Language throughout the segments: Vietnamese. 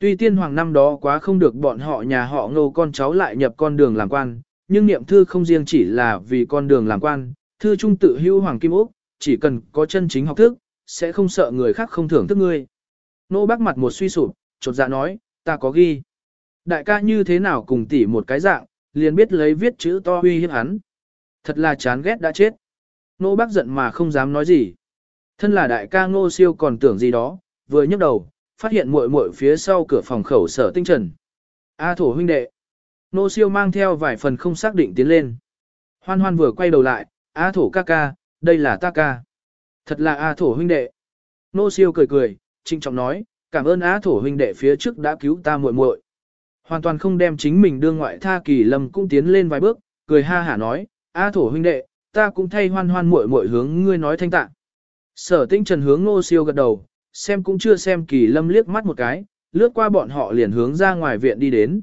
Tuy tiên hoàng năm đó quá không được bọn họ nhà họ ngô con cháu lại nhập con đường làm quan, nhưng niệm thư không riêng chỉ là vì con đường làm quan, thư trung tự hữu hoàng kim úc, chỉ cần có chân chính học thức, sẽ không sợ người khác không thưởng thức ngươi. Nô bác mặt một suy sụp, chột dạ nói, ta có ghi. Đại ca như thế nào cùng tỉ một cái dạng, liền biết lấy viết chữ to huy hiếp hắn. Thật là chán ghét đã chết. Nô bác giận mà không dám nói gì. Thân là đại ca ngô siêu còn tưởng gì đó, vừa nhấc đầu, phát hiện muội muội phía sau cửa phòng khẩu sở tinh trần. A thổ huynh đệ. Nô siêu mang theo vài phần không xác định tiến lên. Hoan hoan vừa quay đầu lại, A thổ ca ca, đây là ta ca. Thật là A thổ huynh đệ. Nô siêu cười cười, trinh trọng nói, cảm ơn A thổ huynh đệ phía trước đã cứu ta muội muội. Hoàn toàn không đem chính mình đương ngoại tha kỳ lâm cũng tiến lên vài bước, cười ha hả nói, A thổ huynh đệ, ta cũng thay hoan hoan muội muội hướng ngươi nói thanh tạ. Sở tinh trần hướng nô siêu gật đầu, xem cũng chưa xem kỳ lâm liếc mắt một cái, lướt qua bọn họ liền hướng ra ngoài viện đi đến.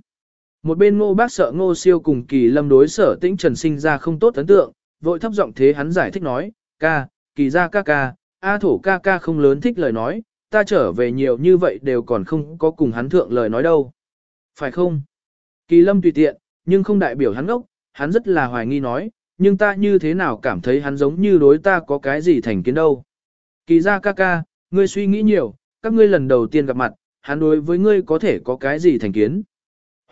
Một bên ngô bác sợ ngô siêu cùng kỳ lâm đối sở tĩnh trần sinh ra không tốt ấn tượng, vội thấp giọng thế hắn giải thích nói, ca, kỳ ra ca ca, A thổ ca ca không lớn thích lời nói, ta trở về nhiều như vậy đều còn không có cùng hắn thượng lời nói đâu. Phải không? Kỳ lâm tùy tiện, nhưng không đại biểu hắn ngốc, hắn rất là hoài nghi nói, nhưng ta như thế nào cảm thấy hắn giống như đối ta có cái gì thành kiến đâu. Kỳ ra ca ca, ngươi suy nghĩ nhiều, các ngươi lần đầu tiên gặp mặt, hắn đối với ngươi có thể có cái gì thành kiến.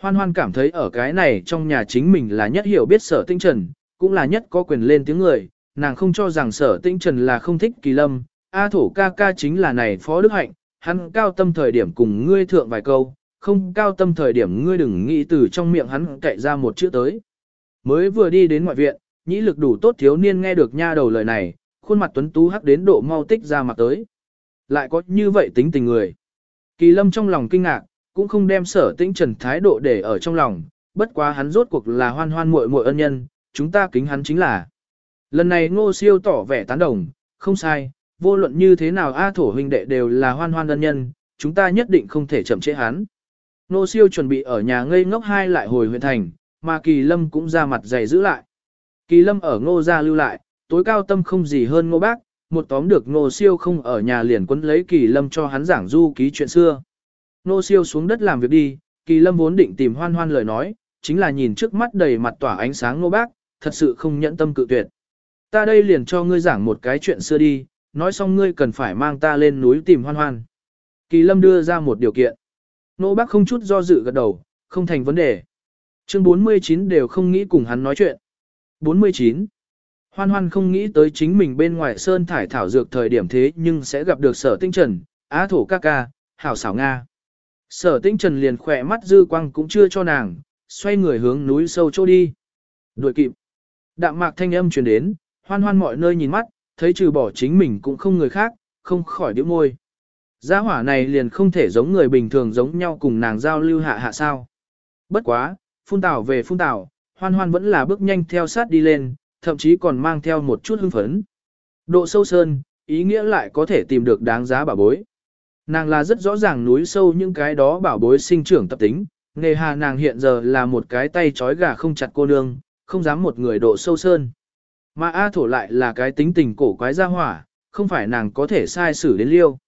Hoan hoan cảm thấy ở cái này trong nhà chính mình là nhất hiểu biết sở tinh trần, cũng là nhất có quyền lên tiếng người, nàng không cho rằng sở tinh trần là không thích kỳ lâm, A thổ ca ca chính là này phó đức hạnh, hắn cao tâm thời điểm cùng ngươi thượng vài câu, không cao tâm thời điểm ngươi đừng nghĩ từ trong miệng hắn cậy ra một chữ tới. Mới vừa đi đến ngoại viện, nhĩ lực đủ tốt thiếu niên nghe được nha đầu lời này, khuôn mặt tuấn tú hắc đến độ mau tích ra mặt tới. Lại có như vậy tính tình người. Kỳ lâm trong lòng kinh ngạc, cũng không đem sở tĩnh trần thái độ để ở trong lòng, bất quá hắn rốt cuộc là hoan hoan muội muội ân nhân, chúng ta kính hắn chính là. Lần này ngô siêu tỏ vẻ tán đồng, không sai, vô luận như thế nào A thổ huynh đệ đều là hoan hoan ân nhân, chúng ta nhất định không thể chậm trễ hắn. Ngô siêu chuẩn bị ở nhà ngây ngốc hai lại hồi huyện thành, mà kỳ lâm cũng ra mặt dày giữ lại. Kỳ lâm ở ngô gia lưu lại, tối cao tâm không gì hơn ngô bác, một tóm được ngô siêu không ở nhà liền quấn lấy kỳ lâm cho hắn giảng du ký chuyện xưa. Ngô siêu xuống đất làm việc đi, kỳ lâm vốn định tìm hoan hoan lời nói, chính là nhìn trước mắt đầy mặt tỏa ánh sáng ngô bác, thật sự không nhẫn tâm cự tuyệt. Ta đây liền cho ngươi giảng một cái chuyện xưa đi, nói xong ngươi cần phải mang ta lên núi tìm hoan hoan. Kỳ lâm đưa ra một điều kiện. Ngô bác không chút do dự gật đầu, không thành vấn đề. Chương 49 đều không nghĩ cùng hắn nói chuyện. 49. Hoan hoan không nghĩ tới chính mình bên ngoài sơn thải thảo dược thời điểm thế nhưng sẽ gặp được sở tinh trần, á thổ ca ca, hảo xảo Nga. Sở tinh trần liền khỏe mắt dư quang cũng chưa cho nàng, xoay người hướng núi sâu chỗ đi. Đuổi kịp. Đạm mạc thanh âm truyền đến, hoan hoan mọi nơi nhìn mắt, thấy trừ bỏ chính mình cũng không người khác, không khỏi điếu môi. Gia hỏa này liền không thể giống người bình thường giống nhau cùng nàng giao lưu hạ hạ sao. Bất quá, phun tảo về phun tảo, hoan hoan vẫn là bước nhanh theo sát đi lên, thậm chí còn mang theo một chút hưng phấn. Độ sâu sơn, ý nghĩa lại có thể tìm được đáng giá bảo bối. Nàng là rất rõ ràng núi sâu những cái đó bảo bối sinh trưởng tập tính, nghề hà nàng hiện giờ là một cái tay trói gà không chặt cô nương, không dám một người độ sâu sơn. Mà A thổ lại là cái tính tình cổ quái ra hỏa, không phải nàng có thể sai xử đến liêu.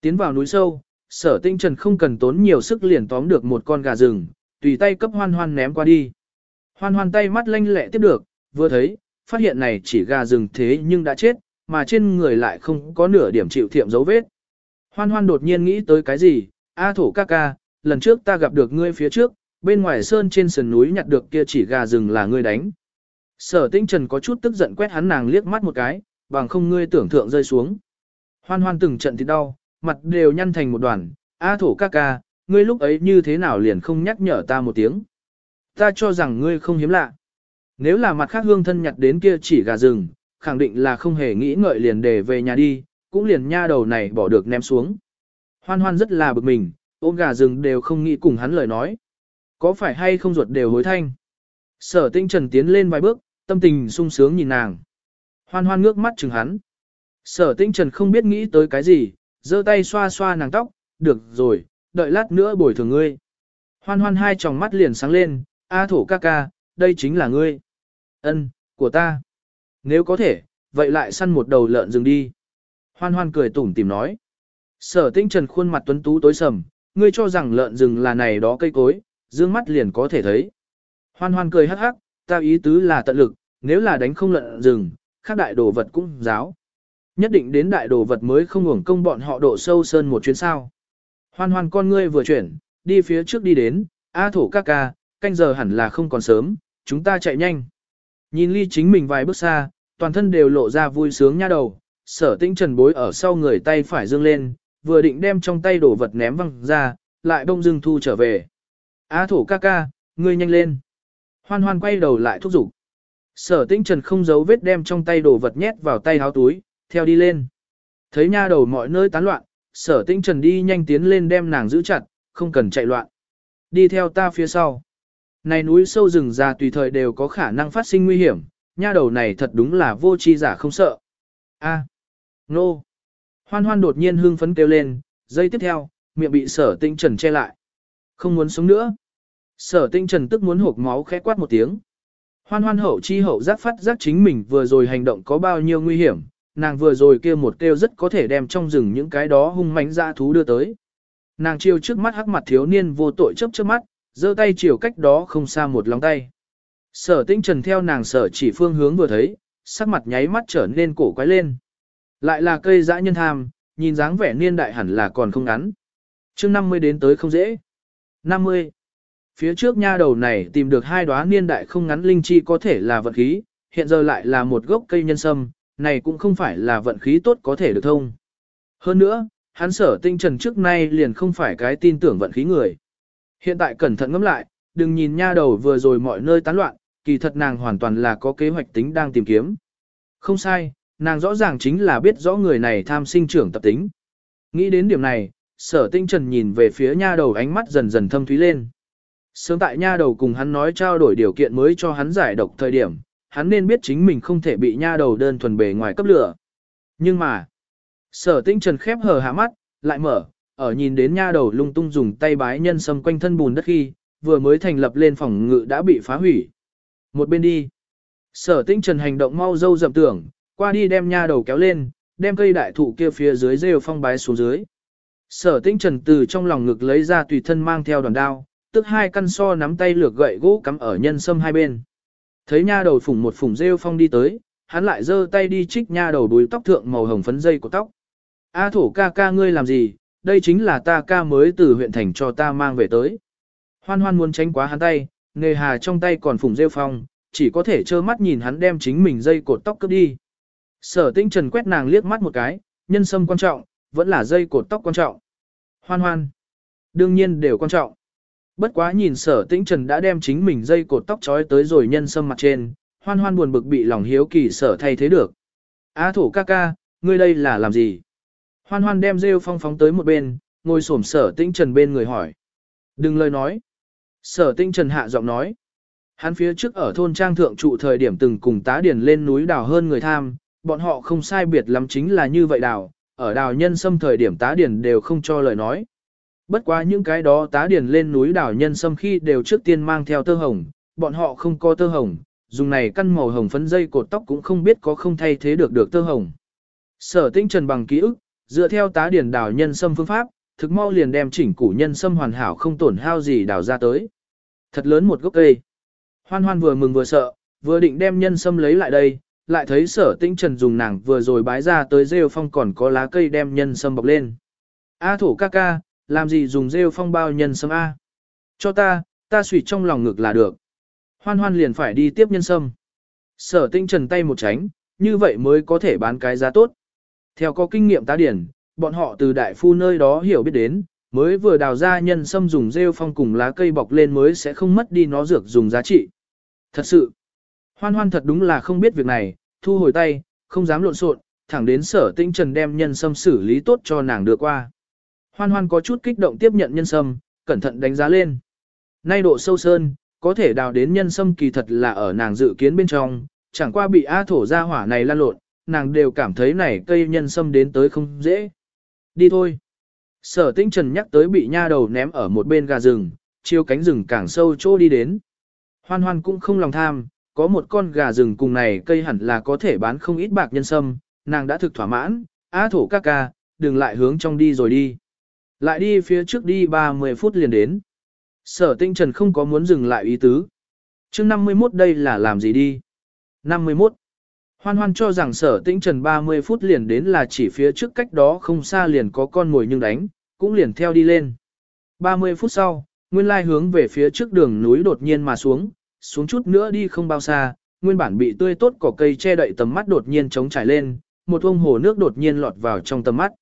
Tiến vào núi sâu, sở tinh trần không cần tốn nhiều sức liền tóm được một con gà rừng, tùy tay cấp hoan hoan ném qua đi. Hoan hoan tay mắt lanh lẹ tiếp được, vừa thấy, phát hiện này chỉ gà rừng thế nhưng đã chết, mà trên người lại không có nửa điểm chịu thiệm dấu vết. Hoan hoan đột nhiên nghĩ tới cái gì, A thổ ca ca, lần trước ta gặp được ngươi phía trước, bên ngoài sơn trên sườn núi nhặt được kia chỉ gà rừng là ngươi đánh. Sở tinh trần có chút tức giận quét hắn nàng liếc mắt một cái, bằng không ngươi tưởng thượng rơi xuống. Hoan hoan từng trận thì đau, mặt đều nhăn thành một đoàn, A thổ ca ca, ngươi lúc ấy như thế nào liền không nhắc nhở ta một tiếng. Ta cho rằng ngươi không hiếm lạ. Nếu là mặt khác hương thân nhặt đến kia chỉ gà rừng, khẳng định là không hề nghĩ ngợi liền để về nhà đi, cũng liền nha đầu này bỏ được ném xuống. Hoan hoan rất là bực mình, ôm gà rừng đều không nghĩ cùng hắn lời nói. Có phải hay không ruột đều hối thanh? Sở tinh trần tiến lên vài bước, tâm tình sung sướng nhìn nàng. Hoan hoan ngước mắt chừng hắn. Sở tinh trần không biết nghĩ tới cái gì, giơ tay xoa xoa nàng tóc, được rồi, đợi lát nữa bồi thường ngươi. Hoan hoan hai tròng mắt liền sáng lên, A thổ ca ca, đây chính là ngươi. Ân, của ta. Nếu có thể, vậy lại săn một đầu lợn rừng đi. Hoan hoan cười tủm tìm nói. Sở tinh trần khuôn mặt tuấn tú tối sầm, ngươi cho rằng lợn rừng là này đó cây cối, dương mắt liền có thể thấy. Hoan hoan cười hắc hắc, ta ý tứ là tận lực, nếu là đánh không lợn rừng, khác đại đồ vật cũng giáo. Nhất định đến đại đồ vật mới không hưởng công bọn họ độ sâu sơn một chuyến sao. Hoan hoan con ngươi vừa chuyển, đi phía trước đi đến, A thổ ca ca, canh giờ hẳn là không còn sớm, chúng ta chạy nhanh. Nhìn ly chính mình vài bước xa, toàn thân đều lộ ra vui sướng nha đầu, sở tĩnh trần bối ở sau người tay phải dương lên, vừa định đem trong tay đồ vật ném văng ra, lại đông dưng thu trở về. Á thổ ca ca, ngươi nhanh lên. Hoan hoan quay đầu lại thúc giục. Sở tĩnh trần không giấu vết đem trong tay đồ vật nhét vào tay háo túi, theo đi lên. Thấy nha đầu mọi nơi tán loạn, sở tĩnh trần đi nhanh tiến lên đem nàng giữ chặt, không cần chạy loạn. Đi theo ta phía sau. Này núi sâu rừng già tùy thời đều có khả năng phát sinh nguy hiểm, nha đầu này thật đúng là vô tri giả không sợ. A. Nô. Hoan hoan đột nhiên hưng phấn kêu lên, giây tiếp theo, miệng bị sở tinh trần che lại. Không muốn sống nữa. Sở tinh trần tức muốn hộp máu khẽ quát một tiếng. Hoan hoan hậu chi hậu giác phát giác chính mình vừa rồi hành động có bao nhiêu nguy hiểm, nàng vừa rồi kia một kêu rất có thể đem trong rừng những cái đó hung mãnh ra thú đưa tới. Nàng chiêu trước mắt hắc mặt thiếu niên vô tội chấp trước mắt, giơ tay chiều cách đó không xa một lòng tay. Sở tinh trần theo nàng sở chỉ phương hướng vừa thấy, sắc mặt nháy mắt trở nên cổ quái lên. Lại là cây dã nhân tham, nhìn dáng vẻ niên đại hẳn là còn không ngắn. Trước 50 đến tới không dễ. 50. Phía trước nha đầu này tìm được hai đóa niên đại không ngắn linh chi có thể là vận khí, hiện giờ lại là một gốc cây nhân sâm, này cũng không phải là vận khí tốt có thể được thông. Hơn nữa, hắn sở tinh trần trước nay liền không phải cái tin tưởng vận khí người. Hiện tại cẩn thận ngẫm lại, đừng nhìn nha đầu vừa rồi mọi nơi tán loạn, kỳ thật nàng hoàn toàn là có kế hoạch tính đang tìm kiếm. Không sai, nàng rõ ràng chính là biết rõ người này tham sinh trưởng tập tính. Nghĩ đến điểm này, sở tinh trần nhìn về phía nha đầu ánh mắt dần dần thâm thúy lên. Sớm tại nha đầu cùng hắn nói trao đổi điều kiện mới cho hắn giải độc thời điểm, hắn nên biết chính mình không thể bị nha đầu đơn thuần bề ngoài cấp lửa. Nhưng mà, sở tinh trần khép hờ hạ mắt, lại mở, ở nhìn đến nha đầu lung tung dùng tay bái nhân sâm quanh thân bùn đất khi, vừa mới thành lập lên phòng ngự đã bị phá hủy. Một bên đi. Sở tinh trần hành động mau dâu dậm tưởng, qua đi đem nha đầu kéo lên, đem cây đại thụ kia phía dưới rêu phong bái xuống dưới. Sở tinh trần từ trong lòng ngực lấy ra tùy thân mang theo đoàn đao, tức hai căn so nắm tay lược gậy gỗ cắm ở nhân sâm hai bên. Thấy nha đầu phủng một phủng rêu phong đi tới, hắn lại giơ tay đi trích nha đầu đuôi tóc thượng màu hồng phấn dây của tóc. A thổ ca ca ngươi làm gì, đây chính là ta ca mới từ huyện thành cho ta mang về tới. Hoan hoan muốn tránh quá hắn tay, nghề hà trong tay còn phùng rêu phong, chỉ có thể trơ mắt nhìn hắn đem chính mình dây cột tóc cướp đi. Sở tinh trần quét nàng liếc mắt một cái, nhân sâm quan trọng, vẫn là dây cột tóc quan trọng. Hoan hoan. Đương nhiên đều quan trọng. Bất quá nhìn sở tĩnh trần đã đem chính mình dây cột tóc trói tới rồi nhân sâm mặt trên, hoan hoan buồn bực bị lòng hiếu kỳ sở thay thế được. Á thổ ca ca, ngươi đây là làm gì? Hoan hoan đem rêu phong phóng tới một bên, ngồi xổm sở Tinh trần bên người hỏi. Đừng lời nói. Sở Tinh trần hạ giọng nói. Hắn phía trước ở thôn trang thượng trụ thời điểm từng cùng tá điển lên núi đào hơn người tham, bọn họ không sai biệt lắm chính là như vậy đào, ở đào nhân sâm thời điểm tá điển đều không cho lời nói. Bất quá những cái đó tá điển lên núi đào nhân sâm khi đều trước tiên mang theo tơ hồng, bọn họ không có tơ hồng, dùng này căn màu hồng phấn dây cột tóc cũng không biết có không thay thế được được tơ hồng. Sở tinh trần bằng ký ức, dựa theo tá điển đào nhân sâm phương pháp, thực mau liền đem chỉnh củ nhân sâm hoàn hảo không tổn hao gì đào ra tới. Thật lớn một gốc cây. Hoan hoan vừa mừng vừa sợ, vừa định đem nhân sâm lấy lại đây, lại thấy sở tĩnh trần dùng nàng vừa rồi bái ra tới rêu phong còn có lá cây đem nhân sâm bọc lên. A thổ ca ca, làm gì dùng rêu phong bao nhân sâm A? Cho ta, ta suy trong lòng ngực là được. Hoan hoan liền phải đi tiếp nhân sâm. Sở tĩnh trần tay một tránh, như vậy mới có thể bán cái giá tốt. Theo có kinh nghiệm tá điển, bọn họ từ đại phu nơi đó hiểu biết đến, mới vừa đào ra nhân sâm dùng rêu phong cùng lá cây bọc lên mới sẽ không mất đi nó dược dùng giá trị. Thật sự, Hoan hoan thật đúng là không biết việc này, thu hồi tay, không dám lộn xộn, thẳng đến sở tinh trần đem nhân sâm xử lý tốt cho nàng đưa qua. Hoan hoan có chút kích động tiếp nhận nhân sâm, cẩn thận đánh giá lên. Nay độ sâu sơn, có thể đào đến nhân sâm kỳ thật là ở nàng dự kiến bên trong, chẳng qua bị A thổ ra hỏa này lan lộn, nàng đều cảm thấy này cây nhân sâm đến tới không dễ. Đi thôi. Sở tinh trần nhắc tới bị nha đầu ném ở một bên gà rừng, chiêu cánh rừng càng sâu chỗ đi đến. Hoan hoan cũng không lòng tham, có một con gà rừng cùng này cây hẳn là có thể bán không ít bạc nhân sâm, nàng đã thực thỏa mãn, á thổ ca ca, đừng lại hướng trong đi rồi đi. Lại đi phía trước đi 30 phút liền đến. Sở tinh trần không có muốn dừng lại ý tứ. chương 51 đây là làm gì đi? 51. Hoan hoan cho rằng sở tĩnh trần 30 phút liền đến là chỉ phía trước cách đó không xa liền có con mồi nhưng đánh, cũng liền theo đi lên. 30 phút sau, nguyên lai hướng về phía trước đường núi đột nhiên mà xuống, xuống chút nữa đi không bao xa, nguyên bản bị tươi tốt cỏ cây che đậy tầm mắt đột nhiên trống trải lên, một ông hồ nước đột nhiên lọt vào trong tầm mắt.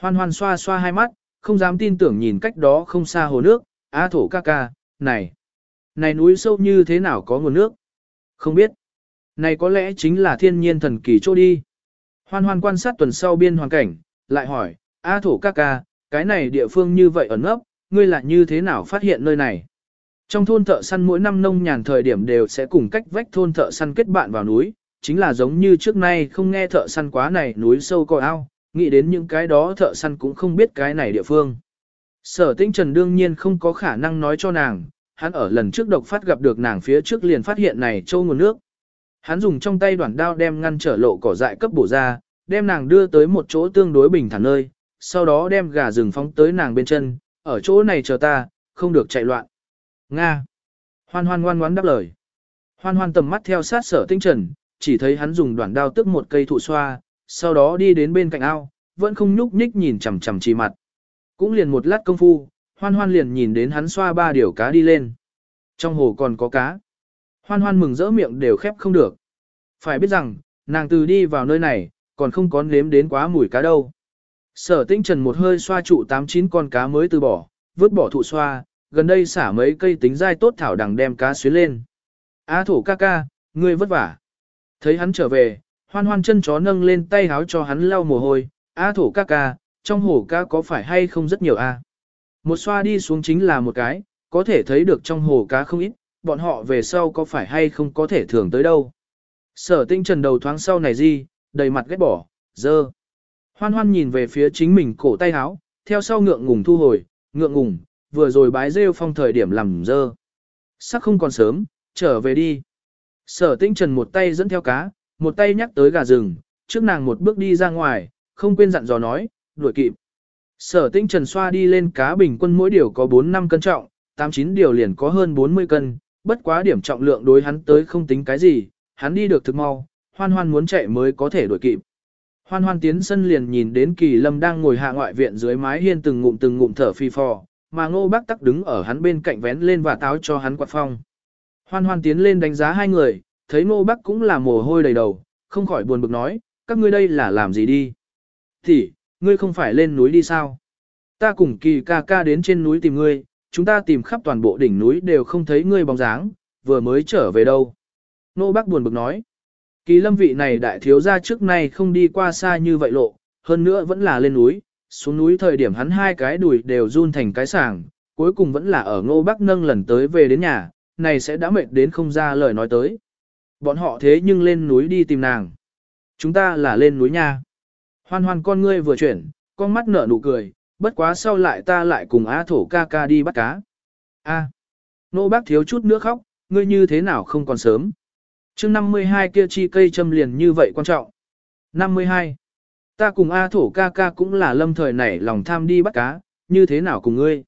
Hoan hoan xoa xoa hai mắt, không dám tin tưởng nhìn cách đó không xa hồ nước, á thổ ca ca, này, này núi sâu như thế nào có nguồn nước? Không biết. Này có lẽ chính là thiên nhiên thần kỳ chỗ đi. Hoan hoan quan sát tuần sau biên hoàn cảnh, lại hỏi, A thổ ca ca, cái này địa phương như vậy ẩn ấp, ngươi là như thế nào phát hiện nơi này? Trong thôn thợ săn mỗi năm nông nhàn thời điểm đều sẽ cùng cách vách thôn thợ săn kết bạn vào núi, chính là giống như trước nay không nghe thợ săn quá này núi sâu coi ao, nghĩ đến những cái đó thợ săn cũng không biết cái này địa phương. Sở tinh trần đương nhiên không có khả năng nói cho nàng, hắn ở lần trước độc phát gặp được nàng phía trước liền phát hiện này châu nguồn nước. Hắn dùng trong tay đoạn đao đem ngăn trở lộ cỏ dại cấp bổ ra, đem nàng đưa tới một chỗ tương đối bình thản nơi, sau đó đem gà rừng phóng tới nàng bên chân, ở chỗ này chờ ta, không được chạy loạn. Nga. Hoan hoan ngoan ngoãn đáp lời. Hoan hoan tầm mắt theo sát sở tinh trần, chỉ thấy hắn dùng đoạn đao tức một cây thụ xoa, sau đó đi đến bên cạnh ao, vẫn không nhúc nhích nhìn chằm chằm chỉ mặt. Cũng liền một lát công phu, hoan hoan liền nhìn đến hắn xoa ba điều cá đi lên. Trong hồ còn có cá. Hoan hoan mừng rỡ miệng đều khép không được. Phải biết rằng, nàng từ đi vào nơi này, còn không có nếm đến quá mùi cá đâu. Sở tinh trần một hơi xoa trụ 8-9 con cá mới từ bỏ, vứt bỏ thụ xoa, gần đây xả mấy cây tính dai tốt thảo đằng đem cá xuyến lên. Á thổ ca ca, ngươi vất vả. Thấy hắn trở về, hoan hoan chân chó nâng lên tay háo cho hắn lau mồ hôi, Á thổ ca ca, trong hồ cá có phải hay không rất nhiều a? Một xoa đi xuống chính là một cái, có thể thấy được trong hồ cá không ít, bọn họ về sau có phải hay không có thể thường tới đâu. Sở tinh trần đầu thoáng sau này gì, đầy mặt ghét bỏ, dơ. Hoan hoan nhìn về phía chính mình cổ tay háo, theo sau ngượng ngùng thu hồi, ngượng ngùng, vừa rồi bái rêu phong thời điểm làm dơ. Sắc không còn sớm, trở về đi. Sở tinh trần một tay dẫn theo cá, một tay nhắc tới gà rừng, trước nàng một bước đi ra ngoài, không quên dặn dò nói, đuổi kịp. Sở tinh trần xoa đi lên cá bình quân mỗi điều có 4-5 cân trọng, 8-9 điều liền có hơn 40 cân, bất quá điểm trọng lượng đối hắn tới không tính cái gì, hắn đi được thực mau, hoan hoan muốn chạy mới có thể đuổi kịp. Hoan hoan tiến sân liền nhìn đến kỳ lâm đang ngồi hạ ngoại viện dưới mái hiên từng ngụm từng ngụm thở phi phò, mà ngô bác tắc đứng ở hắn bên cạnh vén lên và táo cho hắn quạt phong. Hoan hoan tiến lên đánh giá hai người, thấy ngô bác cũng là mồ hôi đầy đầu, không khỏi buồn bực nói, các ngươi đây là làm gì đi. Thì, ngươi không phải lên núi đi sao? Ta cùng kỳ ca ca đến trên núi tìm ngươi, chúng ta tìm khắp toàn bộ đỉnh núi đều không thấy ngươi bóng dáng, vừa mới trở về đâu. Nô bác buồn bực nói. Kỳ lâm vị này đại thiếu gia trước nay không đi qua xa như vậy lộ, hơn nữa vẫn là lên núi, xuống núi thời điểm hắn hai cái đùi đều run thành cái sàng, cuối cùng vẫn là ở ngô bắc nâng lần tới về đến nhà, này sẽ đã mệt đến không ra lời nói tới. Bọn họ thế nhưng lên núi đi tìm nàng. Chúng ta là lên núi nha. Hoan hoan con ngươi vừa chuyển, con mắt nở nụ cười, bất quá sau lại ta lại cùng a thổ ca ca đi bắt cá. A, nô bác thiếu chút nữa khóc, ngươi như thế nào không còn sớm. chương 52 kia chi cây châm liền như vậy quan trọng. 52. Ta cùng A thổ ca ca cũng là lâm thời nảy lòng tham đi bắt cá, như thế nào cùng ngươi.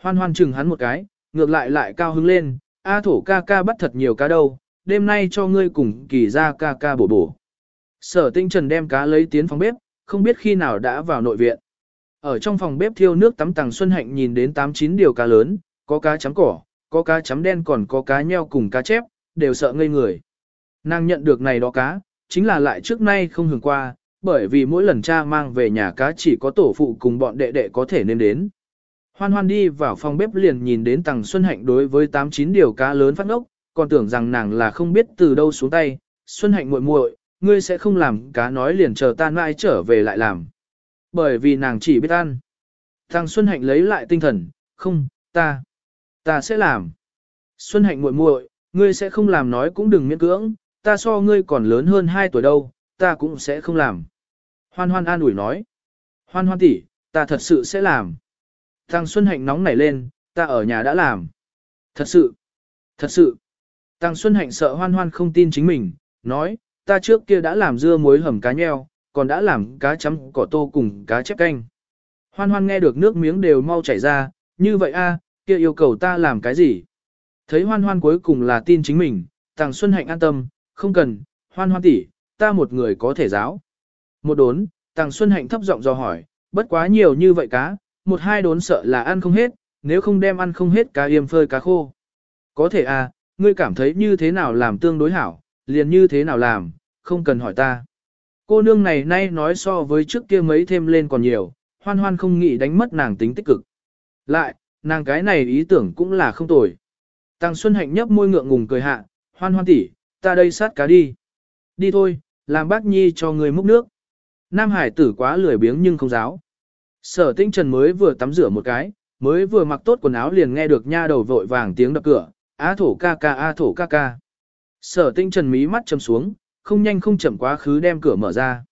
Hoan hoan chừng hắn một cái, ngược lại lại cao hứng lên, A thổ ca ca bắt thật nhiều cá đâu, đêm nay cho ngươi cùng kỳ ra ca ca bổ bổ. Sở tinh trần đem cá lấy tiến phòng bếp, không biết khi nào đã vào nội viện. Ở trong phòng bếp thiêu nước tắm tàng Xuân Hạnh nhìn đến 8-9 điều cá lớn, có cá chấm cỏ, có cá chấm đen còn có cá nheo cùng cá chép, đều sợ ngây người. Nàng nhận được này đó cá, chính là lại trước nay không hưởng qua, bởi vì mỗi lần cha mang về nhà cá chỉ có tổ phụ cùng bọn đệ đệ có thể nên đến. Hoan hoan đi vào phòng bếp liền nhìn đến tàng Xuân Hạnh đối với 8-9 điều cá lớn phát ngốc, còn tưởng rằng nàng là không biết từ đâu xuống tay. Xuân Hạnh muội muội, ngươi sẽ không làm cá nói liền chờ ta mãi trở về lại làm. Bởi vì nàng chỉ biết ăn. Thằng Xuân Hạnh lấy lại tinh thần, không, ta, ta sẽ làm. Xuân Hạnh muội muội, ngươi sẽ không làm nói cũng đừng miễn cưỡng, ta so ngươi còn lớn hơn 2 tuổi đâu, ta cũng sẽ không làm. Hoan hoan an ủi nói. Hoan hoan tỷ, ta thật sự sẽ làm. Thằng Xuân Hạnh nóng nảy lên, ta ở nhà đã làm. Thật sự, thật sự. Tăng Xuân Hạnh sợ hoan hoan không tin chính mình, nói, ta trước kia đã làm dưa muối hầm cá nheo, còn đã làm cá chấm cỏ tô cùng cá chép canh. Hoan hoan nghe được nước miếng đều mau chảy ra, như vậy a, kia yêu cầu ta làm cái gì? Thấy hoan hoan cuối cùng là tin chính mình, Tàng Xuân Hạnh an tâm, không cần, hoan hoan tỷ, ta một người có thể giáo. Một đốn, Tàng Xuân Hạnh thấp giọng do hỏi, bất quá nhiều như vậy cá, một hai đốn sợ là ăn không hết, nếu không đem ăn không hết cá yêm phơi cá khô. Có thể à, ngươi cảm thấy như thế nào làm tương đối hảo, liền như thế nào làm, không cần hỏi ta. Cô nương này nay nói so với trước kia mấy thêm lên còn nhiều, hoan hoan không nghĩ đánh mất nàng tính tích cực. Lại, nàng cái này ý tưởng cũng là không tồi. Tăng Xuân Hạnh nhấp môi ngượng ngùng cười hạ, hoan hoan tỷ, ta đây sát cá đi. Đi thôi, làm bác nhi cho người múc nước. Nam Hải tử quá lười biếng nhưng không giáo. Sở tinh trần mới vừa tắm rửa một cái, mới vừa mặc tốt quần áo liền nghe được nha đầu vội vàng tiếng đập cửa, á thổ ca ca á thổ ca ca. Sở tinh trần mí mắt chầm xuống, không nhanh không chậm quá khứ đem cửa mở ra.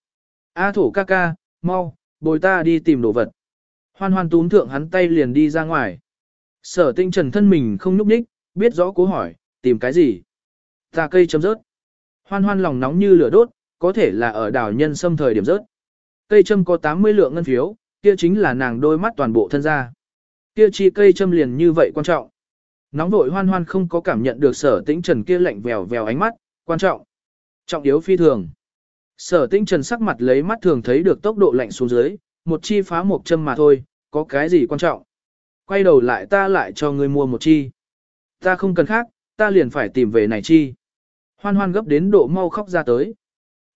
A thổ ca ca, mau, bồi ta đi tìm đồ vật. Hoan hoan túm thượng hắn tay liền đi ra ngoài. Sở tinh trần thân mình không nhúc nhích, biết rõ cố hỏi, tìm cái gì? Ta cây chấm rớt. Hoan hoan lòng nóng như lửa đốt, có thể là ở đảo nhân xâm thời điểm rớt. Cây châm có 80 lượng ngân phiếu, kia chính là nàng đôi mắt toàn bộ thân ra. Kia chi cây châm liền như vậy quan trọng. Nóng vội hoan hoan không có cảm nhận được sở tĩnh trần kia lạnh vèo vèo ánh mắt, quan trọng. Trọng yếu phi thường. Sở tinh trần sắc mặt lấy mắt thường thấy được tốc độ lạnh xuống dưới, một chi phá một châm mà thôi, có cái gì quan trọng. Quay đầu lại ta lại cho ngươi mua một chi. Ta không cần khác, ta liền phải tìm về này chi. Hoan hoan gấp đến độ mau khóc ra tới.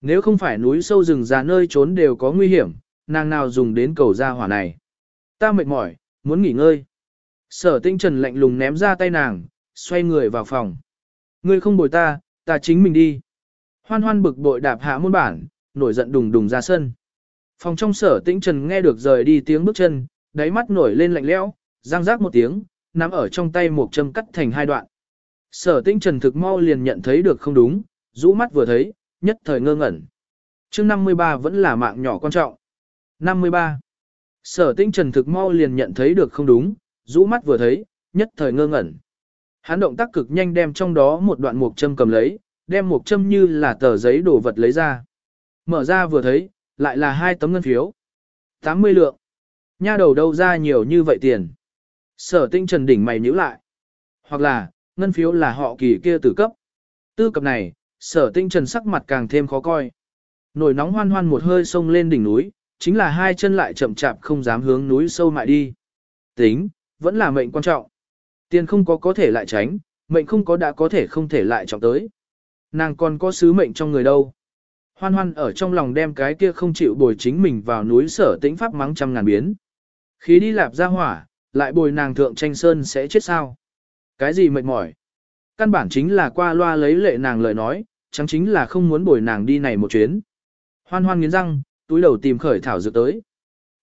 Nếu không phải núi sâu rừng già nơi trốn đều có nguy hiểm, nàng nào dùng đến cầu ra hỏa này. Ta mệt mỏi, muốn nghỉ ngơi. Sở tinh trần lạnh lùng ném ra tay nàng, xoay người vào phòng. Ngươi không bồi ta, ta chính mình đi. Hoan hoan bực bội đạp hạ môn bản, nổi giận đùng đùng ra sân. Phòng trong sở tĩnh trần nghe được rời đi tiếng bước chân, đáy mắt nổi lên lạnh lẽo, răng rác một tiếng, nắm ở trong tay một châm cắt thành hai đoạn. Sở tĩnh trần thực mau liền nhận thấy được không đúng, rũ mắt vừa thấy, nhất thời ngơ ngẩn. chương 53 vẫn là mạng nhỏ quan trọng. 53. Sở tĩnh trần thực mau liền nhận thấy được không đúng, rũ mắt vừa thấy, nhất thời ngơ ngẩn. Hắn động tác cực nhanh đem trong đó một đoạn mục châm cầm lấy, đem một châm như là tờ giấy đổ vật lấy ra. Mở ra vừa thấy, lại là hai tấm ngân phiếu. 80 lượng. Nha đầu đâu ra nhiều như vậy tiền. Sở tinh trần đỉnh mày nhíu lại. Hoặc là, ngân phiếu là họ kỳ kia tử cấp. Tư cập này, sở tinh trần sắc mặt càng thêm khó coi. Nổi nóng hoan hoan một hơi sông lên đỉnh núi, chính là hai chân lại chậm chạp không dám hướng núi sâu mại đi. Tính, vẫn là mệnh quan trọng. Tiền không có có thể lại tránh, mệnh không có đã có thể không thể lại trọng tới. Nàng còn có sứ mệnh trong người đâu. Hoan hoan ở trong lòng đem cái kia không chịu bồi chính mình vào núi sở tĩnh pháp mắng trăm ngàn biến. Khí đi lạp ra hỏa, lại bồi nàng thượng tranh sơn sẽ chết sao. Cái gì mệt mỏi? Căn bản chính là qua loa lấy lệ nàng lời nói, chẳng chính là không muốn bồi nàng đi này một chuyến. Hoan hoan nghiến răng, túi đầu tìm khởi thảo dược tới.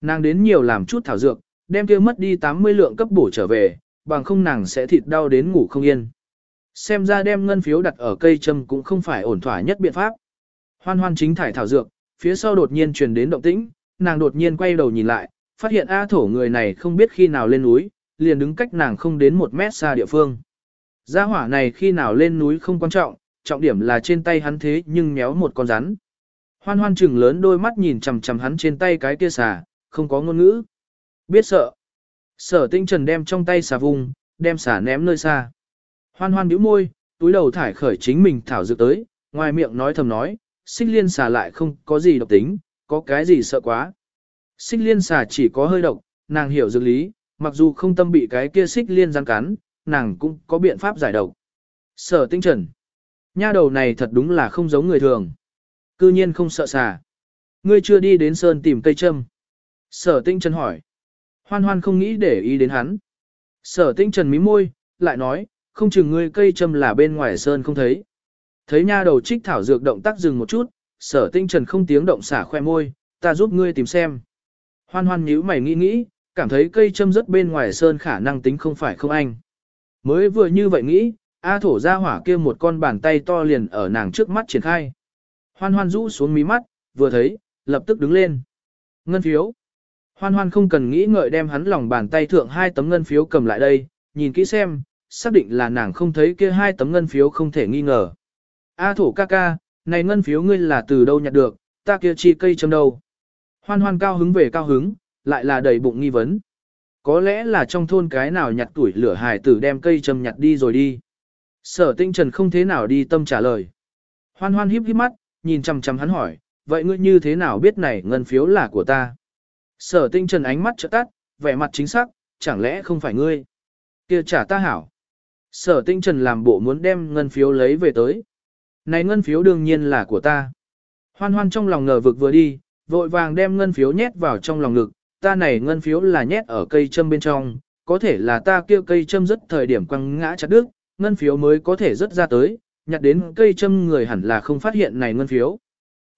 Nàng đến nhiều làm chút thảo dược, đem kia mất đi 80 lượng cấp bổ trở về, bằng không nàng sẽ thịt đau đến ngủ không yên. Xem ra đem ngân phiếu đặt ở cây châm cũng không phải ổn thỏa nhất biện pháp. Hoan hoan chính thải thảo dược, phía sau đột nhiên truyền đến động tĩnh, nàng đột nhiên quay đầu nhìn lại, phát hiện A thổ người này không biết khi nào lên núi, liền đứng cách nàng không đến một mét xa địa phương. Gia hỏa này khi nào lên núi không quan trọng, trọng điểm là trên tay hắn thế nhưng méo một con rắn. Hoan hoan chừng lớn đôi mắt nhìn chằm chằm hắn trên tay cái kia xà, không có ngôn ngữ. Biết sợ. Sở tinh trần đem trong tay xà vùng, đem xà ném nơi xa. Hoan hoan bĩu môi, túi đầu thải khởi chính mình thảo dược tới, ngoài miệng nói thầm nói, xích liên xà lại không có gì độc tính, có cái gì sợ quá. Xích liên xà chỉ có hơi độc, nàng hiểu dược lý, mặc dù không tâm bị cái kia xích liên rắn cắn, nàng cũng có biện pháp giải độc. Sở tinh trần. Nha đầu này thật đúng là không giống người thường. Cư nhiên không sợ xà. Ngươi chưa đi đến sơn tìm cây châm. Sở tinh trần hỏi. Hoan hoan không nghĩ để ý đến hắn. Sở tinh trần mí môi, lại nói, không chừng ngươi cây châm là bên ngoài sơn không thấy. Thấy nha đầu trích thảo dược động tác dừng một chút, sở tinh trần không tiếng động xả khoe môi, ta giúp ngươi tìm xem. Hoan hoan nhíu mày nghĩ nghĩ, cảm thấy cây châm rất bên ngoài sơn khả năng tính không phải không anh. Mới vừa như vậy nghĩ, A thổ ra hỏa kia một con bàn tay to liền ở nàng trước mắt triển khai. Hoan hoan rũ xuống mí mắt, vừa thấy, lập tức đứng lên. Ngân phiếu. Hoan hoan không cần nghĩ ngợi đem hắn lòng bàn tay thượng hai tấm ngân phiếu cầm lại đây, nhìn kỹ xem, xác định là nàng không thấy kia hai tấm ngân phiếu không thể nghi ngờ. A thổ ca ca, này ngân phiếu ngươi là từ đâu nhặt được, ta kia chi cây châm đâu. Hoan hoan cao hứng về cao hứng, lại là đầy bụng nghi vấn. Có lẽ là trong thôn cái nào nhặt tuổi lửa hải tử đem cây châm nhặt đi rồi đi. Sở tinh trần không thế nào đi tâm trả lời. Hoan hoan híp híp mắt, nhìn chằm chằm hắn hỏi, vậy ngươi như thế nào biết này ngân phiếu là của ta? Sở tinh trần ánh mắt trợ tắt, vẻ mặt chính xác, chẳng lẽ không phải ngươi? kia trả ta hảo. Sở tinh trần làm bộ muốn đem ngân phiếu lấy về tới. Này ngân phiếu đương nhiên là của ta. Hoan hoan trong lòng ngờ vực vừa đi, vội vàng đem ngân phiếu nhét vào trong lòng ngực, ta này ngân phiếu là nhét ở cây châm bên trong, có thể là ta kêu cây châm rất thời điểm quăng ngã chặt đứt, ngân phiếu mới có thể rất ra tới, nhặt đến cây châm người hẳn là không phát hiện này ngân phiếu.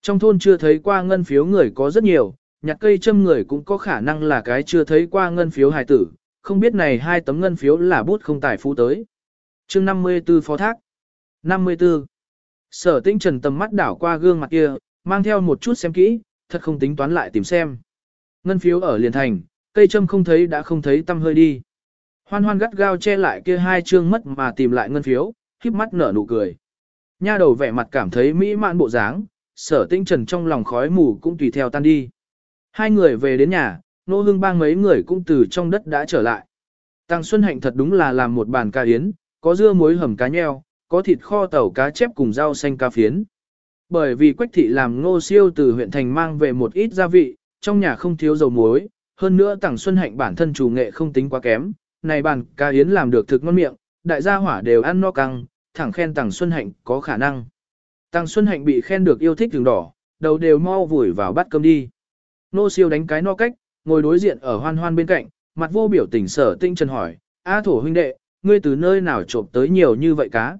Trong thôn chưa thấy qua ngân phiếu người có rất nhiều, nhặt cây châm người cũng có khả năng là cái chưa thấy qua ngân phiếu hài tử, không biết này hai tấm ngân phiếu là bút không tài phú tới chương 54 phó thác. 54. Sở tinh trần tầm mắt đảo qua gương mặt kia, mang theo một chút xem kỹ, thật không tính toán lại tìm xem. Ngân phiếu ở liền thành, cây châm không thấy đã không thấy tâm hơi đi. Hoan hoan gắt gao che lại kia hai chương mất mà tìm lại ngân phiếu, híp mắt nở nụ cười. Nha đầu vẻ mặt cảm thấy mỹ mãn bộ dáng, sở tinh trần trong lòng khói mù cũng tùy theo tan đi. Hai người về đến nhà, nô hương bang mấy người cũng từ trong đất đã trở lại. Tăng Xuân Hạnh thật đúng là làm một bàn ca yến, có dưa muối hầm cá nheo, có thịt kho tàu cá chép cùng rau xanh cá phiến. Bởi vì Quách thị làm ngô siêu từ huyện thành mang về một ít gia vị, trong nhà không thiếu dầu muối, hơn nữa Tằng Xuân Hạnh bản thân chủ nghệ không tính quá kém, này bàn cá yến làm được thực ngon miệng, đại gia hỏa đều ăn no căng, thẳng khen Tằng Xuân Hạnh có khả năng. Tằng Xuân Hạnh bị khen được yêu thích đường đỏ, đầu đều mau vùi vào bát cơm đi. Nô siêu đánh cái no cách, ngồi đối diện ở hoan hoan bên cạnh, mặt vô biểu tình sở tinh trần hỏi, A thổ huynh đệ, ngươi từ nơi nào trộm tới nhiều như vậy cá?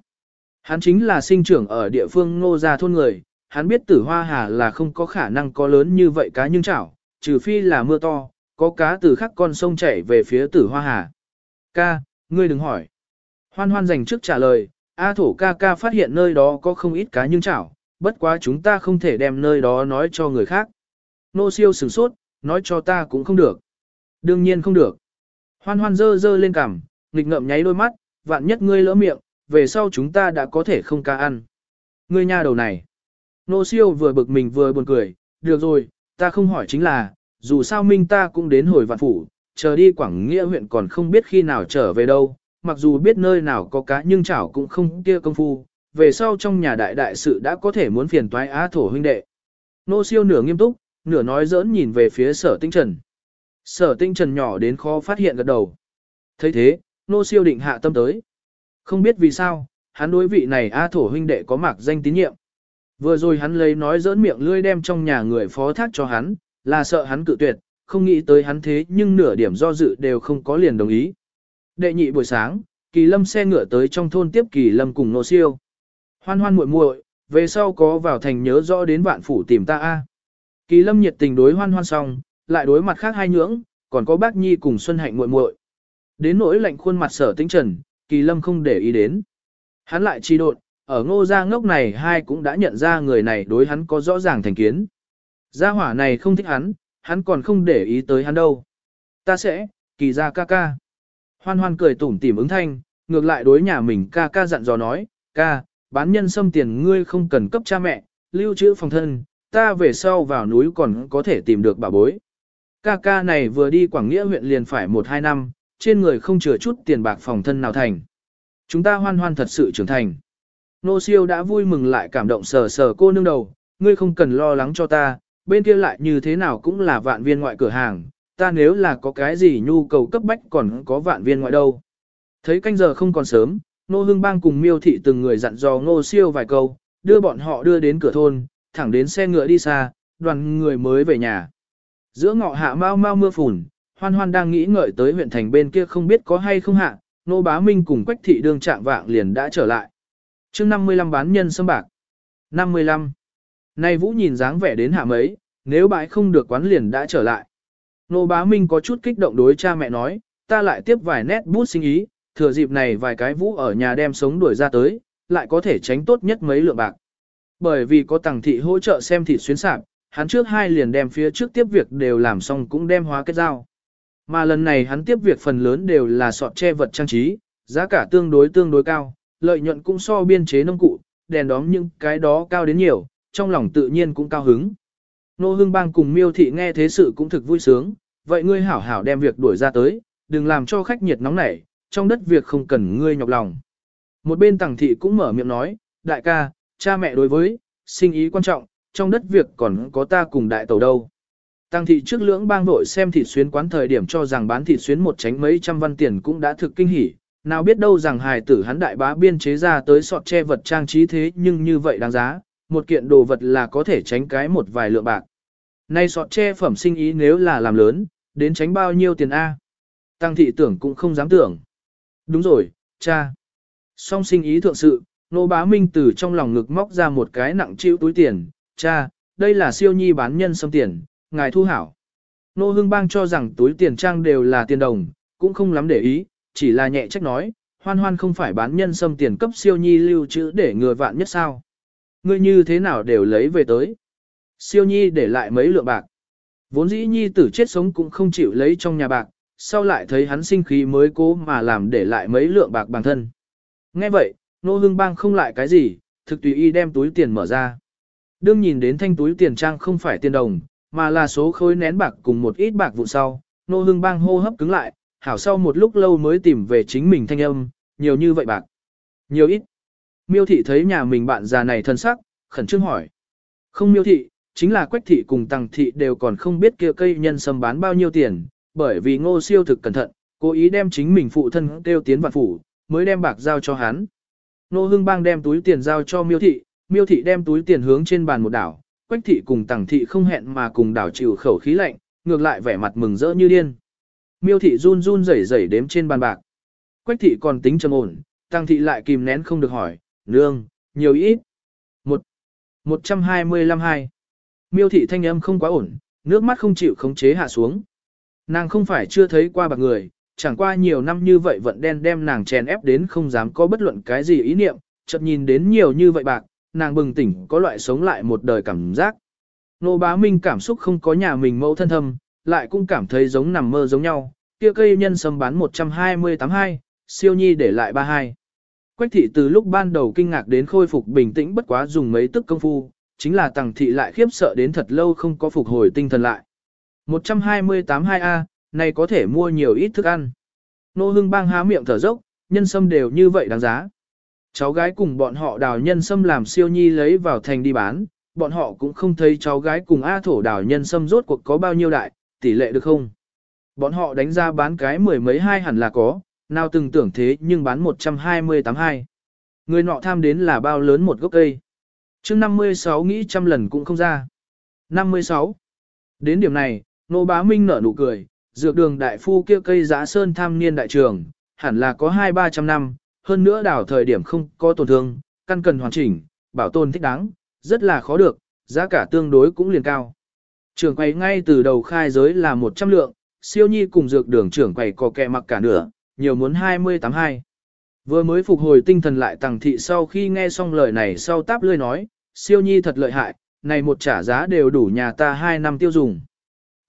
Hắn chính là sinh trưởng ở địa phương ngô gia thôn người, hắn biết tử hoa hà là không có khả năng có lớn như vậy cá nhưng chảo, trừ phi là mưa to, có cá từ khắc con sông chảy về phía tử hoa hà. Ca, ngươi đừng hỏi. Hoan hoan dành trước trả lời, A thổ ca ca phát hiện nơi đó có không ít cá nhưng chảo, bất quá chúng ta không thể đem nơi đó nói cho người khác. Nô siêu sửng sốt, nói cho ta cũng không được. Đương nhiên không được. Hoan hoan dơ dơ lên cằm, nghịch ngậm nháy đôi mắt, vạn nhất ngươi lỡ miệng, về sau chúng ta đã có thể không ca ăn. Ngươi nha đầu này. Nô siêu vừa bực mình vừa buồn cười, được rồi, ta không hỏi chính là, dù sao minh ta cũng đến hồi vạn phủ, chờ đi Quảng Nghĩa huyện còn không biết khi nào trở về đâu, mặc dù biết nơi nào có cá nhưng chảo cũng không kia công phu, về sau trong nhà đại đại sự đã có thể muốn phiền toái á thổ huynh đệ. Nô siêu nửa nghiêm túc, nửa nói giỡn nhìn về phía sở tinh trần. Sở tinh trần nhỏ đến khó phát hiện gật đầu. thấy thế, nô siêu định hạ tâm tới. Không biết vì sao, hắn đối vị này A thổ huynh đệ có mạc danh tín nhiệm. Vừa rồi hắn lấy nói giỡn miệng lươi đem trong nhà người phó thác cho hắn, là sợ hắn cự tuyệt, không nghĩ tới hắn thế nhưng nửa điểm do dự đều không có liền đồng ý. Đệ nhị buổi sáng, Kỳ Lâm xe ngựa tới trong thôn tiếp Kỳ Lâm cùng nô siêu. Hoan hoan muội muội, về sau có vào thành nhớ rõ đến vạn phủ tìm ta a. Kỳ Lâm nhiệt tình đối hoan hoan xong, lại đối mặt khác hai nhưỡng, còn có bác nhi cùng Xuân Hạnh muội muội. Đến nỗi lạnh khuôn mặt sở tĩnh trần, Kỳ Lâm không để ý đến. Hắn lại chi đột, ở ngô gia ngốc này hai cũng đã nhận ra người này đối hắn có rõ ràng thành kiến. Gia hỏa này không thích hắn, hắn còn không để ý tới hắn đâu. Ta sẽ, kỳ ra ca ca. Hoan hoan cười tủm tỉm ứng thanh, ngược lại đối nhà mình ca ca dặn dò nói, ca, bán nhân xâm tiền ngươi không cần cấp cha mẹ, lưu trữ phòng thân, ta về sau vào núi còn có thể tìm được bà bối. Ca ca này vừa đi Quảng Nghĩa huyện liền phải một hai năm, trên người không chừa chút tiền bạc phòng thân nào thành. Chúng ta hoan hoan thật sự trưởng thành. Nô siêu đã vui mừng lại cảm động sờ sờ cô nương đầu, ngươi không cần lo lắng cho ta, bên kia lại như thế nào cũng là vạn viên ngoại cửa hàng, ta nếu là có cái gì nhu cầu cấp bách còn có vạn viên ngoại đâu. Thấy canh giờ không còn sớm, nô hương bang cùng miêu thị từng người dặn dò nô siêu vài câu, đưa bọn họ đưa đến cửa thôn, thẳng đến xe ngựa đi xa, đoàn người mới về nhà. Giữa ngọ hạ mau mau mưa phùn, hoan hoan đang nghĩ ngợi tới huyện thành bên kia không biết có hay không hạ, nô bá minh cùng quách thị đương trạng vạng liền đã trở lại. chương 55 bán nhân sâm bạc. 55. Nay vũ nhìn dáng vẻ đến hạ mấy, nếu bãi không được quán liền đã trở lại. Nô bá minh có chút kích động đối cha mẹ nói, ta lại tiếp vài nét bút sinh ý, thừa dịp này vài cái vũ ở nhà đem sống đuổi ra tới, lại có thể tránh tốt nhất mấy lượng bạc. Bởi vì có tàng thị hỗ trợ xem thị xuyến sạp, hắn trước hai liền đem phía trước tiếp việc đều làm xong cũng đem hóa kết giao. Mà lần này hắn tiếp việc phần lớn đều là sọt che vật trang trí, giá cả tương đối tương đối cao, lợi nhuận cũng so biên chế nông cụ, đèn đóm những cái đó cao đến nhiều, trong lòng tự nhiên cũng cao hứng. Nô Hưng Bang cùng Miêu Thị nghe thế sự cũng thực vui sướng, vậy ngươi hảo hảo đem việc đuổi ra tới, đừng làm cho khách nhiệt nóng nảy, trong đất việc không cần ngươi nhọc lòng. Một bên Tằng thị cũng mở miệng nói, đại ca, cha mẹ đối với, sinh ý quan trọng, trong đất việc còn có ta cùng đại tàu đâu. Tăng thị trước lưỡng bang vội xem thịt xuyến quán thời điểm cho rằng bán thịt xuyến một tránh mấy trăm văn tiền cũng đã thực kinh hỉ, nào biết đâu rằng hài tử hắn đại bá biên chế ra tới sọt che vật trang trí thế nhưng như vậy đáng giá, một kiện đồ vật là có thể tránh cái một vài lượng bạc. Nay sọt che phẩm sinh ý nếu là làm lớn, đến tránh bao nhiêu tiền A. Tăng thị tưởng cũng không dám tưởng. Đúng rồi, cha. Song sinh ý thượng sự, nô bá minh từ trong lòng ngực móc ra một cái nặng chịu túi tiền. Cha, đây là siêu nhi bán nhân xâm tiền, ngài thu hảo. Nô hưng bang cho rằng túi tiền trang đều là tiền đồng, cũng không lắm để ý, chỉ là nhẹ trách nói, hoan hoan không phải bán nhân sâm tiền cấp siêu nhi lưu trữ để ngừa vạn nhất sao. Ngươi như thế nào đều lấy về tới. Siêu nhi để lại mấy lượng bạc. Vốn dĩ nhi tử chết sống cũng không chịu lấy trong nhà bạc, sau lại thấy hắn sinh khí mới cố mà làm để lại mấy lượng bạc bằng thân. Nghe vậy, nô hưng bang không lại cái gì, thực tùy y đem túi tiền mở ra. Đương nhìn đến thanh túi tiền trang không phải tiền đồng, mà là số khối nén bạc cùng một ít bạc vụn sau, nô hưng bang hô hấp cứng lại, hảo sau một lúc lâu mới tìm về chính mình thanh âm, nhiều như vậy bạc. Nhiều ít. Miêu thị thấy nhà mình bạn già này thân sắc, khẩn trương hỏi. Không miêu thị, chính là quách thị cùng tăng thị đều còn không biết kia cây nhân sâm bán bao nhiêu tiền, bởi vì ngô siêu thực cẩn thận, cố ý đem chính mình phụ thân kêu tiến vạn phủ, mới đem bạc giao cho hắn. Nô hưng bang đem túi tiền giao cho miêu thị, miêu thị đem túi tiền hướng trên bàn một đảo, quách thị cùng tăng thị không hẹn mà cùng đảo chịu khẩu khí lạnh, ngược lại vẻ mặt mừng rỡ như điên. Miêu thị run run rẩy rẩy đếm trên bàn bạc. Quách thị còn tính trầm ổn, tăng thị lại kìm nén không được hỏi, nương, nhiều ít. Một, một trăm hai mươi lăm hai. Miêu thị thanh âm không quá ổn, nước mắt không chịu khống chế hạ xuống. Nàng không phải chưa thấy qua bạc người, chẳng qua nhiều năm như vậy vận đen đem nàng chèn ép đến không dám có bất luận cái gì ý niệm, chợt nhìn đến nhiều như vậy bạc, nàng bừng tỉnh có loại sống lại một đời cảm giác. Nô bá minh cảm xúc không có nhà mình mẫu thân thâm, lại cũng cảm thấy giống nằm mơ giống nhau, kia cây nhân sâm bán 128 siêu nhi để lại 32. Quách thị từ lúc ban đầu kinh ngạc đến khôi phục bình tĩnh bất quá dùng mấy tức công phu, chính là tàng thị lại khiếp sợ đến thật lâu không có phục hồi tinh thần lại. 128 2A, này có thể mua nhiều ít thức ăn. Nô hưng bang há miệng thở dốc, nhân sâm đều như vậy đáng giá. Cháu gái cùng bọn họ đào nhân sâm làm siêu nhi lấy vào thành đi bán, bọn họ cũng không thấy cháu gái cùng A thổ đào nhân sâm rốt cuộc có bao nhiêu đại, tỷ lệ được không? Bọn họ đánh ra bán cái mười mấy hai hẳn là có, nào từng tưởng thế nhưng bán 128 hai. Người nọ tham đến là bao lớn một gốc cây. chương 56 nghĩ trăm lần cũng không ra. 56. Đến điểm này, Nô Bá Minh nở nụ cười, dược đường đại phu kia cây giá sơn tham niên đại trường, hẳn là có 2-300 năm, hơn nữa đảo thời điểm không có tổn thương, căn cần hoàn chỉnh, bảo tồn thích đáng, rất là khó được, giá cả tương đối cũng liền cao. Trường quầy ngay từ đầu khai giới là 100 lượng, siêu nhi cùng dược đường trưởng quầy có kẹ mặc cả nửa, nhiều muốn 28 Vừa mới phục hồi tinh thần lại tàng thị sau khi nghe xong lời này sau táp lươi nói, siêu nhi thật lợi hại, này một trả giá đều đủ nhà ta 2 năm tiêu dùng.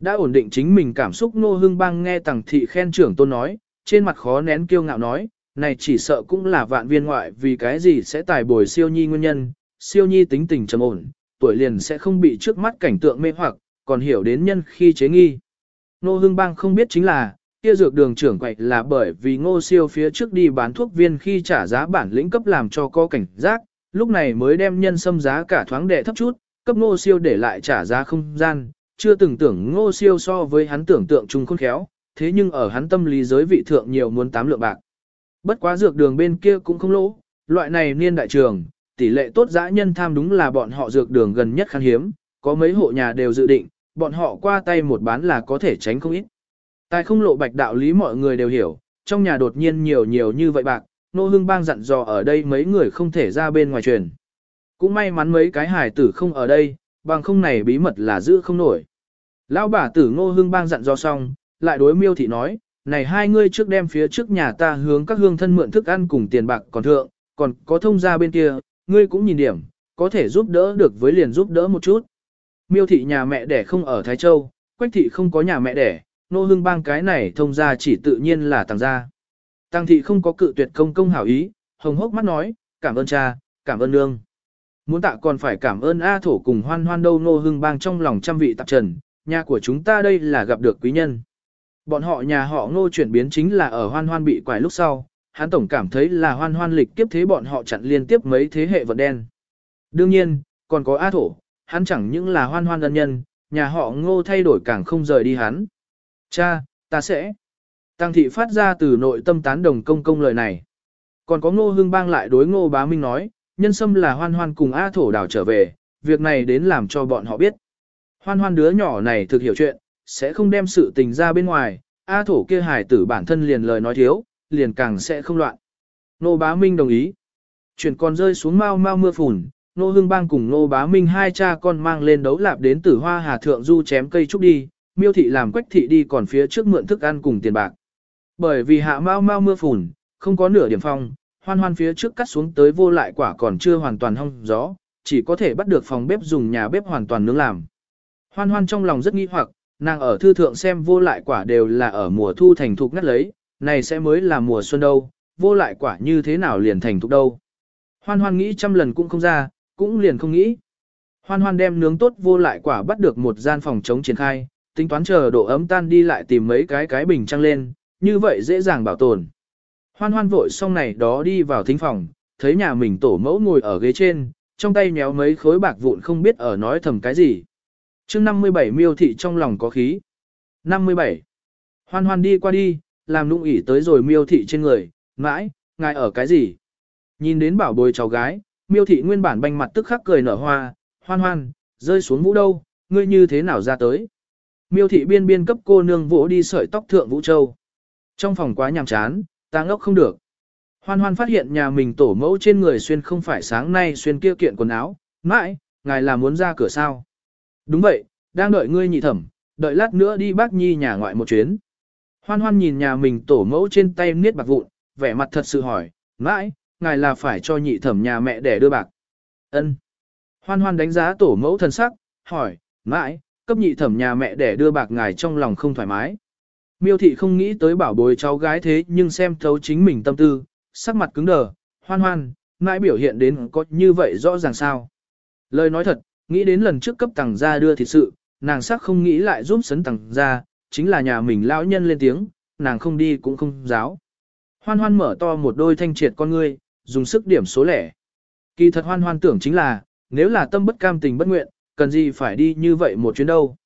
Đã ổn định chính mình cảm xúc nô hưng bang nghe tàng thị khen trưởng tôn nói, trên mặt khó nén kiêu ngạo nói, này chỉ sợ cũng là vạn viên ngoại vì cái gì sẽ tài bồi siêu nhi nguyên nhân, siêu nhi tính tình trầm ổn, tuổi liền sẽ không bị trước mắt cảnh tượng mê hoặc, còn hiểu đến nhân khi chế nghi. Nô hưng bang không biết chính là, kia dược đường trưởng quậy là bởi vì ngô siêu phía trước đi bán thuốc viên khi trả giá bản lĩnh cấp làm cho có cảnh giác, lúc này mới đem nhân xâm giá cả thoáng đệ thấp chút, cấp ngô siêu để lại trả giá không gian, chưa từng tưởng ngô siêu so với hắn tưởng tượng chung khôn khéo, thế nhưng ở hắn tâm lý giới vị thượng nhiều muốn tám lượng bạc. Bất quá dược đường bên kia cũng không lỗ, loại này niên đại trường, tỷ lệ tốt dã nhân tham đúng là bọn họ dược đường gần nhất khan hiếm, có mấy hộ nhà đều dự định, bọn họ qua tay một bán là có thể tránh không ít. Tài không lộ bạch đạo lý mọi người đều hiểu, trong nhà đột nhiên nhiều nhiều như vậy bạc, nô hưng bang dặn dò ở đây mấy người không thể ra bên ngoài truyền. Cũng may mắn mấy cái hải tử không ở đây, bằng không này bí mật là giữ không nổi. Lão bà tử ngô hưng bang dặn dò xong, lại đối miêu thị nói, này hai ngươi trước đem phía trước nhà ta hướng các hương thân mượn thức ăn cùng tiền bạc còn thượng, còn có thông gia bên kia, ngươi cũng nhìn điểm, có thể giúp đỡ được với liền giúp đỡ một chút. Miêu thị nhà mẹ đẻ không ở Thái Châu, Quách thị không có nhà mẹ đẻ, nô hương bang cái này thông gia chỉ tự nhiên là tăng gia. Tăng thị không có cự tuyệt công công hảo ý, hồng hốc mắt nói, cảm ơn cha, cảm ơn nương. Muốn tạ còn phải cảm ơn A thổ cùng hoan hoan đâu nô hương bang trong lòng trăm vị tạp trần, nhà của chúng ta đây là gặp được quý nhân. Bọn họ nhà họ ngô chuyển biến chính là ở hoan hoan bị quải lúc sau, hắn tổng cảm thấy là hoan hoan lịch tiếp thế bọn họ chặn liên tiếp mấy thế hệ vận đen. Đương nhiên, còn có A thổ, hắn chẳng những là hoan hoan ân nhân, nhà họ ngô thay đổi càng không rời đi hắn. Cha, ta sẽ. Tăng thị phát ra từ nội tâm tán đồng công công lời này. Còn có ngô hương bang lại đối ngô bá minh nói, nhân sâm là hoan hoan cùng A thổ đảo trở về, việc này đến làm cho bọn họ biết. Hoan hoan đứa nhỏ này thực hiểu chuyện, sẽ không đem sự tình ra bên ngoài, A thổ kia hài tử bản thân liền lời nói thiếu, liền càng sẽ không loạn. Nô bá minh đồng ý. Chuyển còn rơi xuống mau mau mưa phùn, nô hương bang cùng nô bá minh hai cha con mang lên đấu lạp đến tử hoa hà thượng du chém cây trúc đi, miêu thị làm quách thị đi còn phía trước mượn thức ăn cùng tiền bạc. Bởi vì hạ mau mau mưa phùn, không có nửa điểm phong, hoan hoan phía trước cắt xuống tới vô lại quả còn chưa hoàn toàn hong gió, chỉ có thể bắt được phòng bếp dùng nhà bếp hoàn toàn nướng làm. Hoan hoan trong lòng rất nghi hoặc, nàng ở thư thượng xem vô lại quả đều là ở mùa thu thành thục ngắt lấy, này sẽ mới là mùa xuân đâu, vô lại quả như thế nào liền thành thục đâu. Hoan hoan nghĩ trăm lần cũng không ra, cũng liền không nghĩ. Hoan hoan đem nướng tốt vô lại quả bắt được một gian phòng chống triển khai, tính toán chờ độ ấm tan đi lại tìm mấy cái cái bình trăng lên, như vậy dễ dàng bảo tồn. Hoan hoan vội xong này đó đi vào thính phòng, thấy nhà mình tổ mẫu ngồi ở ghế trên, trong tay nhéo mấy khối bạc vụn không biết ở nói thầm cái gì chương 57 miêu thị trong lòng có khí. 57. Hoan hoan đi qua đi, làm nụng ỉ tới rồi miêu thị trên người, mãi, ngài ở cái gì? Nhìn đến bảo bồi cháu gái, miêu thị nguyên bản banh mặt tức khắc cười nở hoa, hoan hoan, rơi xuống vũ đâu, ngươi như thế nào ra tới? Miêu thị biên biên cấp cô nương vỗ đi sợi tóc thượng vũ châu. Trong phòng quá nhàm chán, ta ngốc không được. Hoan hoan phát hiện nhà mình tổ mẫu trên người xuyên không phải sáng nay xuyên kia kiện quần áo, mãi, ngài là muốn ra cửa sao? Đúng vậy, đang đợi ngươi nhị thẩm, đợi lát nữa đi bác nhi nhà ngoại một chuyến. Hoan hoan nhìn nhà mình tổ mẫu trên tay niết bạc vụn, vẻ mặt thật sự hỏi, mãi, ngài là phải cho nhị thẩm nhà mẹ để đưa bạc. Ân. Hoan hoan đánh giá tổ mẫu thân sắc, hỏi, mãi, cấp nhị thẩm nhà mẹ để đưa bạc ngài trong lòng không thoải mái. Miêu thị không nghĩ tới bảo bối cháu gái thế nhưng xem thấu chính mình tâm tư, sắc mặt cứng đờ, hoan hoan, mãi biểu hiện đến có như vậy rõ ràng sao. Lời nói thật, nghĩ đến lần trước cấp tàng gia đưa thịt sự, nàng sắc không nghĩ lại giúp sấn tàng gia, chính là nhà mình lão nhân lên tiếng, nàng không đi cũng không giáo. Hoan hoan mở to một đôi thanh triệt con ngươi, dùng sức điểm số lẻ. Kỳ thật hoan hoan tưởng chính là, nếu là tâm bất cam tình bất nguyện, cần gì phải đi như vậy một chuyến đâu.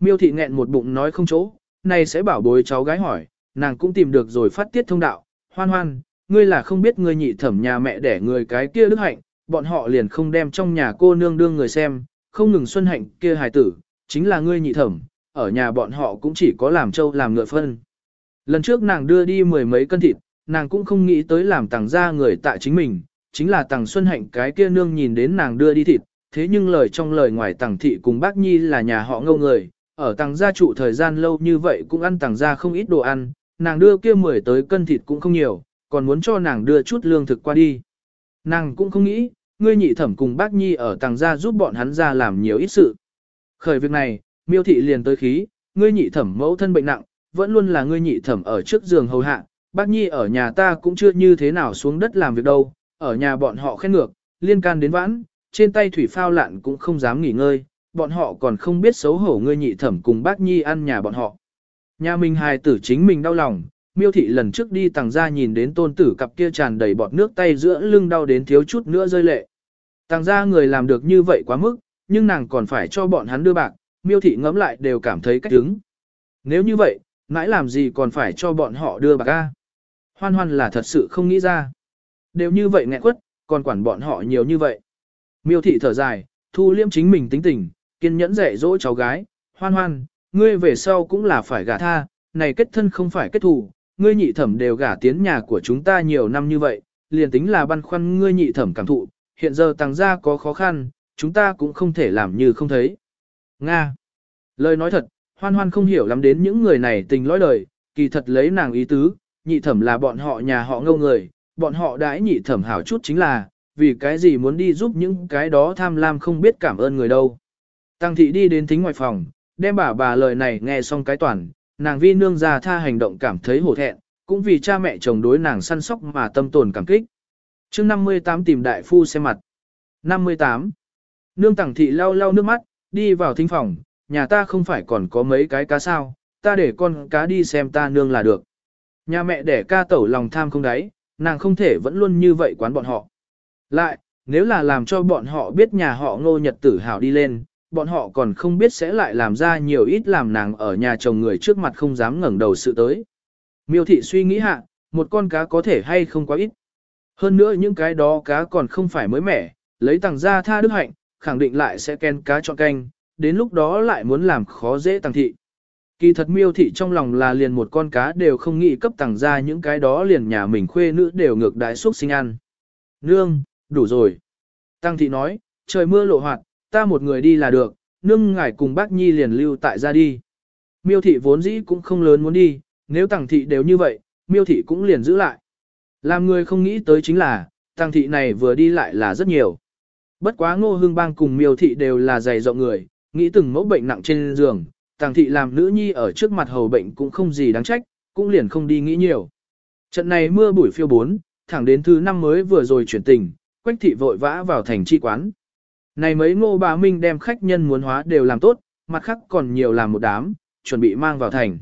Miêu thị nghẹn một bụng nói không chỗ, này sẽ bảo bối cháu gái hỏi, nàng cũng tìm được rồi phát tiết thông đạo, hoan hoan, ngươi là không biết ngươi nhị thẩm nhà mẹ để người cái kia đức hạnh, bọn họ liền không đem trong nhà cô nương đương người xem, không ngừng xuân hạnh kia hài tử, chính là ngươi nhị thẩm, ở nhà bọn họ cũng chỉ có làm trâu làm ngựa phân. Lần trước nàng đưa đi mười mấy cân thịt, nàng cũng không nghĩ tới làm tàng ra người tại chính mình, chính là tàng xuân hạnh cái kia nương nhìn đến nàng đưa đi thịt, thế nhưng lời trong lời ngoài tàng thị cùng bác nhi là nhà họ ngâu người, ở tàng gia trụ thời gian lâu như vậy cũng ăn tàng gia không ít đồ ăn, nàng đưa kia mười tới cân thịt cũng không nhiều, còn muốn cho nàng đưa chút lương thực qua đi. Nàng cũng không nghĩ, ngươi nhị thẩm cùng bác nhi ở tàng gia giúp bọn hắn ra làm nhiều ít sự. Khởi việc này, miêu thị liền tới khí, ngươi nhị thẩm mẫu thân bệnh nặng, vẫn luôn là ngươi nhị thẩm ở trước giường hầu hạ, bác nhi ở nhà ta cũng chưa như thế nào xuống đất làm việc đâu, ở nhà bọn họ khen ngược, liên can đến vãn, trên tay thủy phao lạn cũng không dám nghỉ ngơi, bọn họ còn không biết xấu hổ ngươi nhị thẩm cùng bác nhi ăn nhà bọn họ. Nhà mình hài tử chính mình đau lòng, miêu thị lần trước đi tàng ra nhìn đến tôn tử cặp kia tràn đầy bọt nước tay giữa lưng đau đến thiếu chút nữa rơi lệ. Tàng ra người làm được như vậy quá mức, nhưng nàng còn phải cho bọn hắn đưa bạc, miêu thị ngẫm lại đều cảm thấy cách đứng. Nếu như vậy, mãi làm gì còn phải cho bọn họ đưa bạc a? Hoan hoan là thật sự không nghĩ ra. Đều như vậy nghẹn quất, còn quản bọn họ nhiều như vậy. Miêu thị thở dài, thu liêm chính mình tính tình, kiên nhẫn dạy dỗ cháu gái, hoan hoan, ngươi về sau cũng là phải gả tha, này kết thân không phải kết thù, ngươi nhị thẩm đều gả tiến nhà của chúng ta nhiều năm như vậy, liền tính là băn khoăn ngươi nhị thẩm cảm thụ, hiện giờ tăng gia có khó khăn, chúng ta cũng không thể làm như không thấy. Nga. Lời nói thật, hoan hoan không hiểu lắm đến những người này tình lõi đời, kỳ thật lấy nàng ý tứ, nhị thẩm là bọn họ nhà họ ngâu người, bọn họ đãi nhị thẩm hảo chút chính là, vì cái gì muốn đi giúp những cái đó tham lam không biết cảm ơn người đâu. Tăng thị đi đến thính ngoài phòng, đem bà bà lời này nghe xong cái toàn, nàng vi nương già tha hành động cảm thấy hổ thẹn, cũng vì cha mẹ chồng đối nàng săn sóc mà tâm tồn cảm kích chương 58 tìm đại phu xem mặt. 58. Nương tẳng thị lau lau nước mắt, đi vào thính phòng, nhà ta không phải còn có mấy cái cá sao, ta để con cá đi xem ta nương là được. Nhà mẹ đẻ ca tẩu lòng tham không đáy, nàng không thể vẫn luôn như vậy quán bọn họ. Lại, nếu là làm cho bọn họ biết nhà họ ngô nhật tử hào đi lên, bọn họ còn không biết sẽ lại làm ra nhiều ít làm nàng ở nhà chồng người trước mặt không dám ngẩng đầu sự tới. Miêu thị suy nghĩ hạ, một con cá có thể hay không quá ít. Hơn nữa những cái đó cá còn không phải mới mẻ, lấy tàng ra tha đức hạnh, khẳng định lại sẽ ken cá chọn canh, đến lúc đó lại muốn làm khó dễ tàng thị. Kỳ thật miêu thị trong lòng là liền một con cá đều không nghĩ cấp tàng ra những cái đó liền nhà mình khuê nữ đều ngược đại suốt sinh ăn. Nương, đủ rồi. Tăng thị nói, trời mưa lộ hoạt, ta một người đi là được, nương ngài cùng bác nhi liền lưu tại ra đi. Miêu thị vốn dĩ cũng không lớn muốn đi, nếu tăng thị đều như vậy, miêu thị cũng liền giữ lại. Làm người không nghĩ tới chính là, tăng thị này vừa đi lại là rất nhiều. Bất quá ngô hương bang cùng miêu thị đều là dày rộng người, nghĩ từng mẫu bệnh nặng trên giường, tăng thị làm nữ nhi ở trước mặt hầu bệnh cũng không gì đáng trách, cũng liền không đi nghĩ nhiều. Trận này mưa bụi phiêu bốn, thẳng đến thứ năm mới vừa rồi chuyển tình, quách thị vội vã vào thành chi quán. Này mấy ngô bà Minh đem khách nhân muốn hóa đều làm tốt, mặt khác còn nhiều làm một đám, chuẩn bị mang vào thành.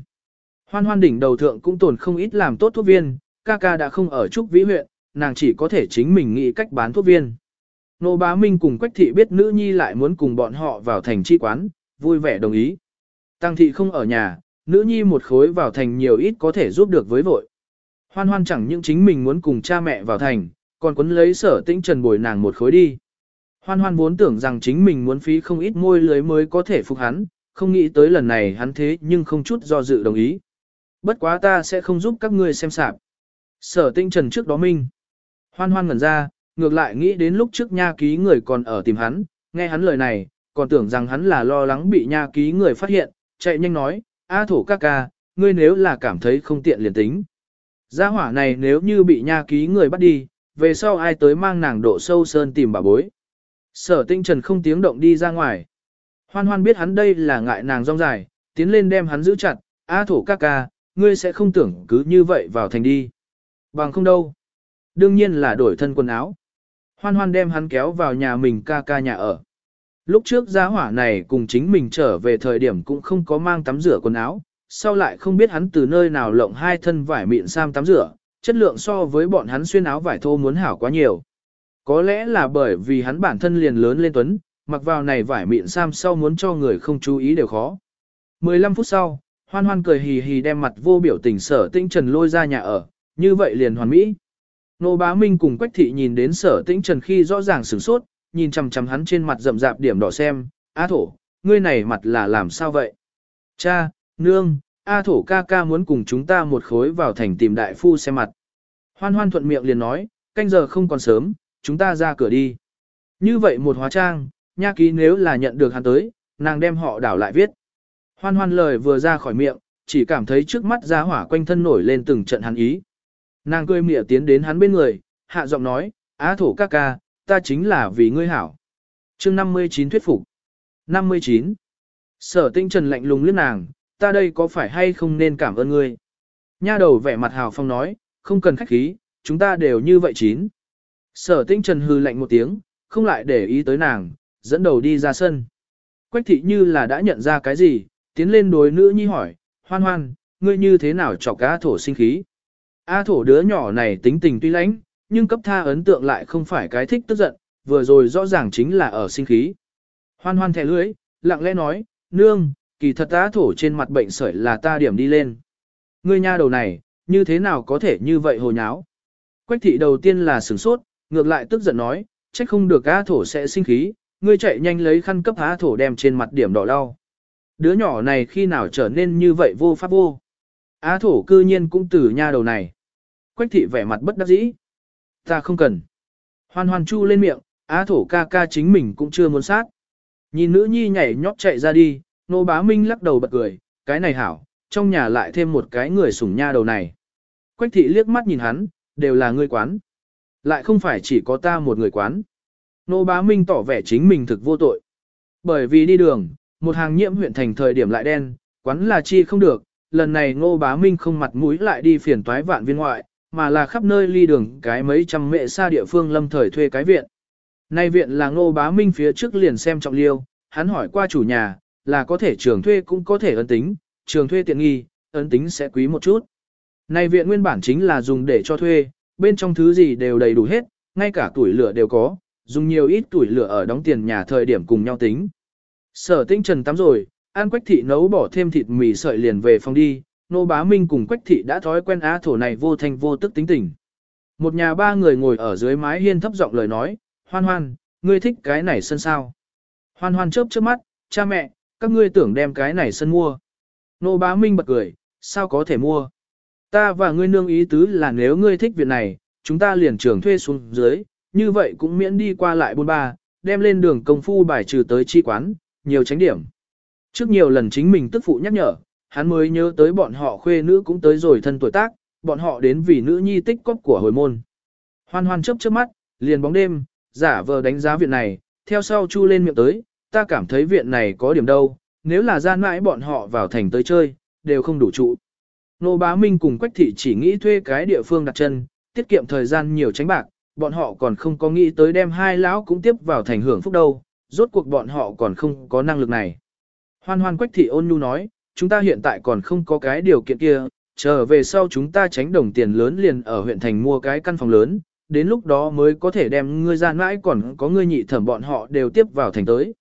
Hoan hoan đỉnh đầu thượng cũng tồn không ít làm tốt thuốc viên, ca ca đã không ở Trúc Vĩ huyện, nàng chỉ có thể chính mình nghĩ cách bán thuốc viên. Nô bá Minh cùng Quách thị biết nữ nhi lại muốn cùng bọn họ vào thành chi quán, vui vẻ đồng ý. Tăng thị không ở nhà, nữ nhi một khối vào thành nhiều ít có thể giúp được với vội. Hoan hoan chẳng những chính mình muốn cùng cha mẹ vào thành, còn quấn lấy sở tĩnh trần bồi nàng một khối đi. Hoan hoan vốn tưởng rằng chính mình muốn phí không ít môi lưới mới có thể phục hắn, không nghĩ tới lần này hắn thế nhưng không chút do dự đồng ý. Bất quá ta sẽ không giúp các ngươi xem sạp. Sở tinh trần trước đó minh. Hoan hoan ngẩn ra, ngược lại nghĩ đến lúc trước nha ký người còn ở tìm hắn, nghe hắn lời này, còn tưởng rằng hắn là lo lắng bị nha ký người phát hiện, chạy nhanh nói, A thổ ca ca, ngươi nếu là cảm thấy không tiện liền tính. Gia hỏa này nếu như bị nha ký người bắt đi, về sau ai tới mang nàng độ sâu sơn tìm bà bối. Sở tinh trần không tiếng động đi ra ngoài. Hoan hoan biết hắn đây là ngại nàng rong dài, tiến lên đem hắn giữ chặt, A thổ ca ca, ngươi sẽ không tưởng cứ như vậy vào thành đi. Bằng không đâu. Đương nhiên là đổi thân quần áo. Hoan hoan đem hắn kéo vào nhà mình ca ca nhà ở. Lúc trước gia hỏa này cùng chính mình trở về thời điểm cũng không có mang tắm rửa quần áo, sau lại không biết hắn từ nơi nào lộng hai thân vải mịn sam tắm rửa, chất lượng so với bọn hắn xuyên áo vải thô muốn hảo quá nhiều. Có lẽ là bởi vì hắn bản thân liền lớn lên tuấn, mặc vào này vải mịn sam sau muốn cho người không chú ý đều khó. 15 phút sau, hoan hoan cười hì hì đem mặt vô biểu tình sở tĩnh trần lôi ra nhà ở, như vậy liền hoàn mỹ. Nô bá minh cùng quách thị nhìn đến sở tĩnh trần khi rõ ràng sửng sốt, nhìn chằm chằm hắn trên mặt rậm rạp điểm đỏ xem, A thổ, ngươi này mặt là làm sao vậy? Cha, nương, A thổ ca ca muốn cùng chúng ta một khối vào thành tìm đại phu xem mặt. Hoan hoan thuận miệng liền nói, canh giờ không còn sớm, chúng ta ra cửa đi. Như vậy một hóa trang, nha ký nếu là nhận được hắn tới, nàng đem họ đảo lại viết. Hoan hoan lời vừa ra khỏi miệng, chỉ cảm thấy trước mắt ra hỏa quanh thân nổi lên từng trận hắn ý. Nàng cười mỉa tiến đến hắn bên người, hạ giọng nói, á thổ ca ca, ta chính là vì ngươi hảo. chương 59 thuyết phục. 59. Sở tinh trần lạnh lùng liếc nàng, ta đây có phải hay không nên cảm ơn ngươi? Nha đầu vẻ mặt hào phong nói, không cần khách khí, chúng ta đều như vậy chín. Sở tinh trần hư lạnh một tiếng, không lại để ý tới nàng, dẫn đầu đi ra sân. Quách thị như là đã nhận ra cái gì, tiến lên đối nữ nhi hỏi, hoan hoan, ngươi như thế nào chọc cá thổ sinh khí? A thổ đứa nhỏ này tính tình tuy lãnh, nhưng cấp tha ấn tượng lại không phải cái thích tức giận, vừa rồi rõ ràng chính là ở sinh khí. Hoan hoan thẻ lưới, lặng lẽ nói, nương, kỳ thật A thổ trên mặt bệnh sởi là ta điểm đi lên. Ngươi nha đầu này, như thế nào có thể như vậy hồ nháo? Quách thị đầu tiên là sửng sốt, ngược lại tức giận nói, trách không được A thổ sẽ sinh khí, ngươi chạy nhanh lấy khăn cấp A thổ đem trên mặt điểm đỏ đau. Đứa nhỏ này khi nào trở nên như vậy vô pháp vô. A thổ cư nhiên cũng từ nha đầu này. Quách thị vẻ mặt bất đắc dĩ. Ta không cần. Hoan hoan chu lên miệng, Á thổ ca ca chính mình cũng chưa muốn sát. Nhìn nữ nhi nhảy nhót chạy ra đi, nô bá minh lắc đầu bật cười, cái này hảo, trong nhà lại thêm một cái người sủng nha đầu này. Quách thị liếc mắt nhìn hắn, đều là người quán. Lại không phải chỉ có ta một người quán. Nô bá minh tỏ vẻ chính mình thực vô tội. Bởi vì đi đường, một hàng nhiễm huyện thành thời điểm lại đen, quán là chi không được, lần này ngô bá minh không mặt mũi lại đi phiền toái vạn viên ngoại, mà là khắp nơi ly đường cái mấy trăm mệ xa địa phương lâm thời thuê cái viện. Nay viện là ngô bá minh phía trước liền xem trọng liêu, hắn hỏi qua chủ nhà, là có thể trường thuê cũng có thể ấn tính, trường thuê tiện nghi, ấn tính sẽ quý một chút. Nay viện nguyên bản chính là dùng để cho thuê, bên trong thứ gì đều đầy đủ hết, ngay cả tuổi lửa đều có, dùng nhiều ít tuổi lửa ở đóng tiền nhà thời điểm cùng nhau tính. Sở tinh trần tắm rồi, An Quách Thị nấu bỏ thêm thịt mì sợi liền về phòng đi, nô bá minh cùng Quách Thị đã thói quen á thổ này vô thanh vô tức tính tình. Một nhà ba người ngồi ở dưới mái hiên thấp giọng lời nói, hoan hoan, ngươi thích cái này sân sao. Hoan hoan chớp chớp mắt, cha mẹ, các ngươi tưởng đem cái này sân mua. Nô bá minh bật cười, sao có thể mua. Ta và ngươi nương ý tứ là nếu ngươi thích việc này, chúng ta liền trưởng thuê xuống dưới, như vậy cũng miễn đi qua lại bôn ba, đem lên đường công phu bài trừ tới chi quán, nhiều tránh điểm. Trước nhiều lần chính mình tức phụ nhắc nhở, hắn mới nhớ tới bọn họ khuê nữ cũng tới rồi thân tuổi tác, bọn họ đến vì nữ nhi tích cóp của hồi môn. Hoan hoan chớp chớp mắt, liền bóng đêm, giả vờ đánh giá viện này, theo sau chu lên miệng tới, ta cảm thấy viện này có điểm đâu, nếu là gian mãi bọn họ vào thành tới chơi, đều không đủ trụ. Nô bá Minh cùng Quách Thị chỉ nghĩ thuê cái địa phương đặt chân, tiết kiệm thời gian nhiều tránh bạc, bọn họ còn không có nghĩ tới đem hai lão cũng tiếp vào thành hưởng phúc đâu, rốt cuộc bọn họ còn không có năng lực này. Hoan hoan Quách Thị ôn nhu nói, chúng ta hiện tại còn không có cái điều kiện kia, chờ về sau chúng ta tránh đồng tiền lớn liền ở huyện thành mua cái căn phòng lớn, đến lúc đó mới có thể đem ngươi gian mãi còn có ngươi nhị thẩm bọn họ đều tiếp vào thành tới.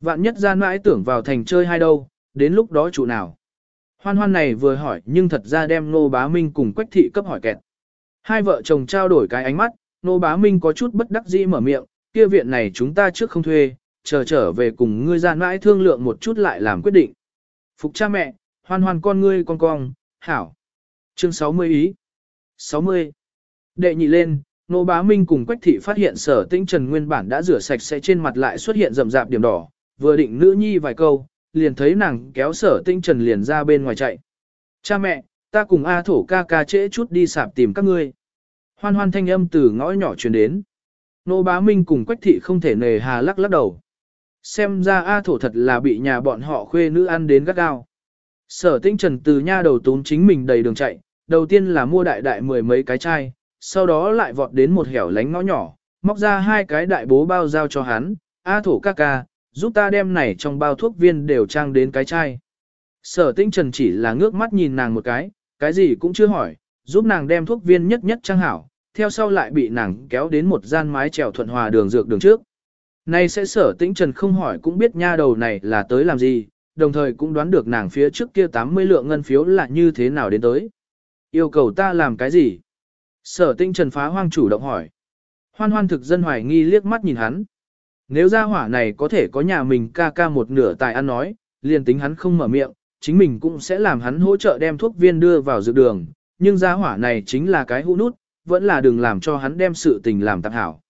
Vạn nhất gian mãi tưởng vào thành chơi hai đâu, đến lúc đó chủ nào. Hoan hoan này vừa hỏi nhưng thật ra đem Nô Bá Minh cùng Quách Thị cấp hỏi kẹt. Hai vợ chồng trao đổi cái ánh mắt, Nô Bá Minh có chút bất đắc dĩ mở miệng, kia viện này chúng ta trước không thuê, chờ trở về cùng ngươi gian mãi thương lượng một chút lại làm quyết định. Phục cha mẹ, hoan hoan con ngươi con cong, hảo. Chương 60 ý. 60. Đệ nhị lên, Nô Bá Minh cùng Quách Thị phát hiện sở tĩnh trần nguyên bản đã rửa sạch sẽ trên mặt lại xuất hiện rậm rạp điểm đỏ, vừa định nữ nhi vài câu, liền thấy nàng kéo sở tĩnh trần liền ra bên ngoài chạy. Cha mẹ, ta cùng A thổ ca ca trễ chút đi sạp tìm các ngươi. Hoan hoan thanh âm từ ngõ nhỏ truyền đến. Nô Bá Minh cùng Quách Thị không thể nề hà lắc lắc đầu. Xem ra A thổ thật là bị nhà bọn họ khuê nữ ăn đến gắt gao. Sở tinh trần từ nha đầu tún chính mình đầy đường chạy, đầu tiên là mua đại đại mười mấy cái chai, sau đó lại vọt đến một hẻo lánh ngõ nhỏ, móc ra hai cái đại bố bao giao cho hắn, A thổ ca ca, giúp ta đem này trong bao thuốc viên đều trang đến cái chai. Sở tinh trần chỉ là ngước mắt nhìn nàng một cái, cái gì cũng chưa hỏi, giúp nàng đem thuốc viên nhất nhất trang hảo, theo sau lại bị nàng kéo đến một gian mái trèo thuận hòa đường dược đường trước. Nay sẽ sở tĩnh trần không hỏi cũng biết nha đầu này là tới làm gì, đồng thời cũng đoán được nàng phía trước kia 80 lượng ngân phiếu là như thế nào đến tới. Yêu cầu ta làm cái gì? Sở tĩnh trần phá hoang chủ động hỏi. Hoan hoan thực dân hoài nghi liếc mắt nhìn hắn. Nếu gia hỏa này có thể có nhà mình ca ca một nửa tài ăn nói, liền tính hắn không mở miệng, chính mình cũng sẽ làm hắn hỗ trợ đem thuốc viên đưa vào dược đường, nhưng gia hỏa này chính là cái hũ nút, vẫn là đừng làm cho hắn đem sự tình làm tạp hảo.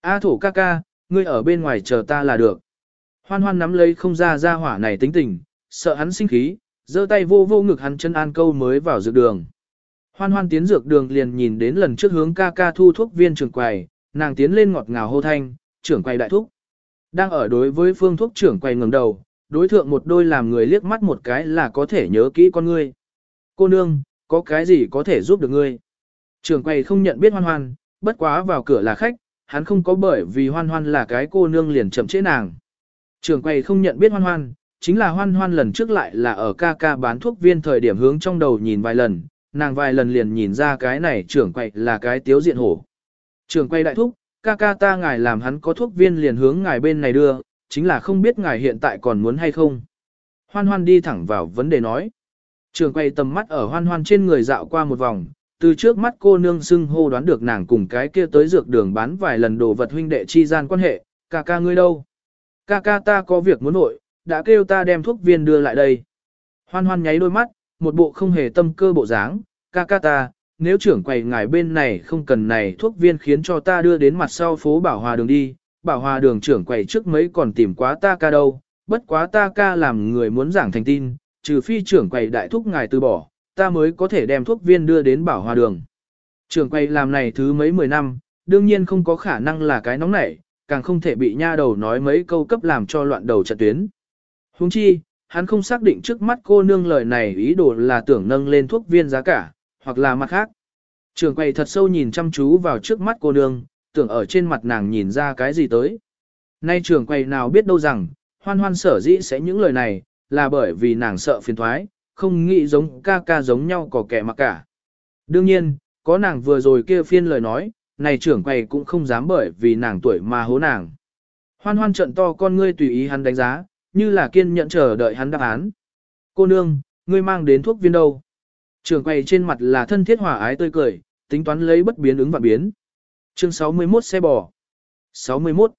A thổ ca ca, ngươi ở bên ngoài chờ ta là được. Hoan hoan nắm lấy không ra ra hỏa này tính tình, sợ hắn sinh khí, giơ tay vô vô ngực hắn chân an câu mới vào dược đường. Hoan hoan tiến dược đường liền nhìn đến lần trước hướng ca ca thu thuốc viên trưởng quầy, nàng tiến lên ngọt ngào hô thanh, trưởng quầy đại thúc. Đang ở đối với phương thuốc trưởng quầy ngẩng đầu, đối thượng một đôi làm người liếc mắt một cái là có thể nhớ kỹ con ngươi. Cô nương, có cái gì có thể giúp được ngươi? Trưởng quầy không nhận biết hoan hoan, bất quá vào cửa là khách, hắn không có bởi vì hoan hoan là cái cô nương liền chậm chế nàng. trường quầy không nhận biết hoan hoan, chính là hoan hoan lần trước lại là ở ca ca bán thuốc viên thời điểm hướng trong đầu nhìn vài lần, nàng vài lần liền nhìn ra cái này trưởng quầy là cái tiếu diện hổ. Trưởng quầy đại thúc, ca ca ta ngài làm hắn có thuốc viên liền hướng ngài bên này đưa, chính là không biết ngài hiện tại còn muốn hay không. Hoan hoan đi thẳng vào vấn đề nói. Trường quay tầm mắt ở hoan hoan trên người dạo qua một vòng, từ trước mắt cô nương xưng hô đoán được nàng cùng cái kia tới dược đường bán vài lần đồ vật huynh đệ chi gian quan hệ, ca ca ngươi đâu? Ca ca ta có việc muốn nội, đã kêu ta đem thuốc viên đưa lại đây. Hoan hoan nháy đôi mắt, một bộ không hề tâm cơ bộ dáng, ca ca ta, nếu trưởng quầy ngài bên này không cần này thuốc viên khiến cho ta đưa đến mặt sau phố Bảo Hòa đường đi, Bảo Hòa đường trưởng quầy trước mấy còn tìm quá ta ca đâu, bất quá ta ca làm người muốn giảng thành tin, trừ phi trưởng quầy đại thúc ngài từ bỏ, ta mới có thể đem thuốc viên đưa đến Bảo Hòa đường. Trường quay làm này thứ mấy mười năm, đương nhiên không có khả năng là cái nóng nảy, càng không thể bị nha đầu nói mấy câu cấp làm cho loạn đầu trận tuyến. Huống chi, hắn không xác định trước mắt cô nương lời này ý đồ là tưởng nâng lên thuốc viên giá cả, hoặc là mặt khác. Trường quay thật sâu nhìn chăm chú vào trước mắt cô nương, tưởng ở trên mặt nàng nhìn ra cái gì tới. Nay trường quay nào biết đâu rằng, hoan hoan sở dĩ sẽ những lời này, là bởi vì nàng sợ phiền thoái, không nghĩ giống ca ca giống nhau có kẻ mà cả. Đương nhiên, có nàng vừa rồi kia phiên lời nói, này trưởng quầy cũng không dám bởi vì nàng tuổi mà hố nàng. Hoan hoan trận to con ngươi tùy ý hắn đánh giá, như là kiên nhẫn chờ đợi hắn đáp án. Cô nương, ngươi mang đến thuốc viên đâu? Trưởng quầy trên mặt là thân thiết hòa ái tươi cười, tính toán lấy bất biến ứng và biến. Chương 61 xe bò. 61.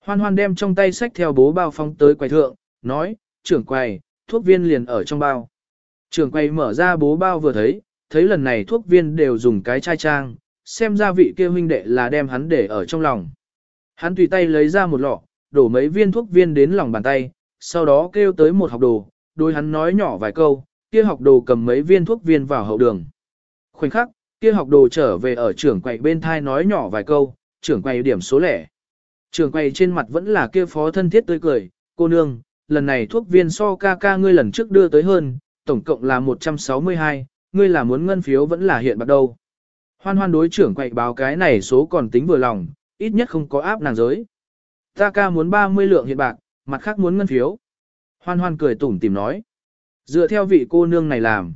Hoan hoan đem trong tay sách theo bố bao phong tới quầy thượng, nói, trưởng quầy, thuốc viên liền ở trong bao. Trưởng quầy mở ra bố bao vừa thấy, thấy lần này thuốc viên đều dùng cái chai trang, xem ra vị kia huynh đệ là đem hắn để ở trong lòng. Hắn tùy tay lấy ra một lọ, đổ mấy viên thuốc viên đến lòng bàn tay, sau đó kêu tới một học đồ, đôi hắn nói nhỏ vài câu, kia học đồ cầm mấy viên thuốc viên vào hậu đường. Khoảnh khắc, kia học đồ trở về ở trưởng quầy bên thai nói nhỏ vài câu, trưởng quầy điểm số lẻ. Trưởng quầy trên mặt vẫn là kia phó thân thiết tươi cười, cô nương, lần này thuốc viên so ca ca ngươi lần trước đưa tới hơn, tổng cộng là 162, ngươi là muốn ngân phiếu vẫn là hiện bắt đầu. Hoan hoan đối trưởng quậy báo cái này số còn tính vừa lòng, ít nhất không có áp nàng giới. Ta ca muốn 30 lượng hiện bạc, mặt khác muốn ngân phiếu. Hoan hoan cười tủm tìm nói. Dựa theo vị cô nương này làm.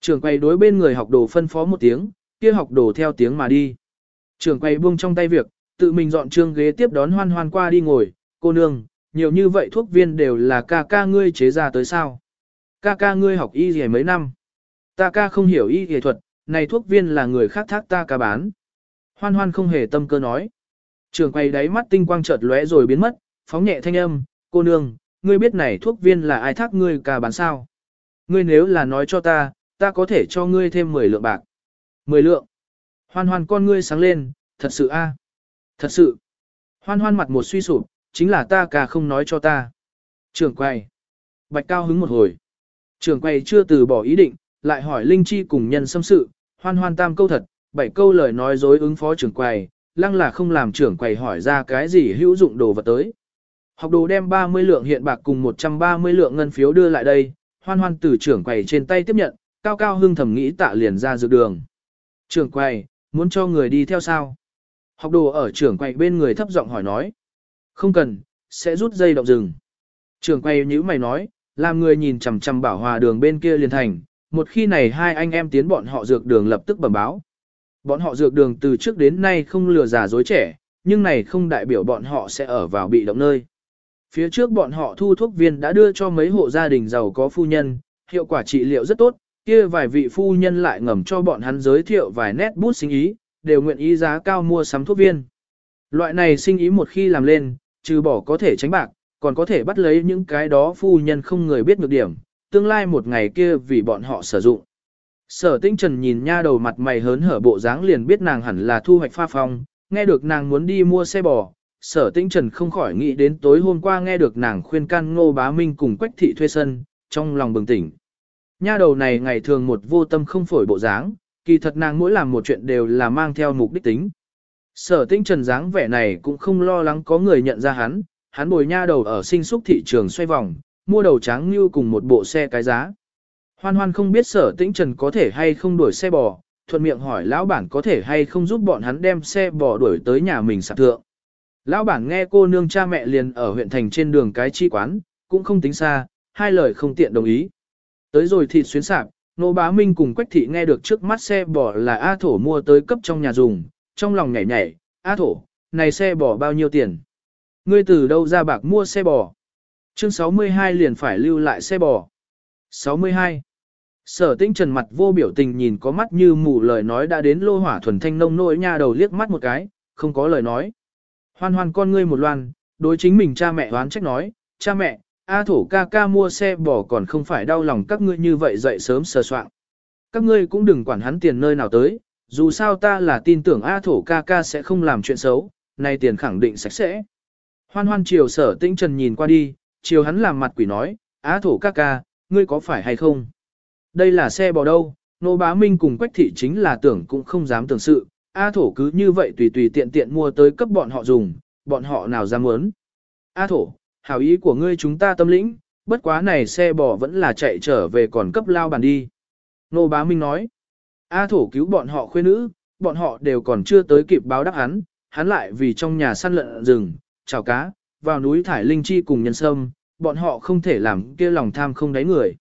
Trưởng quay đối bên người học đồ phân phó một tiếng, kia học đồ theo tiếng mà đi. Trưởng quay buông trong tay việc, tự mình dọn trương ghế tiếp đón hoan hoan qua đi ngồi, cô nương, nhiều như vậy thuốc viên đều là ca ca ngươi chế ra tới sao. Ca ca ngươi học y gì mấy năm. Ta ca không hiểu y y thuật, này thuốc viên là người khác thác ta ca bán. Hoan hoan không hề tâm cơ nói. Trường quay đáy mắt tinh quang chợt lóe rồi biến mất, phóng nhẹ thanh âm, cô nương, ngươi biết này thuốc viên là ai thác ngươi ca bán sao? Ngươi nếu là nói cho ta, ta có thể cho ngươi thêm 10 lượng bạc. 10 lượng. Hoan hoan con ngươi sáng lên, thật sự a, Thật sự. Hoan hoan mặt một suy sụp, chính là ta ca không nói cho ta. Trường quay. Bạch cao hứng một hồi. Trường quay chưa từ bỏ ý định, lại hỏi Linh Chi cùng nhân xâm sự, hoan hoan tam câu thật, bảy câu lời nói dối ứng phó trưởng quầy, lăng là không làm trưởng quầy hỏi ra cái gì hữu dụng đồ vật tới. Học đồ đem 30 lượng hiện bạc cùng 130 lượng ngân phiếu đưa lại đây, hoan hoan từ trưởng quầy trên tay tiếp nhận, cao cao hưng thầm nghĩ tạ liền ra dược đường. Trưởng quầy, muốn cho người đi theo sao? Học đồ ở trưởng quầy bên người thấp giọng hỏi nói. Không cần, sẽ rút dây động rừng. Trưởng quầy như mày nói, làm người nhìn chằm chằm bảo hòa đường bên kia liền thành, một khi này hai anh em tiến bọn họ dược đường lập tức bẩm báo. Bọn họ dược đường từ trước đến nay không lừa giả dối trẻ, nhưng này không đại biểu bọn họ sẽ ở vào bị động nơi. Phía trước bọn họ thu thuốc viên đã đưa cho mấy hộ gia đình giàu có phu nhân, hiệu quả trị liệu rất tốt, kia vài vị phu nhân lại ngầm cho bọn hắn giới thiệu vài nét bút sinh ý, đều nguyện ý giá cao mua sắm thuốc viên. Loại này sinh ý một khi làm lên, trừ bỏ có thể tránh bạc, còn có thể bắt lấy những cái đó phu nhân không người biết nhược điểm, tương lai một ngày kia vì bọn họ sử dụng. Sở tinh trần nhìn nha đầu mặt mày hớn hở bộ dáng liền biết nàng hẳn là thu hoạch pha phong, nghe được nàng muốn đi mua xe bò, sở tinh trần không khỏi nghĩ đến tối hôm qua nghe được nàng khuyên can ngô bá minh cùng quách thị thuê sân, trong lòng bừng tỉnh. Nha đầu này ngày thường một vô tâm không phổi bộ dáng, kỳ thật nàng mỗi làm một chuyện đều là mang theo mục đích tính. Sở tinh trần dáng vẻ này cũng không lo lắng có người nhận ra hắn, hắn bồi nha đầu ở sinh xúc thị trường xoay vòng, mua đầu trắng như cùng một bộ xe cái giá. Hoan hoan không biết sở tĩnh trần có thể hay không đuổi xe bò, thuận miệng hỏi lão bản có thể hay không giúp bọn hắn đem xe bò đuổi tới nhà mình sạp thượng. Lão bản nghe cô nương cha mẹ liền ở huyện thành trên đường cái chi quán, cũng không tính xa, hai lời không tiện đồng ý. Tới rồi thịt xuyến sạp, nô bá minh cùng quách thị nghe được trước mắt xe bò là A thổ mua tới cấp trong nhà dùng, trong lòng nhảy nhảy, A thổ, này xe bò bao nhiêu tiền? Ngươi từ đâu ra bạc mua xe bò? Chương 62 liền phải lưu lại xe bò. 62. Sở tinh trần mặt vô biểu tình nhìn có mắt như mù lời nói đã đến lô hỏa thuần thanh nông nỗi nha đầu liếc mắt một cái, không có lời nói. Hoan hoan con ngươi một loan, đối chính mình cha mẹ đoán trách nói, cha mẹ, A thổ ca ca mua xe bò còn không phải đau lòng các ngươi như vậy dậy sớm sờ soạn. Các ngươi cũng đừng quản hắn tiền nơi nào tới, dù sao ta là tin tưởng A thổ ca ca sẽ không làm chuyện xấu, nay tiền khẳng định sạch sẽ. Hoan hoan chiều sở tĩnh trần nhìn qua đi, chiều hắn làm mặt quỷ nói, á thổ ca ca, ngươi có phải hay không? Đây là xe bò đâu, nô bá minh cùng quách thị chính là tưởng cũng không dám tưởng sự, A thổ cứ như vậy tùy tùy tiện tiện mua tới cấp bọn họ dùng, bọn họ nào dám muốn. A thổ, hảo ý của ngươi chúng ta tâm lĩnh, bất quá này xe bò vẫn là chạy trở về còn cấp lao bàn đi. Nô bá minh nói, A thổ cứu bọn họ khuê nữ, bọn họ đều còn chưa tới kịp báo đáp hắn, hắn lại vì trong nhà săn lợn rừng, chào cá, vào núi thải linh chi cùng nhân sâm, bọn họ không thể làm kia lòng tham không đáy người.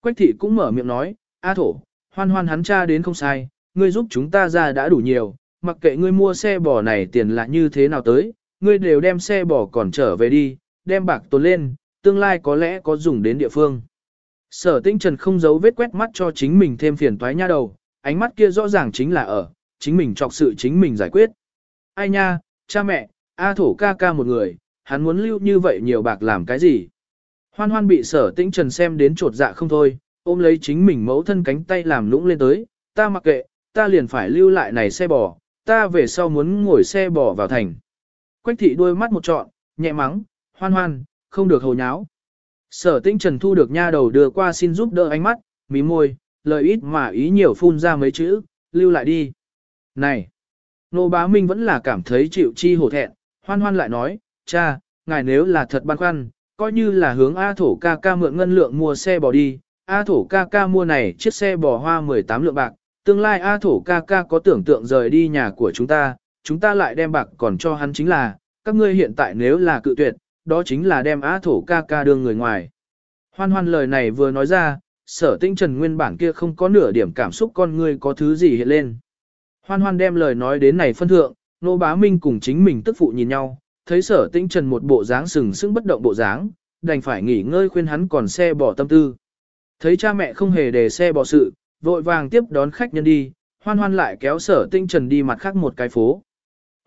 Quách thị cũng mở miệng nói, A thổ, hoan hoan hắn cha đến không sai, ngươi giúp chúng ta ra đã đủ nhiều, mặc kệ ngươi mua xe bò này tiền là như thế nào tới, ngươi đều đem xe bò còn trở về đi, đem bạc tồn lên, tương lai có lẽ có dùng đến địa phương. Sở tinh trần không giấu vết quét mắt cho chính mình thêm phiền toái nha đầu, ánh mắt kia rõ ràng chính là ở, chính mình trọc sự chính mình giải quyết. Ai nha, cha mẹ, A thổ ca ca một người, hắn muốn lưu như vậy nhiều bạc làm cái gì? Hoan hoan bị sở tĩnh trần xem đến trột dạ không thôi, ôm lấy chính mình mẫu thân cánh tay làm lũng lên tới, ta mặc kệ, ta liền phải lưu lại này xe bò, ta về sau muốn ngồi xe bò vào thành. Quách thị đôi mắt một trọn, nhẹ mắng, hoan hoan, không được hồ nháo. Sở tĩnh trần thu được nha đầu đưa qua xin giúp đỡ ánh mắt, mí môi, lời ít mà ý nhiều phun ra mấy chữ, lưu lại đi. Này! Nô bá Minh vẫn là cảm thấy chịu chi hổ thẹn, hoan hoan lại nói, cha, ngài nếu là thật băn khoăn, coi như là hướng A thổ ca ca mượn ngân lượng mua xe bò đi, A thổ ca ca mua này chiếc xe bò hoa 18 lượng bạc, tương lai A thổ ca ca có tưởng tượng rời đi nhà của chúng ta, chúng ta lại đem bạc còn cho hắn chính là, các ngươi hiện tại nếu là cự tuyệt, đó chính là đem A thổ ca ca đưa người ngoài. Hoan hoan lời này vừa nói ra, sở tinh trần nguyên bản kia không có nửa điểm cảm xúc con ngươi có thứ gì hiện lên. Hoan hoan đem lời nói đến này phân thượng, nô bá minh cùng chính mình tức phụ nhìn nhau, thấy sở tinh trần một bộ dáng sừng sững bất động bộ dáng, đành phải nghỉ ngơi khuyên hắn còn xe bỏ tâm tư. Thấy cha mẹ không hề để xe bỏ sự, vội vàng tiếp đón khách nhân đi, hoan hoan lại kéo sở tinh trần đi mặt khác một cái phố.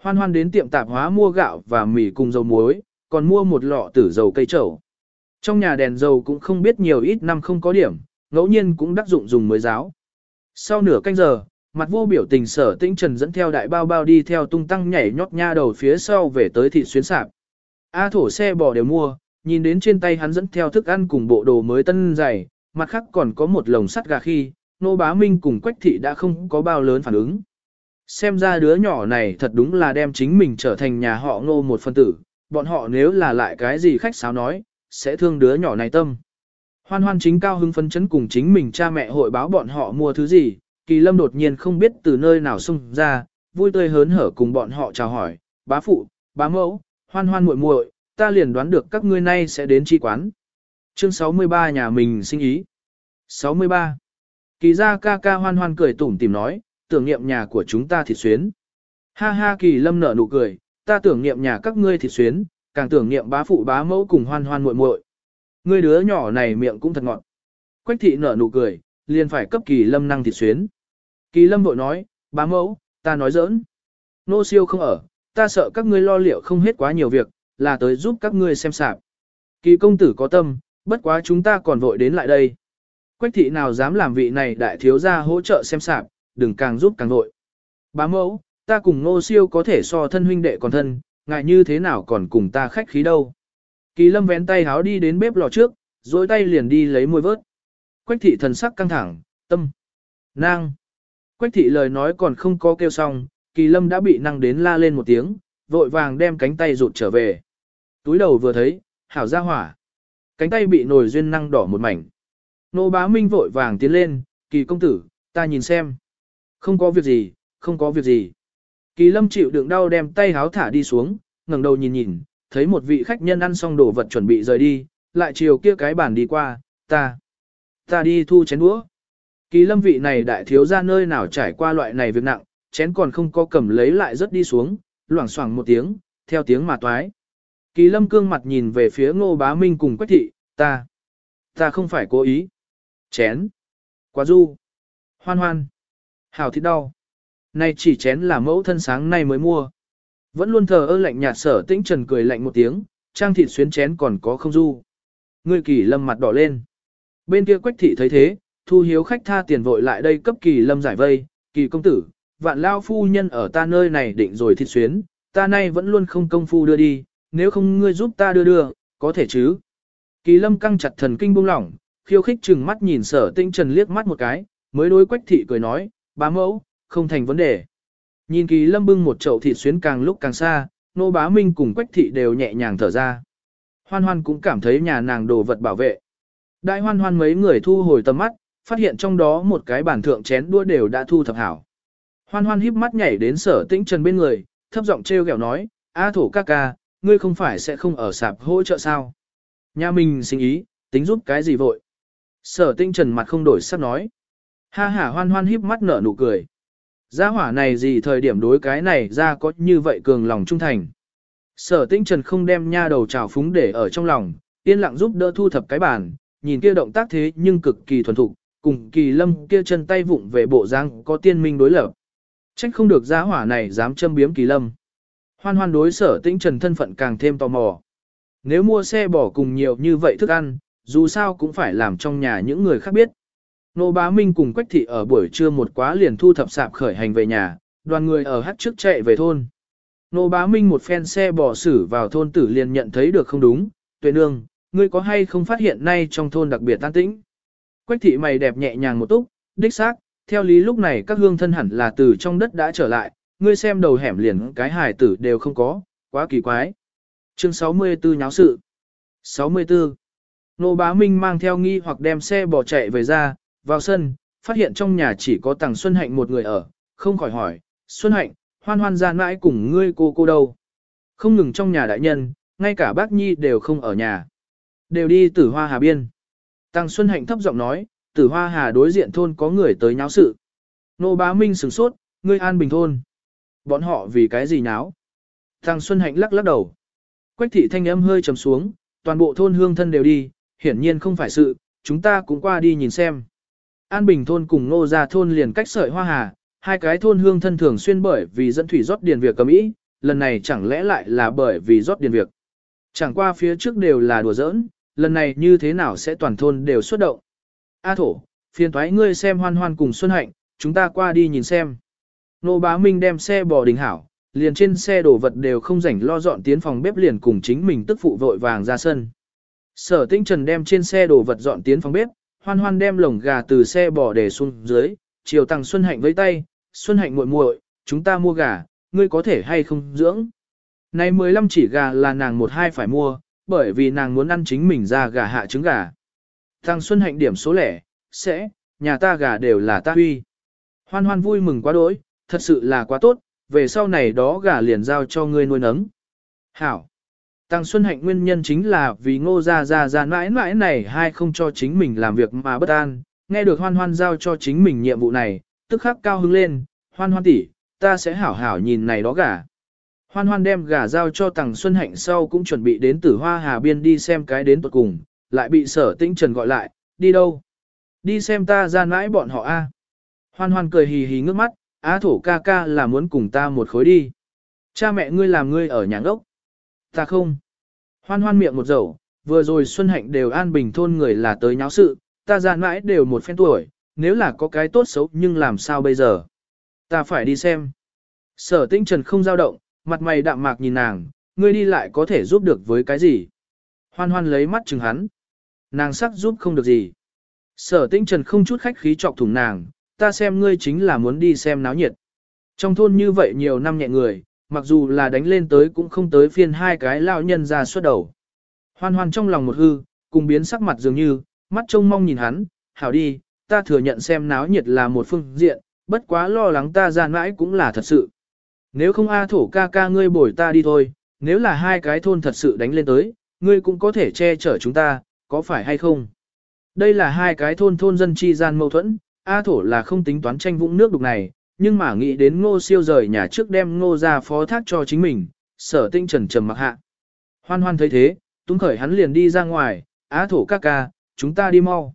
Hoan hoan đến tiệm tạp hóa mua gạo và mì cùng dầu muối, còn mua một lọ tử dầu cây trầu. Trong nhà đèn dầu cũng không biết nhiều ít năm không có điểm, ngẫu nhiên cũng đắc dụng dùng mới giáo. Sau nửa canh giờ, mặt vô biểu tình sở tĩnh trần dẫn theo đại bao bao đi theo tung tăng nhảy nhót nha đầu phía sau về tới thị xuyến sạp. A thổ xe bò đều mua, nhìn đến trên tay hắn dẫn theo thức ăn cùng bộ đồ mới tân dày, mặt khác còn có một lồng sắt gà khi, nô bá minh cùng quách thị đã không có bao lớn phản ứng. Xem ra đứa nhỏ này thật đúng là đem chính mình trở thành nhà họ ngô một phân tử, bọn họ nếu là lại cái gì khách sáo nói, sẽ thương đứa nhỏ này tâm. Hoan hoan chính cao hưng phấn chấn cùng chính mình cha mẹ hội báo bọn họ mua thứ gì, kỳ lâm đột nhiên không biết từ nơi nào xung ra, vui tươi hớn hở cùng bọn họ chào hỏi, bá phụ, bá mẫu, hoan hoan muội muội, ta liền đoán được các ngươi nay sẽ đến chi quán. Chương 63 nhà mình sinh ý. 63. Kỳ Gia ca ca hoan hoan cười tủm tìm nói, tưởng niệm nhà của chúng ta thịt xuyến. Ha ha kỳ lâm nở nụ cười, ta tưởng niệm nhà các ngươi thịt xuyến, càng tưởng niệm bá phụ bá mẫu cùng hoan hoan muội muội. Ngươi đứa nhỏ này miệng cũng thật ngọt. Quách thị nở nụ cười, liền phải cấp kỳ lâm năng thịt xuyến. Kỳ lâm vội nói, bá mẫu, ta nói giỡn. Nô siêu không ở, ta sợ các ngươi lo liệu không hết quá nhiều việc, là tới giúp các ngươi xem sạp. Kỳ công tử có tâm, bất quá chúng ta còn vội đến lại đây. Quách thị nào dám làm vị này đại thiếu gia hỗ trợ xem sạp, đừng càng giúp càng vội. Bá mẫu, ta cùng nô siêu có thể so thân huynh đệ còn thân, ngại như thế nào còn cùng ta khách khí đâu. Kỳ lâm vén tay háo đi đến bếp lò trước, dối tay liền đi lấy môi vớt. Quách thị thần sắc căng thẳng, tâm, nang. Quách thị lời nói còn không có kêu xong, kỳ lâm đã bị năng đến la lên một tiếng, vội vàng đem cánh tay rụt trở về. Túi đầu vừa thấy, hảo ra hỏa. Cánh tay bị nồi duyên năng đỏ một mảnh. Nô bá minh vội vàng tiến lên, kỳ công tử, ta nhìn xem. Không có việc gì, không có việc gì. Kỳ lâm chịu đựng đau đem tay háo thả đi xuống, ngẩng đầu nhìn nhìn, thấy một vị khách nhân ăn xong đồ vật chuẩn bị rời đi, lại chiều kia cái bàn đi qua, ta, ta đi thu chén đũa. Kỳ lâm vị này đại thiếu ra nơi nào trải qua loại này việc nặng, chén còn không có cầm lấy lại rất đi xuống, loảng xoảng một tiếng, theo tiếng mà toái. Kỳ lâm cương mặt nhìn về phía ngô bá minh cùng quách thị, ta, ta không phải cố ý. Chén, quá du, hoan hoan, hào thịt đau. Này chỉ chén là mẫu thân sáng nay mới mua. Vẫn luôn thờ ơ lạnh nhạt sở tĩnh trần cười lạnh một tiếng, trang thịt xuyến chén còn có không du. Người kỳ lâm mặt đỏ lên. Bên kia quách thị thấy thế, thu hiếu khách tha tiền vội lại đây cấp kỳ lâm giải vây, kỳ công tử, vạn lao phu nhân ở ta nơi này định rồi thịt xuyến, ta nay vẫn luôn không công phu đưa đi, nếu không ngươi giúp ta đưa đưa, có thể chứ. Kỳ lâm căng chặt thần kinh buông lỏng, khiêu khích chừng mắt nhìn sở tinh trần liếc mắt một cái, mới đối quách thị cười nói, bá mẫu, không thành vấn đề. Nhìn kỳ lâm bưng một chậu thịt xuyến càng lúc càng xa, nô bá minh cùng quách thị đều nhẹ nhàng thở ra. Hoan hoan cũng cảm thấy nhà nàng đồ vật bảo vệ. Đại hoan hoan mấy người thu hồi tầm mắt, phát hiện trong đó một cái bản thượng chén đua đều đã thu thập hảo. Hoan hoan híp mắt nhảy đến sở tĩnh trần bên người, thấp giọng treo gẹo nói, A thổ ca ca, ngươi không phải sẽ không ở sạp hỗ trợ sao? Nhà mình sinh ý, tính giúp cái gì vội? Sở tinh trần mặt không đổi sắc nói. Ha ha hoan hoan híp mắt nở nụ cười. Gia hỏa này gì thời điểm đối cái này ra có như vậy cường lòng trung thành. Sở tinh trần không đem nha đầu trào phúng để ở trong lòng, yên lặng giúp đỡ thu thập cái bàn, nhìn kia động tác thế nhưng cực kỳ thuần thục, cùng kỳ lâm kia chân tay vụng về bộ dáng có tiên minh đối lập. Trách không được giá hỏa này dám châm biếm kỳ lâm. Hoan hoan đối sở tĩnh trần thân phận càng thêm tò mò. Nếu mua xe bỏ cùng nhiều như vậy thức ăn, dù sao cũng phải làm trong nhà những người khác biết. Nô bá Minh cùng Quách Thị ở buổi trưa một quá liền thu thập sạp khởi hành về nhà, đoàn người ở hát trước chạy về thôn. Nô bá Minh một phen xe bỏ xử vào thôn tử liền nhận thấy được không đúng, tuệ nương, ngươi có hay không phát hiện nay trong thôn đặc biệt tan tĩnh. Quách thị mày đẹp nhẹ nhàng một túc, đích xác, theo lý lúc này các hương thân hẳn là từ trong đất đã trở lại, ngươi xem đầu hẻm liền cái hài tử đều không có, quá kỳ quái. Chương 64 nháo sự 64 Nô bá Minh mang theo nghi hoặc đem xe bỏ chạy về ra, vào sân, phát hiện trong nhà chỉ có Tằng Xuân Hạnh một người ở, không khỏi hỏi, Xuân Hạnh, hoan hoan ra mãi cùng ngươi cô cô đâu. Không ngừng trong nhà đại nhân, ngay cả bác Nhi đều không ở nhà. Đều đi tử hoa hà biên. Tăng Xuân Hạnh thấp giọng nói, tử hoa hà đối diện thôn có người tới nháo sự. Nô bá Minh sửng sốt, ngươi an bình thôn. Bọn họ vì cái gì nháo? Tăng Xuân Hạnh lắc lắc đầu. Quách thị thanh âm hơi trầm xuống, toàn bộ thôn hương thân đều đi, hiển nhiên không phải sự, chúng ta cũng qua đi nhìn xem. An Bình thôn cùng Nô Gia thôn liền cách sợi hoa hà, hai cái thôn hương thân thường xuyên bởi vì dẫn thủy rót điền việc cầm ý, lần này chẳng lẽ lại là bởi vì rót điền việc. Chẳng qua phía trước đều là đùa giỡn, lần này như thế nào sẽ toàn thôn đều xuất động. A thổ, phiền thoái ngươi xem hoan hoan cùng Xuân Hạnh, chúng ta qua đi nhìn xem. Nô bá Minh đem xe bò đình hảo, liền trên xe đồ vật đều không rảnh lo dọn tiến phòng bếp liền cùng chính mình tức phụ vội vàng ra sân. Sở tinh trần đem trên xe đồ vật dọn tiến phòng bếp, hoan hoan đem lồng gà từ xe bò để xuống dưới, chiều tăng Xuân Hạnh với tay, Xuân Hạnh muội muội, chúng ta mua gà, ngươi có thể hay không dưỡng. Này 15 chỉ gà là nàng một hai phải mua, bởi vì nàng muốn ăn chính mình ra gà hạ trứng gà. Tăng Xuân Hạnh điểm số lẻ, sẽ, nhà ta gà đều là ta huy. Hoan hoan vui mừng quá đỗi, thật sự là quá tốt, về sau này đó gà liền giao cho ngươi nuôi nấng. Hảo. Tăng Xuân Hạnh nguyên nhân chính là vì ngô ra ra ra mãi mãi này hai không cho chính mình làm việc mà bất an, nghe được hoan hoan giao cho chính mình nhiệm vụ này, tức khắc cao hứng lên, hoan hoan tỷ, ta sẽ hảo hảo nhìn này đó gà. Hoan hoan đem gà giao cho tàng Xuân Hạnh sau cũng chuẩn bị đến tử hoa hà biên đi xem cái đến tuật cùng, lại bị sở tĩnh trần gọi lại, đi đâu? Đi xem ta ra mãi bọn họ a. Hoan hoan cười hì hì ngước mắt, á thổ ca ca là muốn cùng ta một khối đi. Cha mẹ ngươi làm ngươi ở nhà ngốc. Ta không. Hoan hoan miệng một dầu, vừa rồi Xuân Hạnh đều an bình thôn người là tới nháo sự, ta ra mãi đều một phen tuổi, nếu là có cái tốt xấu nhưng làm sao bây giờ? Ta phải đi xem. Sở Tĩnh trần không giao động, mặt mày đạm mạc nhìn nàng, ngươi đi lại có thể giúp được với cái gì? Hoan hoan lấy mắt chừng hắn. Nàng sắc giúp không được gì. Sở tinh trần không chút khách khí trọc thủng nàng, ta xem ngươi chính là muốn đi xem náo nhiệt. Trong thôn như vậy nhiều năm nhẹ người, mặc dù là đánh lên tới cũng không tới phiên hai cái lao nhân ra suốt đầu. Hoan hoan trong lòng một hư, cùng biến sắc mặt dường như, mắt trông mong nhìn hắn, hảo đi, ta thừa nhận xem náo nhiệt là một phương diện, bất quá lo lắng ta ra mãi cũng là thật sự. Nếu không A thổ ca ca ngươi bồi ta đi thôi, nếu là hai cái thôn thật sự đánh lên tới, ngươi cũng có thể che chở chúng ta, có phải hay không? Đây là hai cái thôn thôn dân chi gian mâu thuẫn, A thổ là không tính toán tranh vũng nước đục này, nhưng mà nghĩ đến ngô siêu rời nhà trước đem ngô ra phó thác cho chính mình, sở tinh trần trầm mặc hạ. Hoan hoan thấy thế, túng khởi hắn liền đi ra ngoài, á thổ ca ca, chúng ta đi mau.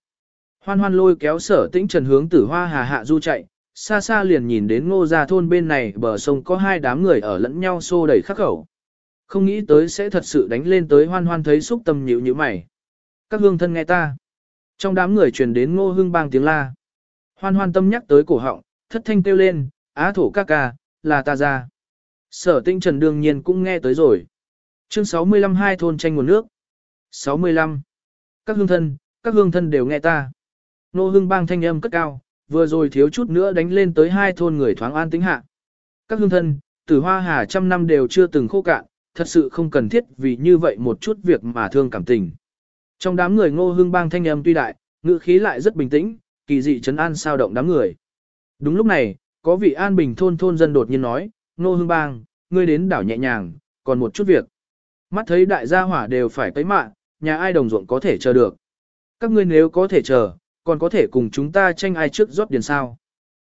Hoan hoan lôi kéo sở tĩnh trần hướng tử hoa hà hạ du chạy, xa xa liền nhìn đến ngô gia thôn bên này bờ sông có hai đám người ở lẫn nhau xô đẩy khắc khẩu. Không nghĩ tới sẽ thật sự đánh lên tới hoan hoan thấy xúc tâm nhịu như mày. Các hương thân nghe ta. Trong đám người truyền đến ngô hương bang tiếng la. Hoan hoan tâm nhắc tới cổ họng, thất thanh kêu lên, á thổ ca ca, là ta ra. Sở tinh trần đương nhiên cũng nghe tới rồi. Chương 65 hai thôn tranh nguồn nước. 65. Các hương thân, các hương thân đều nghe ta. Nô hương bang thanh âm cất cao, vừa rồi thiếu chút nữa đánh lên tới hai thôn người thoáng an tính hạ. Các hương thân, tử hoa hà trăm năm đều chưa từng khô cạn, thật sự không cần thiết vì như vậy một chút việc mà thương cảm tình. Trong đám người ngô hương bang thanh âm tuy đại, ngữ khí lại rất bình tĩnh, kỳ dị chấn an sao động đám người. Đúng lúc này, có vị an bình thôn thôn dân đột nhiên nói, Nô Hương Bang, ngươi đến đảo nhẹ nhàng, còn một chút việc. Mắt thấy đại gia hỏa đều phải tới mạng, nhà ai đồng ruộng có thể chờ được. Các ngươi nếu có thể chờ, còn có thể cùng chúng ta tranh ai trước rót điền sao.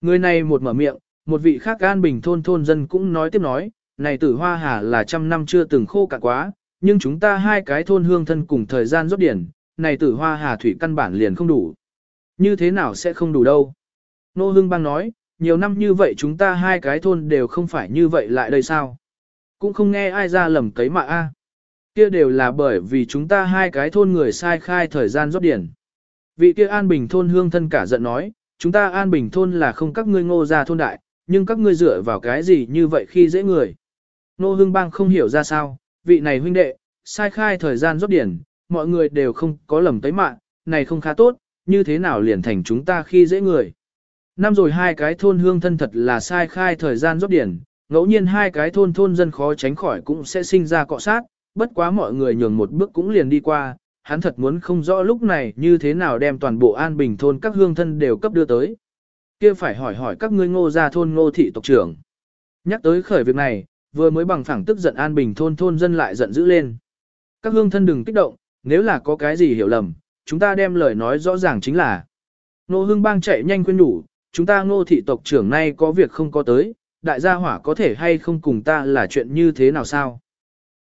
Người này một mở miệng, một vị khác an bình thôn thôn dân cũng nói tiếp nói, này tử hoa hà là trăm năm chưa từng khô cạn quá, nhưng chúng ta hai cái thôn hương thân cùng thời gian rót điển, này tử hoa hà thủy căn bản liền không đủ. Như thế nào sẽ không đủ đâu? Nô Hưng Bang nói, nhiều năm như vậy chúng ta hai cái thôn đều không phải như vậy lại đây sao? Cũng không nghe ai ra lầm cấy mà a. Kia đều là bởi vì chúng ta hai cái thôn người sai khai thời gian rót điển. Vị kia An Bình thôn hương thân cả giận nói, chúng ta An Bình thôn là không các ngươi ngô ra thôn đại, nhưng các ngươi dựa vào cái gì như vậy khi dễ người. Nô hương Bang không hiểu ra sao, vị này huynh đệ, sai khai thời gian rót điển, mọi người đều không có lầm tới mạng, này không khá tốt, như thế nào liền thành chúng ta khi dễ người. Năm rồi hai cái thôn hương thân thật là sai khai thời gian rót điển, ngẫu nhiên hai cái thôn thôn dân khó tránh khỏi cũng sẽ sinh ra cọ sát, bất quá mọi người nhường một bước cũng liền đi qua, hắn thật muốn không rõ lúc này như thế nào đem toàn bộ an bình thôn các hương thân đều cấp đưa tới. kia phải hỏi hỏi các ngươi ngô gia thôn ngô thị tộc trưởng. Nhắc tới khởi việc này, vừa mới bằng phẳng tức giận an bình thôn thôn dân lại giận dữ lên. Các hương thân đừng kích động, nếu là có cái gì hiểu lầm, chúng ta đem lời nói rõ ràng chính là. Nô hương bang chạy nhanh quên đủ, chúng ta ngô thị tộc trưởng nay có việc không có tới, đại gia hỏa có thể hay không cùng ta là chuyện như thế nào sao?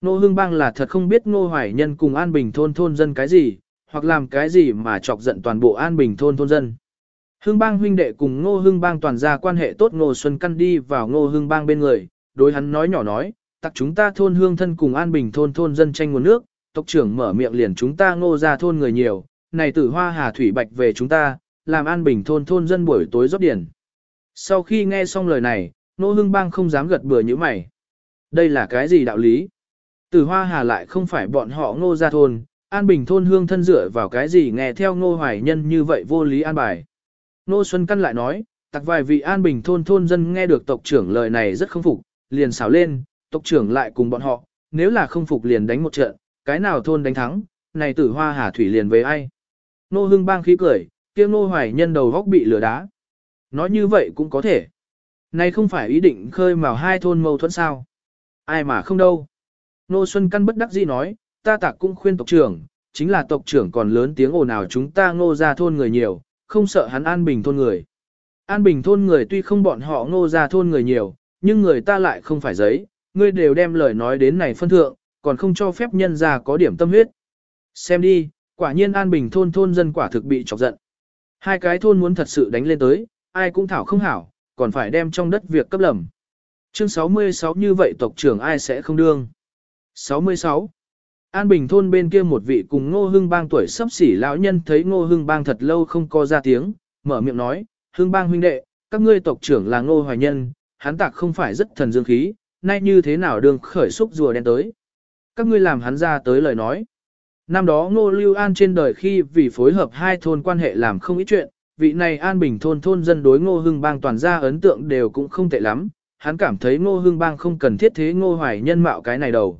Nô hương bang là thật không biết ngô hoài nhân cùng an bình thôn thôn dân cái gì, hoặc làm cái gì mà chọc giận toàn bộ an bình thôn thôn dân. Hương bang huynh đệ cùng ngô hương bang toàn gia quan hệ tốt ngô xuân căn đi vào ngô hương bang bên người, đối hắn nói nhỏ nói, tặc chúng ta thôn hương thân cùng an bình thôn thôn dân tranh nguồn nước, tộc trưởng mở miệng liền chúng ta ngô ra thôn người nhiều, này tử hoa hà thủy bạch về chúng ta, làm an bình thôn thôn dân buổi tối rót điển. Sau khi nghe xong lời này, nô hưng bang không dám gật bừa như mày. Đây là cái gì đạo lý? Tử hoa hà lại không phải bọn họ ngô ra thôn, an bình thôn hương thân dựa vào cái gì nghe theo ngô hoài nhân như vậy vô lý an bài. Nô Xuân Căn lại nói, tặc vài vị an bình thôn thôn dân nghe được tộc trưởng lời này rất không phục, liền xảo lên, tộc trưởng lại cùng bọn họ, nếu là không phục liền đánh một trận, cái nào thôn đánh thắng, này tử hoa hà thủy liền về ai. Nô hưng bang khí cười, kia nô hoài nhân đầu góc bị lửa đá. Nói như vậy cũng có thể. Này không phải ý định khơi mào hai thôn mâu thuẫn sao. Ai mà không đâu. Nô Xuân Căn bất đắc dĩ nói, ta tạc cũng khuyên tộc trưởng, chính là tộc trưởng còn lớn tiếng ồn ào chúng ta ngô ra thôn người nhiều, không sợ hắn an bình thôn người. An bình thôn người tuy không bọn họ ngô ra thôn người nhiều, nhưng người ta lại không phải giấy, ngươi đều đem lời nói đến này phân thượng, còn không cho phép nhân ra có điểm tâm huyết. Xem đi, quả nhiên an bình thôn thôn dân quả thực bị chọc giận. Hai cái thôn muốn thật sự đánh lên tới, ai cũng thảo không hảo, còn phải đem trong đất việc cấp lầm. Chương 66 như vậy tộc trưởng ai sẽ không đương. 66. An Bình thôn bên kia một vị cùng Ngô Hưng Bang tuổi sắp xỉ lão nhân thấy Ngô Hưng Bang thật lâu không có ra tiếng, mở miệng nói, Hưng Bang huynh đệ, các ngươi tộc trưởng là Ngô Hoài Nhân, hắn tạc không phải rất thần dương khí, nay như thế nào đường khởi xúc rùa đen tới. Các ngươi làm hắn ra tới lời nói. Năm đó Ngô Lưu An trên đời khi vì phối hợp hai thôn quan hệ làm không ít chuyện, vị này An Bình thôn thôn dân đối Ngô Hưng Bang toàn ra ấn tượng đều cũng không tệ lắm, hắn cảm thấy Ngô Hưng Bang không cần thiết thế Ngô Hoài Nhân mạo cái này đầu.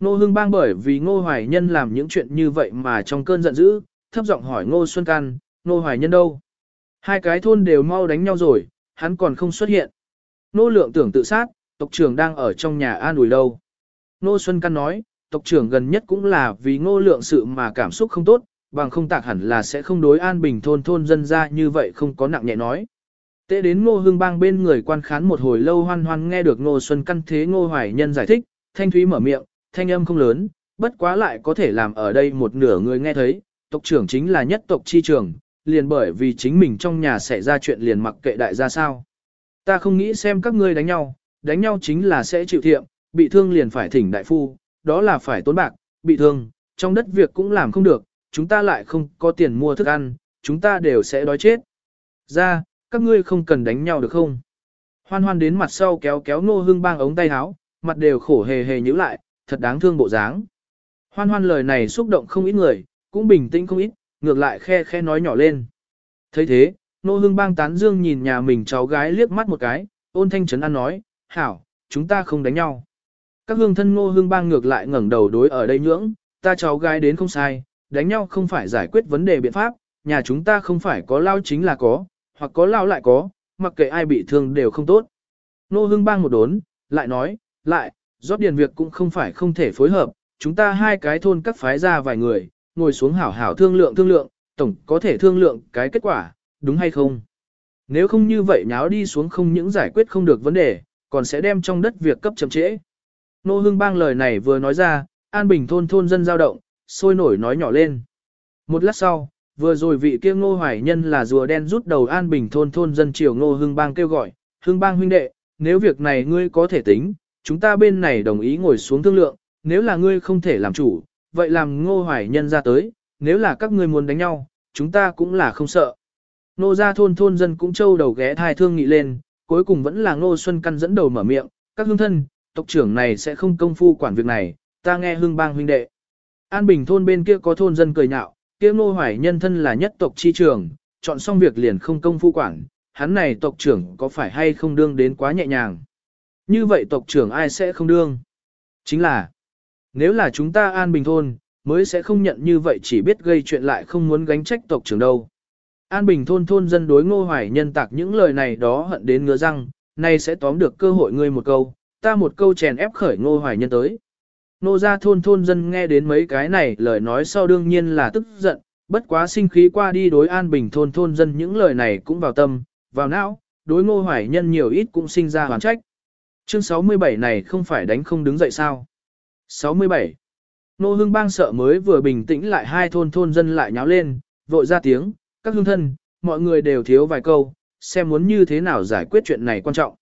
Ngô Hưng Bang bởi vì Ngô Hoài Nhân làm những chuyện như vậy mà trong cơn giận dữ, thấp giọng hỏi Ngô Xuân Căn, Ngô Hoài Nhân đâu? Hai cái thôn đều mau đánh nhau rồi, hắn còn không xuất hiện. Nô lượng tưởng tự sát, tộc trưởng đang ở trong nhà an ủi đâu. Ngô Xuân Căn nói, tộc trưởng gần nhất cũng là vì ngô lượng sự mà cảm xúc không tốt, bằng không tạc hẳn là sẽ không đối an bình thôn thôn dân ra như vậy không có nặng nhẹ nói. Tế đến ngô Hưng bang bên người quan khán một hồi lâu hoan hoan nghe được ngô Xuân Căn thế ngô hoài nhân giải thích, thanh thúy mở miệng, thanh âm không lớn, bất quá lại có thể làm ở đây một nửa người nghe thấy, tộc trưởng chính là nhất tộc chi trưởng, liền bởi vì chính mình trong nhà xảy ra chuyện liền mặc kệ đại gia sao. Ta không nghĩ xem các ngươi đánh nhau, đánh nhau chính là sẽ chịu thiệm, bị thương liền phải thỉnh đại phu, đó là phải tốn bạc, bị thương, trong đất việc cũng làm không được, chúng ta lại không có tiền mua thức ăn, chúng ta đều sẽ đói chết. Ra, các ngươi không cần đánh nhau được không? Hoan hoan đến mặt sau kéo kéo nô hương bang ống tay áo, mặt đều khổ hề hề nhíu lại, thật đáng thương bộ dáng. Hoan hoan lời này xúc động không ít người, cũng bình tĩnh không ít, ngược lại khe khe nói nhỏ lên. thấy thế, nô hương bang tán dương nhìn nhà mình cháu gái liếc mắt một cái, ôn thanh trấn an nói, hảo, chúng ta không đánh nhau. Các hương thân nô hương bang ngược lại ngẩng đầu đối ở đây nhưỡng, ta cháu gái đến không sai, đánh nhau không phải giải quyết vấn đề biện pháp, nhà chúng ta không phải có lao chính là có, hoặc có lao lại có, mặc kệ ai bị thương đều không tốt. nô hương bang một đốn, lại nói, lại, rót điền việc cũng không phải không thể phối hợp, chúng ta hai cái thôn các phái ra vài người, ngồi xuống hảo hảo thương lượng thương lượng, tổng có thể thương lượng cái kết quả, đúng hay không? Nếu không như vậy nháo đi xuống không những giải quyết không được vấn đề, còn sẽ đem trong đất việc cấp chậm trễ. Nô Hưng Bang lời này vừa nói ra, An Bình thôn thôn dân giao động, sôi nổi nói nhỏ lên. Một lát sau, vừa rồi vị kia ngô hoài nhân là rùa đen rút đầu An Bình thôn thôn dân triều ngô Hưng Bang kêu gọi, Hưng Bang huynh đệ, nếu việc này ngươi có thể tính, chúng ta bên này đồng ý ngồi xuống thương lượng, nếu là ngươi không thể làm chủ, vậy làm ngô hoài nhân ra tới, nếu là các ngươi muốn đánh nhau, chúng ta cũng là không sợ. Nô gia thôn thôn dân cũng trâu đầu ghé thai thương nghị lên, cuối cùng vẫn là ngô xuân căn dẫn đầu mở miệng, các hương thân, tộc trưởng này sẽ không công phu quản việc này, ta nghe hương bang huynh đệ. An Bình thôn bên kia có thôn dân cười nhạo, kia ngô hoài nhân thân là nhất tộc chi trường, chọn xong việc liền không công phu quản, hắn này tộc trưởng có phải hay không đương đến quá nhẹ nhàng. Như vậy tộc trưởng ai sẽ không đương? Chính là, nếu là chúng ta an bình thôn, mới sẽ không nhận như vậy chỉ biết gây chuyện lại không muốn gánh trách tộc trưởng đâu. An bình thôn thôn dân đối ngô hoài nhân tạc những lời này đó hận đến ngứa răng, nay sẽ tóm được cơ hội ngươi một câu, ta một câu chèn ép khởi ngô hoài nhân tới. Nô ra thôn thôn dân nghe đến mấy cái này lời nói sau đương nhiên là tức giận, bất quá sinh khí qua đi đối an bình thôn thôn dân những lời này cũng vào tâm, vào não, đối ngô hoài nhân nhiều ít cũng sinh ra hoàn trách. Chương 67 này không phải đánh không đứng dậy sao. 67. Nô hương bang sợ mới vừa bình tĩnh lại hai thôn thôn dân lại nháo lên, vội ra tiếng, các hương thân, mọi người đều thiếu vài câu, xem muốn như thế nào giải quyết chuyện này quan trọng.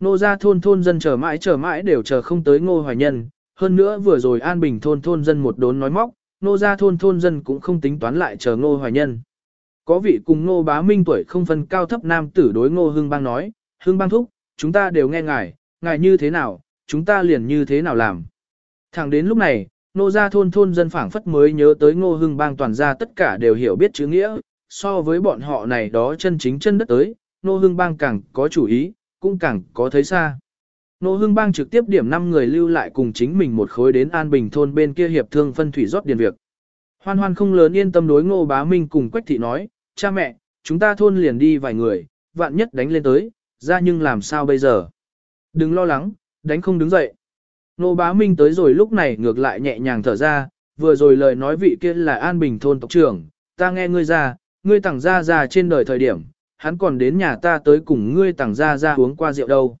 Nô ra thôn thôn dân chờ mãi chờ mãi đều chờ không tới ngô hoài nhân, hơn nữa vừa rồi an bình thôn thôn dân một đốn nói móc, nô ra thôn thôn dân cũng không tính toán lại chờ ngô hoài nhân. Có vị cùng ngô bá minh tuổi không phân cao thấp nam tử đối ngô hương bang nói, hương bang thúc, chúng ta đều nghe ngài, ngài như thế nào, chúng ta liền như thế nào làm. Thẳng đến lúc này, nô gia thôn thôn dân phảng phất mới nhớ tới ngô hưng bang toàn gia tất cả đều hiểu biết chữ nghĩa, so với bọn họ này đó chân chính chân đất tới, nô hưng bang càng có chủ ý, cũng càng có thấy xa. Nô hưng bang trực tiếp điểm 5 người lưu lại cùng chính mình một khối đến An Bình thôn bên kia hiệp thương phân thủy rót điền việc. Hoan hoan không lớn yên tâm đối ngô bá minh cùng Quách thị nói, cha mẹ, chúng ta thôn liền đi vài người, vạn nhất đánh lên tới, ra nhưng làm sao bây giờ. Đừng lo lắng, đánh không đứng dậy. Nô bá minh tới rồi lúc này ngược lại nhẹ nhàng thở ra, vừa rồi lời nói vị kia là An Bình thôn tộc trưởng, ta nghe ngươi ra, ngươi tặng ra ra trên đời thời điểm, hắn còn đến nhà ta tới cùng ngươi tặng ra ra uống qua rượu đâu.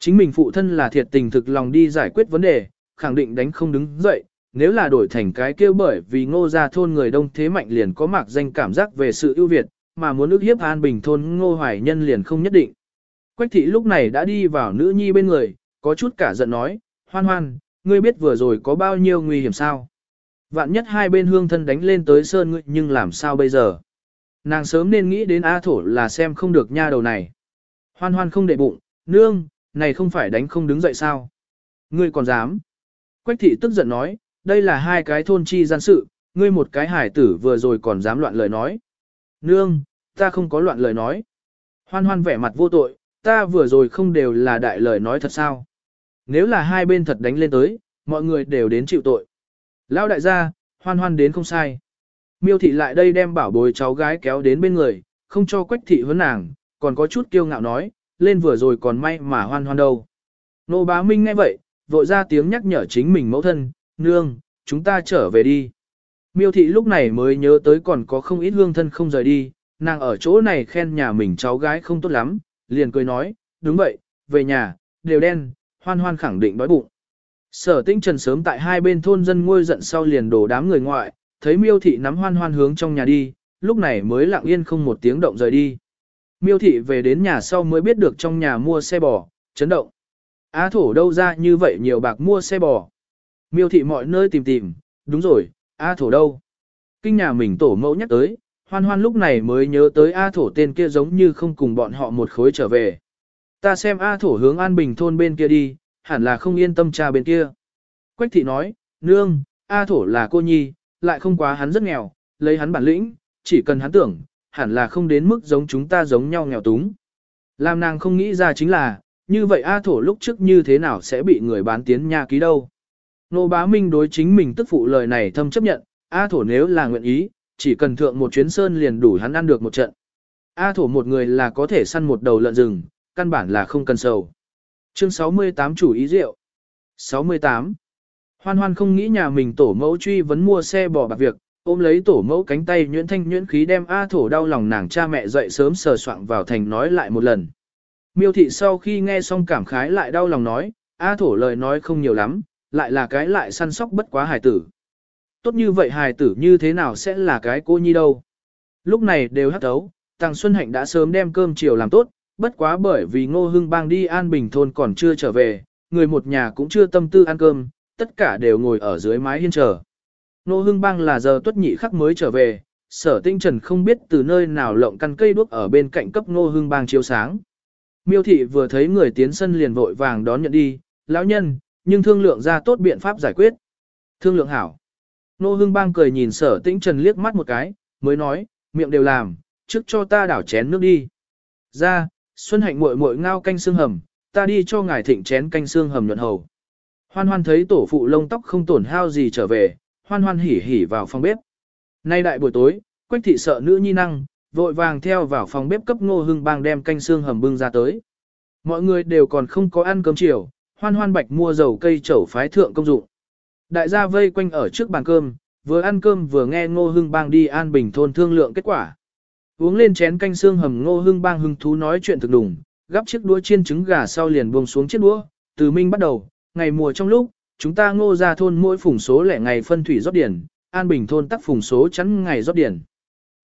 Chính mình phụ thân là thiệt tình thực lòng đi giải quyết vấn đề, khẳng định đánh không đứng dậy, nếu là đổi thành cái kêu bởi vì ngô gia thôn người đông thế mạnh liền có mạc danh cảm giác về sự ưu việt, mà muốn ước hiếp An Bình thôn ngô hoài nhân liền không nhất định. Quách thị lúc này đã đi vào nữ nhi bên người, có chút cả giận nói, hoan hoan, ngươi biết vừa rồi có bao nhiêu nguy hiểm sao? Vạn nhất hai bên hương thân đánh lên tới sơn ngươi nhưng làm sao bây giờ? Nàng sớm nên nghĩ đến A thổ là xem không được nha đầu này. Hoan hoan không để bụng, nương, này không phải đánh không đứng dậy sao? Ngươi còn dám? Quách thị tức giận nói, đây là hai cái thôn chi gian sự, ngươi một cái hải tử vừa rồi còn dám loạn lời nói. Nương, ta không có loạn lời nói. Hoan hoan vẻ mặt vô tội, ta vừa rồi không đều là đại lời nói thật sao. Nếu là hai bên thật đánh lên tới, mọi người đều đến chịu tội. Lão đại gia, hoan hoan đến không sai. Miêu thị lại đây đem bảo bối cháu gái kéo đến bên người, không cho quách thị huấn nàng, còn có chút kiêu ngạo nói, lên vừa rồi còn may mà hoan hoan đâu. Nô bá minh nghe vậy, vội ra tiếng nhắc nhở chính mình mẫu thân, nương, chúng ta trở về đi. Miêu thị lúc này mới nhớ tới còn có không ít hương thân không rời đi, nàng ở chỗ này khen nhà mình cháu gái không tốt lắm, liền cười nói, đúng vậy, về nhà, đều đen, hoan hoan khẳng định đói bụng. Sở tinh trần sớm tại hai bên thôn dân ngôi giận sau liền đổ đám người ngoại, thấy miêu thị nắm hoan hoan hướng trong nhà đi, lúc này mới lặng yên không một tiếng động rời đi. Miêu thị về đến nhà sau mới biết được trong nhà mua xe bò, chấn động. Á thổ đâu ra như vậy nhiều bạc mua xe bò. Miêu thị mọi nơi tìm tìm, đúng rồi, A thổ đâu? Kinh nhà mình tổ mẫu nhắc tới, hoan hoan lúc này mới nhớ tới A thổ tên kia giống như không cùng bọn họ một khối trở về. Ta xem A thổ hướng an bình thôn bên kia đi, hẳn là không yên tâm cha bên kia. Quách thị nói, nương, A thổ là cô nhi, lại không quá hắn rất nghèo, lấy hắn bản lĩnh, chỉ cần hắn tưởng, hẳn là không đến mức giống chúng ta giống nhau nghèo túng. Làm nàng không nghĩ ra chính là, như vậy A thổ lúc trước như thế nào sẽ bị người bán tiến nhà ký đâu. Nô bá minh đối chính mình tức phụ lời này thâm chấp nhận, A thổ nếu là nguyện ý, chỉ cần thượng một chuyến sơn liền đủ hắn ăn được một trận. A thổ một người là có thể săn một đầu lợn rừng, căn bản là không cần sầu. Chương 68 chủ ý rượu. 68. Hoan hoan không nghĩ nhà mình tổ mẫu truy vấn mua xe bỏ bạc việc, ôm lấy tổ mẫu cánh tay nhuyễn thanh nhuyễn khí đem A thổ đau lòng nàng cha mẹ dậy sớm sờ soạng vào thành nói lại một lần. Miêu thị sau khi nghe xong cảm khái lại đau lòng nói, A thổ lời nói không nhiều lắm, lại là cái lại săn sóc bất quá hài tử. Tốt như vậy hài tử như thế nào sẽ là cái cô nhi đâu. Lúc này đều hắt thấu, Tàng Xuân Hạnh đã sớm đem cơm chiều làm tốt, bất quá bởi vì Ngô Hưng Bang đi An Bình thôn còn chưa trở về, người một nhà cũng chưa tâm tư ăn cơm, tất cả đều ngồi ở dưới mái hiên chờ. Ngô Hưng Bang là giờ tuất nhị khắc mới trở về, sở tinh trần không biết từ nơi nào lộng căn cây đuốc ở bên cạnh cấp Ngô Hưng Bang chiếu sáng. Miêu thị vừa thấy người tiến sân liền vội vàng đón nhận đi, lão nhân, nhưng thương lượng ra tốt biện pháp giải quyết. Thương lượng hảo. Nô Hưng Bang cười nhìn sở tĩnh trần liếc mắt một cái, mới nói, miệng đều làm, trước cho ta đảo chén nước đi. Ra, Xuân Hạnh muội muội ngao canh xương hầm, ta đi cho ngài thịnh chén canh xương hầm nhuận hầu. Hoan hoan thấy tổ phụ lông tóc không tổn hao gì trở về, hoan hoan hỉ hỉ vào phòng bếp. Nay đại buổi tối, quách thị sợ nữ nhi năng, vội vàng theo vào phòng bếp cấp ngô hưng bang đem canh xương hầm bưng ra tới. Mọi người đều còn không có ăn cơm chiều, hoan hoan bạch mua dầu cây chẩu phái thượng công dụng. Đại gia vây quanh ở trước bàn cơm, vừa ăn cơm vừa nghe ngô hưng bang đi an bình thôn thương lượng kết quả. Uống lên chén canh xương hầm ngô hưng bang hưng thú nói chuyện thực đủng, gắp chiếc đũa chiên trứng gà sau liền buông xuống chiếc đũa, từ minh bắt đầu, ngày mùa trong lúc, chúng ta ngô ra thôn mỗi phùng số lẻ ngày phân thủy rót điển, an bình thôn tắc phùng số chắn ngày rót điển.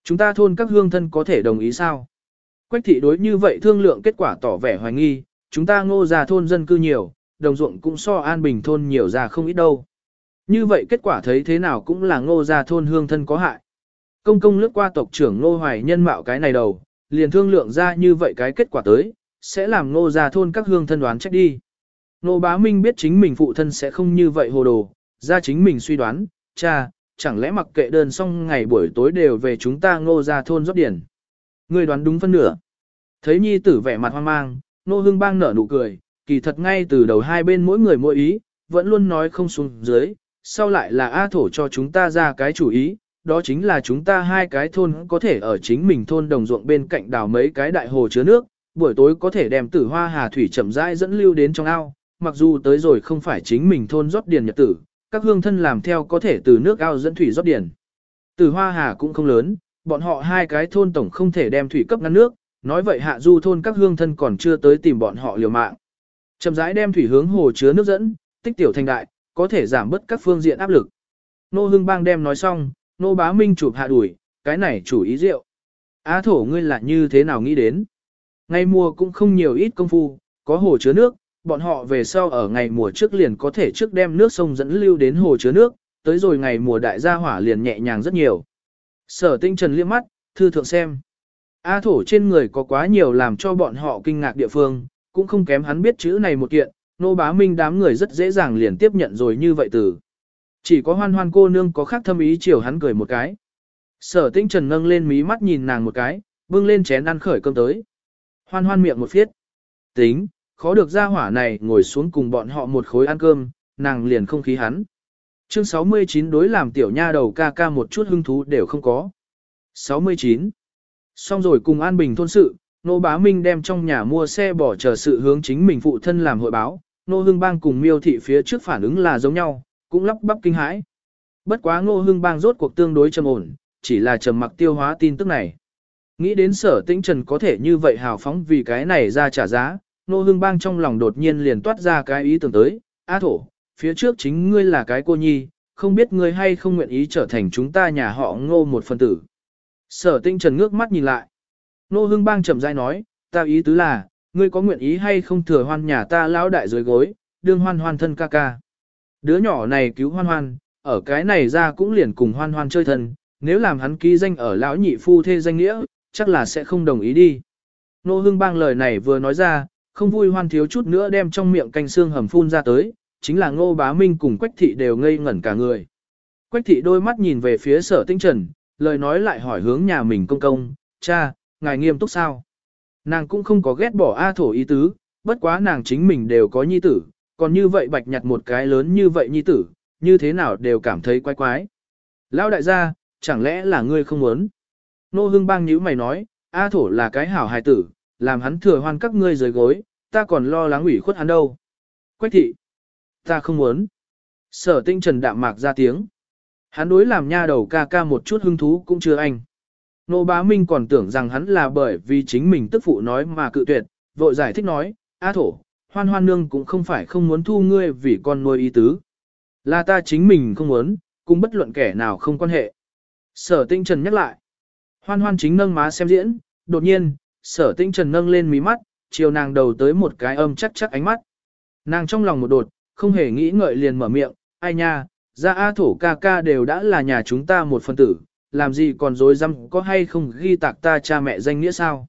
Chúng ta thôn các hương thân có thể đồng ý sao? Quách thị đối như vậy thương lượng kết quả tỏ vẻ hoài nghi, chúng ta ngô ra thôn dân cư nhiều, đồng ruộng cũng so an bình thôn nhiều ra không ít đâu. Như vậy kết quả thấy thế nào cũng là ngô ra thôn hương thân có hại. Công công lướt qua tộc trưởng ngô hoài nhân mạo cái này đầu, liền thương lượng ra như vậy cái kết quả tới, sẽ làm ngô ra thôn các hương thân đoán trách đi. Ngô bá minh biết chính mình phụ thân sẽ không như vậy hồ đồ, ra chính mình suy đoán, cha, chẳng lẽ mặc kệ đơn xong ngày buổi tối đều về chúng ta ngô ra thôn rót điển. Người đoán đúng phân nửa. Thấy nhi tử vẻ mặt hoang mang, ngô hương bang nở nụ cười, kỳ thật ngay từ đầu hai bên mỗi người mỗi ý, vẫn luôn nói không xuống dưới, sau lại là A thổ cho chúng ta ra cái chủ ý, đó chính là chúng ta hai cái thôn có thể ở chính mình thôn đồng ruộng bên cạnh đào mấy cái đại hồ chứa nước, buổi tối có thể đem tử hoa hà thủy chậm rãi dẫn lưu đến trong ao, mặc dù tới rồi không phải chính mình thôn rót điền nhật tử, các hương thân làm theo có thể từ nước ao dẫn thủy rót điền. Tử hoa hà cũng không lớn, bọn họ hai cái thôn tổng không thể đem thủy cấp ngăn nước, nói vậy hạ du thôn các hương thân còn chưa tới tìm bọn họ liều mạng. Chậm rãi đem thủy hướng hồ chứa nước dẫn, tích tiểu thành đại, có thể giảm bớt các phương diện áp lực. Nô Hưng Bang đem nói xong, Nô Bá Minh chụp hạ đuổi, cái này chủ ý rượu. Á thổ ngươi là như thế nào nghĩ đến? Ngày mùa cũng không nhiều ít công phu, có hồ chứa nước, bọn họ về sau ở ngày mùa trước liền có thể trước đem nước sông dẫn lưu đến hồ chứa nước, tới rồi ngày mùa đại gia hỏa liền nhẹ nhàng rất nhiều. Sở tinh trần liếc mắt, thư thượng xem. A thổ trên người có quá nhiều làm cho bọn họ kinh ngạc địa phương, cũng không kém hắn biết chữ này một kiện, nô bá minh đám người rất dễ dàng liền tiếp nhận rồi như vậy từ. Chỉ có hoan hoan cô nương có khác thâm ý chiều hắn cười một cái. Sở tinh trần nâng lên mí mắt nhìn nàng một cái, bưng lên chén ăn khởi cơm tới. Hoan hoan miệng một phiết. Tính, khó được ra hỏa này ngồi xuống cùng bọn họ một khối ăn cơm, nàng liền không khí hắn. Chương 69 đối làm tiểu nha đầu ca ca một chút hứng thú đều không có. 69. Xong rồi cùng An Bình thôn sự, Nô Bá Minh đem trong nhà mua xe bỏ chờ sự hướng chính mình phụ thân làm hội báo, Nô Hưng Bang cùng miêu thị phía trước phản ứng là giống nhau, cũng lắp bắp kinh hãi. Bất quá Nô Hưng Bang rốt cuộc tương đối trầm ổn, chỉ là trầm mặc tiêu hóa tin tức này. Nghĩ đến sở tĩnh trần có thể như vậy hào phóng vì cái này ra trả giá, Nô Hưng Bang trong lòng đột nhiên liền toát ra cái ý tưởng tới, A thổ, phía trước chính ngươi là cái cô nhi, không biết ngươi hay không nguyện ý trở thành chúng ta nhà họ ngô một phần tử. Sở tinh trần ngước mắt nhìn lại. Nô hưng bang chậm rãi nói, ta ý tứ là, ngươi có nguyện ý hay không thừa hoan nhà ta lão đại dưới gối, đương hoan hoan thân ca ca. Đứa nhỏ này cứu hoan hoan, ở cái này ra cũng liền cùng hoan hoan chơi thân, nếu làm hắn ký danh ở lão nhị phu thê danh nghĩa, chắc là sẽ không đồng ý đi. Nô hưng bang lời này vừa nói ra, không vui hoan thiếu chút nữa đem trong miệng canh xương hầm phun ra tới, chính là ngô bá minh cùng quách thị đều ngây ngẩn cả người. Quách thị đôi mắt nhìn về phía sở tinh trần, lời nói lại hỏi hướng nhà mình công công, cha, ngài nghiêm túc sao? Nàng cũng không có ghét bỏ A thổ ý tứ, bất quá nàng chính mình đều có nhi tử, còn như vậy bạch nhặt một cái lớn như vậy nhi tử, như thế nào đều cảm thấy quái quái. Lão đại gia, chẳng lẽ là ngươi không muốn? Nô hưng bang nhíu mày nói, A thổ là cái hảo hài tử, làm hắn thừa hoan các ngươi dưới gối, ta còn lo lắng ủy khuất hắn đâu. Quách thị, ta không muốn. Sở tinh trần đạm mạc ra tiếng. Hắn đối làm nha đầu ca ca một chút hứng thú cũng chưa anh. Nô bá Minh còn tưởng rằng hắn là bởi vì chính mình tức phụ nói mà cự tuyệt, vội giải thích nói, A thổ, hoan hoan nương cũng không phải không muốn thu ngươi vì con nuôi ý tứ. Là ta chính mình không muốn, cũng bất luận kẻ nào không quan hệ. Sở tinh trần nhắc lại. Hoan hoan chính nâng má xem diễn, đột nhiên, sở tinh trần nâng lên mí mắt, chiều nàng đầu tới một cái âm chắc chắc ánh mắt. Nàng trong lòng một đột, không hề nghĩ ngợi liền mở miệng, ai nha, ra A thổ ca ca đều đã là nhà chúng ta một phân tử, làm gì còn dối răm có hay không ghi tạc ta cha mẹ danh nghĩa sao.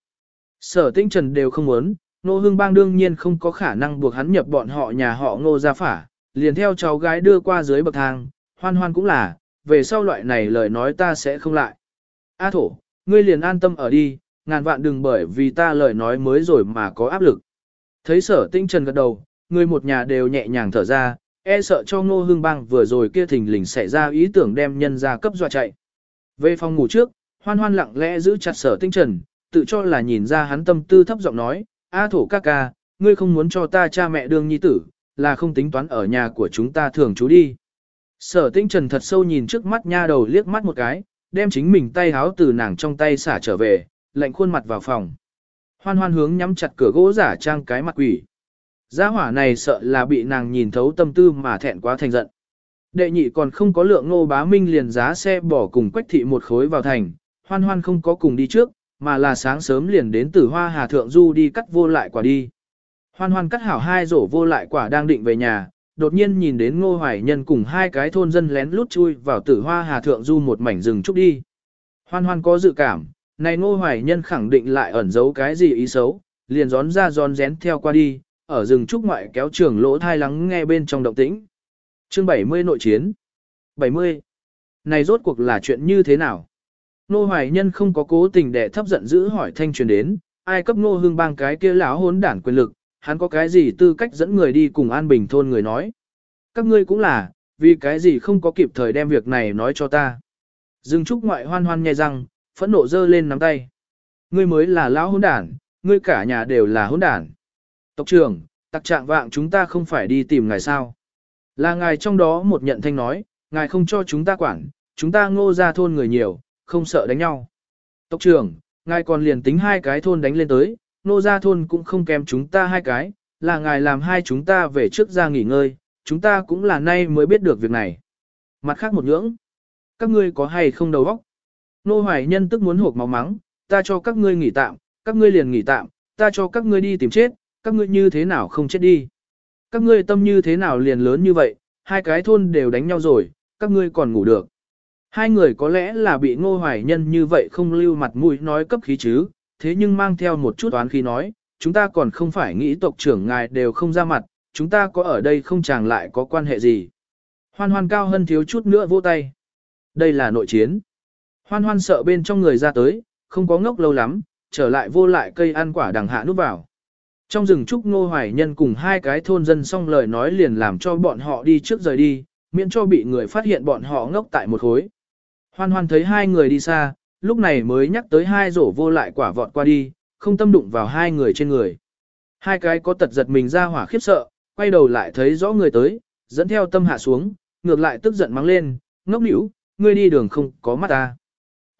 Sở tinh trần đều không muốn, nô hương bang đương nhiên không có khả năng buộc hắn nhập bọn họ nhà họ ngô ra phả, liền theo cháu gái đưa qua dưới bậc thang, hoan hoan cũng là, về sau loại này lời nói ta sẽ không lại. A thổ, ngươi liền an tâm ở đi, ngàn vạn đừng bởi vì ta lời nói mới rồi mà có áp lực. Thấy sở tinh trần gật đầu, người một nhà đều nhẹ nhàng thở ra, e sợ cho ngô hương bang vừa rồi kia thình lình xảy ra ý tưởng đem nhân ra cấp dọa chạy. Về phòng ngủ trước, hoan hoan lặng lẽ giữ chặt sở tinh trần, tự cho là nhìn ra hắn tâm tư thấp giọng nói, A thổ ca ca, ngươi không muốn cho ta cha mẹ đương nhi tử, là không tính toán ở nhà của chúng ta thường trú đi. Sở tinh trần thật sâu nhìn trước mắt nha đầu liếc mắt một cái, đem chính mình tay háo từ nàng trong tay xả trở về, lạnh khuôn mặt vào phòng. Hoan hoan hướng nhắm chặt cửa gỗ giả trang cái mặt quỷ. Gia hỏa này sợ là bị nàng nhìn thấu tâm tư mà thẹn quá thành giận. Đệ nhị còn không có lượng ngô bá minh liền giá xe bỏ cùng quách thị một khối vào thành, hoan hoan không có cùng đi trước, mà là sáng sớm liền đến tử hoa hà thượng du đi cắt vô lại quả đi. Hoan hoan cắt hảo hai rổ vô lại quả đang định về nhà, đột nhiên nhìn đến ngô hoài nhân cùng hai cái thôn dân lén lút chui vào tử hoa hà thượng du một mảnh rừng trúc đi. Hoan hoan có dự cảm, này ngô hoài nhân khẳng định lại ẩn giấu cái gì ý xấu, liền gión ra gión rén theo qua đi, ở rừng trúc ngoại kéo trường lỗ thai lắng nghe bên trong động tĩnh. Chương 70 nội chiến 70. Này rốt cuộc là chuyện như thế nào? Nô Hoài Nhân không có cố tình để thấp giận giữ hỏi thanh truyền đến, ai cấp Nô Hương Bang cái kia lão hốn đản quyền lực, hắn có cái gì tư cách dẫn người đi cùng An Bình thôn người nói. Các ngươi cũng là, vì cái gì không có kịp thời đem việc này nói cho ta. Dương Trúc ngoại hoan hoan nghe răng, phẫn nộ dơ lên nắm tay. Ngươi mới là lão hôn đản, ngươi cả nhà đều là hôn đản. Tộc trưởng, tặc trạng vạng chúng ta không phải đi tìm ngài sao. Là ngài trong đó một nhận thanh nói, ngài không cho chúng ta quản, chúng ta ngô ra thôn người nhiều, không sợ đánh nhau. Tộc trưởng, ngài còn liền tính hai cái thôn đánh lên tới, ngô ra thôn cũng không kém chúng ta hai cái, là ngài làm hai chúng ta về trước ra nghỉ ngơi, chúng ta cũng là nay mới biết được việc này. Mặt khác một ngưỡng, các ngươi có hay không đầu óc? Nô hoài nhân tức muốn hộp máu mắng, ta cho các ngươi nghỉ tạm, các ngươi liền nghỉ tạm, ta cho các ngươi đi tìm chết, các ngươi như thế nào không chết đi. Các ngươi tâm như thế nào liền lớn như vậy, hai cái thôn đều đánh nhau rồi, các ngươi còn ngủ được. Hai người có lẽ là bị ngô hoài nhân như vậy không lưu mặt mũi nói cấp khí chứ, thế nhưng mang theo một chút toán khí nói, chúng ta còn không phải nghĩ tộc trưởng ngài đều không ra mặt, chúng ta có ở đây không chàng lại có quan hệ gì. Hoan hoan cao hơn thiếu chút nữa vỗ tay. Đây là nội chiến. Hoan hoan sợ bên trong người ra tới, không có ngốc lâu lắm, trở lại vô lại cây ăn quả đằng hạ núp vào. Trong rừng trúc Ngô Hoài Nhân cùng hai cái thôn dân xong lời nói liền làm cho bọn họ đi trước rời đi, miễn cho bị người phát hiện bọn họ ngốc tại một khối. Hoan hoan thấy hai người đi xa, lúc này mới nhắc tới hai rổ vô lại quả vọt qua đi, không tâm đụng vào hai người trên người. Hai cái có tật giật mình ra hỏa khiếp sợ, quay đầu lại thấy rõ người tới, dẫn theo tâm hạ xuống, ngược lại tức giận mắng lên, ngốc nỉu, ngươi đi đường không có mắt ta.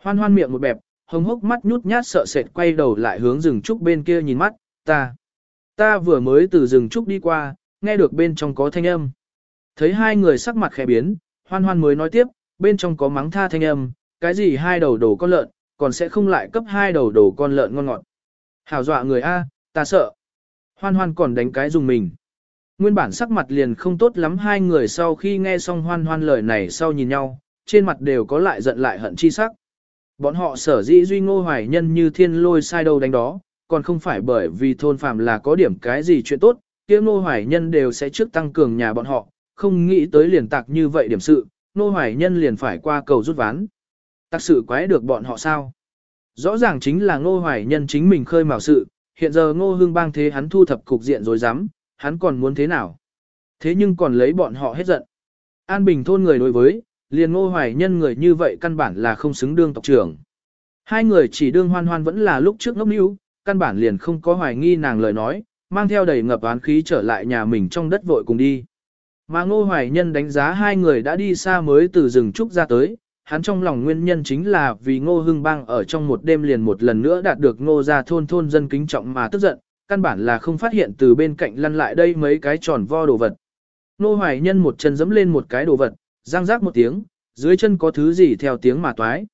Hoan hoan miệng một bẹp, hồng hốc mắt nhút nhát sợ sệt quay đầu lại hướng rừng trúc bên kia nhìn mắt, ta. Ta vừa mới từ rừng trúc đi qua, nghe được bên trong có thanh âm. Thấy hai người sắc mặt khẽ biến, hoan hoan mới nói tiếp, bên trong có mắng tha thanh âm, cái gì hai đầu đồ con lợn, còn sẽ không lại cấp hai đầu đồ con lợn ngon ngọt. Hảo dọa người A, ta sợ. Hoan hoan còn đánh cái dùng mình. Nguyên bản sắc mặt liền không tốt lắm hai người sau khi nghe xong hoan hoan lời này sau nhìn nhau, trên mặt đều có lại giận lại hận chi sắc. Bọn họ sở dĩ duy ngô hoài nhân như thiên lôi sai đâu đánh đó, còn không phải bởi vì thôn phàm là có điểm cái gì chuyện tốt, kia nô hoài nhân đều sẽ trước tăng cường nhà bọn họ, không nghĩ tới liền tạc như vậy điểm sự, nô hoài nhân liền phải qua cầu rút ván. Tạc sự quái được bọn họ sao? Rõ ràng chính là nô hoài nhân chính mình khơi mào sự, hiện giờ ngô hương bang thế hắn thu thập cục diện rồi dám, hắn còn muốn thế nào? Thế nhưng còn lấy bọn họ hết giận. An Bình thôn người đối với, liền ngô hoài nhân người như vậy căn bản là không xứng đương tộc trưởng. Hai người chỉ đương hoan hoan vẫn là lúc trước ngốc níu, căn bản liền không có hoài nghi nàng lời nói, mang theo đầy ngập án khí trở lại nhà mình trong đất vội cùng đi. Mà Ngô Hoài Nhân đánh giá hai người đã đi xa mới từ rừng trúc ra tới, hắn trong lòng nguyên nhân chính là vì Ngô Hưng Bang ở trong một đêm liền một lần nữa đạt được Ngô gia thôn thôn dân kính trọng mà tức giận, căn bản là không phát hiện từ bên cạnh lăn lại đây mấy cái tròn vo đồ vật. Ngô Hoài Nhân một chân dẫm lên một cái đồ vật, răng rác một tiếng, dưới chân có thứ gì theo tiếng mà toái.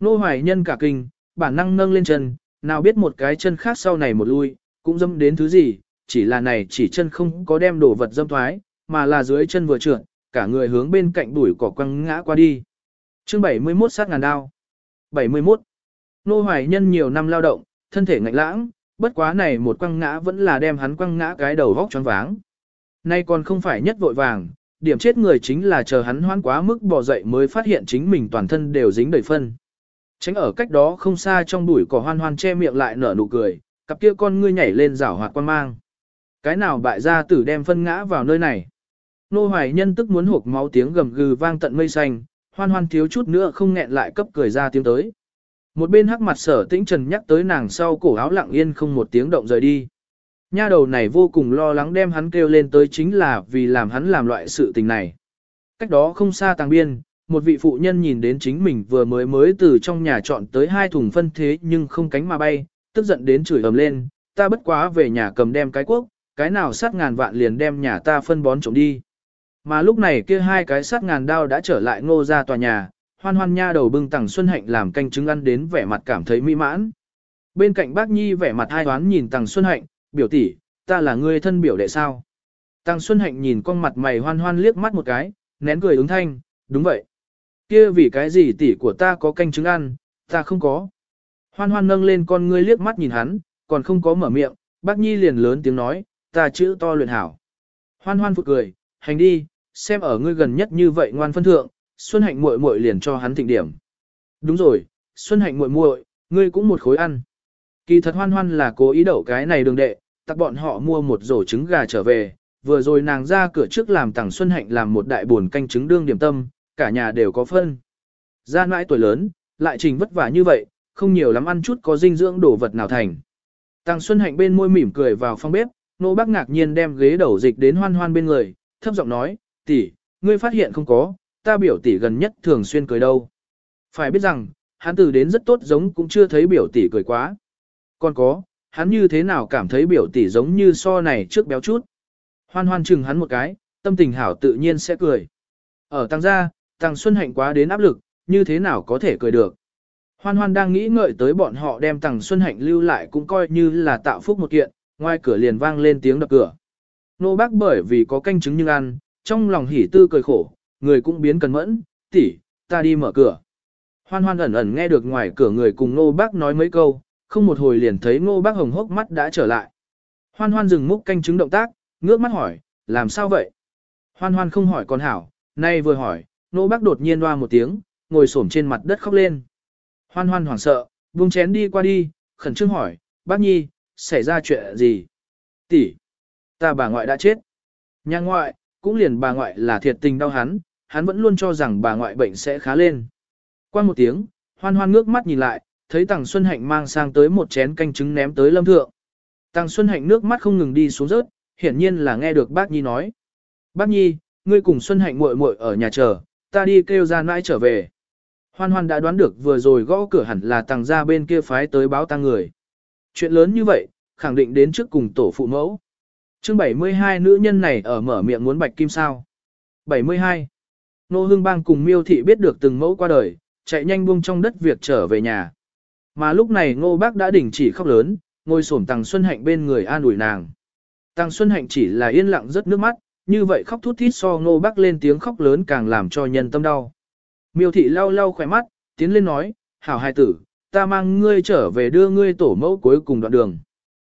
Ngô Hoài Nhân cả kinh, bản năng nâng lên chân, nào biết một cái chân khác sau này một lui, cũng dâm đến thứ gì, chỉ là này chỉ chân không có đem đồ vật dâm thoái, mà là dưới chân vừa trượt, cả người hướng bên cạnh đuổi cỏ quăng ngã qua đi. chương 71 sát ngàn đao. 71. Nô hoài nhân nhiều năm lao động, thân thể ngạnh lãng, bất quá này một quăng ngã vẫn là đem hắn quăng ngã cái đầu vóc choáng váng. Nay còn không phải nhất vội vàng, điểm chết người chính là chờ hắn hoan quá mức bỏ dậy mới phát hiện chính mình toàn thân đều dính đầy phân. Tránh ở cách đó không xa trong bụi cỏ hoan hoan che miệng lại nở nụ cười, cặp kia con ngươi nhảy lên rảo hoạt quan mang. Cái nào bại gia tử đem phân ngã vào nơi này. Nô hoài nhân tức muốn hộp máu tiếng gầm gừ vang tận mây xanh, hoan hoan thiếu chút nữa không nghẹn lại cấp cười ra tiếng tới. Một bên hắc mặt sở tĩnh trần nhắc tới nàng sau cổ áo lặng yên không một tiếng động rời đi. Nha đầu này vô cùng lo lắng đem hắn kêu lên tới chính là vì làm hắn làm loại sự tình này. Cách đó không xa tàng biên, một vị phụ nhân nhìn đến chính mình vừa mới mới từ trong nhà chọn tới hai thùng phân thế nhưng không cánh mà bay, tức giận đến chửi ầm lên, ta bất quá về nhà cầm đem cái quốc, cái nào sát ngàn vạn liền đem nhà ta phân bón trộm đi. Mà lúc này kia hai cái sát ngàn đao đã trở lại ngô ra tòa nhà, hoan hoan nha đầu bưng tặng Xuân Hạnh làm canh chứng ăn đến vẻ mặt cảm thấy mỹ mãn. Bên cạnh bác Nhi vẻ mặt hai toán nhìn tặng Xuân Hạnh, biểu tỷ, ta là người thân biểu đệ sao. Tàng Xuân Hạnh nhìn con mặt mày hoan hoan liếc mắt một cái, nén cười ứng thanh, đúng vậy. Kia vì cái gì tỷ của ta có canh trứng ăn, ta không có. Hoan hoan nâng lên con ngươi liếc mắt nhìn hắn, còn không có mở miệng, bác Nhi liền lớn tiếng nói, ta chữ to luyện hảo. Hoan hoan phụt cười, hành đi, xem ở ngươi gần nhất như vậy ngoan phân thượng, Xuân Hạnh muội muội liền cho hắn thịnh điểm. Đúng rồi, Xuân Hạnh muội muội, ngươi cũng một khối ăn. Kỳ thật hoan hoan là cố ý đậu cái này đường đệ, tặng bọn họ mua một rổ trứng gà trở về, vừa rồi nàng ra cửa trước làm tặng Xuân Hạnh làm một đại buồn canh trứng đương điểm tâm, cả nhà đều có phân. Gia nãi tuổi lớn, lại trình vất vả như vậy, không nhiều lắm ăn chút có dinh dưỡng đồ vật nào thành. Tăng Xuân Hạnh bên môi mỉm cười vào phòng bếp, nô bác ngạc nhiên đem ghế đầu dịch đến hoan hoan bên người, thấp giọng nói, tỷ, ngươi phát hiện không có, ta biểu tỷ gần nhất thường xuyên cười đâu. Phải biết rằng, hắn từ đến rất tốt giống cũng chưa thấy biểu tỷ cười quá. Còn có, hắn như thế nào cảm thấy biểu tỷ giống như so này trước béo chút. Hoan hoan chừng hắn một cái, tâm tình hảo tự nhiên sẽ cười. Ở tăng gia, tăng Xuân Hạnh quá đến áp lực, như thế nào có thể cười được. Hoan hoan đang nghĩ ngợi tới bọn họ đem tăng Xuân Hạnh lưu lại cũng coi như là tạo phúc một kiện, ngoài cửa liền vang lên tiếng đập cửa. Nô bác bởi vì có canh trứng nhưng ăn, trong lòng hỉ tư cười khổ, người cũng biến cần mẫn, tỷ, ta đi mở cửa. Hoan hoan ẩn ẩn nghe được ngoài cửa người cùng nô bác nói mấy câu, không một hồi liền thấy nô bác hồng hốc mắt đã trở lại. Hoan hoan dừng múc canh trứng động tác, ngước mắt hỏi, làm sao vậy? Hoan hoan không hỏi con hảo, nay vừa hỏi, nô bác đột nhiên loa một tiếng, ngồi xổm trên mặt đất khóc lên. Hoan hoan hoảng sợ, buông chén đi qua đi, khẩn trương hỏi, bác nhi, xảy ra chuyện gì? Tỷ, ta bà ngoại đã chết. Nhà ngoại, cũng liền bà ngoại là thiệt tình đau hắn, hắn vẫn luôn cho rằng bà ngoại bệnh sẽ khá lên. Qua một tiếng, hoan hoan ngước mắt nhìn lại, thấy Tằng Xuân Hạnh mang sang tới một chén canh trứng ném tới lâm thượng. Tằng Xuân Hạnh nước mắt không ngừng đi xuống rớt, hiển nhiên là nghe được bác Nhi nói. Bác Nhi, ngươi cùng Xuân Hạnh muội muội ở nhà chờ, ta đi kêu ra nãi trở về. Hoan hoan đã đoán được vừa rồi gõ cửa hẳn là tàng ra bên kia phái tới báo tăng người. Chuyện lớn như vậy, khẳng định đến trước cùng tổ phụ mẫu. chương 72 nữ nhân này ở mở miệng muốn bạch kim sao. 72. Nô Hương Bang cùng miêu thị biết được từng mẫu qua đời, chạy nhanh buông trong đất việc trở về nhà. Mà lúc này ngô bác đã đình chỉ khóc lớn, ngồi xổm Tăng Xuân Hạnh bên người an ủi nàng. Tăng Xuân Hạnh chỉ là yên lặng rất nước mắt, như vậy khóc thút thít so ngô bác lên tiếng khóc lớn càng làm cho nhân tâm đau. Miêu thị lau lau khỏe mắt, tiến lên nói, hảo hài tử, ta mang ngươi trở về đưa ngươi tổ mẫu cuối cùng đoạn đường.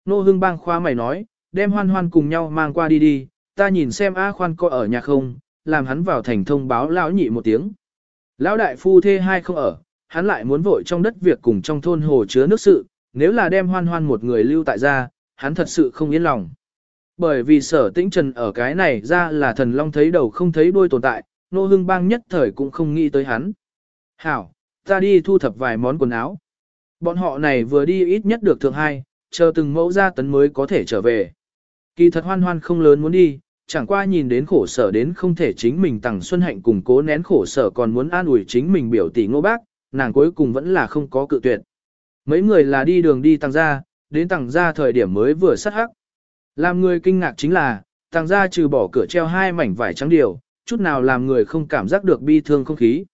Nô hưng bang khoa mày nói, đem hoan hoan cùng nhau mang qua đi đi, ta nhìn xem A khoan có ở nhà không, làm hắn vào thành thông báo lão nhị một tiếng. Lão đại phu thê hai không ở, hắn lại muốn vội trong đất việc cùng trong thôn hồ chứa nước sự, nếu là đem hoan hoan một người lưu tại gia, hắn thật sự không yên lòng. Bởi vì sở tĩnh trần ở cái này ra là thần long thấy đầu không thấy đuôi tồn tại, nô hưng bang nhất thời cũng không nghĩ tới hắn. Hảo, ta đi thu thập vài món quần áo. Bọn họ này vừa đi ít nhất được thượng hai, chờ từng mẫu ra tấn mới có thể trở về. Kỳ thật hoan hoan không lớn muốn đi, chẳng qua nhìn đến khổ sở đến không thể chính mình tặng Xuân Hạnh cùng cố nén khổ sở còn muốn an ủi chính mình biểu tỷ ngô bác, nàng cuối cùng vẫn là không có cự tuyệt. Mấy người là đi đường đi tăng ra, đến tăng ra thời điểm mới vừa sắt hắc. Làm người kinh ngạc chính là, tăng gia trừ bỏ cửa treo hai mảnh vải trắng điều, chút nào làm người không cảm giác được bi thương không khí.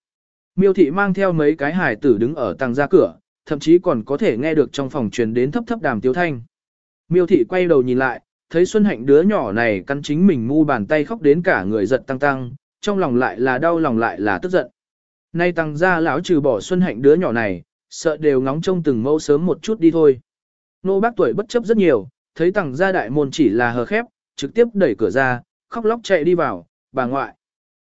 Miêu thị mang theo mấy cái hải tử đứng ở tăng gia cửa, thậm chí còn có thể nghe được trong phòng truyền đến thấp thấp đàm tiếu thanh. Miêu thị quay đầu nhìn lại, thấy Xuân Hạnh đứa nhỏ này cắn chính mình mu bàn tay khóc đến cả người giật tăng tăng, trong lòng lại là đau lòng lại là tức giận. Nay tăng gia lão trừ bỏ Xuân Hạnh đứa nhỏ này, sợ đều ngóng trông từng mẫu sớm một chút đi thôi. Nô bác tuổi bất chấp rất nhiều, thấy Tằng gia đại môn chỉ là hờ khép, trực tiếp đẩy cửa ra, khóc lóc chạy đi vào, bà ngoại.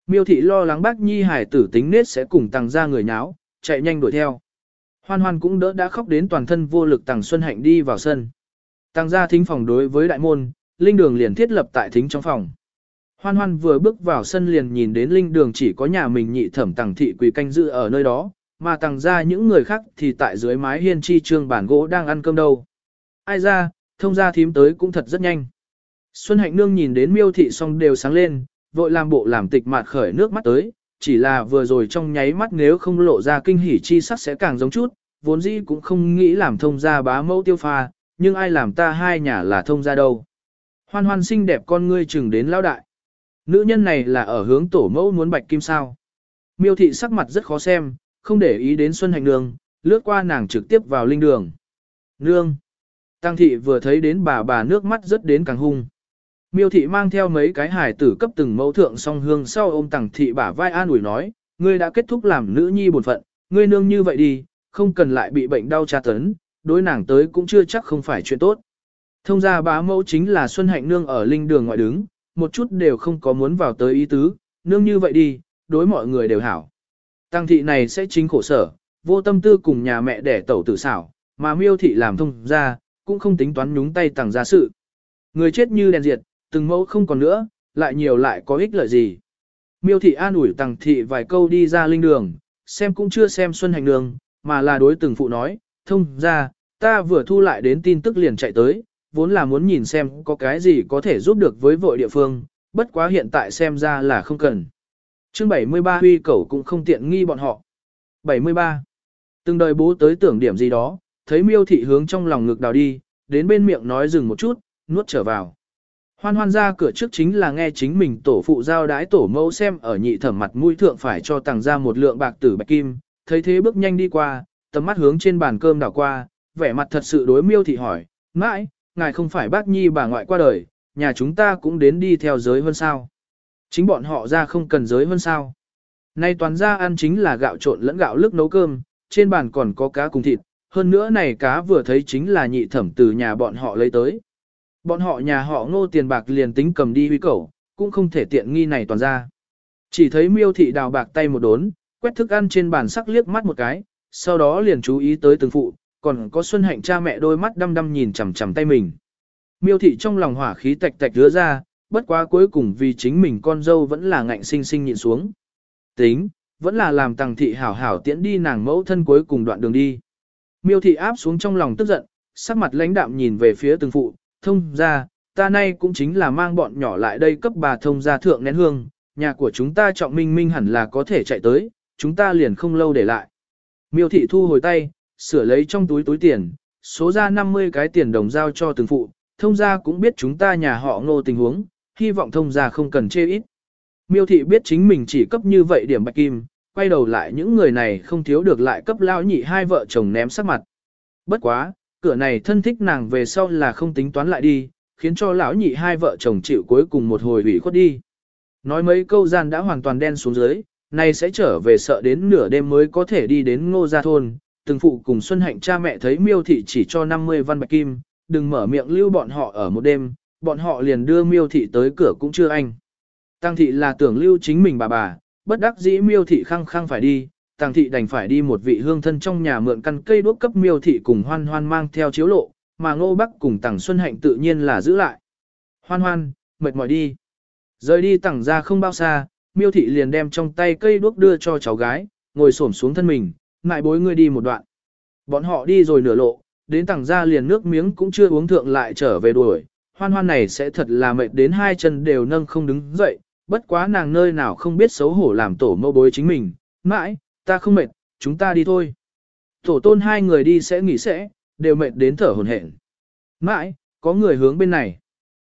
Miêu thị lo lắng bác nhi hải tử tính nết sẽ cùng Tằng gia người nháo, chạy nhanh đuổi theo. Hoan hoan cũng đỡ đã khóc đến toàn thân vô lực Tằng Xuân Hạnh đi vào sân. Tằng gia thính phòng đối với đại môn, linh đường liền thiết lập tại thính trong phòng. Hoan hoan vừa bước vào sân liền nhìn đến linh đường chỉ có nhà mình nhị thẩm tàng thị quỳ canh giữ ở nơi đó, mà tàng ra những người khác thì tại dưới mái hiên chi trương bản gỗ đang ăn cơm đâu. Ai ra, thông ra thím tới cũng thật rất nhanh. Xuân hạnh nương nhìn đến miêu thị xong đều sáng lên, vội làm bộ làm tịch mạt khởi nước mắt tới, chỉ là vừa rồi trong nháy mắt nếu không lộ ra kinh hỉ chi sắc sẽ càng giống chút, vốn dĩ cũng không nghĩ làm thông gia bá mẫu tiêu pha, nhưng ai làm ta hai nhà là thông gia đâu. Hoan hoan xinh đẹp con ngươi chừng đến lão đại. Nữ nhân này là ở hướng tổ mẫu muốn bạch kim sao. Miêu thị sắc mặt rất khó xem, không để ý đến Xuân Hạnh Nương, lướt qua nàng trực tiếp vào linh đường. Nương! Tăng thị vừa thấy đến bà bà nước mắt rất đến càng hung. Miêu thị mang theo mấy cái hài tử cấp từng mẫu thượng song hương sau ôm tăng thị bả vai an ủi nói, ngươi đã kết thúc làm nữ nhi bổn phận, ngươi nương như vậy đi, không cần lại bị bệnh đau tra tấn, đối nàng tới cũng chưa chắc không phải chuyện tốt. Thông ra bá mẫu chính là Xuân Hạnh Nương ở linh đường ngoại đứng, một chút đều không có muốn vào tới ý tứ, nương như vậy đi, đối mọi người đều hảo. Tăng thị này sẽ chính khổ sở, vô tâm tư cùng nhà mẹ đẻ tẩu tử xảo, mà miêu thị làm thông ra, cũng không tính toán nhúng tay tàng ra sự. Người chết như đèn diệt, từng mẫu không còn nữa, lại nhiều lại có ích lợi gì. Miêu thị an ủi tăng thị vài câu đi ra linh đường, xem cũng chưa xem Xuân Hành Đường, mà là đối từng phụ nói, thông ra, ta vừa thu lại đến tin tức liền chạy tới, vốn là muốn nhìn xem có cái gì có thể giúp được với vội địa phương, bất quá hiện tại xem ra là không cần. chương 73 huy cẩu cũng không tiện nghi bọn họ. 73. Từng đời bố tới tưởng điểm gì đó, thấy miêu thị hướng trong lòng ngực đào đi, đến bên miệng nói dừng một chút, nuốt trở vào. Hoan hoan ra cửa trước chính là nghe chính mình tổ phụ giao đái tổ mẫu xem ở nhị thẩm mặt mũi thượng phải cho tàng ra một lượng bạc tử bạch kim, thấy thế bước nhanh đi qua, tầm mắt hướng trên bàn cơm đảo qua, vẻ mặt thật sự đối miêu thị hỏi, mãi, ngài không phải bác nhi bà ngoại qua đời, nhà chúng ta cũng đến đi theo giới hơn sao. Chính bọn họ ra không cần giới hơn sao. Nay toàn ra ăn chính là gạo trộn lẫn gạo lức nấu cơm, trên bàn còn có cá cùng thịt, hơn nữa này cá vừa thấy chính là nhị thẩm từ nhà bọn họ lấy tới. Bọn họ nhà họ ngô tiền bạc liền tính cầm đi huy cẩu, cũng không thể tiện nghi này toàn ra. Chỉ thấy miêu thị đào bạc tay một đốn, quét thức ăn trên bàn sắc liếc mắt một cái, sau đó liền chú ý tới từng phụ, còn có Xuân Hạnh cha mẹ đôi mắt đăm đăm nhìn chằm chằm tay mình. Miêu thị trong lòng hỏa khí tạch tạch rứa ra, bất quá cuối cùng vì chính mình con dâu vẫn là ngạnh sinh sinh nhịn xuống. Tính, vẫn là làm tàng thị hảo hảo tiễn đi nàng mẫu thân cuối cùng đoạn đường đi. Miêu thị áp xuống trong lòng tức giận, sắc mặt lãnh đạm nhìn về phía từng phụ, thông ra, ta nay cũng chính là mang bọn nhỏ lại đây cấp bà thông ra thượng nén hương, nhà của chúng ta trọng minh minh hẳn là có thể chạy tới, chúng ta liền không lâu để lại. Miêu thị thu hồi tay, sửa lấy trong túi túi tiền, số ra 50 cái tiền đồng giao cho từng phụ, thông gia cũng biết chúng ta nhà họ ngô tình huống, hy vọng thông gia không cần chê ít. Miêu thị biết chính mình chỉ cấp như vậy điểm bạch kim, quay đầu lại những người này không thiếu được lại cấp lao nhị hai vợ chồng ném sắc mặt. Bất quá, cửa này thân thích nàng về sau là không tính toán lại đi, khiến cho lão nhị hai vợ chồng chịu cuối cùng một hồi hủy khuất đi. Nói mấy câu gian đã hoàn toàn đen xuống dưới, nay sẽ trở về sợ đến nửa đêm mới có thể đi đến ngô gia thôn, từng phụ cùng Xuân Hạnh cha mẹ thấy miêu thị chỉ cho 50 văn bạch kim, đừng mở miệng lưu bọn họ ở một đêm, bọn họ liền đưa miêu thị tới cửa cũng chưa anh. Tăng thị là tưởng lưu chính mình bà bà, bất đắc dĩ miêu thị khăng khăng phải đi, tàng thị đành phải đi một vị hương thân trong nhà mượn căn cây đuốc cấp miêu thị cùng hoan hoan mang theo chiếu lộ, mà ngô bắc cùng tàng Xuân Hạnh tự nhiên là giữ lại. Hoan hoan, mệt mỏi đi. Rời đi tàng ra không bao xa, miêu thị liền đem trong tay cây đuốc đưa cho cháu gái, ngồi xổm xuống thân mình, ngại bối ngươi đi một đoạn. Bọn họ đi rồi nửa lộ, đến tàng ra liền nước miếng cũng chưa uống thượng lại trở về đuổi, hoan hoan này sẽ thật là mệt đến hai chân đều nâng không đứng dậy, bất quá nàng nơi nào không biết xấu hổ làm tổ mẫu bối chính mình, mãi, ta không mệt, chúng ta đi thôi. Tổ tôn hai người đi sẽ nghỉ sẽ, đều mệt đến thở hồn hển. Mãi, có người hướng bên này.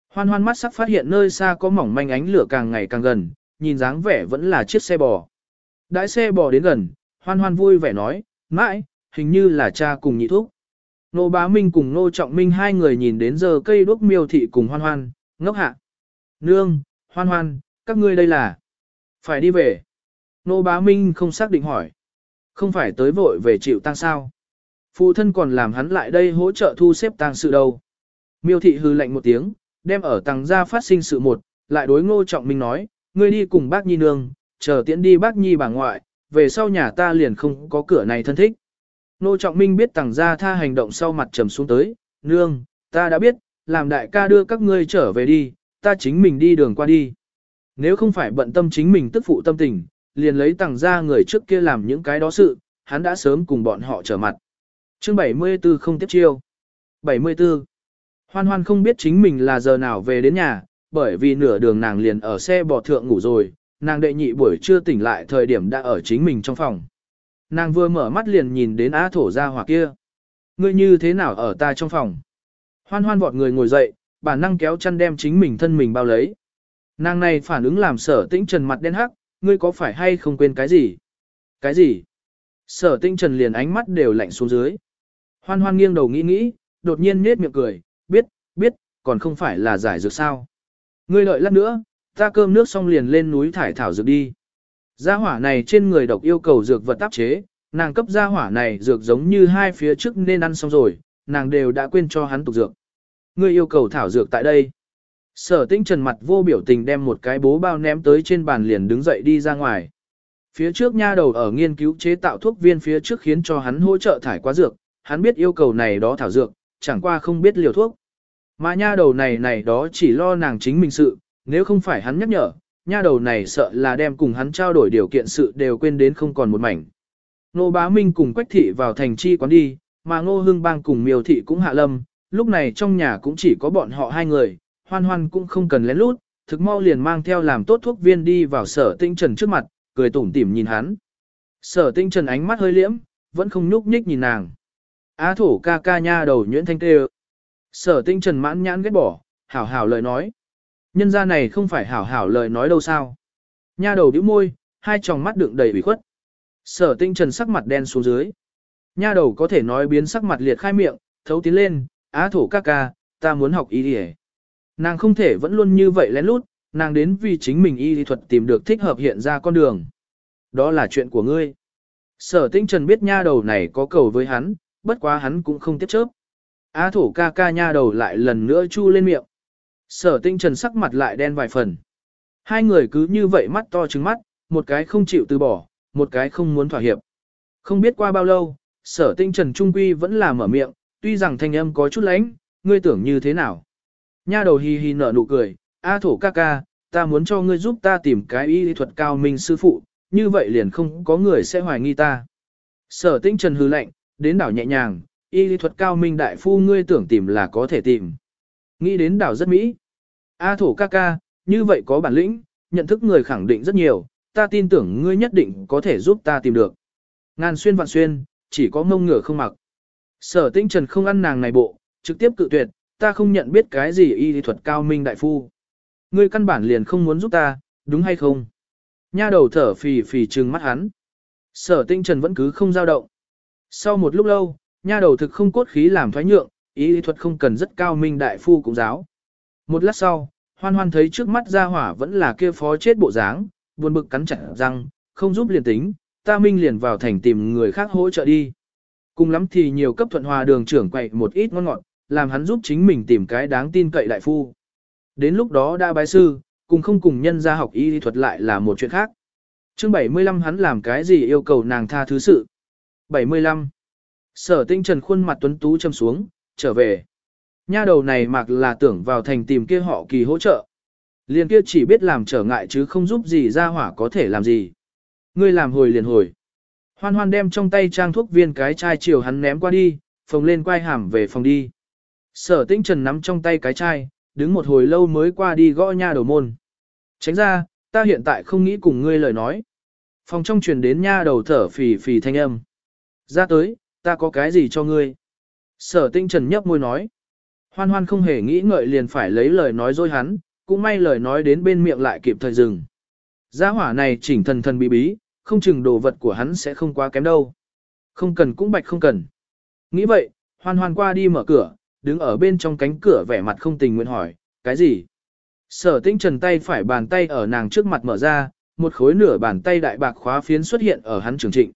Hoan hoan mắt sắc phát hiện nơi xa có mỏng manh ánh lửa càng ngày càng gần, nhìn dáng vẻ vẫn là chiếc xe bò. Đãi xe bò đến gần, hoan hoan vui vẻ nói, mãi, hình như là cha cùng nhị thúc. Nô bá minh cùng nô trọng minh hai người nhìn đến giờ cây đuốc miêu thị cùng hoan hoan, ngốc hạ. Nương, hoan hoan, các ngươi đây là... Phải đi về. Nô bá minh không xác định hỏi. Không phải tới vội về chịu tang sao. Phụ thân còn làm hắn lại đây hỗ trợ thu xếp tang sự đâu. Miêu thị hư lạnh một tiếng, đem ở tầng gia phát sinh sự một, lại đối ngô trọng minh nói, ngươi đi cùng bác nhi nương, chờ tiễn đi bác nhi bà ngoại, về sau nhà ta liền không có cửa này thân thích. Ngô trọng minh biết tầng gia tha hành động sau mặt trầm xuống tới, nương, ta đã biết, làm đại ca đưa các ngươi trở về đi, ta chính mình đi đường qua đi. Nếu không phải bận tâm chính mình tức phụ tâm tình, liền lấy tặng ra người trước kia làm những cái đó sự, hắn đã sớm cùng bọn họ trở mặt. Chương 74 không tiếp chiêu. 74. Hoan hoan không biết chính mình là giờ nào về đến nhà, bởi vì nửa đường nàng liền ở xe bò thượng ngủ rồi, nàng đệ nhị buổi chưa tỉnh lại thời điểm đã ở chính mình trong phòng. Nàng vừa mở mắt liền nhìn đến á thổ ra hỏa kia. Ngươi như thế nào ở ta trong phòng? Hoan hoan vọt người ngồi dậy, bản năng kéo chăn đem chính mình thân mình bao lấy. Nàng này phản ứng làm sở tĩnh trần mặt đen hắc, ngươi có phải hay không quên cái gì? Cái gì? Sở tĩnh trần liền ánh mắt đều lạnh xuống dưới. Hoan hoan nghiêng đầu nghĩ nghĩ, đột nhiên nết miệng cười, biết, biết, còn không phải là giải dược sao. Ngươi đợi lát nữa, ta cơm nước xong liền lên núi thải thảo dược đi. Gia hỏa này trên người độc yêu cầu dược vật áp chế, nàng cấp gia hỏa này dược giống như hai phía trước nên ăn xong rồi, nàng đều đã quên cho hắn tục dược. Ngươi yêu cầu thảo dược tại đây. Sở tinh trần mặt vô biểu tình đem một cái bố bao ném tới trên bàn liền đứng dậy đi ra ngoài. Phía trước nha đầu ở nghiên cứu chế tạo thuốc viên phía trước khiến cho hắn hỗ trợ thải quá dược, hắn biết yêu cầu này đó thảo dược, chẳng qua không biết liều thuốc. Mà nha đầu này này đó chỉ lo nàng chính mình sự, nếu không phải hắn nhắc nhở, nha đầu này sợ là đem cùng hắn trao đổi điều kiện sự đều quên đến không còn một mảnh. Nô bá minh cùng quách thị vào thành chi quán đi, mà ngô hương bang cùng miêu thị cũng hạ lâm, lúc này trong nhà cũng chỉ có bọn họ hai người, hoan hoan cũng không cần lén lút, thực mau liền mang theo làm tốt thuốc viên đi vào sở tinh trần trước mặt, cười tủm tỉm nhìn hắn. Sở tinh trần ánh mắt hơi liễm, vẫn không nhúc nhích nhìn nàng. Á thổ ca ca nha đầu nhuyễn thanh tê Sở tinh trần mãn nhãn ghét bỏ, hảo hảo lời nói. Nhân gia này không phải hảo hảo lời nói đâu sao. Nha đầu bĩu môi, hai tròng mắt đựng đầy ủy khuất. Sở tinh trần sắc mặt đen xuống dưới. Nha đầu có thể nói biến sắc mặt liệt khai miệng, thấu tiến lên, á thổ ca ca, ta muốn học ý đi Nàng không thể vẫn luôn như vậy lén lút, nàng đến vì chính mình y lý thuật tìm được thích hợp hiện ra con đường. Đó là chuyện của ngươi. Sở tinh trần biết nha đầu này có cầu với hắn, bất quá hắn cũng không tiếp chớp. Á thổ ca ca nha đầu lại lần nữa chu lên miệng. Sở tinh trần sắc mặt lại đen vài phần. Hai người cứ như vậy mắt to trứng mắt, một cái không chịu từ bỏ, một cái không muốn thỏa hiệp. Không biết qua bao lâu, sở tinh trần trung quy vẫn là mở miệng, tuy rằng thanh âm có chút lánh, ngươi tưởng như thế nào. Nha đầu hi hi nở nụ cười, A thổ ca ca, ta muốn cho ngươi giúp ta tìm cái y lý thuật cao minh sư phụ, như vậy liền không có người sẽ hoài nghi ta. Sở tinh trần hư lạnh, đến đảo nhẹ nhàng, y lý thuật cao minh đại phu ngươi tưởng tìm là có thể tìm. Nghĩ đến đảo rất mỹ. A thổ ca ca, như vậy có bản lĩnh, nhận thức người khẳng định rất nhiều, ta tin tưởng ngươi nhất định có thể giúp ta tìm được. Ngàn xuyên vạn xuyên, chỉ có mông ngửa không mặc. Sở tinh trần không ăn nàng này bộ, trực tiếp cự tuyệt, ta không nhận biết cái gì y thuật cao minh đại phu. Ngươi căn bản liền không muốn giúp ta, đúng hay không? Nha đầu thở phì phì trừng mắt hắn. Sở tinh trần vẫn cứ không giao động. Sau một lúc lâu, nha đầu thực không cốt khí làm thoái nhượng, y thuật không cần rất cao minh đại phu cũng giáo. Một lát sau, hoan hoan thấy trước mắt ra hỏa vẫn là kia phó chết bộ dáng, buồn bực cắn chặt răng, không giúp liền tính, ta minh liền vào thành tìm người khác hỗ trợ đi. Cùng lắm thì nhiều cấp thuận hòa đường trưởng quậy một ít ngon ngọt, làm hắn giúp chính mình tìm cái đáng tin cậy đại phu. Đến lúc đó đã bái sư, cùng không cùng nhân ra học y thuật lại là một chuyện khác. chương 75 hắn làm cái gì yêu cầu nàng tha thứ sự. 75. Sở tinh trần khuôn mặt tuấn tú châm xuống, trở về. Nha đầu này mặc là tưởng vào thành tìm kia họ kỳ hỗ trợ. Liền kia chỉ biết làm trở ngại chứ không giúp gì ra hỏa có thể làm gì. Ngươi làm hồi liền hồi. Hoan hoan đem trong tay trang thuốc viên cái chai chiều hắn ném qua đi, phồng lên quay hàm về phòng đi. Sở tinh trần nắm trong tay cái chai, đứng một hồi lâu mới qua đi gõ nha đầu môn. Tránh ra, ta hiện tại không nghĩ cùng ngươi lời nói. Phòng trong truyền đến nha đầu thở phì phì thanh âm. Ra tới, ta có cái gì cho ngươi? Sở tinh trần nhấp môi nói. Hoan hoan không hề nghĩ ngợi liền phải lấy lời nói dối hắn, cũng may lời nói đến bên miệng lại kịp thời dừng. Gia hỏa này chỉnh thần thần bí bí, không chừng đồ vật của hắn sẽ không quá kém đâu. Không cần cũng bạch không cần. Nghĩ vậy, hoan hoan qua đi mở cửa, đứng ở bên trong cánh cửa vẻ mặt không tình nguyện hỏi, cái gì? Sở tinh trần tay phải bàn tay ở nàng trước mặt mở ra, một khối nửa bàn tay đại bạc khóa phiến xuất hiện ở hắn trường trịnh.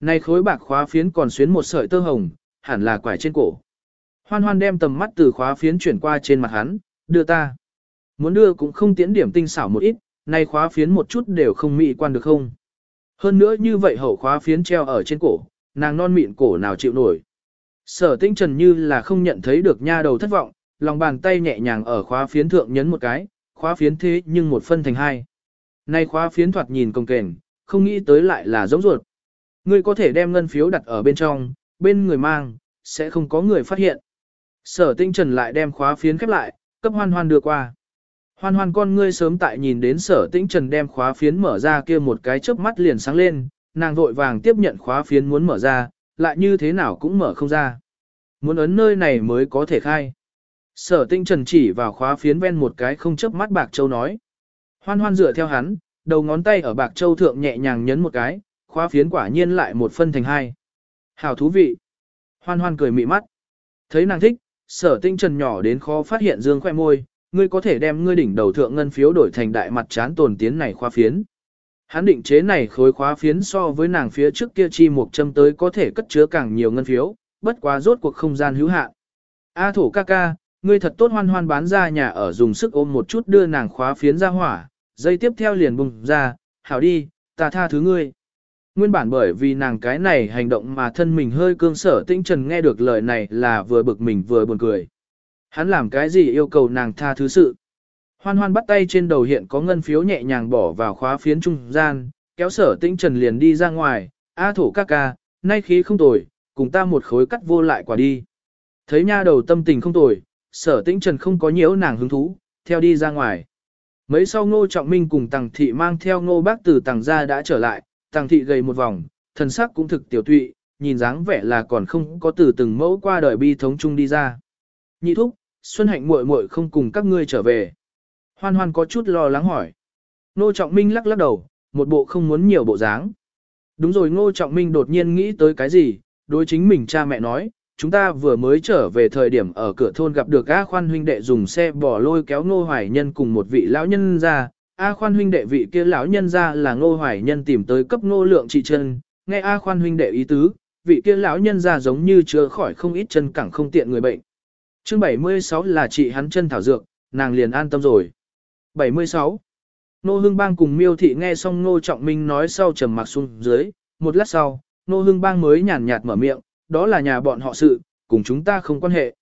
Này khối bạc khóa phiến còn xuyến một sợi tơ hồng, hẳn là quải trên cổ. Hoan hoan đem tầm mắt từ khóa phiến chuyển qua trên mặt hắn, đưa ta. Muốn đưa cũng không tiến điểm tinh xảo một ít, này khóa phiến một chút đều không mỹ quan được không. Hơn nữa như vậy hậu khóa phiến treo ở trên cổ, nàng non mịn cổ nào chịu nổi. Sở tinh trần như là không nhận thấy được nha đầu thất vọng, lòng bàn tay nhẹ nhàng ở khóa phiến thượng nhấn một cái, khóa phiến thế nhưng một phân thành hai. Nay khóa phiến thoạt nhìn công kềnh, không nghĩ tới lại là giống ruột. Ngươi có thể đem ngân phiếu đặt ở bên trong, bên người mang, sẽ không có người phát hiện. Sở tinh trần lại đem khóa phiến khép lại, cấp hoan hoan đưa qua. Hoan hoan con ngươi sớm tại nhìn đến sở tinh trần đem khóa phiến mở ra kia một cái chớp mắt liền sáng lên, nàng vội vàng tiếp nhận khóa phiến muốn mở ra, lại như thế nào cũng mở không ra. Muốn ấn nơi này mới có thể khai. Sở tinh trần chỉ vào khóa phiến ven một cái không chớp mắt bạc châu nói. Hoan hoan dựa theo hắn, đầu ngón tay ở bạc châu thượng nhẹ nhàng nhấn một cái, khóa phiến quả nhiên lại một phân thành hai. Hào thú vị. Hoan hoan cười mị mắt. Thấy nàng thích, sở tinh trần nhỏ đến khó phát hiện dương khoe môi, ngươi có thể đem ngươi đỉnh đầu thượng ngân phiếu đổi thành đại mặt chán tồn tiến này khóa phiến. Hắn định chế này khối khóa phiến so với nàng phía trước kia chi một châm tới có thể cất chứa càng nhiều ngân phiếu, bất quá rốt cuộc không gian hữu hạn. A thổ ca ca, ngươi thật tốt hoan hoan bán ra nhà ở dùng sức ôm một chút đưa nàng khóa phiến ra hỏa, dây tiếp theo liền bùng ra, hảo đi, ta tha thứ ngươi. Nguyên bản bởi vì nàng cái này hành động mà thân mình hơi cương sở tinh trần nghe được lời này là vừa bực mình vừa buồn cười. Hắn làm cái gì yêu cầu nàng tha thứ sự. Hoan hoan bắt tay trên đầu hiện có ngân phiếu nhẹ nhàng bỏ vào khóa phiến trung gian, kéo sở tinh trần liền đi ra ngoài, A thổ ca ca, nay khí không tồi, cùng ta một khối cắt vô lại quả đi. Thấy nha đầu tâm tình không tồi, sở tinh trần không có nhiễu nàng hứng thú, theo đi ra ngoài. Mấy sau ngô trọng minh cùng tàng thị mang theo ngô bác từ tàng gia đã trở lại, tàng thị gầy một vòng, thần sắc cũng thực tiểu tụy, nhìn dáng vẻ là còn không có từ từng mẫu qua đời bi thống chung đi ra. Nhị thúc, Xuân Hạnh muội muội không cùng các ngươi trở về. Hoan hoan có chút lo lắng hỏi. Ngô Trọng Minh lắc lắc đầu, một bộ không muốn nhiều bộ dáng. Đúng rồi Ngô Trọng Minh đột nhiên nghĩ tới cái gì, đối chính mình cha mẹ nói, chúng ta vừa mới trở về thời điểm ở cửa thôn gặp được A Khoan huynh đệ dùng xe bỏ lôi kéo Ngô Hoài Nhân cùng một vị lão nhân ra. A Khoan huynh đệ vị kia lão nhân ra là Ngô Hoài Nhân tìm tới cấp Ngô Lượng trị chân, nghe A Khoan huynh đệ ý tứ, vị kia lão nhân ra giống như chữa khỏi không ít chân cẳng không tiện người bệnh. Chương 76 là trị hắn chân thảo dược, nàng liền an tâm rồi. 76. Nô Hưng Bang cùng Miêu Thị nghe xong Nô Trọng Minh nói sau trầm mặc xuống dưới, một lát sau, Nô Hưng Bang mới nhàn nhạt mở miệng, đó là nhà bọn họ sự, cùng chúng ta không quan hệ.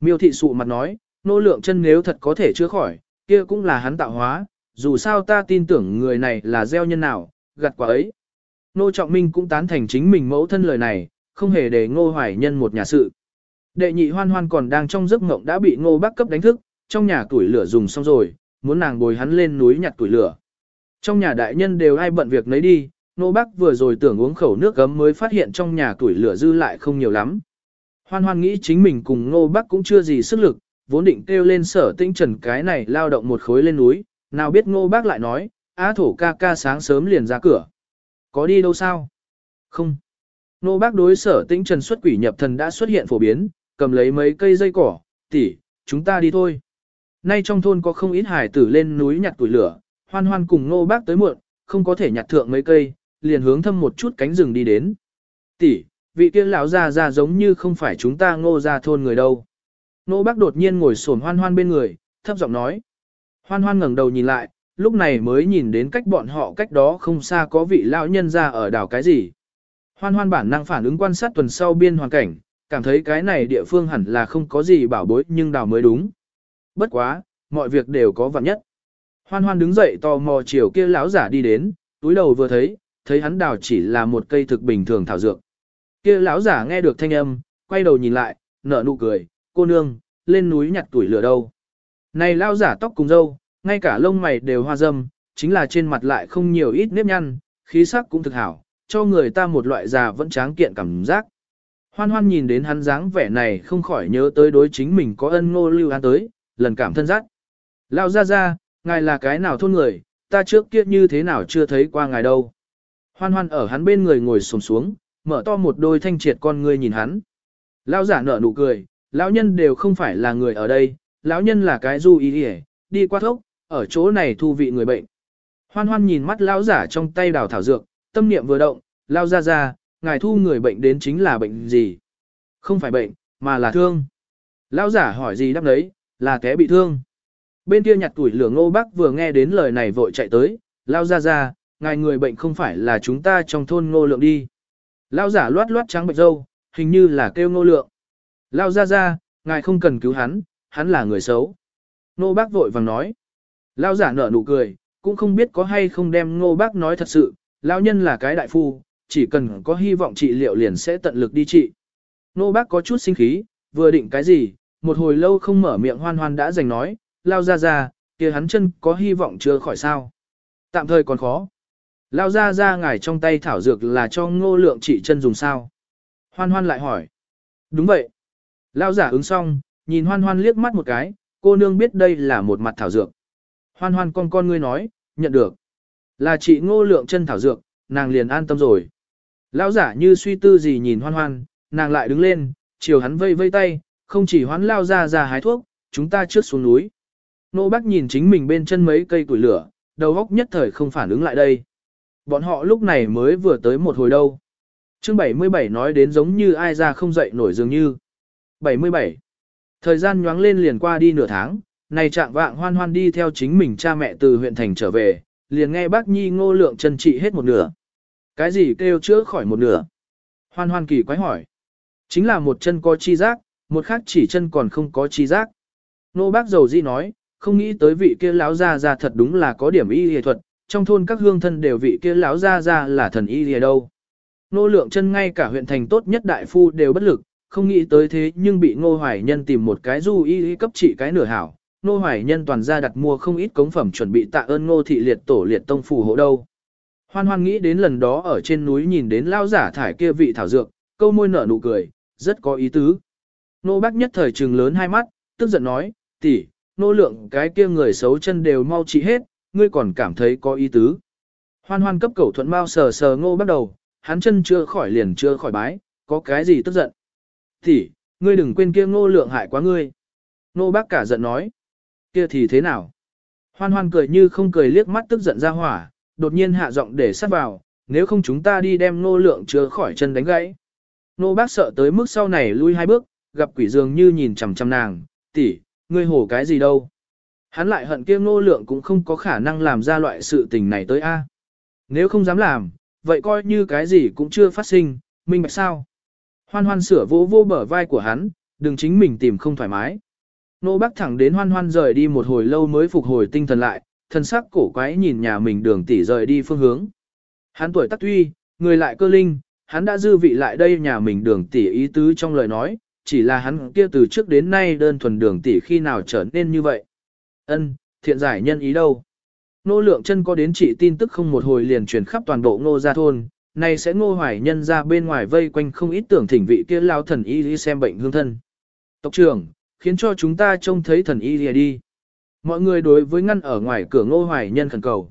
Miêu Thị sụ mặt nói, Nô Lượng chân nếu thật có thể chữa khỏi, kia cũng là hắn tạo hóa, dù sao ta tin tưởng người này là gieo nhân nào, gặt quả ấy. Nô Trọng Minh cũng tán thành chính mình mẫu thân lời này, không hề để Ngô Hoài Nhân một nhà sự. Đệ nhị hoan hoan còn đang trong giấc mộng đã bị Ngô Bác cấp đánh thức, trong nhà tuổi lửa dùng xong rồi, muốn nàng bồi hắn lên núi nhặt củi lửa. Trong nhà đại nhân đều ai bận việc nấy đi, nô bác vừa rồi tưởng uống khẩu nước gấm mới phát hiện trong nhà củi lửa dư lại không nhiều lắm. Hoan hoan nghĩ chính mình cùng nô bác cũng chưa gì sức lực, vốn định kêu lên sở tinh trần cái này lao động một khối lên núi, nào biết nô bác lại nói, á thổ ca ca sáng sớm liền ra cửa. Có đi đâu sao? Không. Nô bác đối sở tinh trần xuất quỷ nhập thần đã xuất hiện phổ biến, cầm lấy mấy cây dây cỏ, tỉ, chúng ta đi thôi. Nay trong thôn có không ít hải tử lên núi nhặt tuổi lửa, hoan hoan cùng ngô bác tới muộn, không có thể nhặt thượng mấy cây, liền hướng thâm một chút cánh rừng đi đến. Tỷ, vị kia lão già già giống như không phải chúng ta ngô ra thôn người đâu. Ngô bác đột nhiên ngồi sổn hoan hoan bên người, thấp giọng nói. Hoan hoan ngẩng đầu nhìn lại, lúc này mới nhìn đến cách bọn họ cách đó không xa có vị lão nhân ra ở đảo cái gì. Hoan hoan bản năng phản ứng quan sát tuần sau biên hoàn cảnh, cảm thấy cái này địa phương hẳn là không có gì bảo bối nhưng đảo mới đúng. Bất quá, mọi việc đều có vạn nhất. Hoan hoan đứng dậy tò mò chiều kia lão giả đi đến, túi đầu vừa thấy, thấy hắn đào chỉ là một cây thực bình thường thảo dược. Kia lão giả nghe được thanh âm, quay đầu nhìn lại, nở nụ cười, cô nương, lên núi nhặt tuổi lửa đâu. Này lão giả tóc cùng râu, ngay cả lông mày đều hoa dâm, chính là trên mặt lại không nhiều ít nếp nhăn, khí sắc cũng thực hảo, cho người ta một loại già vẫn tráng kiện cảm giác. Hoan hoan nhìn đến hắn dáng vẻ này không khỏi nhớ tới đối chính mình có ân ngô lưu an tới, lần cảm thân giác. Lao ra ra, ngài là cái nào thôn người, ta trước kia như thế nào chưa thấy qua ngài đâu. Hoan hoan ở hắn bên người ngồi sồm xuống, mở to một đôi thanh triệt con ngươi nhìn hắn. Lao giả nở nụ cười, lão nhân đều không phải là người ở đây, lão nhân là cái du ý đi đi qua thốc, ở chỗ này thu vị người bệnh. Hoan hoan nhìn mắt lão giả trong tay đào thảo dược, tâm niệm vừa động, lao ra ra, ngài thu người bệnh đến chính là bệnh gì? Không phải bệnh, mà là thương. Lão giả hỏi gì đáp đấy, là té bị thương. Bên kia nhặt tuổi lửa ngô bác vừa nghe đến lời này vội chạy tới, lao ra ra, ngài người bệnh không phải là chúng ta trong thôn ngô lượng đi. Lao giả loát loát trắng bệnh dâu, hình như là kêu ngô lượng. Lao ra ra, ngài không cần cứu hắn, hắn là người xấu. Ngô bác vội vàng nói. Lao giả nở nụ cười, cũng không biết có hay không đem ngô bác nói thật sự, lao nhân là cái đại phu, chỉ cần có hy vọng trị liệu liền sẽ tận lực đi trị. Ngô bác có chút sinh khí, vừa định cái gì, một hồi lâu không mở miệng hoan hoan đã giành nói, lao ra ra, kia hắn chân có hy vọng chưa khỏi sao. Tạm thời còn khó. Lao ra ra ngài trong tay thảo dược là cho ngô lượng trị chân dùng sao. Hoan hoan lại hỏi. Đúng vậy. Lao giả ứng xong, nhìn hoan hoan liếc mắt một cái, cô nương biết đây là một mặt thảo dược. Hoan hoan con con ngươi nói, nhận được. Là chị ngô lượng chân thảo dược, nàng liền an tâm rồi. Lão giả như suy tư gì nhìn hoan hoan, nàng lại đứng lên, chiều hắn vây vây tay, không chỉ hoán lao ra ra hái thuốc, chúng ta trước xuống núi. Nô bác nhìn chính mình bên chân mấy cây củi lửa, đầu óc nhất thời không phản ứng lại đây. Bọn họ lúc này mới vừa tới một hồi đâu. chương 77 nói đến giống như ai ra không dậy nổi dường như. 77. Thời gian nhoáng lên liền qua đi nửa tháng, này trạng vạng hoan hoan đi theo chính mình cha mẹ từ huyện thành trở về, liền nghe bác Nhi ngô lượng chân trị hết một nửa. Cái gì kêu chữa khỏi một nửa? Hoan hoan kỳ quái hỏi. Chính là một chân có chi giác, một khác chỉ chân còn không có chi giác. Nô bác dầu di nói, không nghĩ tới vị kia lão gia gia thật đúng là có điểm y y thuật, trong thôn các hương thân đều vị kia lão gia gia là thần y y đâu. Nô lượng chân ngay cả huyện thành tốt nhất đại phu đều bất lực, không nghĩ tới thế nhưng bị Ngô Hoài Nhân tìm một cái du y y cấp trị cái nửa hảo. Ngô Hoài Nhân toàn ra đặt mua không ít cống phẩm chuẩn bị tạ ơn Ngô thị liệt tổ liệt tông phù hộ đâu. Hoan hoan nghĩ đến lần đó ở trên núi nhìn đến lao giả thải kia vị thảo dược, câu môi nở nụ cười, rất có ý tứ. Nô bác nhất thời trừng lớn hai mắt, tức giận nói, tỷ, nô lượng cái kia người xấu chân đều mau trị hết, ngươi còn cảm thấy có ý tứ. Hoan hoan cấp cầu thuận mau sờ sờ ngô bắt đầu, hắn chân chưa khỏi liền chưa khỏi bái, có cái gì tức giận. Tỷ, ngươi đừng quên kia ngô lượng hại quá ngươi. Nô bác cả giận nói, kia thì thế nào? Hoan hoan cười như không cười liếc mắt tức giận ra hỏa, đột nhiên hạ giọng để sát vào, nếu không chúng ta đi đem ngô lượng chứa khỏi chân đánh gãy. Nô bác sợ tới mức sau này lui hai bước, gặp quỷ dường như nhìn chằm chằm nàng, tỷ, ngươi hổ cái gì đâu. Hắn lại hận kia ngô lượng cũng không có khả năng làm ra loại sự tình này tới a. Nếu không dám làm, vậy coi như cái gì cũng chưa phát sinh, minh bạch sao. Hoan hoan sửa vô vô bờ vai của hắn, đừng chính mình tìm không thoải mái. Nô bác thẳng đến hoan hoan rời đi một hồi lâu mới phục hồi tinh thần lại, thân sắc cổ quái nhìn nhà mình đường tỷ rời đi phương hướng. Hắn tuổi tác tuy, người lại cơ linh, hắn đã dư vị lại đây nhà mình đường tỷ ý tứ trong lời nói, chỉ là hắn kia từ trước đến nay đơn thuần đường tỷ khi nào trở nên như vậy. Ân, thiện giải nhân ý đâu. Nô lượng chân có đến chị tin tức không một hồi liền truyền khắp toàn bộ ngô gia thôn, này sẽ ngô hoài nhân ra bên ngoài vây quanh không ít tưởng thỉnh vị kia lao thần y đi xem bệnh hương thân. Tộc trưởng, khiến cho chúng ta trông thấy thần y đi đi. Mọi người đối với ngăn ở ngoài cửa ngô hoài nhân khẩn cầu.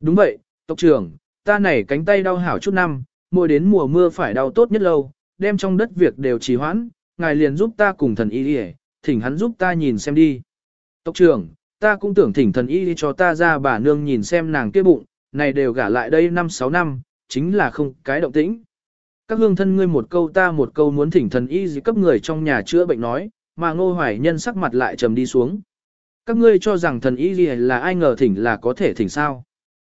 Đúng vậy, tộc trưởng, ta này cánh tay đau hảo chút năm, mỗi đến mùa mưa phải đau tốt nhất lâu, đem trong đất việc đều trì hoãn, ngài liền giúp ta cùng thần y đi thỉnh hắn giúp ta nhìn xem đi. Tộc trưởng, ta cũng tưởng thỉnh thần y đi cho ta ra bà nương nhìn xem nàng kia bụng, này đều gả lại đây 5-6 năm, chính là không cái động tĩnh. Các hương thân ngươi một câu ta một câu muốn thỉnh thần y gì cấp người trong nhà chữa bệnh nói, mà ngô hoài nhân sắc mặt lại trầm đi xuống. Các ngươi cho rằng thần y gì là ai ngờ thỉnh là có thể thỉnh sao.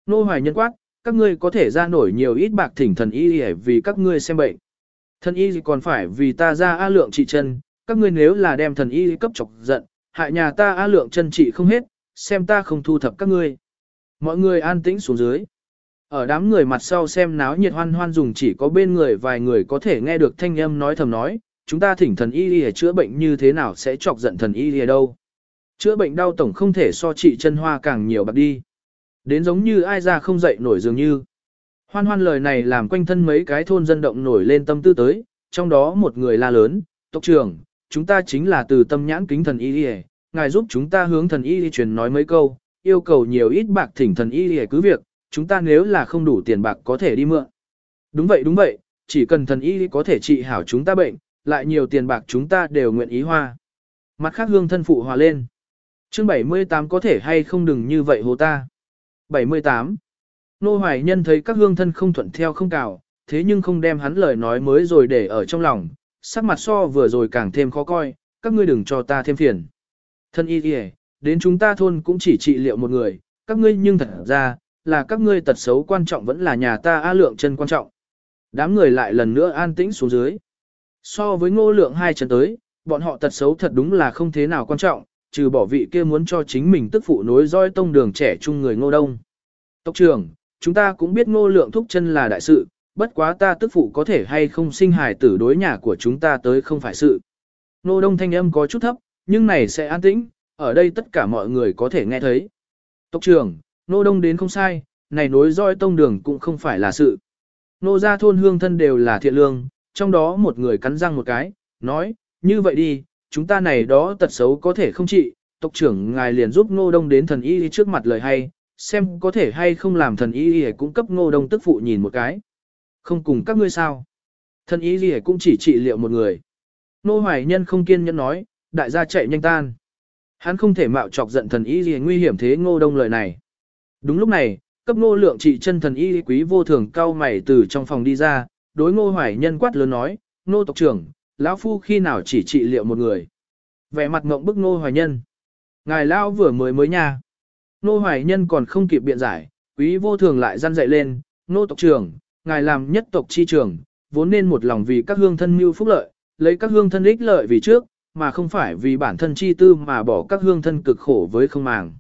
Ngô hoài nhân quát, các ngươi có thể ra nổi nhiều ít bạc thỉnh thần y gì vì các ngươi xem bệnh. Thần y còn phải vì ta ra A lượng trị chân, các ngươi nếu là đem thần y cấp chọc giận, hại nhà ta A lượng chân trị không hết, xem ta không thu thập các ngươi. Mọi người an tĩnh xuống dưới. Ở đám người mặt sau xem náo nhiệt hoan hoan dùng chỉ có bên người vài người có thể nghe được thanh âm nói thầm nói, chúng ta thỉnh thần y đi chữa bệnh như thế nào sẽ chọc giận thần y đi đâu. Chữa bệnh đau tổng không thể so trị chân hoa càng nhiều bạc đi. Đến giống như ai ra không dậy nổi dường như. Hoan hoan lời này làm quanh thân mấy cái thôn dân động nổi lên tâm tư tới, trong đó một người la lớn, tộc trưởng, chúng ta chính là từ tâm nhãn kính thần y đi ngài giúp chúng ta hướng thần y đi truyền nói mấy câu, yêu cầu nhiều ít bạc thỉnh thần y đi cứ việc, chúng ta nếu là không đủ tiền bạc có thể đi mượn. Đúng vậy đúng vậy, chỉ cần thần y có thể trị hảo chúng ta bệnh, lại nhiều tiền bạc chúng ta đều nguyện ý hoa. Mặt khác hương thân phụ hòa lên. Chương 78 có thể hay không đừng như vậy hồ ta. 78. Nô Hoài Nhân thấy các hương thân không thuận theo không cào, thế nhưng không đem hắn lời nói mới rồi để ở trong lòng, sắc mặt so vừa rồi càng thêm khó coi, các ngươi đừng cho ta thêm phiền. Thân y kìa, đến chúng ta thôn cũng chỉ trị liệu một người, các ngươi nhưng thật ra, là các ngươi tật xấu quan trọng vẫn là nhà ta A lượng chân quan trọng. Đám người lại lần nữa an tĩnh xuống dưới. So với ngô lượng hai chân tới, bọn họ tật xấu thật đúng là không thế nào quan trọng, trừ bỏ vị kia muốn cho chính mình tức phụ nối roi tông đường trẻ chung người ngô đông. Tộc trưởng, chúng ta cũng biết ngô lượng thúc chân là đại sự, bất quá ta tức phụ có thể hay không sinh hài tử đối nhà của chúng ta tới không phải sự. Ngô đông thanh âm có chút thấp, nhưng này sẽ an tĩnh, ở đây tất cả mọi người có thể nghe thấy. Tộc trưởng, ngô đông đến không sai, này nối roi tông đường cũng không phải là sự. Nô gia thôn hương thân đều là thiện lương, trong đó một người cắn răng một cái, nói, như vậy đi, chúng ta này đó tật xấu có thể không trị, tộc trưởng ngài liền giúp ngô đông đến thần y trước mặt lời hay, xem có thể hay không làm thần y y cũng cấp ngô đông tức phụ nhìn một cái. Không cùng các ngươi sao. Thần y y cũng chỉ trị liệu một người. Nô hoài nhân không kiên nhẫn nói, đại gia chạy nhanh tan. Hắn không thể mạo chọc giận thần y y nguy hiểm thế ngô đông lời này. Đúng lúc này, cấp ngô lượng trị chân thần y quý vô thường cao mày từ trong phòng đi ra, đối ngô hoài nhân quát lớn nói, ngô tộc trưởng, lão phu khi nào chỉ trị liệu một người. Vẻ mặt ngộng bức ngô hoài nhân. Ngài lão vừa mới mới nha. Nô hoài nhân còn không kịp biện giải, quý vô thường lại răn dậy lên, Nô tộc trưởng, ngài làm nhất tộc chi trưởng, vốn nên một lòng vì các hương thân mưu phúc lợi, lấy các hương thân ích lợi vì trước, mà không phải vì bản thân chi tư mà bỏ các hương thân cực khổ với không màng.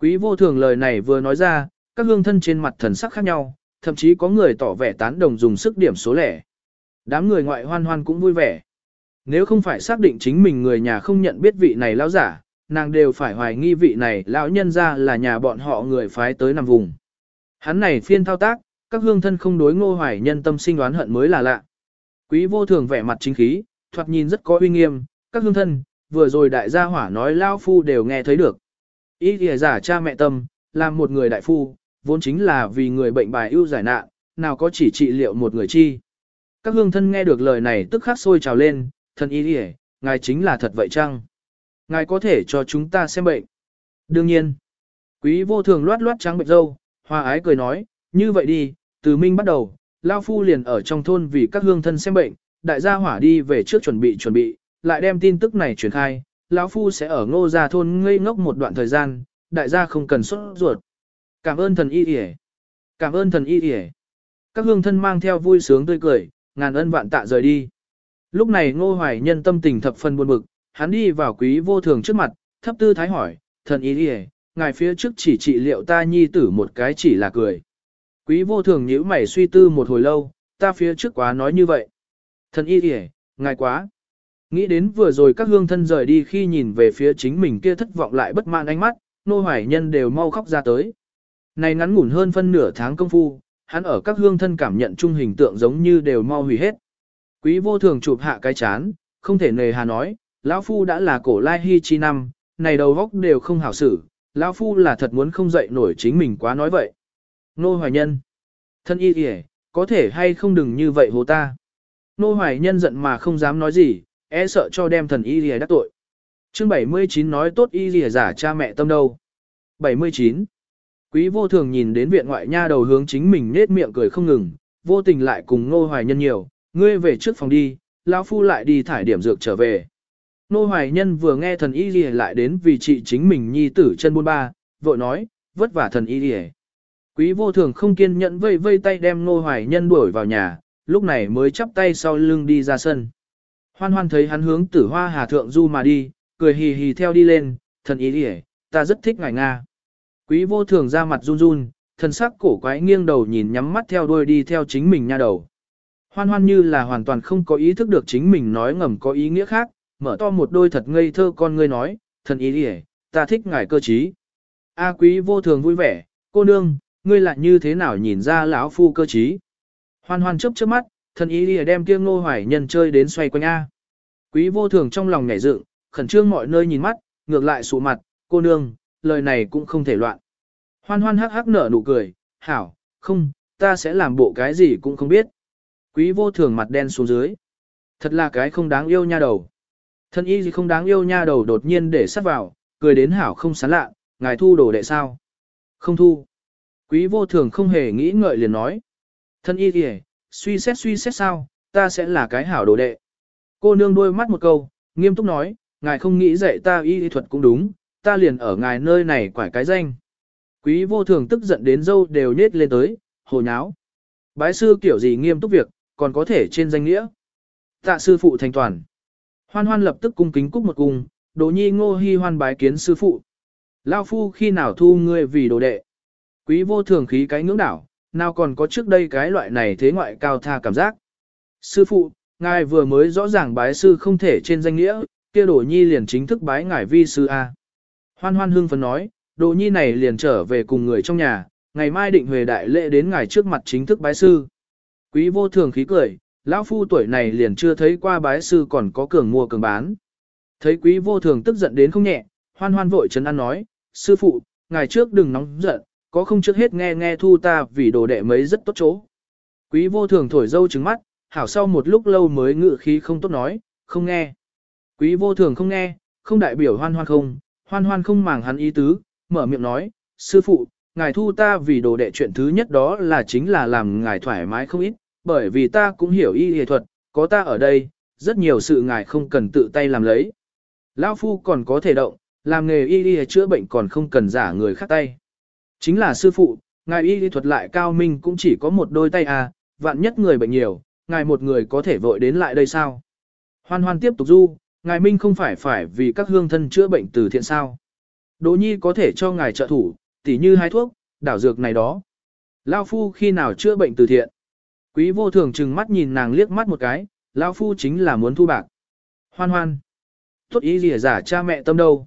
Quý vô thường lời này vừa nói ra, các hương thân trên mặt thần sắc khác nhau, thậm chí có người tỏ vẻ tán đồng dùng sức điểm số lẻ. Đám người ngoại hoan hoan cũng vui vẻ. Nếu không phải xác định chính mình người nhà không nhận biết vị này lão giả, nàng đều phải hoài nghi vị này lão nhân ra là nhà bọn họ người phái tới nằm vùng. Hắn này phiên thao tác, các hương thân không đối ngô hoài nhân tâm sinh đoán hận mới là lạ. Quý vô thường vẻ mặt chính khí, thoạt nhìn rất có uy nghiêm, các hương thân, vừa rồi đại gia hỏa nói lao phu đều nghe thấy được. Ý thì giả cha mẹ tâm, làm một người đại phu, vốn chính là vì người bệnh bài ưu giải nạn, nào có chỉ trị liệu một người chi. Các hương thân nghe được lời này tức khắc sôi trào lên, thân ý thì ngài chính là thật vậy chăng? Ngài có thể cho chúng ta xem bệnh. Đương nhiên, quý vô thường loát loát trắng bệnh dâu, hoa ái cười nói, như vậy đi, từ minh bắt đầu, Lao Phu liền ở trong thôn vì các hương thân xem bệnh, đại gia hỏa đi về trước chuẩn bị chuẩn bị, lại đem tin tức này truyền khai, lão Phu sẽ ở ngô gia thôn ngây ngốc một đoạn thời gian, đại gia không cần sốt ruột. Cảm ơn thần y yể. Cảm ơn thần y yể. Các hương thân mang theo vui sướng tươi cười, ngàn ân vạn tạ rời đi. Lúc này ngô hoài nhân tâm tình thập phần buồn bực, hắn đi vào quý vô thường trước mặt, thấp tư thái hỏi, thần ý đi ngài phía trước chỉ trị liệu ta nhi tử một cái chỉ là cười. Quý vô thường nhíu mày suy tư một hồi lâu, ta phía trước quá nói như vậy. Thần y yể, ngài quá. Nghĩ đến vừa rồi các hương thân rời đi khi nhìn về phía chính mình kia thất vọng lại bất mãn ánh mắt, nô hoài nhân đều mau khóc ra tới. Này ngắn ngủn hơn phân nửa tháng công phu, hắn ở các hương thân cảm nhận chung hình tượng giống như đều mau hủy hết. Quý vô thường chụp hạ cái chán, không thể nề hà nói, lão phu đã là cổ lai hy chi năm, này đầu góc đều không hảo xử, lão phu là thật muốn không dậy nổi chính mình quá nói vậy. Nô hoài nhân, thân y kìa, có thể hay không đừng như vậy hồ ta. Nô hoài nhân giận mà không dám nói gì, e sợ cho đem thần y lìa đắc tội. Chương 79 nói tốt y lìa giả cha mẹ tâm đâu. 79 Quý vô thường nhìn đến viện ngoại nha đầu hướng chính mình nết miệng cười không ngừng, vô tình lại cùng Nô Hoài Nhân nhiều, ngươi về trước phòng đi, lão phu lại đi thải điểm dược trở về. Nô Hoài Nhân vừa nghe thần y lìa lại đến vì trị chính mình nhi tử chân buôn ba, vội nói, vất vả thần y lìa. Quý vô thường không kiên nhẫn vây vây tay đem Nô Hoài Nhân đuổi vào nhà, lúc này mới chắp tay sau lưng đi ra sân. Hoan hoan thấy hắn hướng tử hoa hà thượng du mà đi, cười hì hì theo đi lên, thần y lìa, ta rất thích ngài Nga. Quý vô thường ra mặt run run, thần sắc cổ quái nghiêng đầu nhìn nhắm mắt theo đuôi đi theo chính mình nha đầu. Hoan hoan như là hoàn toàn không có ý thức được chính mình nói ngầm có ý nghĩa khác, mở to một đôi thật ngây thơ con ngươi nói, thần ý đi ta thích ngài cơ trí. A quý vô thường vui vẻ, cô nương, ngươi lại như thế nào nhìn ra lão phu cơ trí? Hoan hoan chớp chớp mắt, thần ý đi đem kia ngô hoài nhân chơi đến xoay quanh A. Quý vô thường trong lòng nhảy dựng, khẩn trương mọi nơi nhìn mắt, ngược lại sụ mặt, cô nương, lời này cũng không thể loạn. Hoan hoan hắc hắc nở nụ cười, hảo, không, ta sẽ làm bộ cái gì cũng không biết. Quý vô thường mặt đen xuống dưới. Thật là cái không đáng yêu nha đầu. Thân y gì không đáng yêu nha đầu đột nhiên để sát vào, cười đến hảo không sán lạ, ngài thu đồ đệ sao? Không thu. Quý vô thường không hề nghĩ ngợi liền nói. Thân y gì, suy xét suy xét sao, ta sẽ là cái hảo đồ đệ. Cô nương đôi mắt một câu, nghiêm túc nói, ngài không nghĩ dạy ta y thuật cũng đúng, ta liền ở ngài nơi này quải cái danh. Quý vô thường tức giận đến dâu đều nhết lên tới, hồ nháo. Bái sư kiểu gì nghiêm túc việc, còn có thể trên danh nghĩa. Tạ sư phụ thành toàn. Hoan hoan lập tức cung kính cúc một cung, đồ nhi ngô hy hoan bái kiến sư phụ. Lao phu khi nào thu ngươi vì đồ đệ. Quý vô thường khí cái ngưỡng đảo, nào còn có trước đây cái loại này thế ngoại cao tha cảm giác. Sư phụ, ngài vừa mới rõ ràng bái sư không thể trên danh nghĩa, kia đồ nhi liền chính thức bái ngài vi sư A. Hoan hoan hương phấn nói, đồ nhi này liền trở về cùng người trong nhà, ngày mai định về đại lễ đến ngài trước mặt chính thức bái sư. Quý vô thường khí cười, lão phu tuổi này liền chưa thấy qua bái sư còn có cường mua cường bán. Thấy quý vô thường tức giận đến không nhẹ, hoan hoan vội chấn an nói, sư phụ, ngài trước đừng nóng giận, có không trước hết nghe nghe thu ta vì đồ đệ mấy rất tốt chỗ. Quý vô thường thổi dâu trứng mắt, hảo sau một lúc lâu mới ngự khí không tốt nói, không nghe. Quý vô thường không nghe, không đại biểu hoan hoan không, hoan hoan không màng hắn ý tứ, mở miệng nói, sư phụ, ngài thu ta vì đồ đệ chuyện thứ nhất đó là chính là làm ngài thoải mái không ít, bởi vì ta cũng hiểu y y thuật, có ta ở đây, rất nhiều sự ngài không cần tự tay làm lấy. Lão phu còn có thể động, làm nghề y y chữa bệnh còn không cần giả người khác tay. Chính là sư phụ, ngài y y thuật lại cao minh cũng chỉ có một đôi tay à, vạn nhất người bệnh nhiều, ngài một người có thể vội đến lại đây sao? Hoan hoan tiếp tục du, ngài minh không phải phải vì các hương thân chữa bệnh từ thiện sao? Đỗ nhi có thể cho ngài trợ thủ, tỉ như hai thuốc, đảo dược này đó. Lao phu khi nào chữa bệnh từ thiện? Quý vô thường trừng mắt nhìn nàng liếc mắt một cái, lão phu chính là muốn thu bạc. Hoan hoan. Tốt ý gì giả cha mẹ tâm đâu.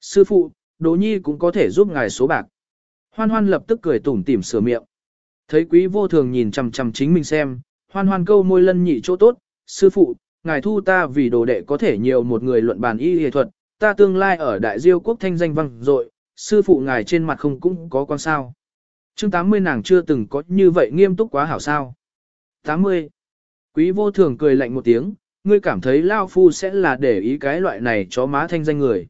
Sư phụ, Đỗ Nhi cũng có thể giúp ngài số bạc. Hoan hoan lập tức cười tủm tỉm sửa miệng. Thấy quý vô thường nhìn chằm chằm chính mình xem, hoan hoan câu môi lân nhị chỗ tốt. Sư phụ, ngài thu ta vì đồ đệ có thể nhiều một người luận bàn y y thuật, ta tương lai ở đại diêu quốc thanh danh vang dội, sư phụ ngài trên mặt không cũng có quan sao. Chương 80 nàng chưa từng có như vậy nghiêm túc quá hảo sao. 80. Quý vô thường cười lạnh một tiếng, ngươi cảm thấy Lao Phu sẽ là để ý cái loại này chó má thanh danh người.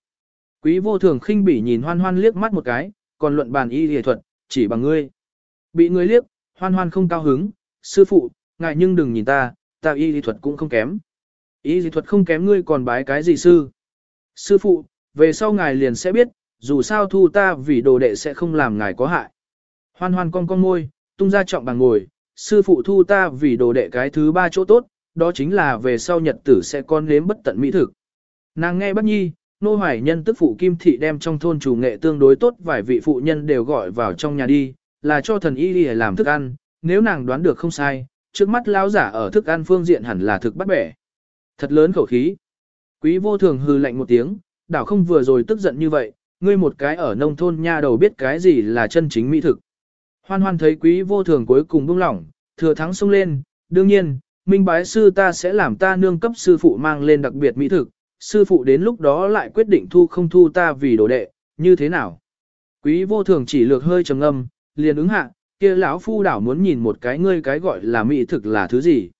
Quý vô thường khinh bỉ nhìn hoan hoan liếc mắt một cái, còn luận bàn y y thuật, chỉ bằng ngươi. Bị ngươi liếc, hoan hoan không cao hứng, sư phụ, ngài nhưng đừng nhìn ta, ta y y thuật cũng không kém. Y y thuật không kém ngươi còn bái cái gì sư? Sư phụ, về sau ngài liền sẽ biết, dù sao thu ta vì đồ đệ sẽ không làm ngài có hại. Hoan hoan cong cong môi, tung ra trọng bằng ngồi, sư phụ thu ta vì đồ đệ cái thứ ba chỗ tốt, đó chính là về sau nhật tử sẽ con nếm bất tận mỹ thực. Nàng nghe bác nhi, nô hoài nhân tức phụ kim thị đem trong thôn chủ nghệ tương đối tốt vài vị phụ nhân đều gọi vào trong nhà đi, là cho thần y đi làm thức ăn, nếu nàng đoán được không sai, trước mắt lão giả ở thức ăn phương diện hẳn là thực bắt bẻ. Thật lớn khẩu khí. Quý vô thường hư lạnh một tiếng, đảo không vừa rồi tức giận như vậy, ngươi một cái ở nông thôn nha đầu biết cái gì là chân chính mỹ thực. Hoan hoan thấy quý vô thường cuối cùng buông lỏng, thừa thắng xông lên, đương nhiên, minh bái sư ta sẽ làm ta nương cấp sư phụ mang lên đặc biệt mỹ thực, sư phụ đến lúc đó lại quyết định thu không thu ta vì đồ đệ, như thế nào. Quý vô thường chỉ lược hơi trầm âm, liền ứng hạ, kia lão phu đảo muốn nhìn một cái ngươi cái gọi là mỹ thực là thứ gì.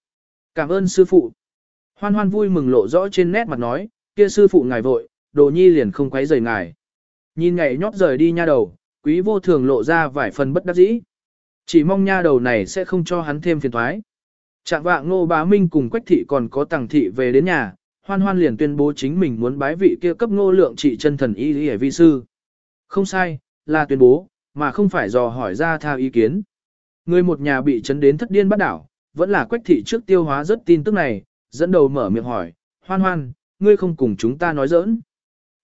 Cảm ơn sư phụ. Hoan hoan vui mừng lộ rõ trên nét mặt nói, kia sư phụ ngài vội, đồ nhi liền không quấy rầy ngài. Nhìn ngày nhót rời đi nha đầu, quý vô thường lộ ra vài phần bất đắc dĩ. Chỉ mong nha đầu này sẽ không cho hắn thêm phiền thoái. Trạng vạng ngô bá minh cùng quách thị còn có tàng thị về đến nhà, hoan hoan liền tuyên bố chính mình muốn bái vị kia cấp ngô lượng trị chân thần y y vi sư. Không sai, là tuyên bố, mà không phải dò hỏi ra theo ý kiến. Người một nhà bị chấn đến thất điên bắt đảo, vẫn là quách thị trước tiêu hóa rất tin tức này, dẫn đầu mở miệng hỏi, hoan hoan, ngươi không cùng chúng ta nói giỡn.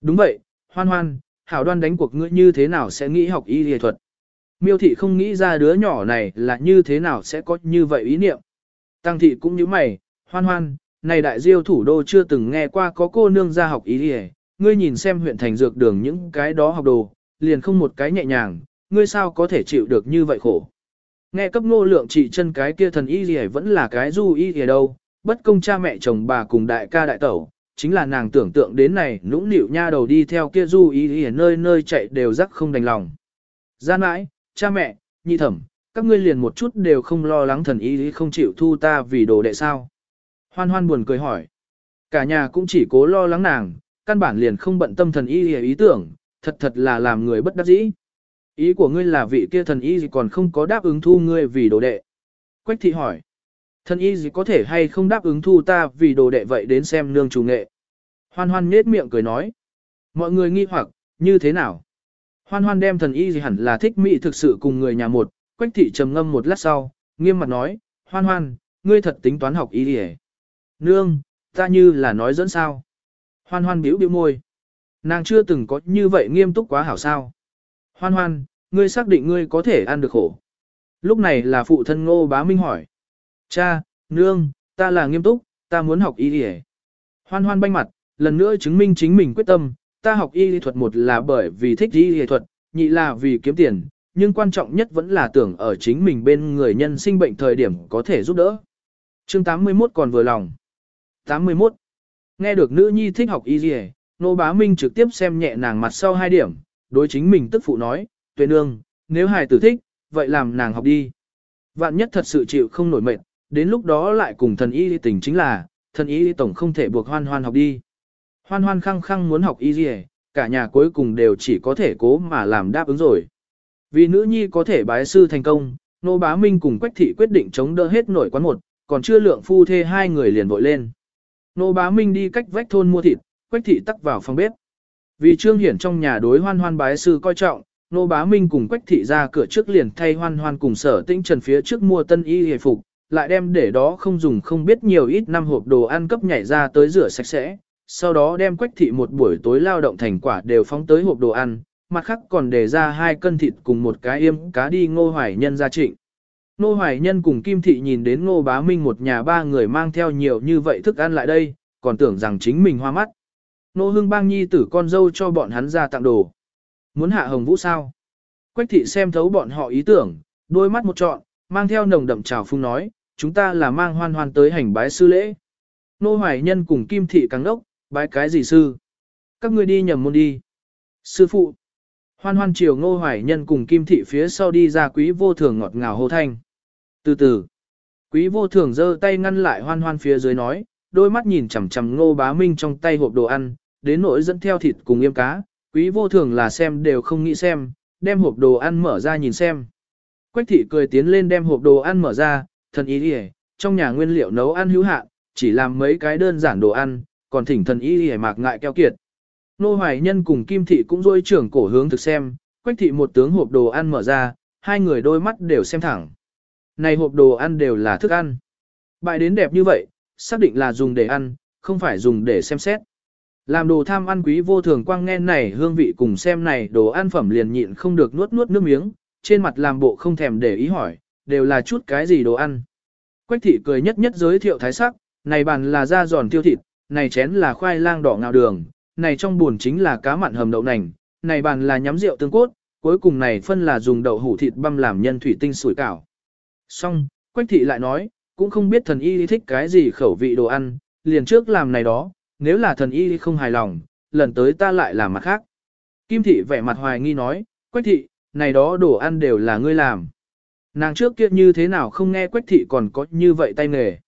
Đúng vậy, hoan hoan, hảo đoan đánh cuộc ngươi như thế nào sẽ nghĩ học y y thuật. Miêu thị không nghĩ ra đứa nhỏ này là như thế nào sẽ có như vậy ý niệm. Tăng thị cũng như mày, hoan hoan, này đại diêu thủ đô chưa từng nghe qua có cô nương ra học y y ngươi nhìn xem huyện thành dược đường những cái đó học đồ, liền không một cái nhẹ nhàng, ngươi sao có thể chịu được như vậy khổ. Nghe cấp ngô lượng trị chân cái kia thần y gì vẫn là cái du y gì đâu, bất công cha mẹ chồng bà cùng đại ca đại tẩu, chính là nàng tưởng tượng đến này nũng nịu nha đầu đi theo kia du ý gì nơi nơi chạy đều rắc không đành lòng. Gian mãi, cha mẹ, nhi thẩm, các ngươi liền một chút đều không lo lắng thần ý không chịu thu ta vì đồ đệ sao. Hoan hoan buồn cười hỏi. Cả nhà cũng chỉ cố lo lắng nàng, căn bản liền không bận tâm thần y ý tưởng, thật thật là làm người bất đắc dĩ. Ý của ngươi là vị kia thần y gì còn không có đáp ứng thu ngươi vì đồ đệ. Quách thị hỏi. Thần y gì có thể hay không đáp ứng thu ta vì đồ đệ vậy đến xem nương chủ nghệ. Hoan hoan nết miệng cười nói. Mọi người nghi hoặc, như thế nào? Hoan hoan đem thần y gì hẳn là thích mỹ thực sự cùng người nhà một, quách thị trầm ngâm một lát sau, nghiêm mặt nói, hoan hoan, ngươi thật tính toán học y đi Nương, ta như là nói dẫn sao. Hoan hoan biểu biểu môi. Nàng chưa từng có như vậy nghiêm túc quá hảo sao. Hoan hoan, ngươi xác định ngươi có thể ăn được khổ. Lúc này là phụ thân ngô bá minh hỏi. Cha, nương, ta là nghiêm túc, ta muốn học y đi Hoan hoan banh mặt, lần nữa chứng minh chính mình quyết tâm, ta học y lý thuật một là bởi vì thích y lý thuật, nhị là vì kiếm tiền, nhưng quan trọng nhất vẫn là tưởng ở chính mình bên người nhân sinh bệnh thời điểm có thể giúp đỡ. Chương 81 còn vừa lòng. 81. Nghe được nữ nhi thích học y lý, nô bá minh trực tiếp xem nhẹ nàng mặt sau hai điểm, đối chính mình tức phụ nói, tuệ nương, nếu hài tử thích, vậy làm nàng học đi. Vạn nhất thật sự chịu không nổi mệt, đến lúc đó lại cùng thần y tình chính là, thần y tổng không thể buộc hoan hoan học đi. Hoan hoan khăng khăng muốn học y gì cả nhà cuối cùng đều chỉ có thể cố mà làm đáp ứng rồi. Vì nữ nhi có thể bái sư thành công, nô bá minh cùng quách thị quyết định chống đỡ hết nổi quán một, còn chưa lượng phu thê hai người liền vội lên. Nô bá minh đi cách vách thôn mua thịt, quách thị tắc vào phòng bếp. Vì trương hiển trong nhà đối hoan hoan bái sư coi trọng, nô bá minh cùng quách thị ra cửa trước liền thay hoan hoan cùng sở tĩnh trần phía trước mua tân y hề phục, lại đem để đó không dùng không biết nhiều ít năm hộp đồ ăn cấp nhảy ra tới rửa sạch sẽ, sau đó đem quách thị một buổi tối lao động thành quả đều phóng tới hộp đồ ăn, mặt khác còn để ra hai cân thịt cùng một cái yêm cá đi ngô hoài nhân ra trịnh. Ngô hoài nhân cùng kim thị nhìn đến ngô bá minh một nhà ba người mang theo nhiều như vậy thức ăn lại đây, còn tưởng rằng chính mình hoa mắt. Ngô hương bang nhi tử con dâu cho bọn hắn ra tặng đồ. Muốn hạ hồng vũ sao? Quách thị xem thấu bọn họ ý tưởng, đôi mắt một trọn, mang theo nồng đậm trào phung nói, chúng ta là mang hoan hoan tới hành bái sư lễ. Nô hoài nhân cùng kim thị càng đốc, Bái cái gì sư? Các ngươi đi nhầm môn đi. Sư phụ. Hoan hoan chiều ngô hoài nhân cùng kim thị phía sau đi ra quý vô thường ngọt ngào hô thanh. Từ từ. Quý vô thường giơ tay ngăn lại hoan hoan phía dưới nói, đôi mắt nhìn chằm chằm ngô bá minh trong tay hộp đồ ăn, đến nỗi dẫn theo thịt cùng yêm cá. Quý vô thường là xem đều không nghĩ xem, đem hộp đồ ăn mở ra nhìn xem. Quách thị cười tiến lên đem hộp đồ ăn mở ra, thần y đi trong nhà nguyên liệu nấu ăn hữu hạn, chỉ làm mấy cái đơn giản đồ ăn, còn thỉnh thần y hề mạc ngại keo kiệt. Nô Hoài Nhân cùng Kim Thị cũng rôi trưởng cổ hướng thực xem, Quách Thị một tướng hộp đồ ăn mở ra, hai người đôi mắt đều xem thẳng. Này hộp đồ ăn đều là thức ăn. Bại đến đẹp như vậy, xác định là dùng để ăn, không phải dùng để xem xét. Làm đồ tham ăn quý vô thường quang nghe này hương vị cùng xem này đồ ăn phẩm liền nhịn không được nuốt nuốt nước miếng, trên mặt làm bộ không thèm để ý hỏi, đều là chút cái gì đồ ăn. Quách thị cười nhất nhất giới thiệu thái sắc, này bàn là da giòn tiêu thịt, này chén là khoai lang đỏ ngào đường, này trong buồn chính là cá mặn hầm đậu nành, này bàn là nhắm rượu tương cốt, cuối cùng này phân là dùng đậu hủ thịt băm làm nhân thủy tinh sủi cảo. Xong, Quách thị lại nói, cũng không biết thần y thích cái gì khẩu vị đồ ăn, liền trước làm này đó, nếu là thần y không hài lòng, lần tới ta lại làm mặt khác. Kim thị vẻ mặt hoài nghi nói, Quách thị, này đó đồ ăn đều là ngươi làm. Nàng trước kia như thế nào không nghe Quách thị còn có như vậy tay nghề.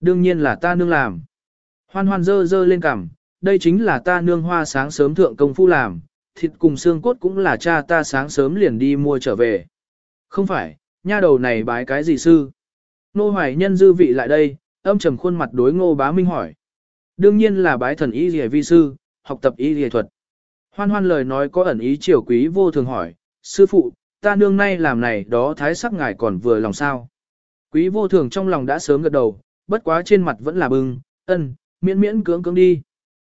Đương nhiên là ta nương làm. Hoan hoan dơ dơ lên cằm, đây chính là ta nương hoa sáng sớm thượng công phu làm, thịt cùng xương cốt cũng là cha ta sáng sớm liền đi mua trở về. Không phải, nha đầu này bái cái gì sư? Nô hoài nhân dư vị lại đây, âm trầm khuôn mặt đối ngô bá minh hỏi. Đương nhiên là bái thần y rìa vi sư, học tập y rìa thuật. Hoan hoan lời nói có ẩn ý triều quý vô thường hỏi, sư phụ, ta nương nay làm này đó thái sắc ngài còn vừa lòng sao. Quý vô thường trong lòng đã sớm gật đầu, bất quá trên mặt vẫn là bưng, ân, miễn miễn cưỡng cưỡng đi.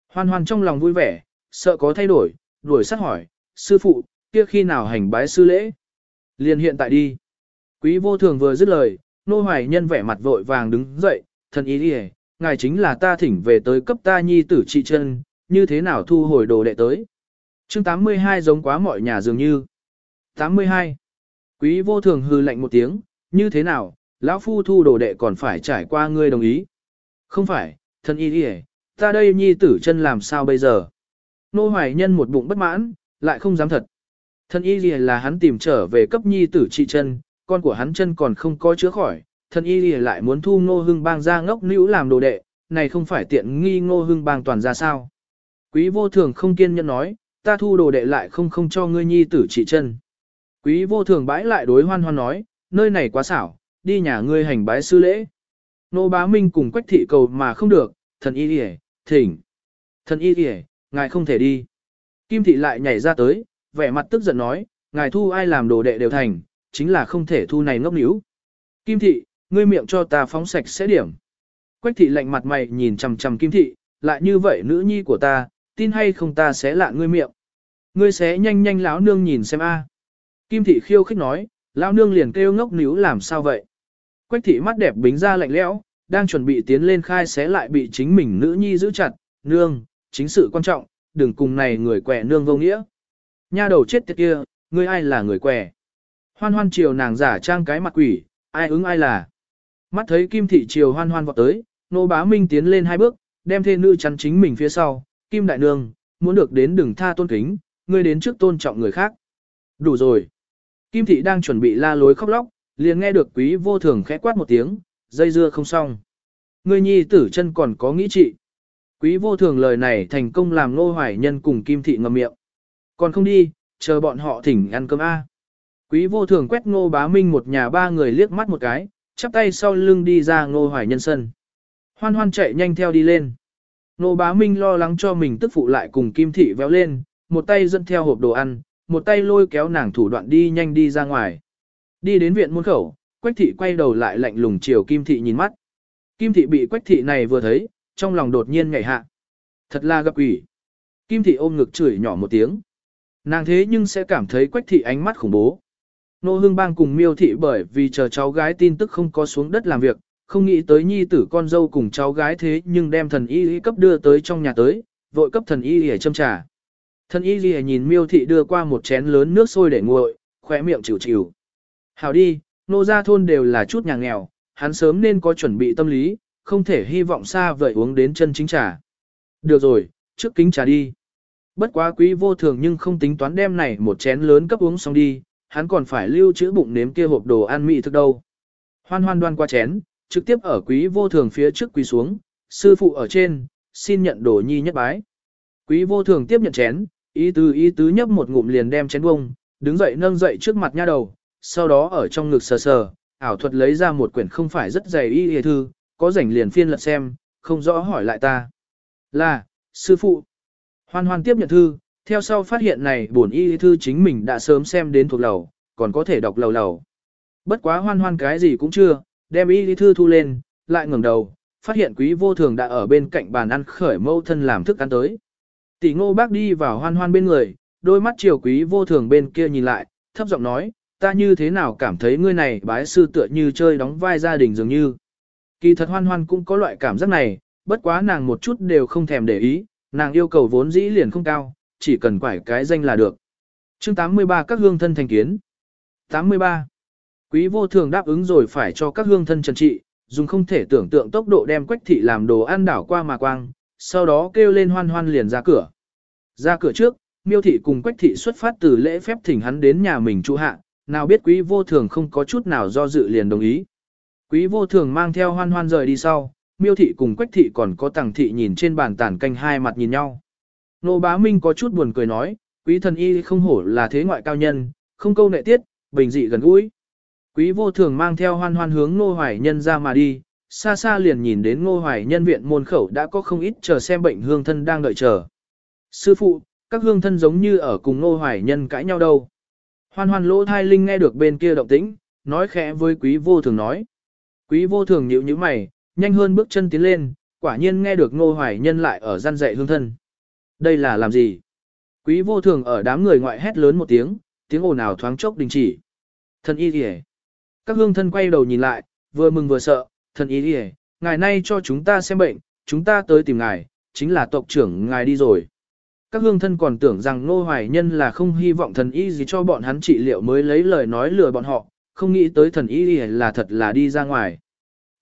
Hoan hoan trong lòng vui vẻ, sợ có thay đổi, đuổi sát hỏi, sư phụ, kia khi nào hành bái sư lễ? Liền hiện tại đi. Quý vô thường vừa dứt lời, nô hoài nhân vẻ mặt vội vàng đứng dậy, thần ý đi ngài chính là ta thỉnh về tới cấp ta nhi tử trị chân, như thế nào thu hồi đồ đệ tới. chương 82 giống quá mọi nhà dường như. 82. Quý vô thường hư lạnh một tiếng, như thế nào, lão phu thu đồ đệ còn phải trải qua ngươi đồng ý. Không phải, thân y đi ta đây nhi tử chân làm sao bây giờ. Nô hoài nhân một bụng bất mãn, lại không dám thật. Thân y gì là hắn tìm trở về cấp nhi tử trị chân, con của hắn chân còn không có chữa khỏi, thân y gì lại muốn thu ngô hưng bang ra ngốc nữ làm đồ đệ, này không phải tiện nghi ngô hưng bang toàn ra sao. Quý vô thường không kiên nhẫn nói, ta thu đồ đệ lại không không cho ngươi nhi tử trị chân. Quý vô thường bãi lại đối hoan hoan nói, nơi này quá xảo, đi nhà ngươi hành bái sư lễ. Nô bá minh cùng quách thị cầu mà không được, thần y đi thỉnh. Thần y đi ngài không thể đi. Kim thị lại nhảy ra tới, vẻ mặt tức giận nói, ngài thu ai làm đồ đệ đều thành, chính là không thể thu này ngốc níu. Kim thị, ngươi miệng cho ta phóng sạch sẽ điểm. Quách thị lạnh mặt mày nhìn chằm chằm kim thị, lại như vậy nữ nhi của ta, tin hay không ta sẽ lạ ngươi miệng. Ngươi sẽ nhanh nhanh lão nương nhìn xem a. Kim thị khiêu khích nói, lão nương liền kêu ngốc níu làm sao vậy. Quách thị mắt đẹp bính ra lạnh lẽo, đang chuẩn bị tiến lên khai sẽ lại bị chính mình nữ nhi giữ chặt, nương, chính sự quan trọng, đừng cùng này người quẻ nương vô nghĩa. Nha đầu chết tiệt kia, ngươi ai là người quẻ? Hoan hoan chiều nàng giả trang cái mặt quỷ, ai ứng ai là? Mắt thấy kim thị chiều hoan hoan vọt tới, nô bá minh tiến lên hai bước, đem thê nữ chắn chính mình phía sau, kim đại nương, muốn được đến đừng tha tôn kính, ngươi đến trước tôn trọng người khác. Đủ rồi. Kim thị đang chuẩn bị la lối khóc lóc, liền nghe được quý vô thường khẽ quát một tiếng, dây dưa không xong. Người nhi tử chân còn có nghĩ trị. Quý vô thường lời này thành công làm nô hoài nhân cùng kim thị ngậm miệng. Còn không đi, chờ bọn họ thỉnh ăn cơm A. Quý vô thường quét ngô bá minh một nhà ba người liếc mắt một cái, chắp tay sau lưng đi ra ngô hoài nhân sân. Hoan hoan chạy nhanh theo đi lên. Ngô bá minh lo lắng cho mình tức phụ lại cùng kim thị véo lên, một tay dẫn theo hộp đồ ăn, một tay lôi kéo nàng thủ đoạn đi nhanh đi ra ngoài. Đi đến viện môn khẩu, quách thị quay đầu lại lạnh lùng chiều kim thị nhìn mắt. Kim thị bị quách thị này vừa thấy, trong lòng đột nhiên nhảy hạ. Thật là gặp quỷ. Kim thị ôm ngực chửi nhỏ một tiếng. Nàng thế nhưng sẽ cảm thấy quách thị ánh mắt khủng bố. Nô hương bang cùng miêu thị bởi vì chờ cháu gái tin tức không có xuống đất làm việc, không nghĩ tới nhi tử con dâu cùng cháu gái thế nhưng đem thần y cấp đưa tới trong nhà tới, vội cấp thần y để châm trà. Thân y ghi nhìn miêu thị đưa qua một chén lớn nước sôi để nguội, khỏe miệng chịu chịu. Hảo đi, nô gia thôn đều là chút nhà nghèo, hắn sớm nên có chuẩn bị tâm lý, không thể hy vọng xa vời uống đến chân chính trà. Được rồi, trước kính trà đi. Bất quá quý vô thường nhưng không tính toán đem này một chén lớn cấp uống xong đi, hắn còn phải lưu trữ bụng nếm kia hộp đồ ăn mị thực đâu. Hoan hoan đoan qua chén, trực tiếp ở quý vô thường phía trước quý xuống, sư phụ ở trên, xin nhận đồ nhi nhất bái. Quý vô thường tiếp nhận chén, ý tứ ý tứ nhấp một ngụm liền đem chén bông, đứng dậy nâng dậy trước mặt nha đầu, sau đó ở trong ngực sờ sờ, ảo thuật lấy ra một quyển không phải rất dày y y thư, có rảnh liền phiên lật xem, không rõ hỏi lại ta. Là, sư phụ. Hoan hoan tiếp nhận thư, theo sau phát hiện này bổn y thư chính mình đã sớm xem đến thuộc lầu, còn có thể đọc lầu lầu. Bất quá hoan hoan cái gì cũng chưa, đem y thư thu lên, lại ngẩng đầu, phát hiện quý vô thường đã ở bên cạnh bàn ăn khởi mâu thân làm thức ăn tới. Tỷ ngô bác đi vào hoan hoan bên người, đôi mắt chiều quý vô thường bên kia nhìn lại, thấp giọng nói, ta như thế nào cảm thấy ngươi này bái sư tựa như chơi đóng vai gia đình dường như. Kỳ thật hoan hoan cũng có loại cảm giác này, bất quá nàng một chút đều không thèm để ý, nàng yêu cầu vốn dĩ liền không cao, chỉ cần quải cái danh là được. chương 83 các hương thân thành kiến. 83. Quý vô thường đáp ứng rồi phải cho các hương thân trần trị, dùng không thể tưởng tượng tốc độ đem quách thị làm đồ ăn đảo qua mà quang, sau đó kêu lên hoan hoan liền ra cửa. Ra cửa trước, miêu thị cùng quách thị xuất phát từ lễ phép thỉnh hắn đến nhà mình trụ hạ, nào biết quý vô thường không có chút nào do dự liền đồng ý. Quý vô thường mang theo hoan hoan rời đi sau, miêu thị cùng quách thị còn có tàng thị nhìn trên bàn tản canh hai mặt nhìn nhau. Nô bá minh có chút buồn cười nói, quý thần y không hổ là thế ngoại cao nhân, không câu nệ tiết, bình dị gần gũi. Quý vô thường mang theo hoan hoan hướng nô hoài nhân ra mà đi, xa xa liền nhìn đến ngô hoài nhân viện môn khẩu đã có không ít chờ xem bệnh hương thân đang đợi chờ. Sư phụ, các hương thân giống như ở cùng ngô hoài nhân cãi nhau đâu. Hoan hoan lỗ thai linh nghe được bên kia động tĩnh, nói khẽ với quý vô thường nói. Quý vô thường nhíu nhíu mày, nhanh hơn bước chân tiến lên, quả nhiên nghe được ngô hoài nhân lại ở gian dạy hương thân. Đây là làm gì? Quý vô thường ở đám người ngoại hét lớn một tiếng, tiếng ồn ào thoáng chốc đình chỉ. Thần y kìa. Các hương thân quay đầu nhìn lại, vừa mừng vừa sợ, thần y kìa, ngài nay cho chúng ta xem bệnh, chúng ta tới tìm ngài, chính là tộc trưởng ngài đi rồi. Các hương thân còn tưởng rằng Ngô Hoài Nhân là không hy vọng thần y gì cho bọn hắn trị liệu mới lấy lời nói lừa bọn họ, không nghĩ tới thần y là thật là đi ra ngoài.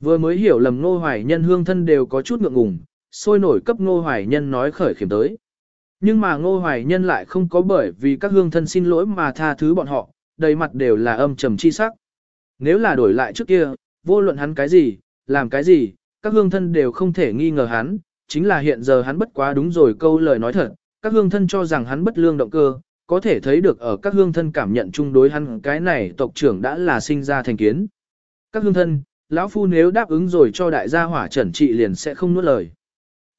Vừa mới hiểu lầm Ngô Hoài Nhân hương thân đều có chút ngượng ngùng, sôi nổi cấp Ngô Hoài Nhân nói khởi khiểm tới. Nhưng mà Ngô Hoài Nhân lại không có bởi vì các hương thân xin lỗi mà tha thứ bọn họ, đầy mặt đều là âm trầm chi sắc. Nếu là đổi lại trước kia, vô luận hắn cái gì, làm cái gì, các hương thân đều không thể nghi ngờ hắn, chính là hiện giờ hắn bất quá đúng rồi câu lời nói thật, các hương thân cho rằng hắn bất lương động cơ, có thể thấy được ở các hương thân cảm nhận chung đối hắn cái này tộc trưởng đã là sinh ra thành kiến. Các hương thân, lão phu nếu đáp ứng rồi cho đại gia hỏa trần trị liền sẽ không nuốt lời.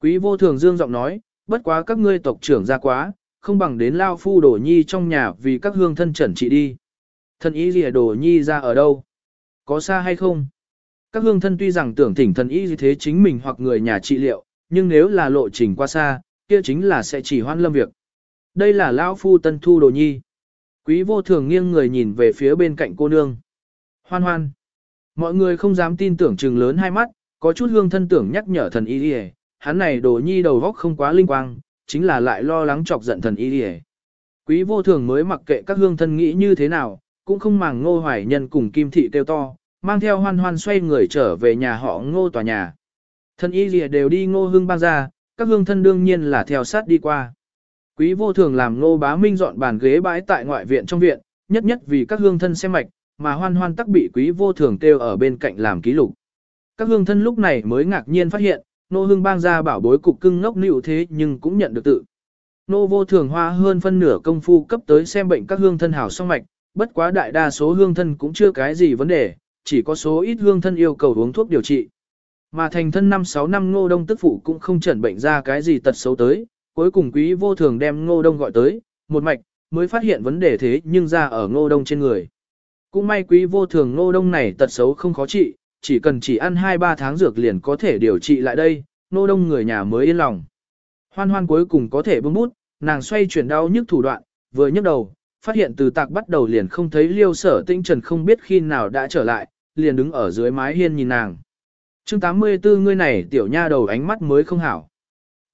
Quý vô thường dương giọng nói, bất quá các ngươi tộc trưởng ra quá, không bằng đến lao phu đổ nhi trong nhà vì các hương thân trần trị đi. Thân ý gì đổ nhi ra ở đâu? Có xa hay không? Các hương thân tuy rằng tưởng thỉnh thần ý như thế chính mình hoặc người nhà trị liệu, nhưng nếu là lộ trình qua xa, kia chính là sẽ chỉ hoan lâm việc. Đây là lão phu tân thu đồ nhi. Quý vô thường nghiêng người nhìn về phía bên cạnh cô nương. Hoan hoan. Mọi người không dám tin tưởng trừng lớn hai mắt, có chút hương thân tưởng nhắc nhở thần y đi hắn này đồ nhi đầu góc không quá linh quang, chính là lại lo lắng chọc giận thần y đi Quý vô thường mới mặc kệ các hương thân nghĩ như thế nào, cũng không màng ngô hoài nhân cùng kim thị kêu to, mang theo hoan hoan xoay người trở về nhà họ ngô tòa nhà. thần y lìa đều đi ngô hương bang ra, các hương thân đương nhiên là theo sát đi qua. Quý vô thường làm ngô bá minh dọn bàn ghế bãi tại ngoại viện trong viện, nhất nhất vì các hương thân xem mạch, mà hoan hoan tắc bị quý vô thường kêu ở bên cạnh làm ký lục. Các hương thân lúc này mới ngạc nhiên phát hiện, nô hương bang ra bảo bối cục cưng ngốc nịu thế nhưng cũng nhận được tự. Nô vô thường hoa hơn phân nửa công phu cấp tới xem bệnh các hương thân hảo song mạch, bất quá đại đa số hương thân cũng chưa cái gì vấn đề, chỉ có số ít hương thân yêu cầu uống thuốc điều trị. Mà thành thân 5-6 năm ngô đông tức phụ cũng không chẩn bệnh ra cái gì tật xấu tới, cuối cùng quý vô thường đem ngô đông gọi tới, một mạch, mới phát hiện vấn đề thế nhưng ra ở ngô đông trên người. Cũng may quý vô thường ngô đông này tật xấu không khó trị, chỉ cần chỉ ăn 2-3 tháng dược liền có thể điều trị lại đây, ngô đông người nhà mới yên lòng. Hoan hoan cuối cùng có thể bưng bút, nàng xoay chuyển đau nhức thủ đoạn, vừa nhấc đầu, phát hiện từ tạc bắt đầu liền không thấy liêu sở tinh trần không biết khi nào đã trở lại, liền đứng ở dưới mái hiên nhìn nàng chương 84 ngươi này tiểu nha đầu ánh mắt mới không hảo.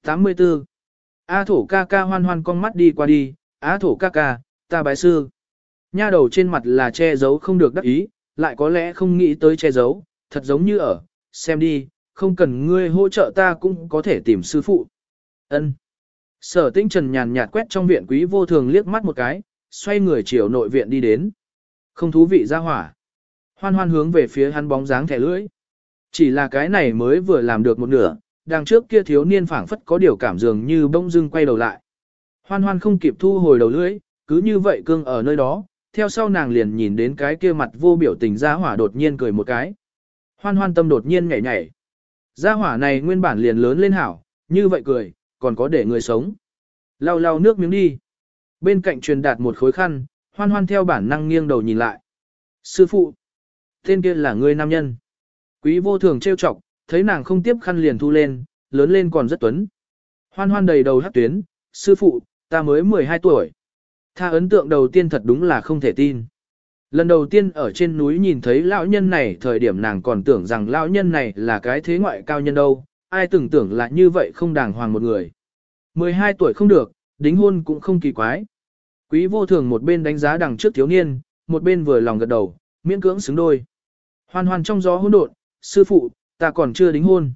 84. A thổ ca ca hoan hoan con mắt đi qua đi, a thổ ca ca, ta bái sư. Nha đầu trên mặt là che giấu không được đắc ý, lại có lẽ không nghĩ tới che giấu, thật giống như ở, xem đi, không cần ngươi hỗ trợ ta cũng có thể tìm sư phụ. Ân. Sở tinh trần nhàn nhạt quét trong viện quý vô thường liếc mắt một cái, xoay người chiều nội viện đi đến. Không thú vị ra hỏa. Hoan hoan hướng về phía hắn bóng dáng thẻ lưỡi. Chỉ là cái này mới vừa làm được một nửa, đằng trước kia thiếu niên phảng phất có điều cảm dường như bông dưng quay đầu lại. Hoan hoan không kịp thu hồi đầu lưỡi, cứ như vậy cương ở nơi đó, theo sau nàng liền nhìn đến cái kia mặt vô biểu tình ra hỏa đột nhiên cười một cái. Hoan hoan tâm đột nhiên nhảy nhảy. Gia hỏa này nguyên bản liền lớn lên hảo, như vậy cười, còn có để người sống. Lau lau nước miếng đi. Bên cạnh truyền đạt một khối khăn, hoan hoan theo bản năng nghiêng đầu nhìn lại. Sư phụ, tên kia là người nam nhân. Quý vô thường trêu chọc, thấy nàng không tiếp khăn liền thu lên, lớn lên còn rất tuấn. Hoan hoan đầy đầu hát tuyến, sư phụ, ta mới 12 tuổi. Tha ấn tượng đầu tiên thật đúng là không thể tin. Lần đầu tiên ở trên núi nhìn thấy lão nhân này thời điểm nàng còn tưởng rằng lão nhân này là cái thế ngoại cao nhân đâu, ai tưởng tưởng là như vậy không đàng hoàng một người. 12 tuổi không được, đính hôn cũng không kỳ quái. Quý vô thường một bên đánh giá đằng trước thiếu niên, một bên vừa lòng gật đầu, miễn cưỡng xứng đôi. Hoan hoan trong gió hỗn độn, sư phụ, ta còn chưa đính hôn.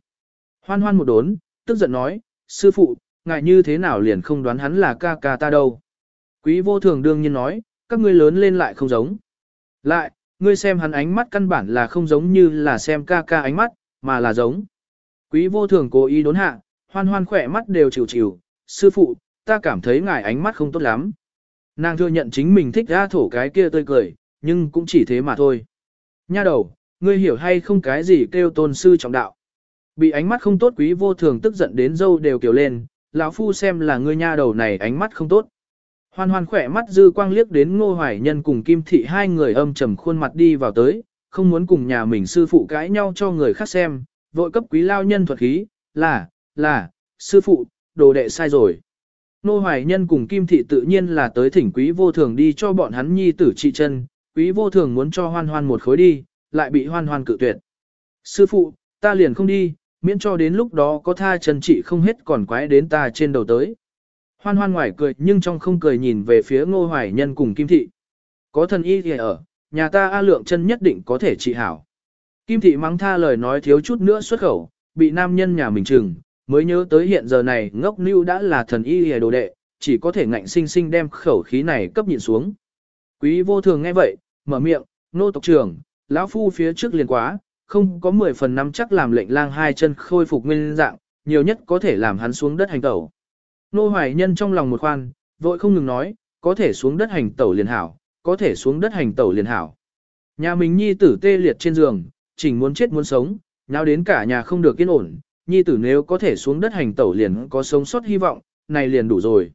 Hoan hoan một đốn, tức giận nói, sư phụ, ngại như thế nào liền không đoán hắn là ca ca ta đâu. Quý vô thường đương nhiên nói, các ngươi lớn lên lại không giống. Lại, ngươi xem hắn ánh mắt căn bản là không giống như là xem ca ca ánh mắt, mà là giống. Quý vô thường cố ý đốn hạ, hoan hoan khỏe mắt đều chịu chịu, sư phụ, ta cảm thấy ngài ánh mắt không tốt lắm. Nàng thừa nhận chính mình thích ra thổ cái kia tươi cười, nhưng cũng chỉ thế mà thôi. Nha đầu, ngươi hiểu hay không cái gì kêu tôn sư trọng đạo. Bị ánh mắt không tốt quý vô thường tức giận đến dâu đều kiểu lên, lão phu xem là ngươi nha đầu này ánh mắt không tốt. Hoan hoan khỏe mắt dư quang liếc đến ngô hoài nhân cùng kim thị hai người âm trầm khuôn mặt đi vào tới, không muốn cùng nhà mình sư phụ cãi nhau cho người khác xem, vội cấp quý lao nhân thuật khí, là, là, sư phụ, đồ đệ sai rồi. Nô hoài nhân cùng kim thị tự nhiên là tới thỉnh quý vô thường đi cho bọn hắn nhi tử trị chân, quý vô thường muốn cho hoan hoan một khối đi, lại bị hoan hoan cự tuyệt. Sư phụ, ta liền không đi, miễn cho đến lúc đó có tha chân trị không hết còn quái đến ta trên đầu tới. Hoan hoan ngoài cười nhưng trong không cười nhìn về phía ngô hoài nhân cùng kim thị. Có thần y thì ở, nhà ta A lượng chân nhất định có thể trị hảo. Kim thị mắng tha lời nói thiếu chút nữa xuất khẩu, bị nam nhân nhà mình chừng, mới nhớ tới hiện giờ này ngốc lưu đã là thần y hề đồ đệ, chỉ có thể ngạnh sinh sinh đem khẩu khí này cấp nhịn xuống. Quý vô thường nghe vậy, mở miệng, nô tộc trưởng, lão phu phía trước liền quá, không có 10 phần năm chắc làm lệnh lang hai chân khôi phục nguyên dạng, nhiều nhất có thể làm hắn xuống đất hành tẩu. Nô hoài nhân trong lòng một khoan, vội không ngừng nói, có thể xuống đất hành tẩu liền hảo, có thể xuống đất hành tẩu liền hảo. Nhà mình nhi tử tê liệt trên giường, chỉnh muốn chết muốn sống, nào đến cả nhà không được yên ổn, nhi tử nếu có thể xuống đất hành tẩu liền có sống sót hy vọng, này liền đủ rồi.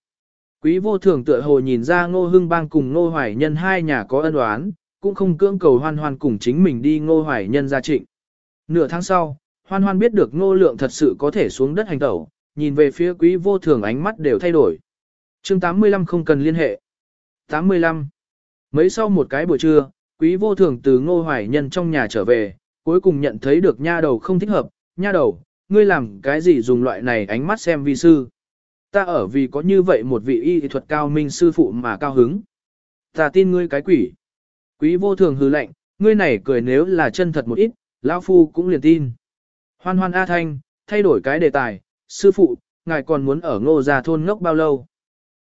Quý vô thường tựa hồ nhìn ra ngô hưng bang cùng ngô hoài nhân hai nhà có ân oán, cũng không cưỡng cầu hoan hoan cùng chính mình đi ngô hoài nhân ra trịnh. Nửa tháng sau, hoan hoan biết được ngô lượng thật sự có thể xuống đất hành tẩu, nhìn về phía quý vô thường ánh mắt đều thay đổi. chương 85 không cần liên hệ. 85. Mấy sau một cái buổi trưa, quý vô thường từ ngô hoài nhân trong nhà trở về, cuối cùng nhận thấy được nha đầu không thích hợp, nha đầu, ngươi làm cái gì dùng loại này ánh mắt xem vi sư. Ta ở vì có như vậy một vị y thuật cao minh sư phụ mà cao hứng. Ta tin ngươi cái quỷ. Quý vô thường hư lệnh, ngươi này cười nếu là chân thật một ít, lão phu cũng liền tin. Hoan hoan A Thanh, thay đổi cái đề tài, sư phụ, ngài còn muốn ở ngô gia thôn ngốc bao lâu?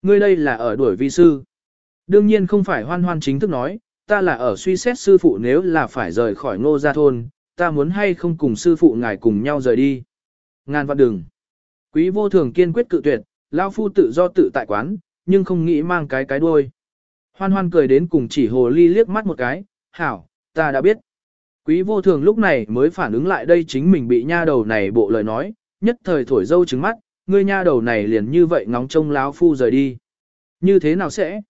Ngươi đây là ở đuổi vi sư. Đương nhiên không phải hoan hoan chính thức nói, ta là ở suy xét sư phụ nếu là phải rời khỏi ngô gia thôn, ta muốn hay không cùng sư phụ ngài cùng nhau rời đi. Ngàn vạn đừng. Quý vô thường kiên quyết cự tuyệt, lão phu tự do tự tại quán, nhưng không nghĩ mang cái cái đuôi. Hoan hoan cười đến cùng chỉ hồ ly liếc mắt một cái, hảo, ta đã biết. Quý vô thường lúc này mới phản ứng lại đây chính mình bị nha đầu này bộ lời nói, nhất thời thổi dâu trứng mắt, ngươi nha đầu này liền như vậy ngóng trông láo phu rời đi. Như thế nào sẽ?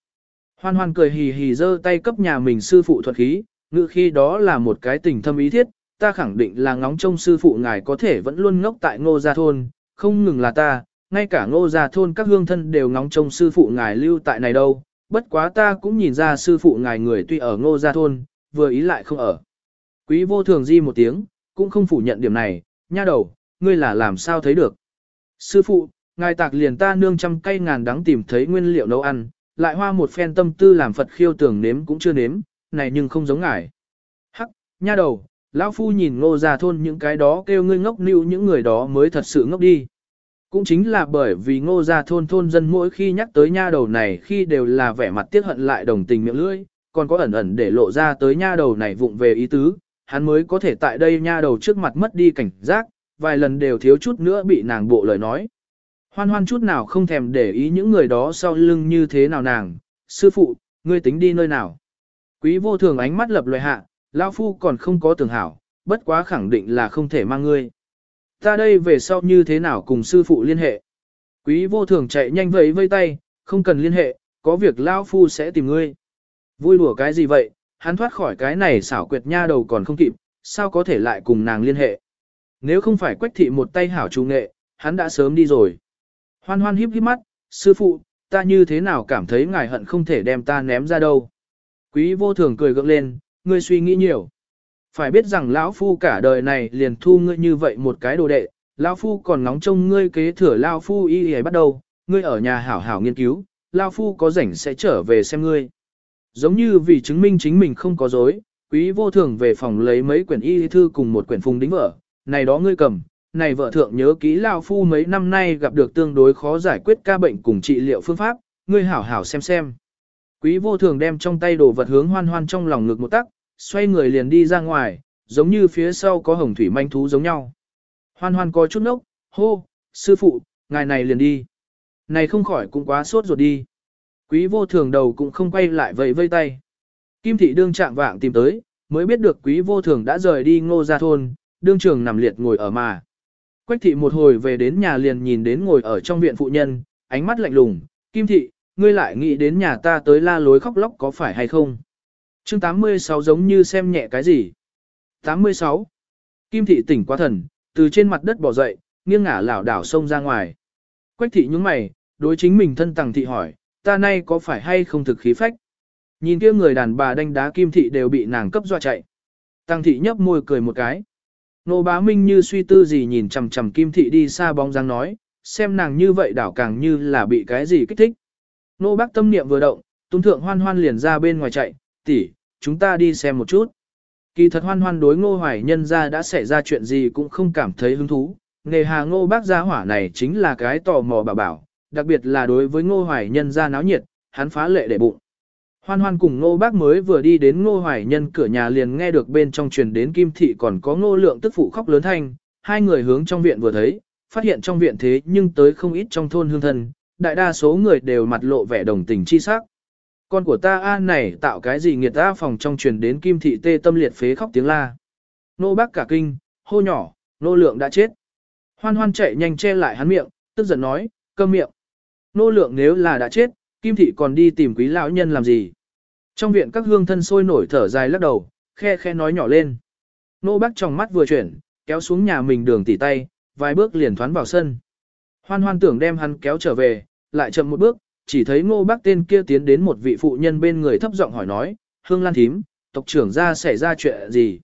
Hoan hoan cười hì hì giơ tay cấp nhà mình sư phụ thuật khí, ngự khi đó là một cái tình thâm ý thiết, ta khẳng định là ngóng trông sư phụ ngài có thể vẫn luôn ngốc tại ngô gia thôn, không ngừng là ta, ngay cả ngô gia thôn các hương thân đều ngóng trông sư phụ ngài lưu tại này đâu, bất quá ta cũng nhìn ra sư phụ ngài người tuy ở ngô gia thôn, vừa ý lại không ở. Quý vô thường di một tiếng, cũng không phủ nhận điểm này, nha đầu, ngươi là làm sao thấy được. Sư phụ, ngài tạc liền ta nương trăm cây ngàn đắng tìm thấy nguyên liệu nấu ăn, lại hoa một phen tâm tư làm Phật khiêu tưởng nếm cũng chưa nếm, này nhưng không giống ngài. Hắc, nha đầu, lão phu nhìn ngô gia thôn những cái đó kêu ngươi ngốc nịu những người đó mới thật sự ngốc đi. Cũng chính là bởi vì ngô gia thôn thôn dân mỗi khi nhắc tới nha đầu này khi đều là vẻ mặt tiếc hận lại đồng tình miệng lưỡi, còn có ẩn ẩn để lộ ra tới nha đầu này vụng về ý tứ, hắn mới có thể tại đây nha đầu trước mặt mất đi cảnh giác, vài lần đều thiếu chút nữa bị nàng bộ lời nói. Hoan hoan chút nào không thèm để ý những người đó sau lưng như thế nào nàng, sư phụ, ngươi tính đi nơi nào. Quý vô thường ánh mắt lập loài hạ, lão phu còn không có tưởng hảo, bất quá khẳng định là không thể mang ngươi. Ta đây về sau như thế nào cùng sư phụ liên hệ. Quý vô thường chạy nhanh vẫy vây tay, không cần liên hệ, có việc lão phu sẽ tìm ngươi. Vui đùa cái gì vậy, hắn thoát khỏi cái này xảo quyệt nha đầu còn không kịp, sao có thể lại cùng nàng liên hệ. Nếu không phải quách thị một tay hảo trung nghệ, hắn đã sớm đi rồi. Hoan hoan híp híp mắt, sư phụ, ta như thế nào cảm thấy ngài hận không thể đem ta ném ra đâu. Quý vô thường cười gượng lên, ngươi suy nghĩ nhiều. Phải biết rằng lão phu cả đời này liền thu ngươi như vậy một cái đồ đệ, lão phu còn ngóng trông ngươi kế thừa lão phu y y bắt đầu, ngươi ở nhà hảo hảo nghiên cứu, lão phu có rảnh sẽ trở về xem ngươi. Giống như vì chứng minh chính mình không có dối, quý vô thường về phòng lấy mấy quyển y thư cùng một quyển phùng đính vợ, này đó ngươi cầm, này vợ thượng nhớ kỹ lão phu mấy năm nay gặp được tương đối khó giải quyết ca bệnh cùng trị liệu phương pháp, ngươi hảo hảo xem xem. Quý vô thường đem trong tay đồ vật hướng hoan hoan trong lòng ngực một tắc, xoay người liền đi ra ngoài, giống như phía sau có hồng thủy manh thú giống nhau. Hoan hoan có chút nốc, hô, sư phụ, ngài này liền đi. Này không khỏi cũng quá sốt ruột đi. Quý vô thường đầu cũng không quay lại vẫy vây tay. Kim thị đương trạng vạng tìm tới, mới biết được quý vô thường đã rời đi ngô gia thôn, đương trường nằm liệt ngồi ở mà. Quách thị một hồi về đến nhà liền nhìn đến ngồi ở trong viện phụ nhân, ánh mắt lạnh lùng, Kim thị, ngươi lại nghĩ đến nhà ta tới la lối khóc lóc có phải hay không? Chương 86 giống như xem nhẹ cái gì? 86. Kim thị tỉnh quá thần, từ trên mặt đất bỏ dậy, nghiêng ngả lảo đảo xông ra ngoài. Quách thị nhướng mày, đối chính mình thân tàng thị hỏi, ta nay có phải hay không thực khí phách? Nhìn kia người đàn bà đánh đá kim thị đều bị nàng cấp dọa chạy. Tăng thị nhấp môi cười một cái. Nô bá minh như suy tư gì nhìn chằm chằm kim thị đi xa bóng dáng nói, xem nàng như vậy đảo càng như là bị cái gì kích thích. Nô bác tâm niệm vừa động, tung thượng hoan hoan liền ra bên ngoài chạy, tỷ, chúng ta đi xem một chút. Kỳ thật hoan hoan đối ngô hoài nhân ra đã xảy ra chuyện gì cũng không cảm thấy hứng thú, nghề hà ngô bác gia hỏa này chính là cái tò mò bảo bảo, đặc biệt là đối với ngô hoài nhân ra náo nhiệt, hắn phá lệ để bụng. Hoan hoan cùng ngô bác mới vừa đi đến ngô hoài nhân cửa nhà liền nghe được bên trong truyền đến kim thị còn có ngô lượng tức phụ khóc lớn thanh, hai người hướng trong viện vừa thấy, phát hiện trong viện thế nhưng tới không ít trong thôn hương thân, đại đa số người đều mặt lộ vẻ đồng tình chi sắc. Con của ta a này tạo cái gì nghiệt ta phòng trong truyền đến kim thị tê tâm liệt phế khóc tiếng la. Nô bác cả kinh, hô nhỏ, nô lượng đã chết. Hoan hoan chạy nhanh che lại hắn miệng, tức giận nói, câm miệng. Nô lượng nếu là đã chết, kim thị còn đi tìm quý lão nhân làm gì? Trong viện các hương thân sôi nổi thở dài lắc đầu, khe khe nói nhỏ lên. Nô bác trong mắt vừa chuyển, kéo xuống nhà mình đường tỉ tay, vài bước liền thoán vào sân. Hoan hoan tưởng đem hắn kéo trở về, lại chậm một bước, chỉ thấy ngô bác tên kia tiến đến một vị phụ nhân bên người thấp giọng hỏi nói, hương lan thím, tộc trưởng ra xảy ra chuyện gì?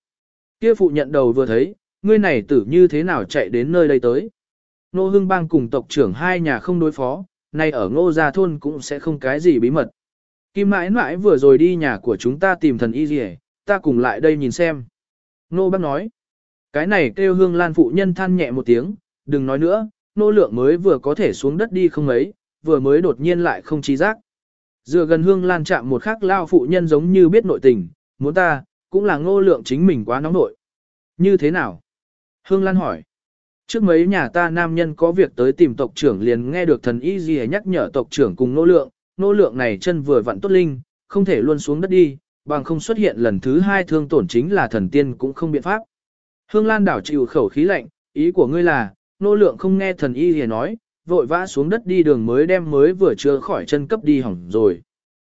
Kia phụ nhận đầu vừa thấy, ngươi này tử như thế nào chạy đến nơi đây tới? Ngô hương bang cùng tộc trưởng hai nhà không đối phó, nay ở ngô gia thôn cũng sẽ không cái gì bí mật. Kim mãi mãi vừa rồi đi nhà của chúng ta tìm thần y gì ta cùng lại đây nhìn xem. Nô bác nói, cái này kêu hương lan phụ nhân than nhẹ một tiếng, đừng nói nữa, nô lượng mới vừa có thể xuống đất đi không ấy, vừa mới đột nhiên lại không trí giác. Dựa gần hương lan chạm một khắc lao phụ nhân giống như biết nội tình, muốn ta, cũng là ngô lượng chính mình quá nóng nội. Như thế nào? Hương lan hỏi. Trước mấy nhà ta nam nhân có việc tới tìm tộc trưởng liền nghe được thần y gì nhắc nhở tộc trưởng cùng nô lượng, nô lượng này chân vừa vặn tốt linh, không thể luôn xuống đất đi, bằng không xuất hiện lần thứ hai thương tổn chính là thần tiên cũng không biện pháp. Hương Lan đảo chịu khẩu khí lạnh, ý của ngươi là, nô lượng không nghe thần y gì nói, vội vã xuống đất đi đường mới đem mới vừa chưa khỏi chân cấp đi hỏng rồi.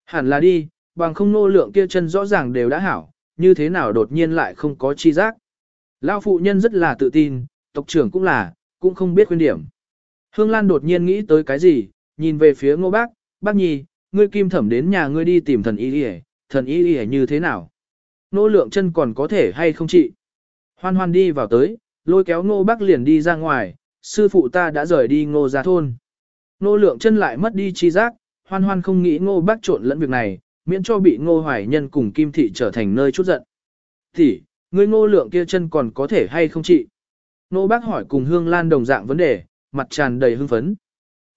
Hẳn là đi, bằng không nô lượng kia chân rõ ràng đều đã hảo, như thế nào đột nhiên lại không có chi giác. Lao phụ nhân rất là tự tin, tộc trưởng cũng là, cũng không biết khuyên điểm. Hương Lan đột nhiên nghĩ tới cái gì, nhìn về phía ngô bác, bác nhi, ngươi kim thẩm đến nhà ngươi đi tìm thần y đi thần y đi như thế nào? Nô lượng chân còn có thể hay không chị? Hoan hoan đi vào tới, lôi kéo ngô bác liền đi ra ngoài, sư phụ ta đã rời đi ngô gia thôn. Ngô lượng chân lại mất đi chi giác, hoan hoan không nghĩ ngô bác trộn lẫn việc này, miễn cho bị ngô hoài nhân cùng kim thị trở thành nơi chút giận. Thì, người ngô lượng kia chân còn có thể hay không chị? Ngô bác hỏi cùng hương lan đồng dạng vấn đề, mặt tràn đầy hưng phấn.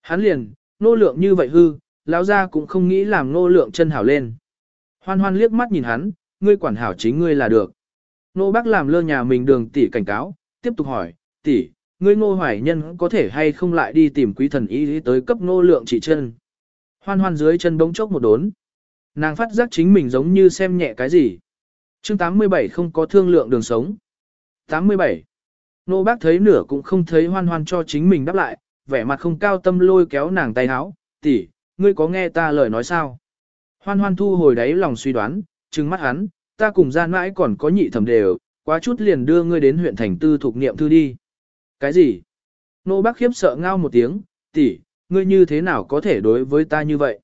Hắn liền, ngô lượng như vậy hư, lão gia cũng không nghĩ làm ngô lượng chân hảo lên. Hoan hoan liếc mắt nhìn hắn, ngươi quản hảo chính ngươi là được. Ngô bác làm lơ nhà mình đường tỷ cảnh cáo, tiếp tục hỏi, tỷ, ngươi ngô hoài nhân có thể hay không lại đi tìm quý thần y tới cấp ngô lượng chỉ chân. Hoan hoan dưới chân bỗng chốc một đốn. Nàng phát giác chính mình giống như xem nhẹ cái gì. chương 87 không có thương lượng đường sống. 87. Nô bác thấy nửa cũng không thấy hoan hoan cho chính mình đáp lại, vẻ mặt không cao tâm lôi kéo nàng tay áo, tỷ, ngươi có nghe ta lời nói sao? Hoan hoan thu hồi đáy lòng suy đoán, trừng mắt hắn, ta cùng gian mãi còn có nhị thẩm đều, quá chút liền đưa ngươi đến huyện thành tư thuộc niệm thư đi. Cái gì? Nô bác khiếp sợ ngao một tiếng, tỷ, ngươi như thế nào có thể đối với ta như vậy?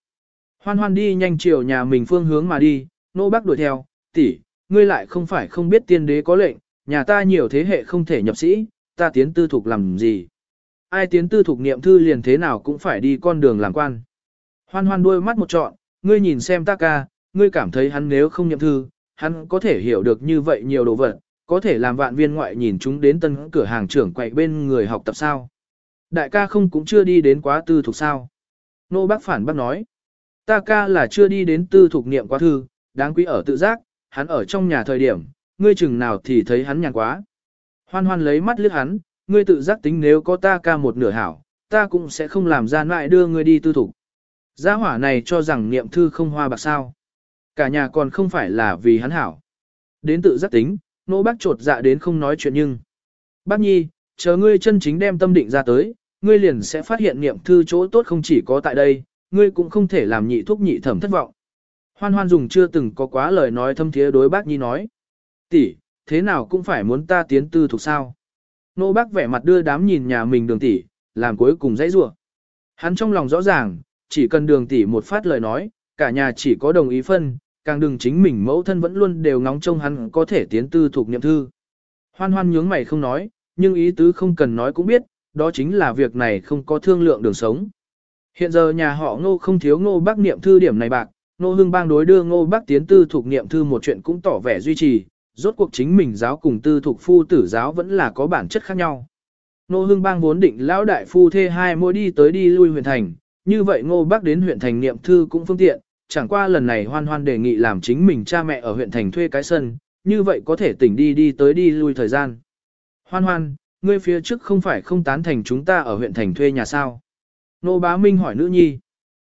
Hoan hoan đi nhanh chiều nhà mình phương hướng mà đi, nô bác đuổi theo, tỷ, ngươi lại không phải không biết tiên đế có lệnh, nhà ta nhiều thế hệ không thể nhập sĩ, ta tiến tư thuộc làm gì? Ai tiến tư thuộc niệm thư liền thế nào cũng phải đi con đường làm quan. Hoan hoan đôi mắt một trọn, ngươi nhìn xem ta ca, ngươi cảm thấy hắn nếu không niệm thư, hắn có thể hiểu được như vậy nhiều đồ vật, có thể làm vạn viên ngoại nhìn chúng đến tân cửa hàng trưởng quậy bên người học tập sao. Đại ca không cũng chưa đi đến quá tư thuộc sao. Nô bác phản bác nói. Ta ca là chưa đi đến tư thuộc niệm quá thư, đáng quý ở tự giác, hắn ở trong nhà thời điểm, ngươi chừng nào thì thấy hắn nhàn quá. Hoan hoan lấy mắt liếc hắn, ngươi tự giác tính nếu có ta ca một nửa hảo, ta cũng sẽ không làm gian lại đưa ngươi đi tư thục. Gia hỏa này cho rằng niệm thư không hoa bạc sao. Cả nhà còn không phải là vì hắn hảo. Đến tự giác tính, nô bác trột dạ đến không nói chuyện nhưng. Bác nhi, chờ ngươi chân chính đem tâm định ra tới, ngươi liền sẽ phát hiện niệm thư chỗ tốt không chỉ có tại đây, ngươi cũng không thể làm nhị thúc nhị thẩm thất vọng. Hoan hoan dùng chưa từng có quá lời nói thâm thiế đối bác nhi nói. tỷ, thế nào cũng phải muốn ta tiến tư thuộc sao. Nô bác vẻ mặt đưa đám nhìn nhà mình đường tỷ, làm cuối cùng dãy rủa. Hắn trong lòng rõ ràng, chỉ cần đường tỷ một phát lời nói, cả nhà chỉ có đồng ý phân, càng đừng chính mình mẫu thân vẫn luôn đều ngóng trông hắn có thể tiến tư thuộc niệm thư. Hoan hoan nhướng mày không nói, nhưng ý tứ không cần nói cũng biết, đó chính là việc này không có thương lượng đường sống. Hiện giờ nhà họ ngô không thiếu ngô bác niệm thư điểm này bạc, ngô hưng bang đối đưa ngô bác tiến tư thuộc niệm thư một chuyện cũng tỏ vẻ duy trì, rốt cuộc chính mình giáo cùng tư thuộc phu tử giáo vẫn là có bản chất khác nhau. Ngô hưng bang vốn định lão đại phu thê hai mỗi đi tới đi lui huyện thành, như vậy ngô bác đến huyện thành niệm thư cũng phương tiện, chẳng qua lần này hoan hoan đề nghị làm chính mình cha mẹ ở huyện thành thuê cái sân, như vậy có thể tỉnh đi đi tới đi lui thời gian. Hoan hoan, ngươi phía trước không phải không tán thành chúng ta ở huyện thành thuê nhà sao? Nô bá Minh hỏi nữ nhi.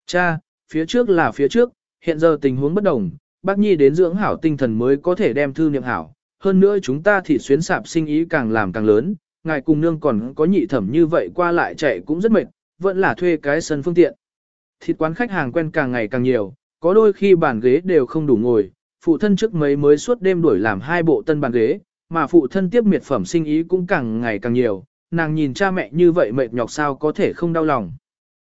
Cha, phía trước là phía trước, hiện giờ tình huống bất đồng, bác nhi đến dưỡng hảo tinh thần mới có thể đem thư niệm hảo. Hơn nữa chúng ta thì xuyến sạp sinh ý càng làm càng lớn, ngài cùng nương còn có nhị thẩm như vậy qua lại chạy cũng rất mệt, vẫn là thuê cái sân phương tiện. Thịt quán khách hàng quen càng ngày càng nhiều, có đôi khi bàn ghế đều không đủ ngồi, phụ thân trước mấy mới suốt đêm đuổi làm hai bộ tân bàn ghế, mà phụ thân tiếp miệt phẩm sinh ý cũng càng ngày càng nhiều, nàng nhìn cha mẹ như vậy mệt nhọc sao có thể không đau lòng.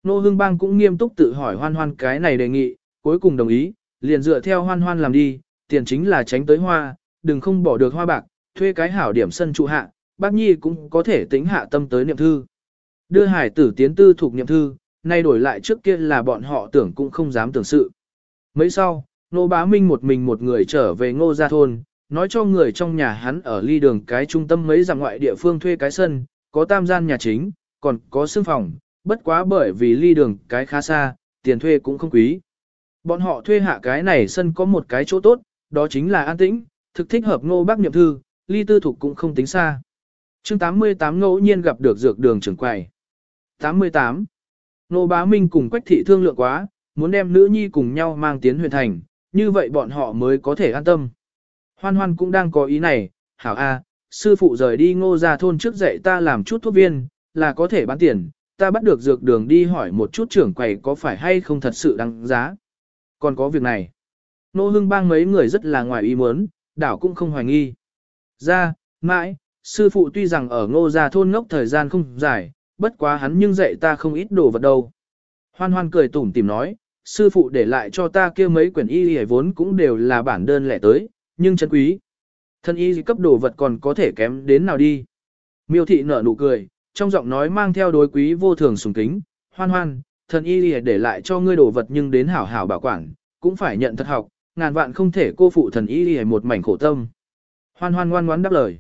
Nô Hưng Bang cũng nghiêm túc tự hỏi hoan hoan cái này đề nghị, cuối cùng đồng ý, liền dựa theo hoan hoan làm đi, tiền chính là tránh tới hoa, đừng không bỏ được hoa bạc, thuê cái hảo điểm sân trụ hạ, bác nhi cũng có thể tính hạ tâm tới niệm thư. Đưa hải tử tiến tư thuộc niệm thư, nay đổi lại trước kia là bọn họ tưởng cũng không dám tưởng sự. Mấy sau, Nô Bá Minh một mình một người trở về ngô gia thôn, nói cho người trong nhà hắn ở ly đường cái trung tâm mấy dặm ngoại địa phương thuê cái sân, có tam gian nhà chính, còn có xương phòng, bất quá bởi vì ly đường cái khá xa, tiền thuê cũng không quý. Bọn họ thuê hạ cái này sân có một cái chỗ tốt, đó chính là an tĩnh, thực thích hợp ngô bác nhậm thư, ly tư thục cũng không tính xa. chương 88 ngẫu nhiên gặp được dược đường trưởng quầy. 88. nô bá minh cùng quách thị thương lượng quá, muốn đem nữ nhi cùng nhau mang tiến huyện thành, như vậy bọn họ mới có thể an tâm. Hoan hoan cũng đang có ý này, hảo a, sư phụ rời đi ngô ra thôn trước dạy ta làm chút thuốc viên, là có thể bán tiền, ta bắt được dược đường đi hỏi một chút trưởng quầy có phải hay không thật sự đáng giá. Còn có việc này. Nô hưng bang mấy người rất là ngoài ý muốn, đảo cũng không hoài nghi. Ra, mãi, sư phụ tuy rằng ở ngô gia thôn ngốc thời gian không dài, bất quá hắn nhưng dạy ta không ít đồ vật đâu. Hoan hoan cười tủm tìm nói, sư phụ để lại cho ta kia mấy quyển y y vốn cũng đều là bản đơn lẻ tới, nhưng chân quý. Thân y cấp đồ vật còn có thể kém đến nào đi. Miêu thị nở nụ cười, trong giọng nói mang theo đối quý vô thường sùng kính, hoan hoan, thần y lìa để lại cho ngươi đồ vật nhưng đến hảo hảo bảo quản, cũng phải nhận thật học, ngàn vạn không thể cô phụ thần y lìa một mảnh khổ tâm. Hoan hoan ngoan ngoãn đáp lời.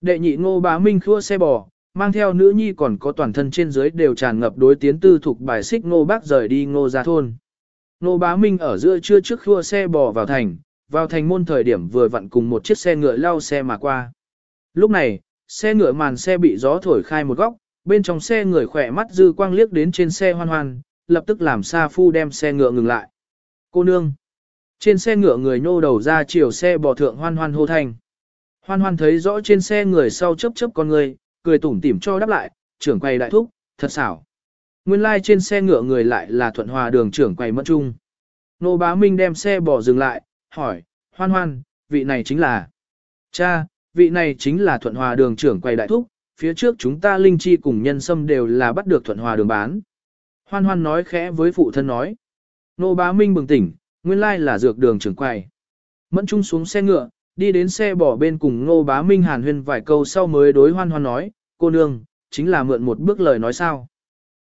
Đệ nhị ngô bá minh khua xe bò, mang theo nữ nhi còn có toàn thân trên dưới đều tràn ngập đối tiến tư thuộc bài xích ngô bác rời đi ngô ra thôn nô bá minh ở giữa trưa trước khua xe bò vào thành, vào thành môn thời điểm vừa vặn cùng một chiếc xe ngựa lao xe mà qua. Lúc này, xe ngựa màn xe bị gió thổi khai một góc, bên trong xe người khỏe mắt dư quang liếc đến trên xe hoan hoan, lập tức làm xa Phu đem xe ngựa ngừng lại. Cô nương. Trên xe ngựa người nhô đầu ra chiều xe bò thượng hoan hoan hô thành Hoan hoan thấy rõ trên xe người sau chấp chấp con người, cười tủm tỉm cho đáp lại, trưởng quay đại thúc, thật xảo. Nguyên lai like trên xe ngựa người lại là thuận hòa đường trưởng quay mẫn trung. Nô bá Minh đem xe bỏ dừng lại, hỏi, hoan hoan, vị này chính là. Cha, vị này chính là thuận hòa đường trưởng quay đại thúc, phía trước chúng ta linh chi cùng nhân sâm đều là bắt được thuận hòa đường bán. Hoan hoan nói khẽ với phụ thân nói. Nô bá minh bừng tỉnh, nguyên lai là dược đường trưởng quay. Mẫn trung xuống xe ngựa, đi đến xe bỏ bên cùng ngô bá minh hàn huyên vài câu sau mới đối hoan hoan nói, cô nương, chính là mượn một bước lời nói sao.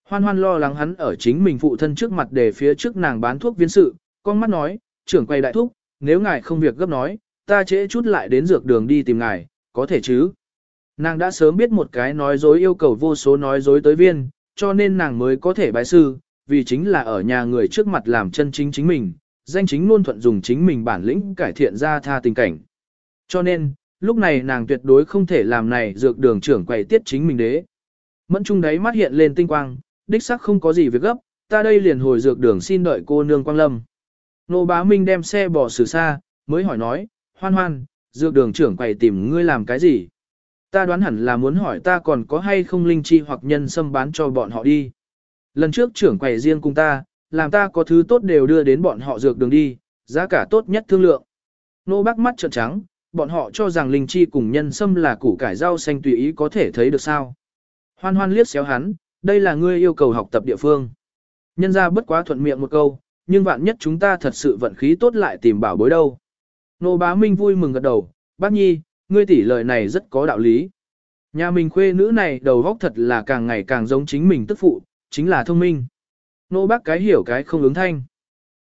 Hoan hoan lo lắng hắn ở chính mình phụ thân trước mặt để phía trước nàng bán thuốc viên sự, con mắt nói, trưởng quay đại thúc, nếu ngài không việc gấp nói, ta trễ chút lại đến dược đường đi tìm ngài, có thể chứ. Nàng đã sớm biết một cái nói dối yêu cầu vô số nói dối tới viên, cho nên nàng mới có thể bái sư, vì chính là ở nhà người trước mặt làm chân chính chính mình, danh chính luôn thuận dùng chính mình bản lĩnh cải thiện ra tha tình cảnh. Cho nên, lúc này nàng tuyệt đối không thể làm này dược đường trưởng quầy tiết chính mình đế. Mẫn trung đấy mắt hiện lên tinh quang, đích xác không có gì việc gấp, ta đây liền hồi dược đường xin đợi cô nương quang lâm. Nô bá Minh đem xe bỏ xử xa, mới hỏi nói, hoan hoan, dược đường trưởng quầy tìm ngươi làm cái gì? Ta đoán hẳn là muốn hỏi ta còn có hay không linh chi hoặc nhân sâm bán cho bọn họ đi. Lần trước trưởng quầy riêng cùng ta, làm ta có thứ tốt đều đưa đến bọn họ dược đường đi, giá cả tốt nhất thương lượng. Nô bác mắt trợn trắng, bọn họ cho rằng linh chi cùng nhân sâm là củ cải rau xanh tùy ý có thể thấy được sao. Hoan hoan liếc xéo hắn, đây là ngươi yêu cầu học tập địa phương. Nhân ra bất quá thuận miệng một câu, nhưng vạn nhất chúng ta thật sự vận khí tốt lại tìm bảo bối đâu. Nô bá Minh vui mừng gật đầu, bác nhi, ngươi tỷ lời này rất có đạo lý. Nhà mình khuê nữ này đầu góc thật là càng ngày càng giống chính mình tức phụ, chính là thông minh. Nô bác cái hiểu cái không ứng thanh.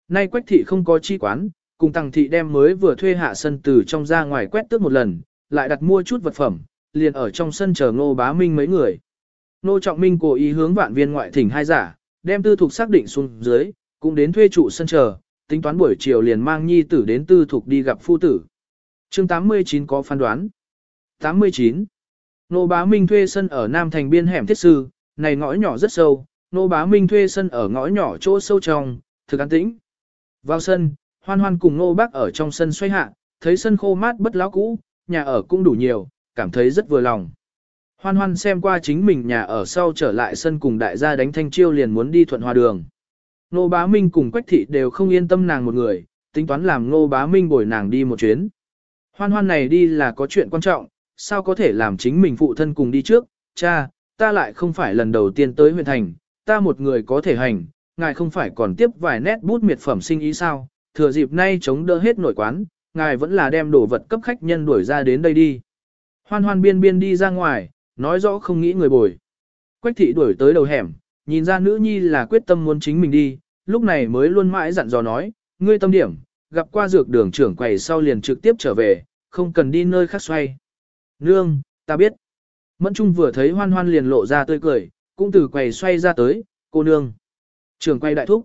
Nay quách thị không có chi quán, cùng tăng thị đem mới vừa thuê hạ sân từ trong ra ngoài quét tước một lần, lại đặt mua chút vật phẩm, liền ở trong sân chờ ngô bá minh mấy người. Nô trọng minh cố ý hướng vạn viên ngoại thỉnh hai giả, đem tư thục xác định xuống dưới, cũng đến thuê trụ sân chờ, tính toán buổi chiều liền mang nhi tử đến tư thục đi gặp phu tử. chương 89 có phán đoán. 89. Nô bá minh thuê sân ở Nam Thành biên hẻm thiết sư, này ngõ nhỏ rất sâu, nô bá minh thuê sân ở ngõ nhỏ chỗ sâu trong, thực an tĩnh. Vào sân, hoan hoan cùng nô bác ở trong sân xoay hạ, thấy sân khô mát bất lão cũ, nhà ở cũng đủ nhiều, cảm thấy rất vừa lòng. Hoan hoan xem qua chính mình nhà ở sau trở lại sân cùng đại gia đánh thanh chiêu liền muốn đi thuận hòa đường. Nô bá minh cùng quách thị đều không yên tâm nàng một người, tính toán làm nô bá minh bồi nàng đi một chuyến. Hoan hoan này đi là có chuyện quan trọng, sao có thể làm chính mình phụ thân cùng đi trước, cha, ta lại không phải lần đầu tiên tới huyện thành, ta một người có thể hành, ngài không phải còn tiếp vài nét bút miệt phẩm sinh ý sao, thừa dịp nay chống đỡ hết nổi quán, ngài vẫn là đem đồ vật cấp khách nhân đuổi ra đến đây đi. Hoan hoan biên biên đi ra ngoài, nói rõ không nghĩ người bồi. Quách thị đuổi tới đầu hẻm, nhìn ra nữ nhi là quyết tâm muốn chính mình đi, lúc này mới luôn mãi dặn dò nói, ngươi tâm điểm, gặp qua dược đường trưởng quầy sau liền trực tiếp trở về, không cần đi nơi khác xoay. Nương, ta biết. Mẫn Trung vừa thấy hoan hoan liền lộ ra tươi cười, cũng từ quầy xoay ra tới, cô nương. trưởng quay đại thúc.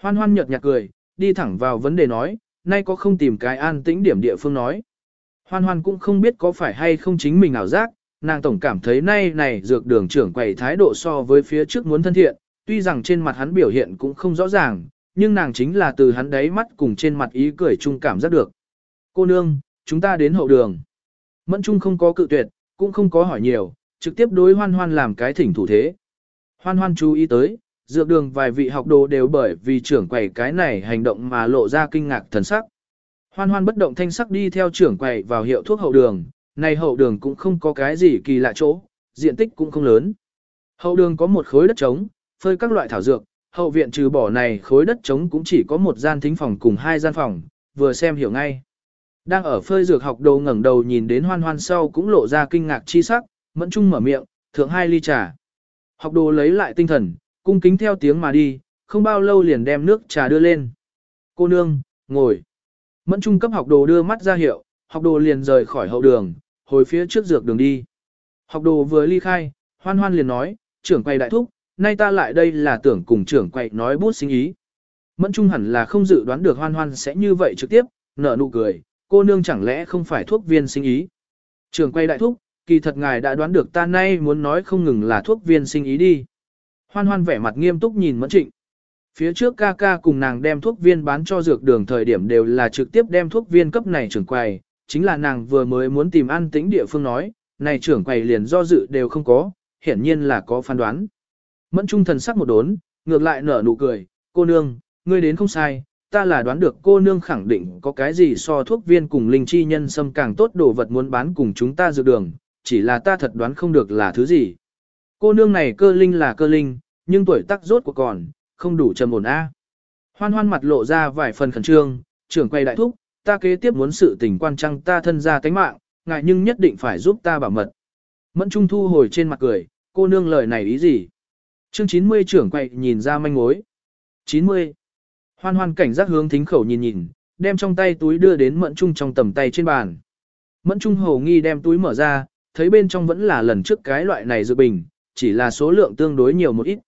Hoan hoan nhợt nhạt cười, đi thẳng vào vấn đề nói, nay có không tìm cái an tĩnh điểm địa phương nói. Hoan hoan cũng không biết có phải hay không chính mình ảo giác, nàng tổng cảm thấy nay này dược đường trưởng quầy thái độ so với phía trước muốn thân thiện, tuy rằng trên mặt hắn biểu hiện cũng không rõ ràng, nhưng nàng chính là từ hắn đáy mắt cùng trên mặt ý cười chung cảm giác được. Cô nương, chúng ta đến hậu đường. Mẫn Trung không có cự tuyệt, cũng không có hỏi nhiều, trực tiếp đối hoan hoan làm cái thỉnh thủ thế. Hoan hoan chú ý tới, dược đường vài vị học đồ đều bởi vì trưởng quầy cái này hành động mà lộ ra kinh ngạc thần sắc. Hoan hoan bất động thanh sắc đi theo trưởng quầy vào hiệu thuốc hậu đường, này hậu đường cũng không có cái gì kỳ lạ chỗ, diện tích cũng không lớn. Hậu đường có một khối đất trống, phơi các loại thảo dược, hậu viện trừ bỏ này khối đất trống cũng chỉ có một gian thính phòng cùng hai gian phòng, vừa xem hiểu ngay. Đang ở phơi dược học đồ ngẩng đầu nhìn đến hoan hoan sau cũng lộ ra kinh ngạc chi sắc, mẫn trung mở miệng, thượng hai ly trà. Học đồ lấy lại tinh thần, cung kính theo tiếng mà đi, không bao lâu liền đem nước trà đưa lên. Cô nương, ngồi. Mẫn trung cấp học đồ đưa mắt ra hiệu, học đồ liền rời khỏi hậu đường, hồi phía trước dược đường đi. Học đồ vừa ly khai, hoan hoan liền nói, trưởng quay đại thúc, nay ta lại đây là tưởng cùng trưởng quay nói bút sinh ý. Mẫn trung hẳn là không dự đoán được hoan hoan sẽ như vậy trực tiếp, nở nụ cười, cô nương chẳng lẽ không phải thuốc viên sinh ý. Trưởng quay đại thúc, kỳ thật ngài đã đoán được ta nay muốn nói không ngừng là thuốc viên sinh ý đi. Hoan hoan vẻ mặt nghiêm túc nhìn mẫn trịnh. Phía trước ca ca cùng nàng đem thuốc viên bán cho dược đường thời điểm đều là trực tiếp đem thuốc viên cấp này trưởng quầy, chính là nàng vừa mới muốn tìm ăn tĩnh địa phương nói, này trưởng quầy liền do dự đều không có, hiển nhiên là có phán đoán. Mẫn trung thần sắc một đốn, ngược lại nở nụ cười, cô nương, ngươi đến không sai, ta là đoán được cô nương khẳng định có cái gì so thuốc viên cùng linh chi nhân sâm càng tốt đồ vật muốn bán cùng chúng ta dược đường, chỉ là ta thật đoán không được là thứ gì. Cô nương này cơ linh là cơ linh, nhưng tuổi tác rốt của còn, không đủ trầm ổn a. Hoan hoan mặt lộ ra vài phần khẩn trương, trưởng quay đại thúc, ta kế tiếp muốn sự tình quan trăng ta thân ra tánh mạng, ngại nhưng nhất định phải giúp ta bảo mật. Mẫn Trung thu hồi trên mặt cười, cô nương lời này ý gì? Chương 90 trưởng quậy nhìn ra manh mối. 90. Hoan hoan cảnh giác hướng thính khẩu nhìn nhìn, đem trong tay túi đưa đến Mẫn Trung trong tầm tay trên bàn. Mẫn Trung hồ nghi đem túi mở ra, thấy bên trong vẫn là lần trước cái loại này dự bình, chỉ là số lượng tương đối nhiều một ít.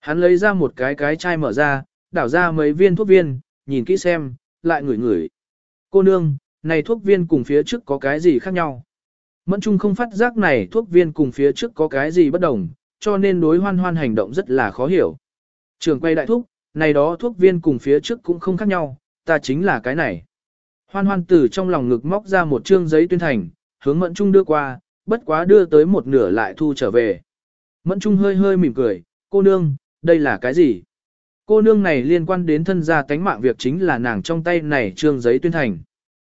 Hắn lấy ra một cái cái chai mở ra, đảo ra mấy viên thuốc viên, nhìn kỹ xem, lại ngửi ngửi. Cô nương, này thuốc viên cùng phía trước có cái gì khác nhau? Mẫn Trung không phát giác này thuốc viên cùng phía trước có cái gì bất đồng, cho nên đối hoan hoan hành động rất là khó hiểu. Trường quay đại thúc, này đó thuốc viên cùng phía trước cũng không khác nhau, ta chính là cái này. Hoan hoan từ trong lòng ngực móc ra một trương giấy tuyên thành, hướng Mẫn Trung đưa qua, bất quá đưa tới một nửa lại thu trở về. Mẫn Trung hơi hơi mỉm cười, cô nương, đây là cái gì? Cô nương này liên quan đến thân gia tánh mạng việc chính là nàng trong tay này trương giấy tuyên thành.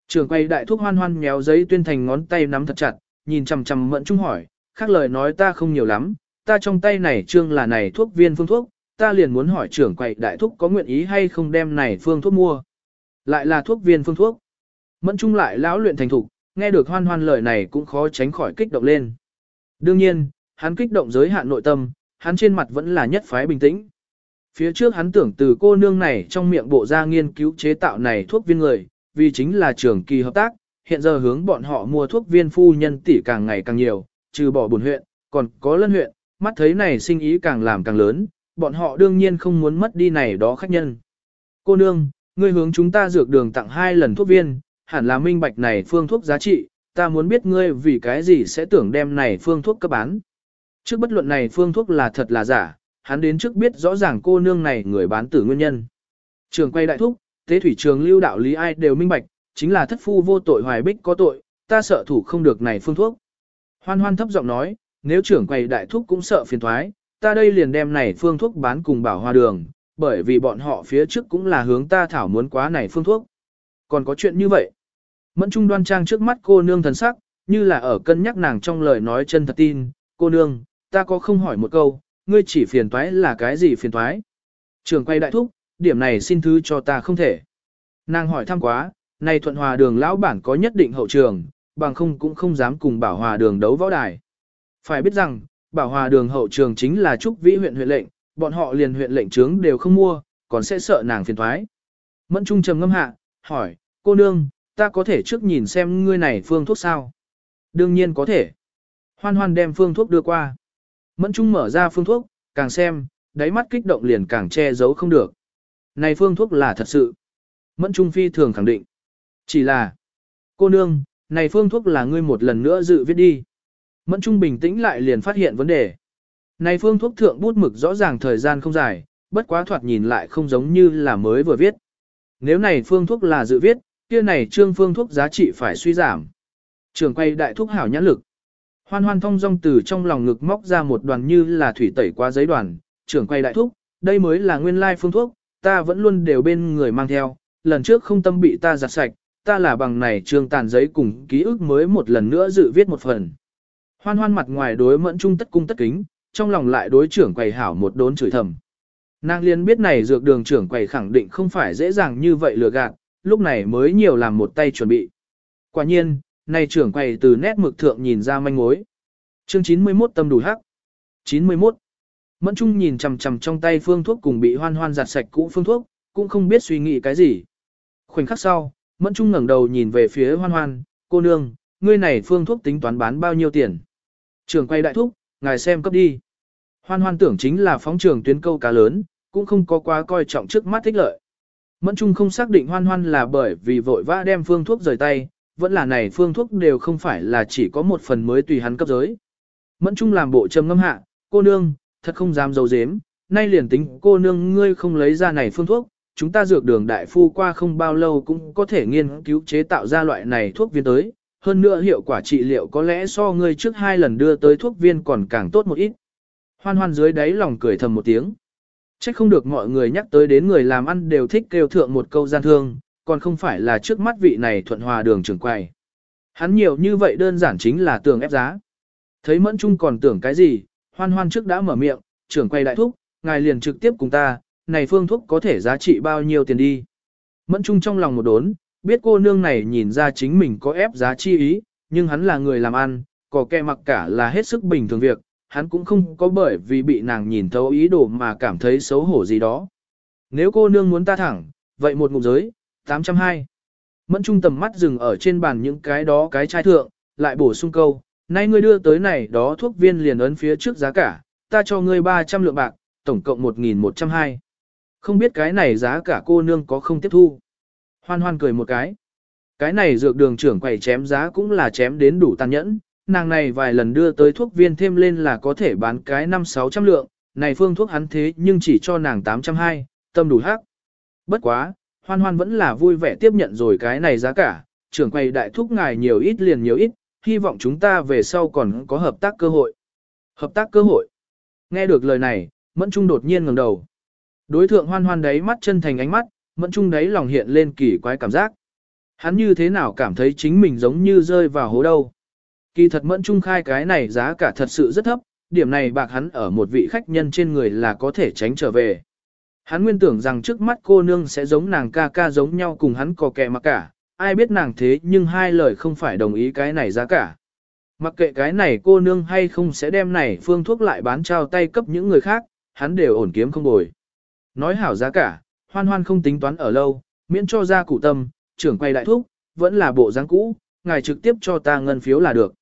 Trường quay đại thuốc hoan hoan méo giấy tuyên thành ngón tay nắm thật chặt, nhìn chằm chằm mẫn trung hỏi, khác lời nói ta không nhiều lắm, ta trong tay này trương là này thuốc viên phương thuốc, ta liền muốn hỏi trưởng quầy đại thuốc có nguyện ý hay không đem này phương thuốc mua. Lại là thuốc viên phương thuốc. Mẫn trung lại lão luyện thành thục, nghe được hoan hoan lời này cũng khó tránh khỏi kích động lên. Đương nhiên, hắn kích động giới hạn nội tâm, hắn trên mặt vẫn là nhất phái bình tĩnh. Phía trước hắn tưởng từ cô nương này trong miệng bộ ra nghiên cứu chế tạo này thuốc viên người, vì chính là trường kỳ hợp tác, hiện giờ hướng bọn họ mua thuốc viên phu nhân tỷ càng ngày càng nhiều, trừ bỏ buồn huyện, còn có lân huyện, mắt thấy này sinh ý càng làm càng lớn, bọn họ đương nhiên không muốn mất đi này đó khách nhân. Cô nương, ngươi hướng chúng ta dược đường tặng hai lần thuốc viên, hẳn là minh bạch này phương thuốc giá trị, ta muốn biết ngươi vì cái gì sẽ tưởng đem này phương thuốc cấp bán. Trước bất luận này phương thuốc là thật là giả, hắn đến trước biết rõ ràng cô nương này người bán tử nguyên nhân. Trường quay đại thúc, tế thủy trường lưu đạo lý ai đều minh bạch, chính là thất phu vô tội hoài bích có tội, ta sợ thủ không được này phương thuốc. Hoan hoan thấp giọng nói, nếu trưởng quầy đại thúc cũng sợ phiền thoái, ta đây liền đem này phương thuốc bán cùng bảo hoa đường, bởi vì bọn họ phía trước cũng là hướng ta thảo muốn quá này phương thuốc. Còn có chuyện như vậy. Mẫn trung đoan trang trước mắt cô nương thần sắc, như là ở cân nhắc nàng trong lời nói chân thật tin, cô nương, ta có không hỏi một câu, ngươi chỉ phiền toái là cái gì phiền toái? Trường quay đại thúc, điểm này xin thứ cho ta không thể. Nàng hỏi thăm quá, này thuận hòa đường lão bản có nhất định hậu trường, bằng không cũng không dám cùng bảo hòa đường đấu võ đài. Phải biết rằng, bảo hòa đường hậu trường chính là trúc vĩ huyện huyện lệnh, bọn họ liền huyện lệnh trướng đều không mua, còn sẽ sợ nàng phiền thoái. Mẫn Trung trầm ngâm hạ, hỏi, cô nương, ta có thể trước nhìn xem ngươi này phương thuốc sao? Đương nhiên có thể. Hoan hoan đem phương thuốc đưa qua. Mẫn Trung mở ra phương thuốc, càng xem, đáy mắt kích động liền càng che giấu không được. Này phương thuốc là thật sự. Mẫn Trung phi thường khẳng định. Chỉ là, cô nương, này phương thuốc là ngươi một lần nữa dự viết đi. Mẫn Trung bình tĩnh lại liền phát hiện vấn đề. Này phương thuốc thượng bút mực rõ ràng thời gian không dài, bất quá thoạt nhìn lại không giống như là mới vừa viết. Nếu này phương thuốc là dự viết, kia này trương phương thuốc giá trị phải suy giảm. Trường quay đại thuốc hảo nhãn lực. Hoan hoan thông dong từ trong lòng ngực móc ra một đoàn như là thủy tẩy qua giấy đoàn, trưởng quay đại thuốc, đây mới là nguyên lai phương thuốc, ta vẫn luôn đều bên người mang theo, lần trước không tâm bị ta giặt sạch, ta là bằng này trương tàn giấy cùng ký ức mới một lần nữa dự viết một phần. Hoan hoan mặt ngoài đối mẫn trung tất cung tất kính, trong lòng lại đối trưởng quầy hảo một đốn chửi thầm. Nàng liên biết này dược đường trưởng quầy khẳng định không phải dễ dàng như vậy lừa gạt, lúc này mới nhiều làm một tay chuẩn bị. Quả nhiên, này trưởng quầy từ nét mực thượng nhìn ra manh mối. Chương 91 tâm đủ hắc. 91. Mẫn Trung nhìn chằm chằm trong tay phương thuốc cùng bị hoan hoan giặt sạch cũ phương thuốc, cũng không biết suy nghĩ cái gì. Khoảnh khắc sau, Mẫn Trung ngẩng đầu nhìn về phía hoan hoan, cô nương, ngươi này phương thuốc tính toán bán bao nhiêu tiền. Trường quay đại thúc, ngài xem cấp đi. Hoan hoan tưởng chính là phóng trường tuyến câu cá lớn, cũng không có quá coi trọng trước mắt thích lợi. Mẫn Trung không xác định hoan hoan là bởi vì vội vã đem phương thuốc rời tay, vẫn là này phương thuốc đều không phải là chỉ có một phần mới tùy hắn cấp giới. Mẫn Trung làm bộ trầm ngâm hạ, cô nương, thật không dám dấu dếm, nay liền tính cô nương ngươi không lấy ra này phương thuốc, chúng ta dược đường đại phu qua không bao lâu cũng có thể nghiên cứu chế tạo ra loại này thuốc viên tới, hơn nữa hiệu quả trị liệu có lẽ so ngươi trước hai lần đưa tới thuốc viên còn càng tốt một ít. Hoan hoan dưới đáy lòng cười thầm một tiếng. Chắc không được mọi người nhắc tới đến người làm ăn đều thích kêu thượng một câu gian thương, còn không phải là trước mắt vị này thuận hòa đường trưởng quầy. Hắn nhiều như vậy đơn giản chính là tưởng ép giá. Thấy mẫn trung còn tưởng cái gì, hoan hoan trước đã mở miệng, trưởng quầy đại thúc, ngài liền trực tiếp cùng ta, này phương thuốc có thể giá trị bao nhiêu tiền đi. Mẫn trung trong lòng một đốn, biết cô nương này nhìn ra chính mình có ép giá chi ý, nhưng hắn là người làm ăn, có kẻ mặc cả là hết sức bình thường việc, hắn cũng không có bởi vì bị nàng nhìn thấu ý đồ mà cảm thấy xấu hổ gì đó. Nếu cô nương muốn ta thẳng, vậy một ngụm giới, 820. Mẫn trung tầm mắt dừng ở trên bàn những cái đó cái chai thượng, lại bổ sung câu, nay ngươi đưa tới này đó thuốc viên liền ấn phía trước giá cả, ta cho ngươi 300 lượng bạc, tổng cộng 1.120. Không biết cái này giá cả cô nương có không tiếp thu. Hoan hoan cười một cái. Cái này dược đường trưởng quầy chém giá cũng là chém đến đủ tàn nhẫn, nàng này vài lần đưa tới thuốc viên thêm lên là có thể bán cái 5-600 lượng, này phương thuốc hắn thế nhưng chỉ cho nàng 820, tâm đủ hắc. Bất quá, hoan hoan vẫn là vui vẻ tiếp nhận rồi cái này giá cả, trưởng quầy đại thúc ngài nhiều ít liền nhiều ít, hy vọng chúng ta về sau còn có hợp tác cơ hội. Hợp tác cơ hội. Nghe được lời này, Mẫn Trung đột nhiên ngẩng đầu. Đối thượng hoan hoan đấy mắt chân thành ánh mắt, Mẫn Trung đấy lòng hiện lên kỳ quái cảm giác. Hắn như thế nào cảm thấy chính mình giống như rơi vào hố đâu. Kỳ thật Mẫn Trung khai cái này giá cả thật sự rất thấp, điểm này bạc hắn ở một vị khách nhân trên người là có thể tránh trở về. Hắn nguyên tưởng rằng trước mắt cô nương sẽ giống nàng ca ca giống nhau cùng hắn có kẻ mà cả, ai biết nàng thế nhưng hai lời không phải đồng ý cái này giá cả. Mặc kệ cái này cô nương hay không sẽ đem này phương thuốc lại bán trao tay cấp những người khác, hắn đều ổn kiếm không bồi. Nói hảo giá cả, hoan hoan không tính toán ở lâu, miễn cho ra cụ tâm, trưởng quay đại thuốc vẫn là bộ dáng cũ, ngài trực tiếp cho ta ngân phiếu là được.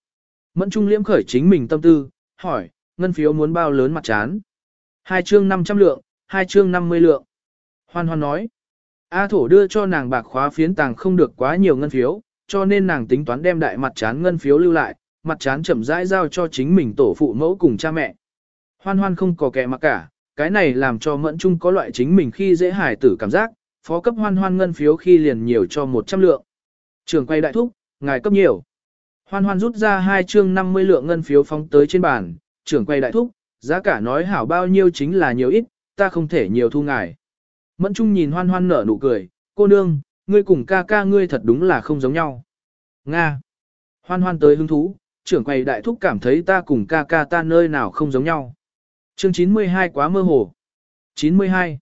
Mẫn Trung liễm khởi chính mình tâm tư, hỏi, ngân phiếu muốn bao lớn mặt chán. Hai chương 500 lượng, hai chương 50 lượng. Hoan hoan nói, A thổ đưa cho nàng bạc khóa phiến tàng không được quá nhiều ngân phiếu, cho nên nàng tính toán đem đại mặt chán ngân phiếu lưu lại, mặt chán chậm rãi giao cho chính mình tổ phụ mẫu cùng cha mẹ. Hoan hoan không có kẻ mặc cả, cái này làm cho mẫn trung có loại chính mình khi dễ hài tử cảm giác, phó cấp hoan hoan ngân phiếu khi liền nhiều cho 100 lượng. Trường quay đại thúc, ngài cấp nhiều. Hoan hoan rút ra hai chương 50 lượng ngân phiếu phóng tới trên bàn, trưởng quay đại thúc, giá cả nói hảo bao nhiêu chính là nhiều ít, ta không thể nhiều thu ngài. Mẫn Trung nhìn hoan hoan nở nụ cười, cô nương, ngươi cùng ca ca ngươi thật đúng là không giống nhau. Nga. Hoan hoan tới hứng thú, trưởng quầy đại thúc cảm thấy ta cùng ca ca ta nơi nào không giống nhau. Chương 92 quá mơ hồ. 92.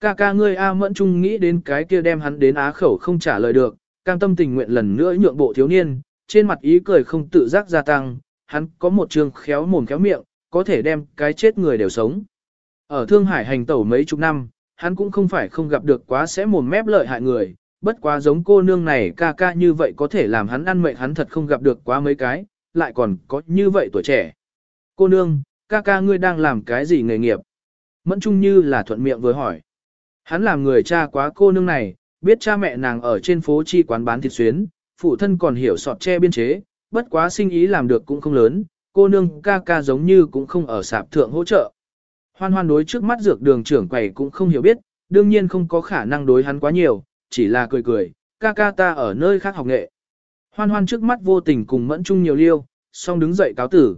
Ca ca ngươi A Mẫn Trung nghĩ đến cái kia đem hắn đến á khẩu không trả lời được, cam tâm tình nguyện lần nữa nhượng bộ thiếu niên, trên mặt ý cười không tự giác gia tăng, hắn có một trường khéo mồm khéo miệng, có thể đem cái chết người đều sống. Ở Thương Hải hành tẩu mấy chục năm, hắn cũng không phải không gặp được quá sẽ mồm mép lợi hại người, bất quá giống cô nương này ca ca như vậy có thể làm hắn ăn mệnh hắn thật không gặp được quá mấy cái, lại còn có như vậy tuổi trẻ. Cô nương, ca ca ngươi đang làm cái gì nghề nghiệp? Mẫn Trung như là thuận miệng vừa hỏi. Hắn làm người cha quá cô nương này, biết cha mẹ nàng ở trên phố chi quán bán thịt xuyến, phụ thân còn hiểu sọt tre biên chế, bất quá sinh ý làm được cũng không lớn, cô nương ca ca giống như cũng không ở sạp thượng hỗ trợ. Hoan hoan đối trước mắt dược đường trưởng quầy cũng không hiểu biết, đương nhiên không có khả năng đối hắn quá nhiều, chỉ là cười cười, ca ca ta ở nơi khác học nghệ. Hoan hoan trước mắt vô tình cùng mẫn chung nhiều liêu, xong đứng dậy cáo tử.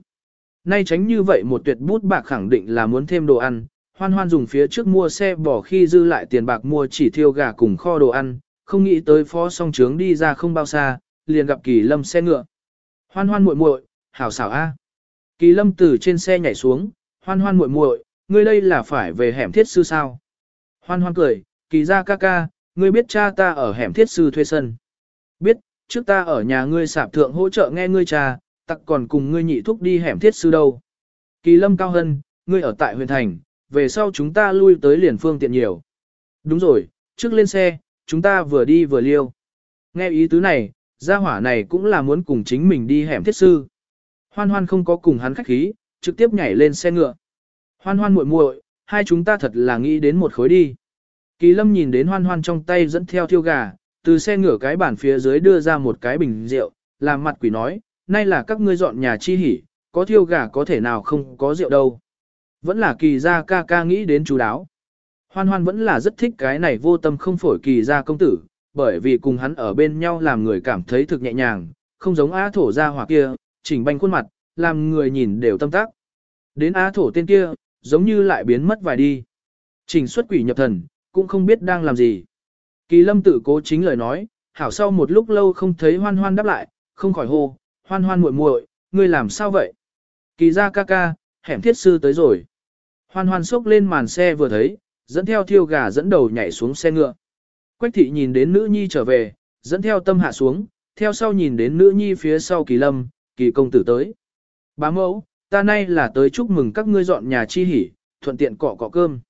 Nay tránh như vậy một tuyệt bút bạc khẳng định là muốn thêm đồ ăn, hoan hoan dùng phía trước mua xe bỏ khi dư lại tiền bạc mua chỉ thiêu gà cùng kho đồ ăn, không nghĩ tới phó song trướng đi ra không bao xa, liền gặp kỳ lâm xe ngựa. Hoan hoan muội muội, hảo xảo a. Kỳ lâm từ trên xe nhảy xuống, hoan hoan muội muội, ngươi đây là phải về hẻm thiết sư sao? Hoan hoan cười, kỳ ra ca ca, ngươi biết cha ta ở hẻm thiết sư thuê sân. Biết, trước ta ở nhà ngươi sạp thượng hỗ trợ nghe ngươi cha, tặc còn cùng ngươi nhị thúc đi hẻm thiết sư đâu. Kỳ lâm cao hân, ngươi ở tại huyện thành, về sau chúng ta lui tới liền phương tiện nhiều. Đúng rồi, trước lên xe, chúng ta vừa đi vừa liêu. Nghe ý tứ này, gia hỏa này cũng là muốn cùng chính mình đi hẻm thiết sư. Hoan hoan không có cùng hắn khách khí, trực tiếp nhảy lên xe ngựa. Hoan hoan muội muội, hai chúng ta thật là nghĩ đến một khối đi. Kỳ lâm nhìn đến hoan hoan trong tay dẫn theo thiêu gà, từ xe ngửa cái bản phía dưới đưa ra một cái bình rượu, làm mặt quỷ nói, nay là các ngươi dọn nhà chi hỉ, có thiêu gà có thể nào không có rượu đâu. Vẫn là kỳ gia ca ca nghĩ đến chú đáo. Hoan hoan vẫn là rất thích cái này vô tâm không phổi kỳ gia công tử, bởi vì cùng hắn ở bên nhau làm người cảm thấy thực nhẹ nhàng, không giống á thổ gia hỏa kia, chỉnh banh khuôn mặt, làm người nhìn đều tâm tác. Đến á thổ tên kia, giống như lại biến mất vài đi. Trình xuất quỷ nhập thần, cũng không biết đang làm gì. Kỳ lâm tự cố chính lời nói, hảo sau một lúc lâu không thấy hoan hoan đáp lại, không khỏi hô, hoan hoan muội muội, ngươi làm sao vậy? Kỳ ra ca ca, hẻm thiết sư tới rồi. Hoan hoan sốc lên màn xe vừa thấy, dẫn theo thiêu gà dẫn đầu nhảy xuống xe ngựa. Quách thị nhìn đến nữ nhi trở về, dẫn theo tâm hạ xuống, theo sau nhìn đến nữ nhi phía sau kỳ lâm, kỳ công tử tới. Bá mẫu, ta nay là tới chúc mừng các ngươi dọn nhà chi hỉ, thuận tiện cọ cọ cơm.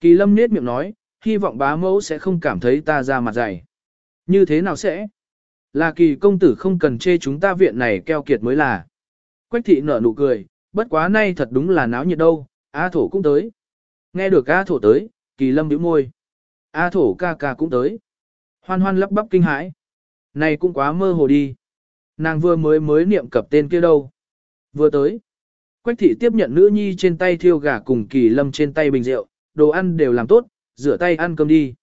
Kỳ lâm nết miệng nói, hy vọng bá mẫu sẽ không cảm thấy ta ra mặt dày. Như thế nào sẽ? Là kỳ công tử không cần chê chúng ta viện này keo kiệt mới là. Quách thị nở nụ cười, bất quá nay thật đúng là náo nhiệt đâu, A thổ cũng tới. Nghe được A thổ tới, kỳ lâm bĩu môi. A thổ ca ca cũng tới. Hoan hoan lắp bắp kinh hãi. Này cũng quá mơ hồ đi. Nàng vừa mới mới niệm cập tên kia đâu. Vừa tới. Quách thị tiếp nhận nữ nhi trên tay thiêu gà cùng kỳ lâm trên tay bình rượu, đồ ăn đều làm tốt, rửa tay ăn cơm đi.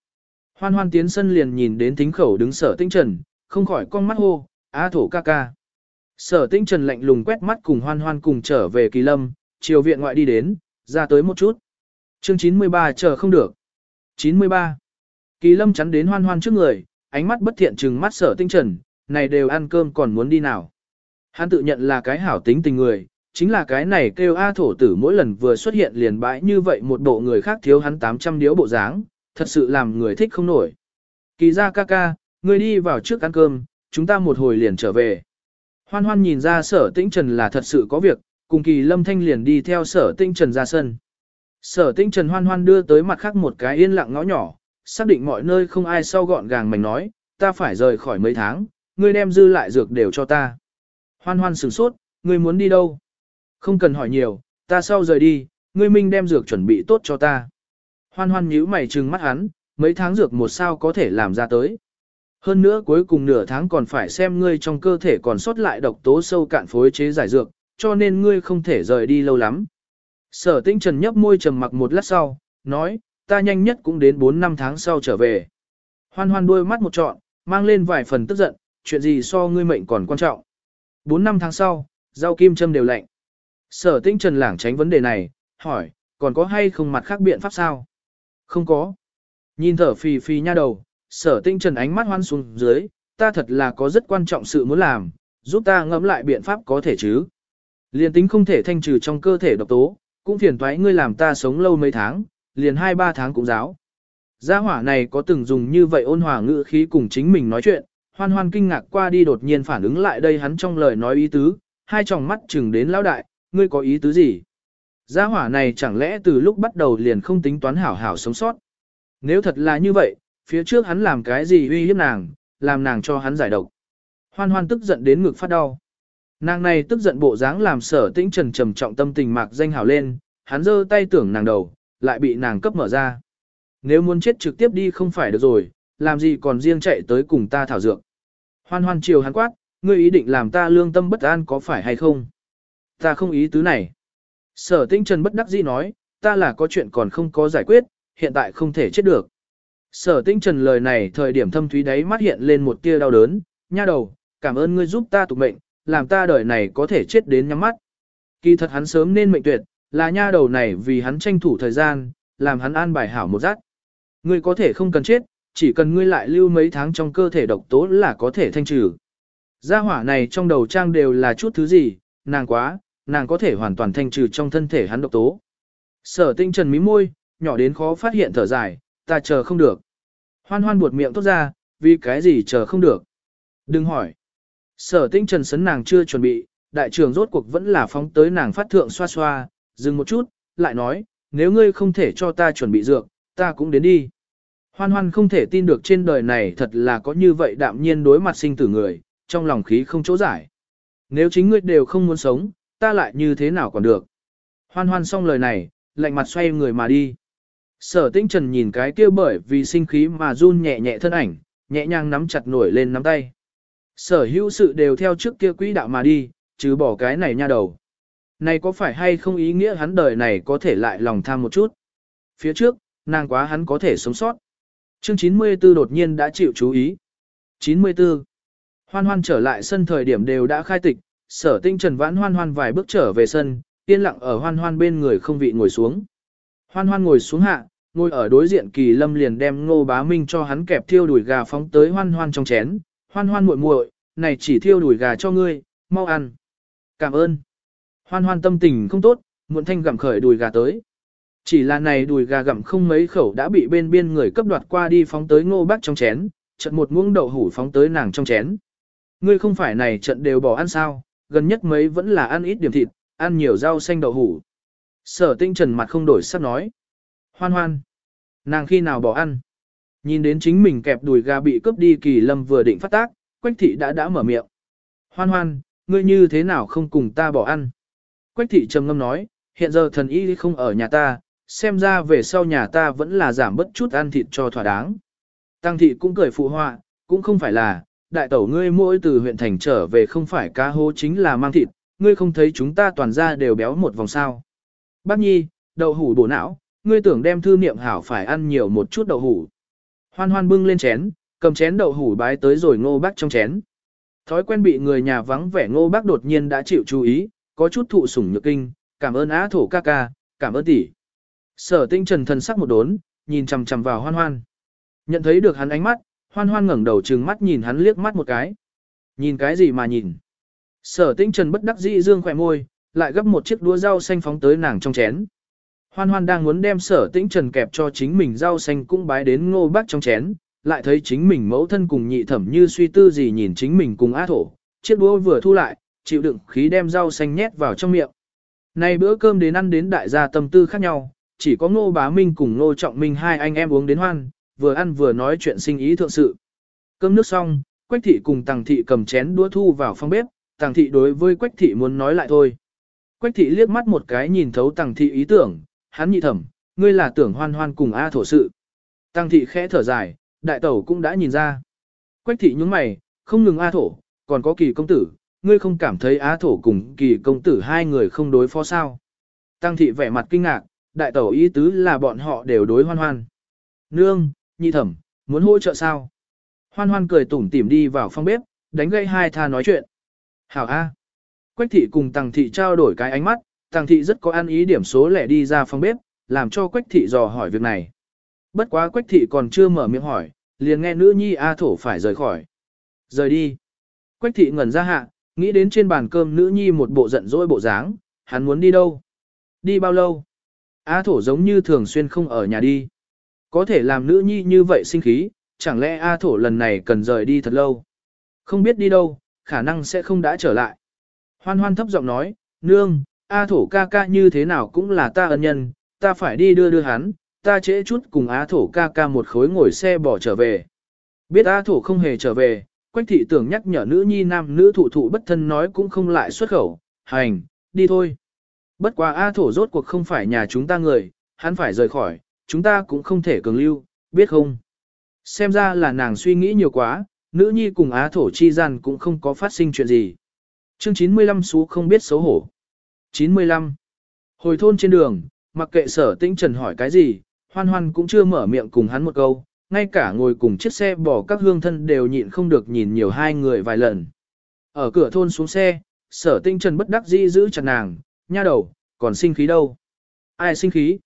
Hoan hoan tiến sân liền nhìn đến thính khẩu đứng sở tinh trần, không khỏi con mắt hô, A thổ ca ca. Sở tinh trần lạnh lùng quét mắt cùng hoan hoan cùng trở về kỳ lâm, chiều viện ngoại đi đến, ra tới một chút. Chương 93 chờ không được. 93. Kỳ lâm chắn đến hoan hoan trước người, ánh mắt bất thiện trừng mắt sở tinh trần, này đều ăn cơm còn muốn đi nào. Hắn tự nhận là cái hảo tính tình người, chính là cái này kêu A thổ tử mỗi lần vừa xuất hiện liền bãi như vậy một bộ người khác thiếu hắn 800 điếu bộ dáng, thật sự làm người thích không nổi. Kỳ ra ca ca, người đi vào trước ăn cơm, chúng ta một hồi liền trở về. Hoan hoan nhìn ra sở tĩnh trần là thật sự có việc, cùng kỳ lâm thanh liền đi theo sở tĩnh trần ra sân. Sở tĩnh trần hoan hoan đưa tới mặt khác một cái yên lặng ngõ nhỏ, xác định mọi nơi không ai sau gọn gàng mảnh nói, ta phải rời khỏi mấy tháng, ngươi đem dư lại dược đều cho ta. Hoan hoan sửng sốt, ngươi muốn đi đâu? Không cần hỏi nhiều, ta sau rời đi, ngươi minh đem dược chuẩn bị tốt cho ta. Hoan hoan nhíu mày trừng mắt hắn, mấy tháng dược một sao có thể làm ra tới. Hơn nữa cuối cùng nửa tháng còn phải xem ngươi trong cơ thể còn sót lại độc tố sâu cạn phối chế giải dược, cho nên ngươi không thể rời đi lâu lắm. Sở tinh trần nhấp môi trầm mặc một lát sau, nói, ta nhanh nhất cũng đến 4 năm tháng sau trở về. Hoan hoan đôi mắt một trọn, mang lên vài phần tức giận, chuyện gì so ngươi mệnh còn quan trọng. 4 năm tháng sau, rau kim châm đều lạnh. Sở tinh trần lảng tránh vấn đề này, hỏi, còn có hay không mặt khác biện pháp sao? Không có. Nhìn thở phì phì nha đầu, sở tinh trần ánh mắt hoan xuống dưới, ta thật là có rất quan trọng sự muốn làm, giúp ta ngẫm lại biện pháp có thể chứ. Liên tính không thể thanh trừ trong cơ thể độc tố, cũng phiền toái ngươi làm ta sống lâu mấy tháng, liền 2-3 tháng cũng giáo. Gia hỏa này có từng dùng như vậy ôn hòa ngữ khí cùng chính mình nói chuyện, hoan hoan kinh ngạc qua đi đột nhiên phản ứng lại đây hắn trong lời nói ý tứ, hai tròng mắt chừng đến lão đại, ngươi có ý tứ gì? Gia hỏa này chẳng lẽ từ lúc bắt đầu liền không tính toán hảo hảo sống sót? Nếu thật là như vậy, phía trước hắn làm cái gì uy hiếp nàng, làm nàng cho hắn giải độc. Hoan hoan tức giận đến ngực phát đau. Nàng này tức giận bộ dáng làm sở tĩnh trần trầm trọng tâm tình mạc danh hảo lên, hắn giơ tay tưởng nàng đầu, lại bị nàng cấp mở ra. Nếu muốn chết trực tiếp đi không phải được rồi, làm gì còn riêng chạy tới cùng ta thảo dược. Hoan hoan chiều hắn quát, ngươi ý định làm ta lương tâm bất an có phải hay không? Ta không ý tứ này. Sở tinh trần bất đắc dĩ nói, ta là có chuyện còn không có giải quyết, hiện tại không thể chết được. Sở tinh trần lời này thời điểm thâm thúy Đáy mắt hiện lên một tia đau đớn, nha đầu, cảm ơn ngươi giúp ta tục mệnh, làm ta đời này có thể chết đến nhắm mắt. Kỳ thật hắn sớm nên mệnh tuyệt, là nha đầu này vì hắn tranh thủ thời gian, làm hắn an bài hảo một giác. Ngươi có thể không cần chết, chỉ cần ngươi lại lưu mấy tháng trong cơ thể độc tố là có thể thanh trừ. Gia hỏa này trong đầu trang đều là chút thứ gì, nàng quá, nàng có thể hoàn toàn thanh trừ trong thân thể hắn độc tố. Sở tinh trần mí môi, nhỏ đến khó phát hiện thở dài, ta chờ không được. Hoan hoan buột miệng tốt ra, vì cái gì chờ không được. Đừng hỏi. Sở tinh trần sấn nàng chưa chuẩn bị, đại trưởng rốt cuộc vẫn là phóng tới nàng phát thượng xoa xoa, dừng một chút, lại nói, nếu ngươi không thể cho ta chuẩn bị dược, ta cũng đến đi. Hoan hoan không thể tin được trên đời này thật là có như vậy đạm nhiên đối mặt sinh tử người, trong lòng khí không chỗ giải. Nếu chính ngươi đều không muốn sống, ta lại như thế nào còn được. Hoan hoan xong lời này, lạnh mặt xoay người mà đi. Sở tinh trần nhìn cái kia bởi vì sinh khí mà run nhẹ nhẹ thân ảnh, nhẹ nhàng nắm chặt nổi lên nắm tay. Sở hữu sự đều theo trước kia quỹ đạo mà đi, chứ bỏ cái này nha đầu. Này có phải hay không ý nghĩa hắn đời này có thể lại lòng tham một chút. Phía trước, nàng quá hắn có thể sống sót. Chương 94 đột nhiên đã chịu chú ý. 94. Hoan hoan trở lại sân thời điểm đều đã khai tịch, sở tinh trần vãn hoan hoan vài bước trở về sân, yên lặng ở hoan hoan bên người không vị ngồi xuống. Hoan hoan ngồi xuống hạ, ngồi ở đối diện kỳ lâm liền đem ngô bá minh cho hắn kẹp thiêu đùi gà phóng tới hoan hoan trong chén. Hoan hoan muội muội, này chỉ thiêu đùi gà cho ngươi, mau ăn. Cảm ơn. Hoan hoan tâm tình không tốt, muộn thanh gặm khởi đùi gà tới. Chỉ là này đùi gà gặm không mấy khẩu đã bị bên biên người cấp đoạt qua đi phóng tới ngô bác trong chén, chợt một muỗng đậu hủ phóng tới nàng trong chén. Ngươi không phải này trận đều bỏ ăn sao, gần nhất mấy vẫn là ăn ít điểm thịt, ăn nhiều rau xanh đậu hủ. Sở tinh trần mặt không đổi sắc nói. Hoan hoan. Nàng khi nào bỏ ăn? Nhìn đến chính mình kẹp đùi gà bị cướp đi kỳ lâm vừa định phát tác, quách thị đã đã mở miệng. Hoan hoan, ngươi như thế nào không cùng ta bỏ ăn? Quách thị trầm ngâm nói, hiện giờ thần y không ở nhà ta, xem ra về sau nhà ta vẫn là giảm bất chút ăn thịt cho thỏa đáng. Tăng thị cũng cười phụ họa, cũng không phải là, đại tẩu ngươi mỗi từ huyện thành trở về không phải cá hố chính là mang thịt, ngươi không thấy chúng ta toàn ra đều béo một vòng sao. Bác nhi, đậu hủ bổ não, ngươi tưởng đem thư niệm hảo phải ăn nhiều một chút đậu hủ. Hoan hoan bưng lên chén, cầm chén đậu hủ bái tới rồi ngô bác trong chén. Thói quen bị người nhà vắng vẻ ngô bác đột nhiên đã chịu chú ý, có chút thụ sủng nhược kinh, cảm ơn á thổ ca ca, cảm ơn tỷ. Sở tinh trần thần sắc một đốn, nhìn chằm chằm vào hoan hoan. Nhận thấy được hắn ánh mắt, hoan hoan ngẩng đầu trừng mắt nhìn hắn liếc mắt một cái. Nhìn cái gì mà nhìn? Sở Tĩnh trần bất đắc dĩ dương khỏe môi, lại gấp một chiếc đũa rau xanh phóng tới nàng trong chén. Hoan hoan đang muốn đem sở tĩnh trần kẹp cho chính mình rau xanh cũng bái đến ngô bác trong chén, lại thấy chính mình mẫu thân cùng nhị thẩm như suy tư gì nhìn chính mình cùng á thổ, chiếc đũa vừa thu lại, chịu đựng khí đem rau xanh nhét vào trong miệng. Này bữa cơm đến ăn đến đại gia tâm tư khác nhau, chỉ có Ngô Bá Minh cùng Ngô Trọng Minh hai anh em uống đến hoan, vừa ăn vừa nói chuyện sinh ý thượng sự. Cơm nước xong, Quách thị cùng Tằng thị cầm chén đũa thu vào phòng bếp, Tằng thị đối với Quách thị muốn nói lại thôi. Quách thị liếc mắt một cái nhìn thấu Tằng thị ý tưởng, hắn nhị thẩm, ngươi là tưởng hoan hoan cùng A thổ sự. Tằng thị khẽ thở dài, đại tẩu cũng đã nhìn ra. Quách thị nhúng mày, không ngừng A thổ, còn có kỳ công tử, ngươi không cảm thấy A thổ cùng kỳ công tử hai người không đối phó sao. Tăng thị vẻ mặt kinh ngạc, đại tẩu ý tứ là bọn họ đều đối hoan hoan. Nương, nhị thẩm, muốn hỗ trợ sao? Hoan hoan cười tủm tỉm đi vào phòng bếp, đánh gây hai tha nói chuyện. Hảo A. Quách thị cùng Tăng thị trao đổi cái ánh mắt, Tăng thị rất có ăn ý điểm số lẻ đi ra phòng bếp, làm cho Quách thị dò hỏi việc này. Bất quá Quách thị còn chưa mở miệng hỏi, liền nghe nữ nhi A thổ phải rời khỏi. Rời đi. Quách thị ngẩn ra hạ, nghĩ đến trên bàn cơm nữ nhi một bộ giận dỗi bộ dáng, hắn muốn đi đâu? Đi bao lâu? A thổ giống như thường xuyên không ở nhà đi. Có thể làm nữ nhi như vậy sinh khí, chẳng lẽ A thổ lần này cần rời đi thật lâu? Không biết đi đâu, khả năng sẽ không đã trở lại. Hoan hoan thấp giọng nói, nương, A thổ ca ca như thế nào cũng là ta ân nhân, ta phải đi đưa đưa hắn, ta trễ chút cùng A thổ ca ca một khối ngồi xe bỏ trở về. Biết A thổ không hề trở về, quách thị tưởng nhắc nhở nữ nhi nam nữ thụ thụ bất thân nói cũng không lại xuất khẩu, hành, đi thôi. Bất quá A thổ rốt cuộc không phải nhà chúng ta người, hắn phải rời khỏi, chúng ta cũng không thể cường lưu, biết không? Xem ra là nàng suy nghĩ nhiều quá, nữ nhi cùng Á thổ chi gian cũng không có phát sinh chuyện gì. Chương 95 xú không biết xấu hổ. 95. Hồi thôn trên đường, mặc kệ sở tĩnh trần hỏi cái gì, hoan hoan cũng chưa mở miệng cùng hắn một câu, ngay cả ngồi cùng chiếc xe bỏ các hương thân đều nhịn không được nhìn nhiều hai người vài lần. Ở cửa thôn xuống xe, sở tinh trần bất đắc dĩ giữ chặt nàng, nha đầu, còn sinh khí đâu? Ai sinh khí?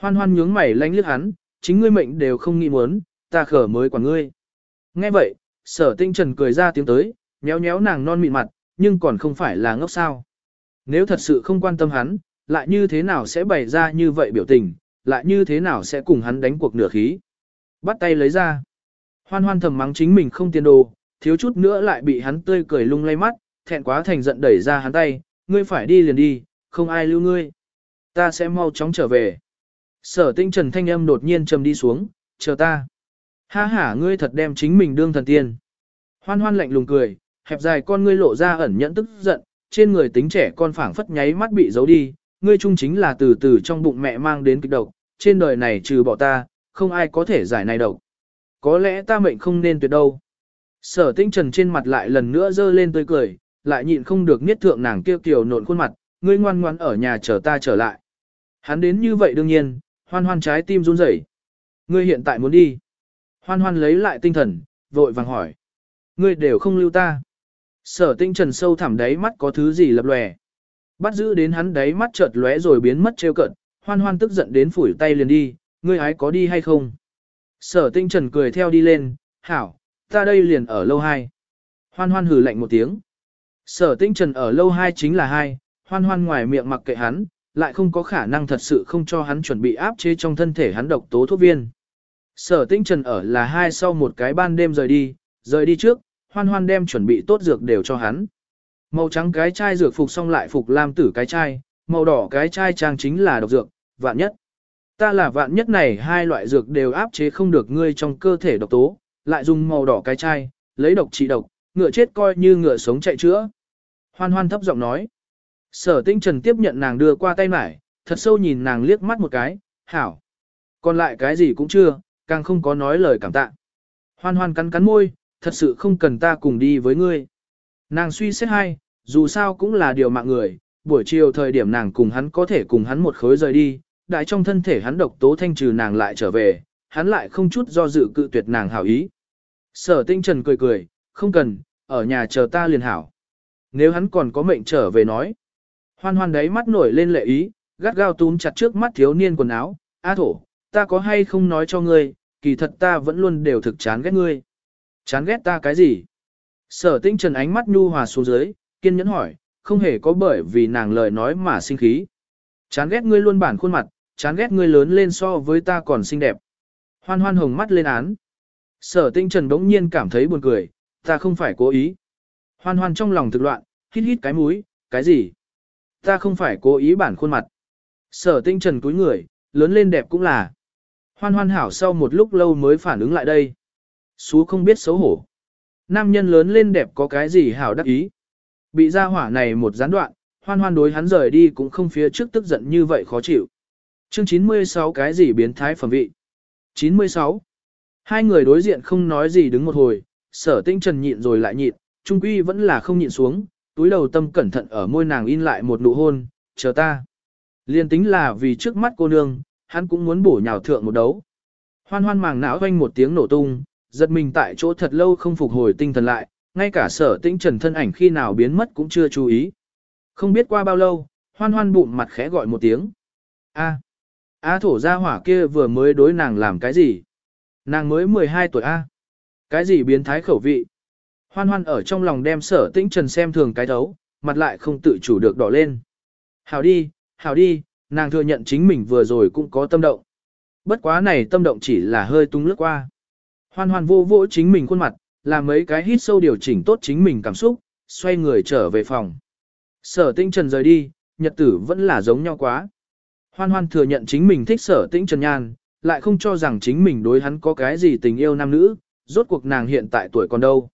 Hoan hoan nhướng mày lánh liếc hắn, chính ngươi mệnh đều không nghĩ muốn, ta khở mới quản ngươi. Nghe vậy, sở tinh trần cười ra tiếng tới, nhéo nhéo nàng non mịn mặt, nhưng còn không phải là ngốc sao. Nếu thật sự không quan tâm hắn, lại như thế nào sẽ bày ra như vậy biểu tình, lại như thế nào sẽ cùng hắn đánh cuộc nửa khí. Bắt tay lấy ra. Hoan hoan thầm mắng chính mình không tiền đồ, thiếu chút nữa lại bị hắn tươi cười lung lay mắt, thẹn quá thành giận đẩy ra hắn tay, ngươi phải đi liền đi, không ai lưu ngươi. Ta sẽ mau chóng trở về. Sở tinh trần thanh âm đột nhiên trầm đi xuống, chờ ta. Ha ha ngươi thật đem chính mình đương thần tiên. Hoan hoan lạnh lùng cười, hẹp dài con ngươi lộ ra ẩn nhẫn tức giận, trên người tính trẻ con phảng phất nháy mắt bị giấu đi, ngươi trung chính là từ từ trong bụng mẹ mang đến kịch độc, trên đời này trừ bỏ ta, không ai có thể giải này độc. Có lẽ ta mệnh không nên tuyệt đâu. Sở tinh trần trên mặt lại lần nữa dơ lên tươi cười, lại nhịn không được niết thượng nàng kêu kiều nộn khuôn mặt, ngươi ngoan ngoan ở nhà chờ ta trở lại. Hắn đến như vậy đương nhiên, hoan hoan trái tim run rẩy. Ngươi hiện tại muốn đi. Hoan hoan lấy lại tinh thần, vội vàng hỏi. Ngươi đều không lưu ta. Sở tinh trần sâu thẳm đáy mắt có thứ gì lập lòe. Bắt giữ đến hắn đáy mắt chợt lóe rồi biến mất trêu cận, hoan hoan tức giận đến phủi tay liền đi, ngươi ái có đi hay không? Sở tinh trần cười theo đi lên, hảo, ta đây liền ở lâu hai. Hoan hoan hừ lạnh một tiếng. Sở tinh trần ở lâu hai chính là hai, hoan hoan ngoài miệng mặc kệ hắn, lại không có khả năng thật sự không cho hắn chuẩn bị áp chế trong thân thể hắn độc tố thuốc viên. Sở tinh trần ở là hai sau một cái ban đêm rời đi, rời đi trước, hoan hoan đem chuẩn bị tốt dược đều cho hắn. Màu trắng cái chai dược phục xong lại phục lam tử cái chai, màu đỏ cái chai trang chính là độc dược, vạn nhất. Ta là vạn nhất này hai loại dược đều áp chế không được ngươi trong cơ thể độc tố, lại dùng màu đỏ cái chai, lấy độc trị độc, ngựa chết coi như ngựa sống chạy chữa. Hoan hoan thấp giọng nói. Sở tinh trần tiếp nhận nàng đưa qua tay mải, thật sâu nhìn nàng liếc mắt một cái, hảo. Còn lại cái gì cũng chưa, càng không có nói lời cảm tạ. Hoan hoan cắn cắn môi, thật sự không cần ta cùng đi với ngươi. Nàng suy xét hay, dù sao cũng là điều mạng người, buổi chiều thời điểm nàng cùng hắn có thể cùng hắn một khối rời đi, đại trong thân thể hắn độc tố thanh trừ nàng lại trở về, hắn lại không chút do dự cự tuyệt nàng hảo ý. Sở tinh trần cười cười, không cần, ở nhà chờ ta liền hảo. Nếu hắn còn có mệnh trở về nói. Hoan hoan đấy mắt nổi lên lệ ý, gắt gao túm chặt trước mắt thiếu niên quần áo, A thổ, ta có hay không nói cho ngươi, kỳ thật ta vẫn luôn đều thực chán ghét ngươi. Chán ghét ta cái gì? Sở tinh trần ánh mắt nhu hòa xuống dưới, kiên nhẫn hỏi, không hề có bởi vì nàng lời nói mà sinh khí. Chán ghét ngươi luôn bản khuôn mặt, chán ghét ngươi lớn lên so với ta còn xinh đẹp. Hoan hoan hồng mắt lên án. Sở tinh trần đống nhiên cảm thấy buồn cười, ta không phải cố ý. Hoan hoan trong lòng thực loạn, hít hít cái mũi, cái gì? Ta không phải cố ý bản khuôn mặt. Sở tinh trần cúi người, lớn lên đẹp cũng là. Hoan hoan hảo sau một lúc lâu mới phản ứng lại đây. Xú không biết xấu hổ. Nam nhân lớn lên đẹp có cái gì hảo đắc ý. Bị ra hỏa này một gián đoạn, hoan hoan đối hắn rời đi cũng không phía trước tức giận như vậy khó chịu. Chương 96 cái gì biến thái phẩm vị? 96. Hai người đối diện không nói gì đứng một hồi, sở tinh trần nhịn rồi lại nhịn, trung quy vẫn là không nhịn xuống, túi đầu tâm cẩn thận ở môi nàng in lại một nụ hôn, chờ ta. Liên tính là vì trước mắt cô nương, hắn cũng muốn bổ nhào thượng một đấu. Hoan hoan màng não vang một tiếng nổ tung, giật mình tại chỗ thật lâu không phục hồi tinh thần lại, ngay cả sở tĩnh trần thân ảnh khi nào biến mất cũng chưa chú ý. Không biết qua bao lâu, hoan hoan bụng mặt khẽ gọi một tiếng. A. A thổ gia hỏa kia vừa mới đối nàng làm cái gì? Nàng mới 12 tuổi A. Cái gì biến thái khẩu vị? Hoan hoan ở trong lòng đem sở tĩnh trần xem thường cái thấu, mặt lại không tự chủ được đỏ lên. Hảo đi, hảo đi, nàng thừa nhận chính mình vừa rồi cũng có tâm động. Bất quá này tâm động chỉ là hơi tung lướt qua. Hoan hoan vô vỗ chính mình khuôn mặt, làm mấy cái hít sâu điều chỉnh tốt chính mình cảm xúc, xoay người trở về phòng. Sở tĩnh trần rời đi, nhật tử vẫn là giống nhau quá. Hoan hoan thừa nhận chính mình thích sở tĩnh trần nhan, lại không cho rằng chính mình đối hắn có cái gì tình yêu nam nữ, rốt cuộc nàng hiện tại tuổi còn đâu.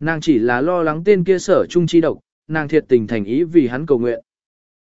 Nàng chỉ là lo lắng tên kia sở trung chi độc, nàng thiệt tình thành ý vì hắn cầu nguyện.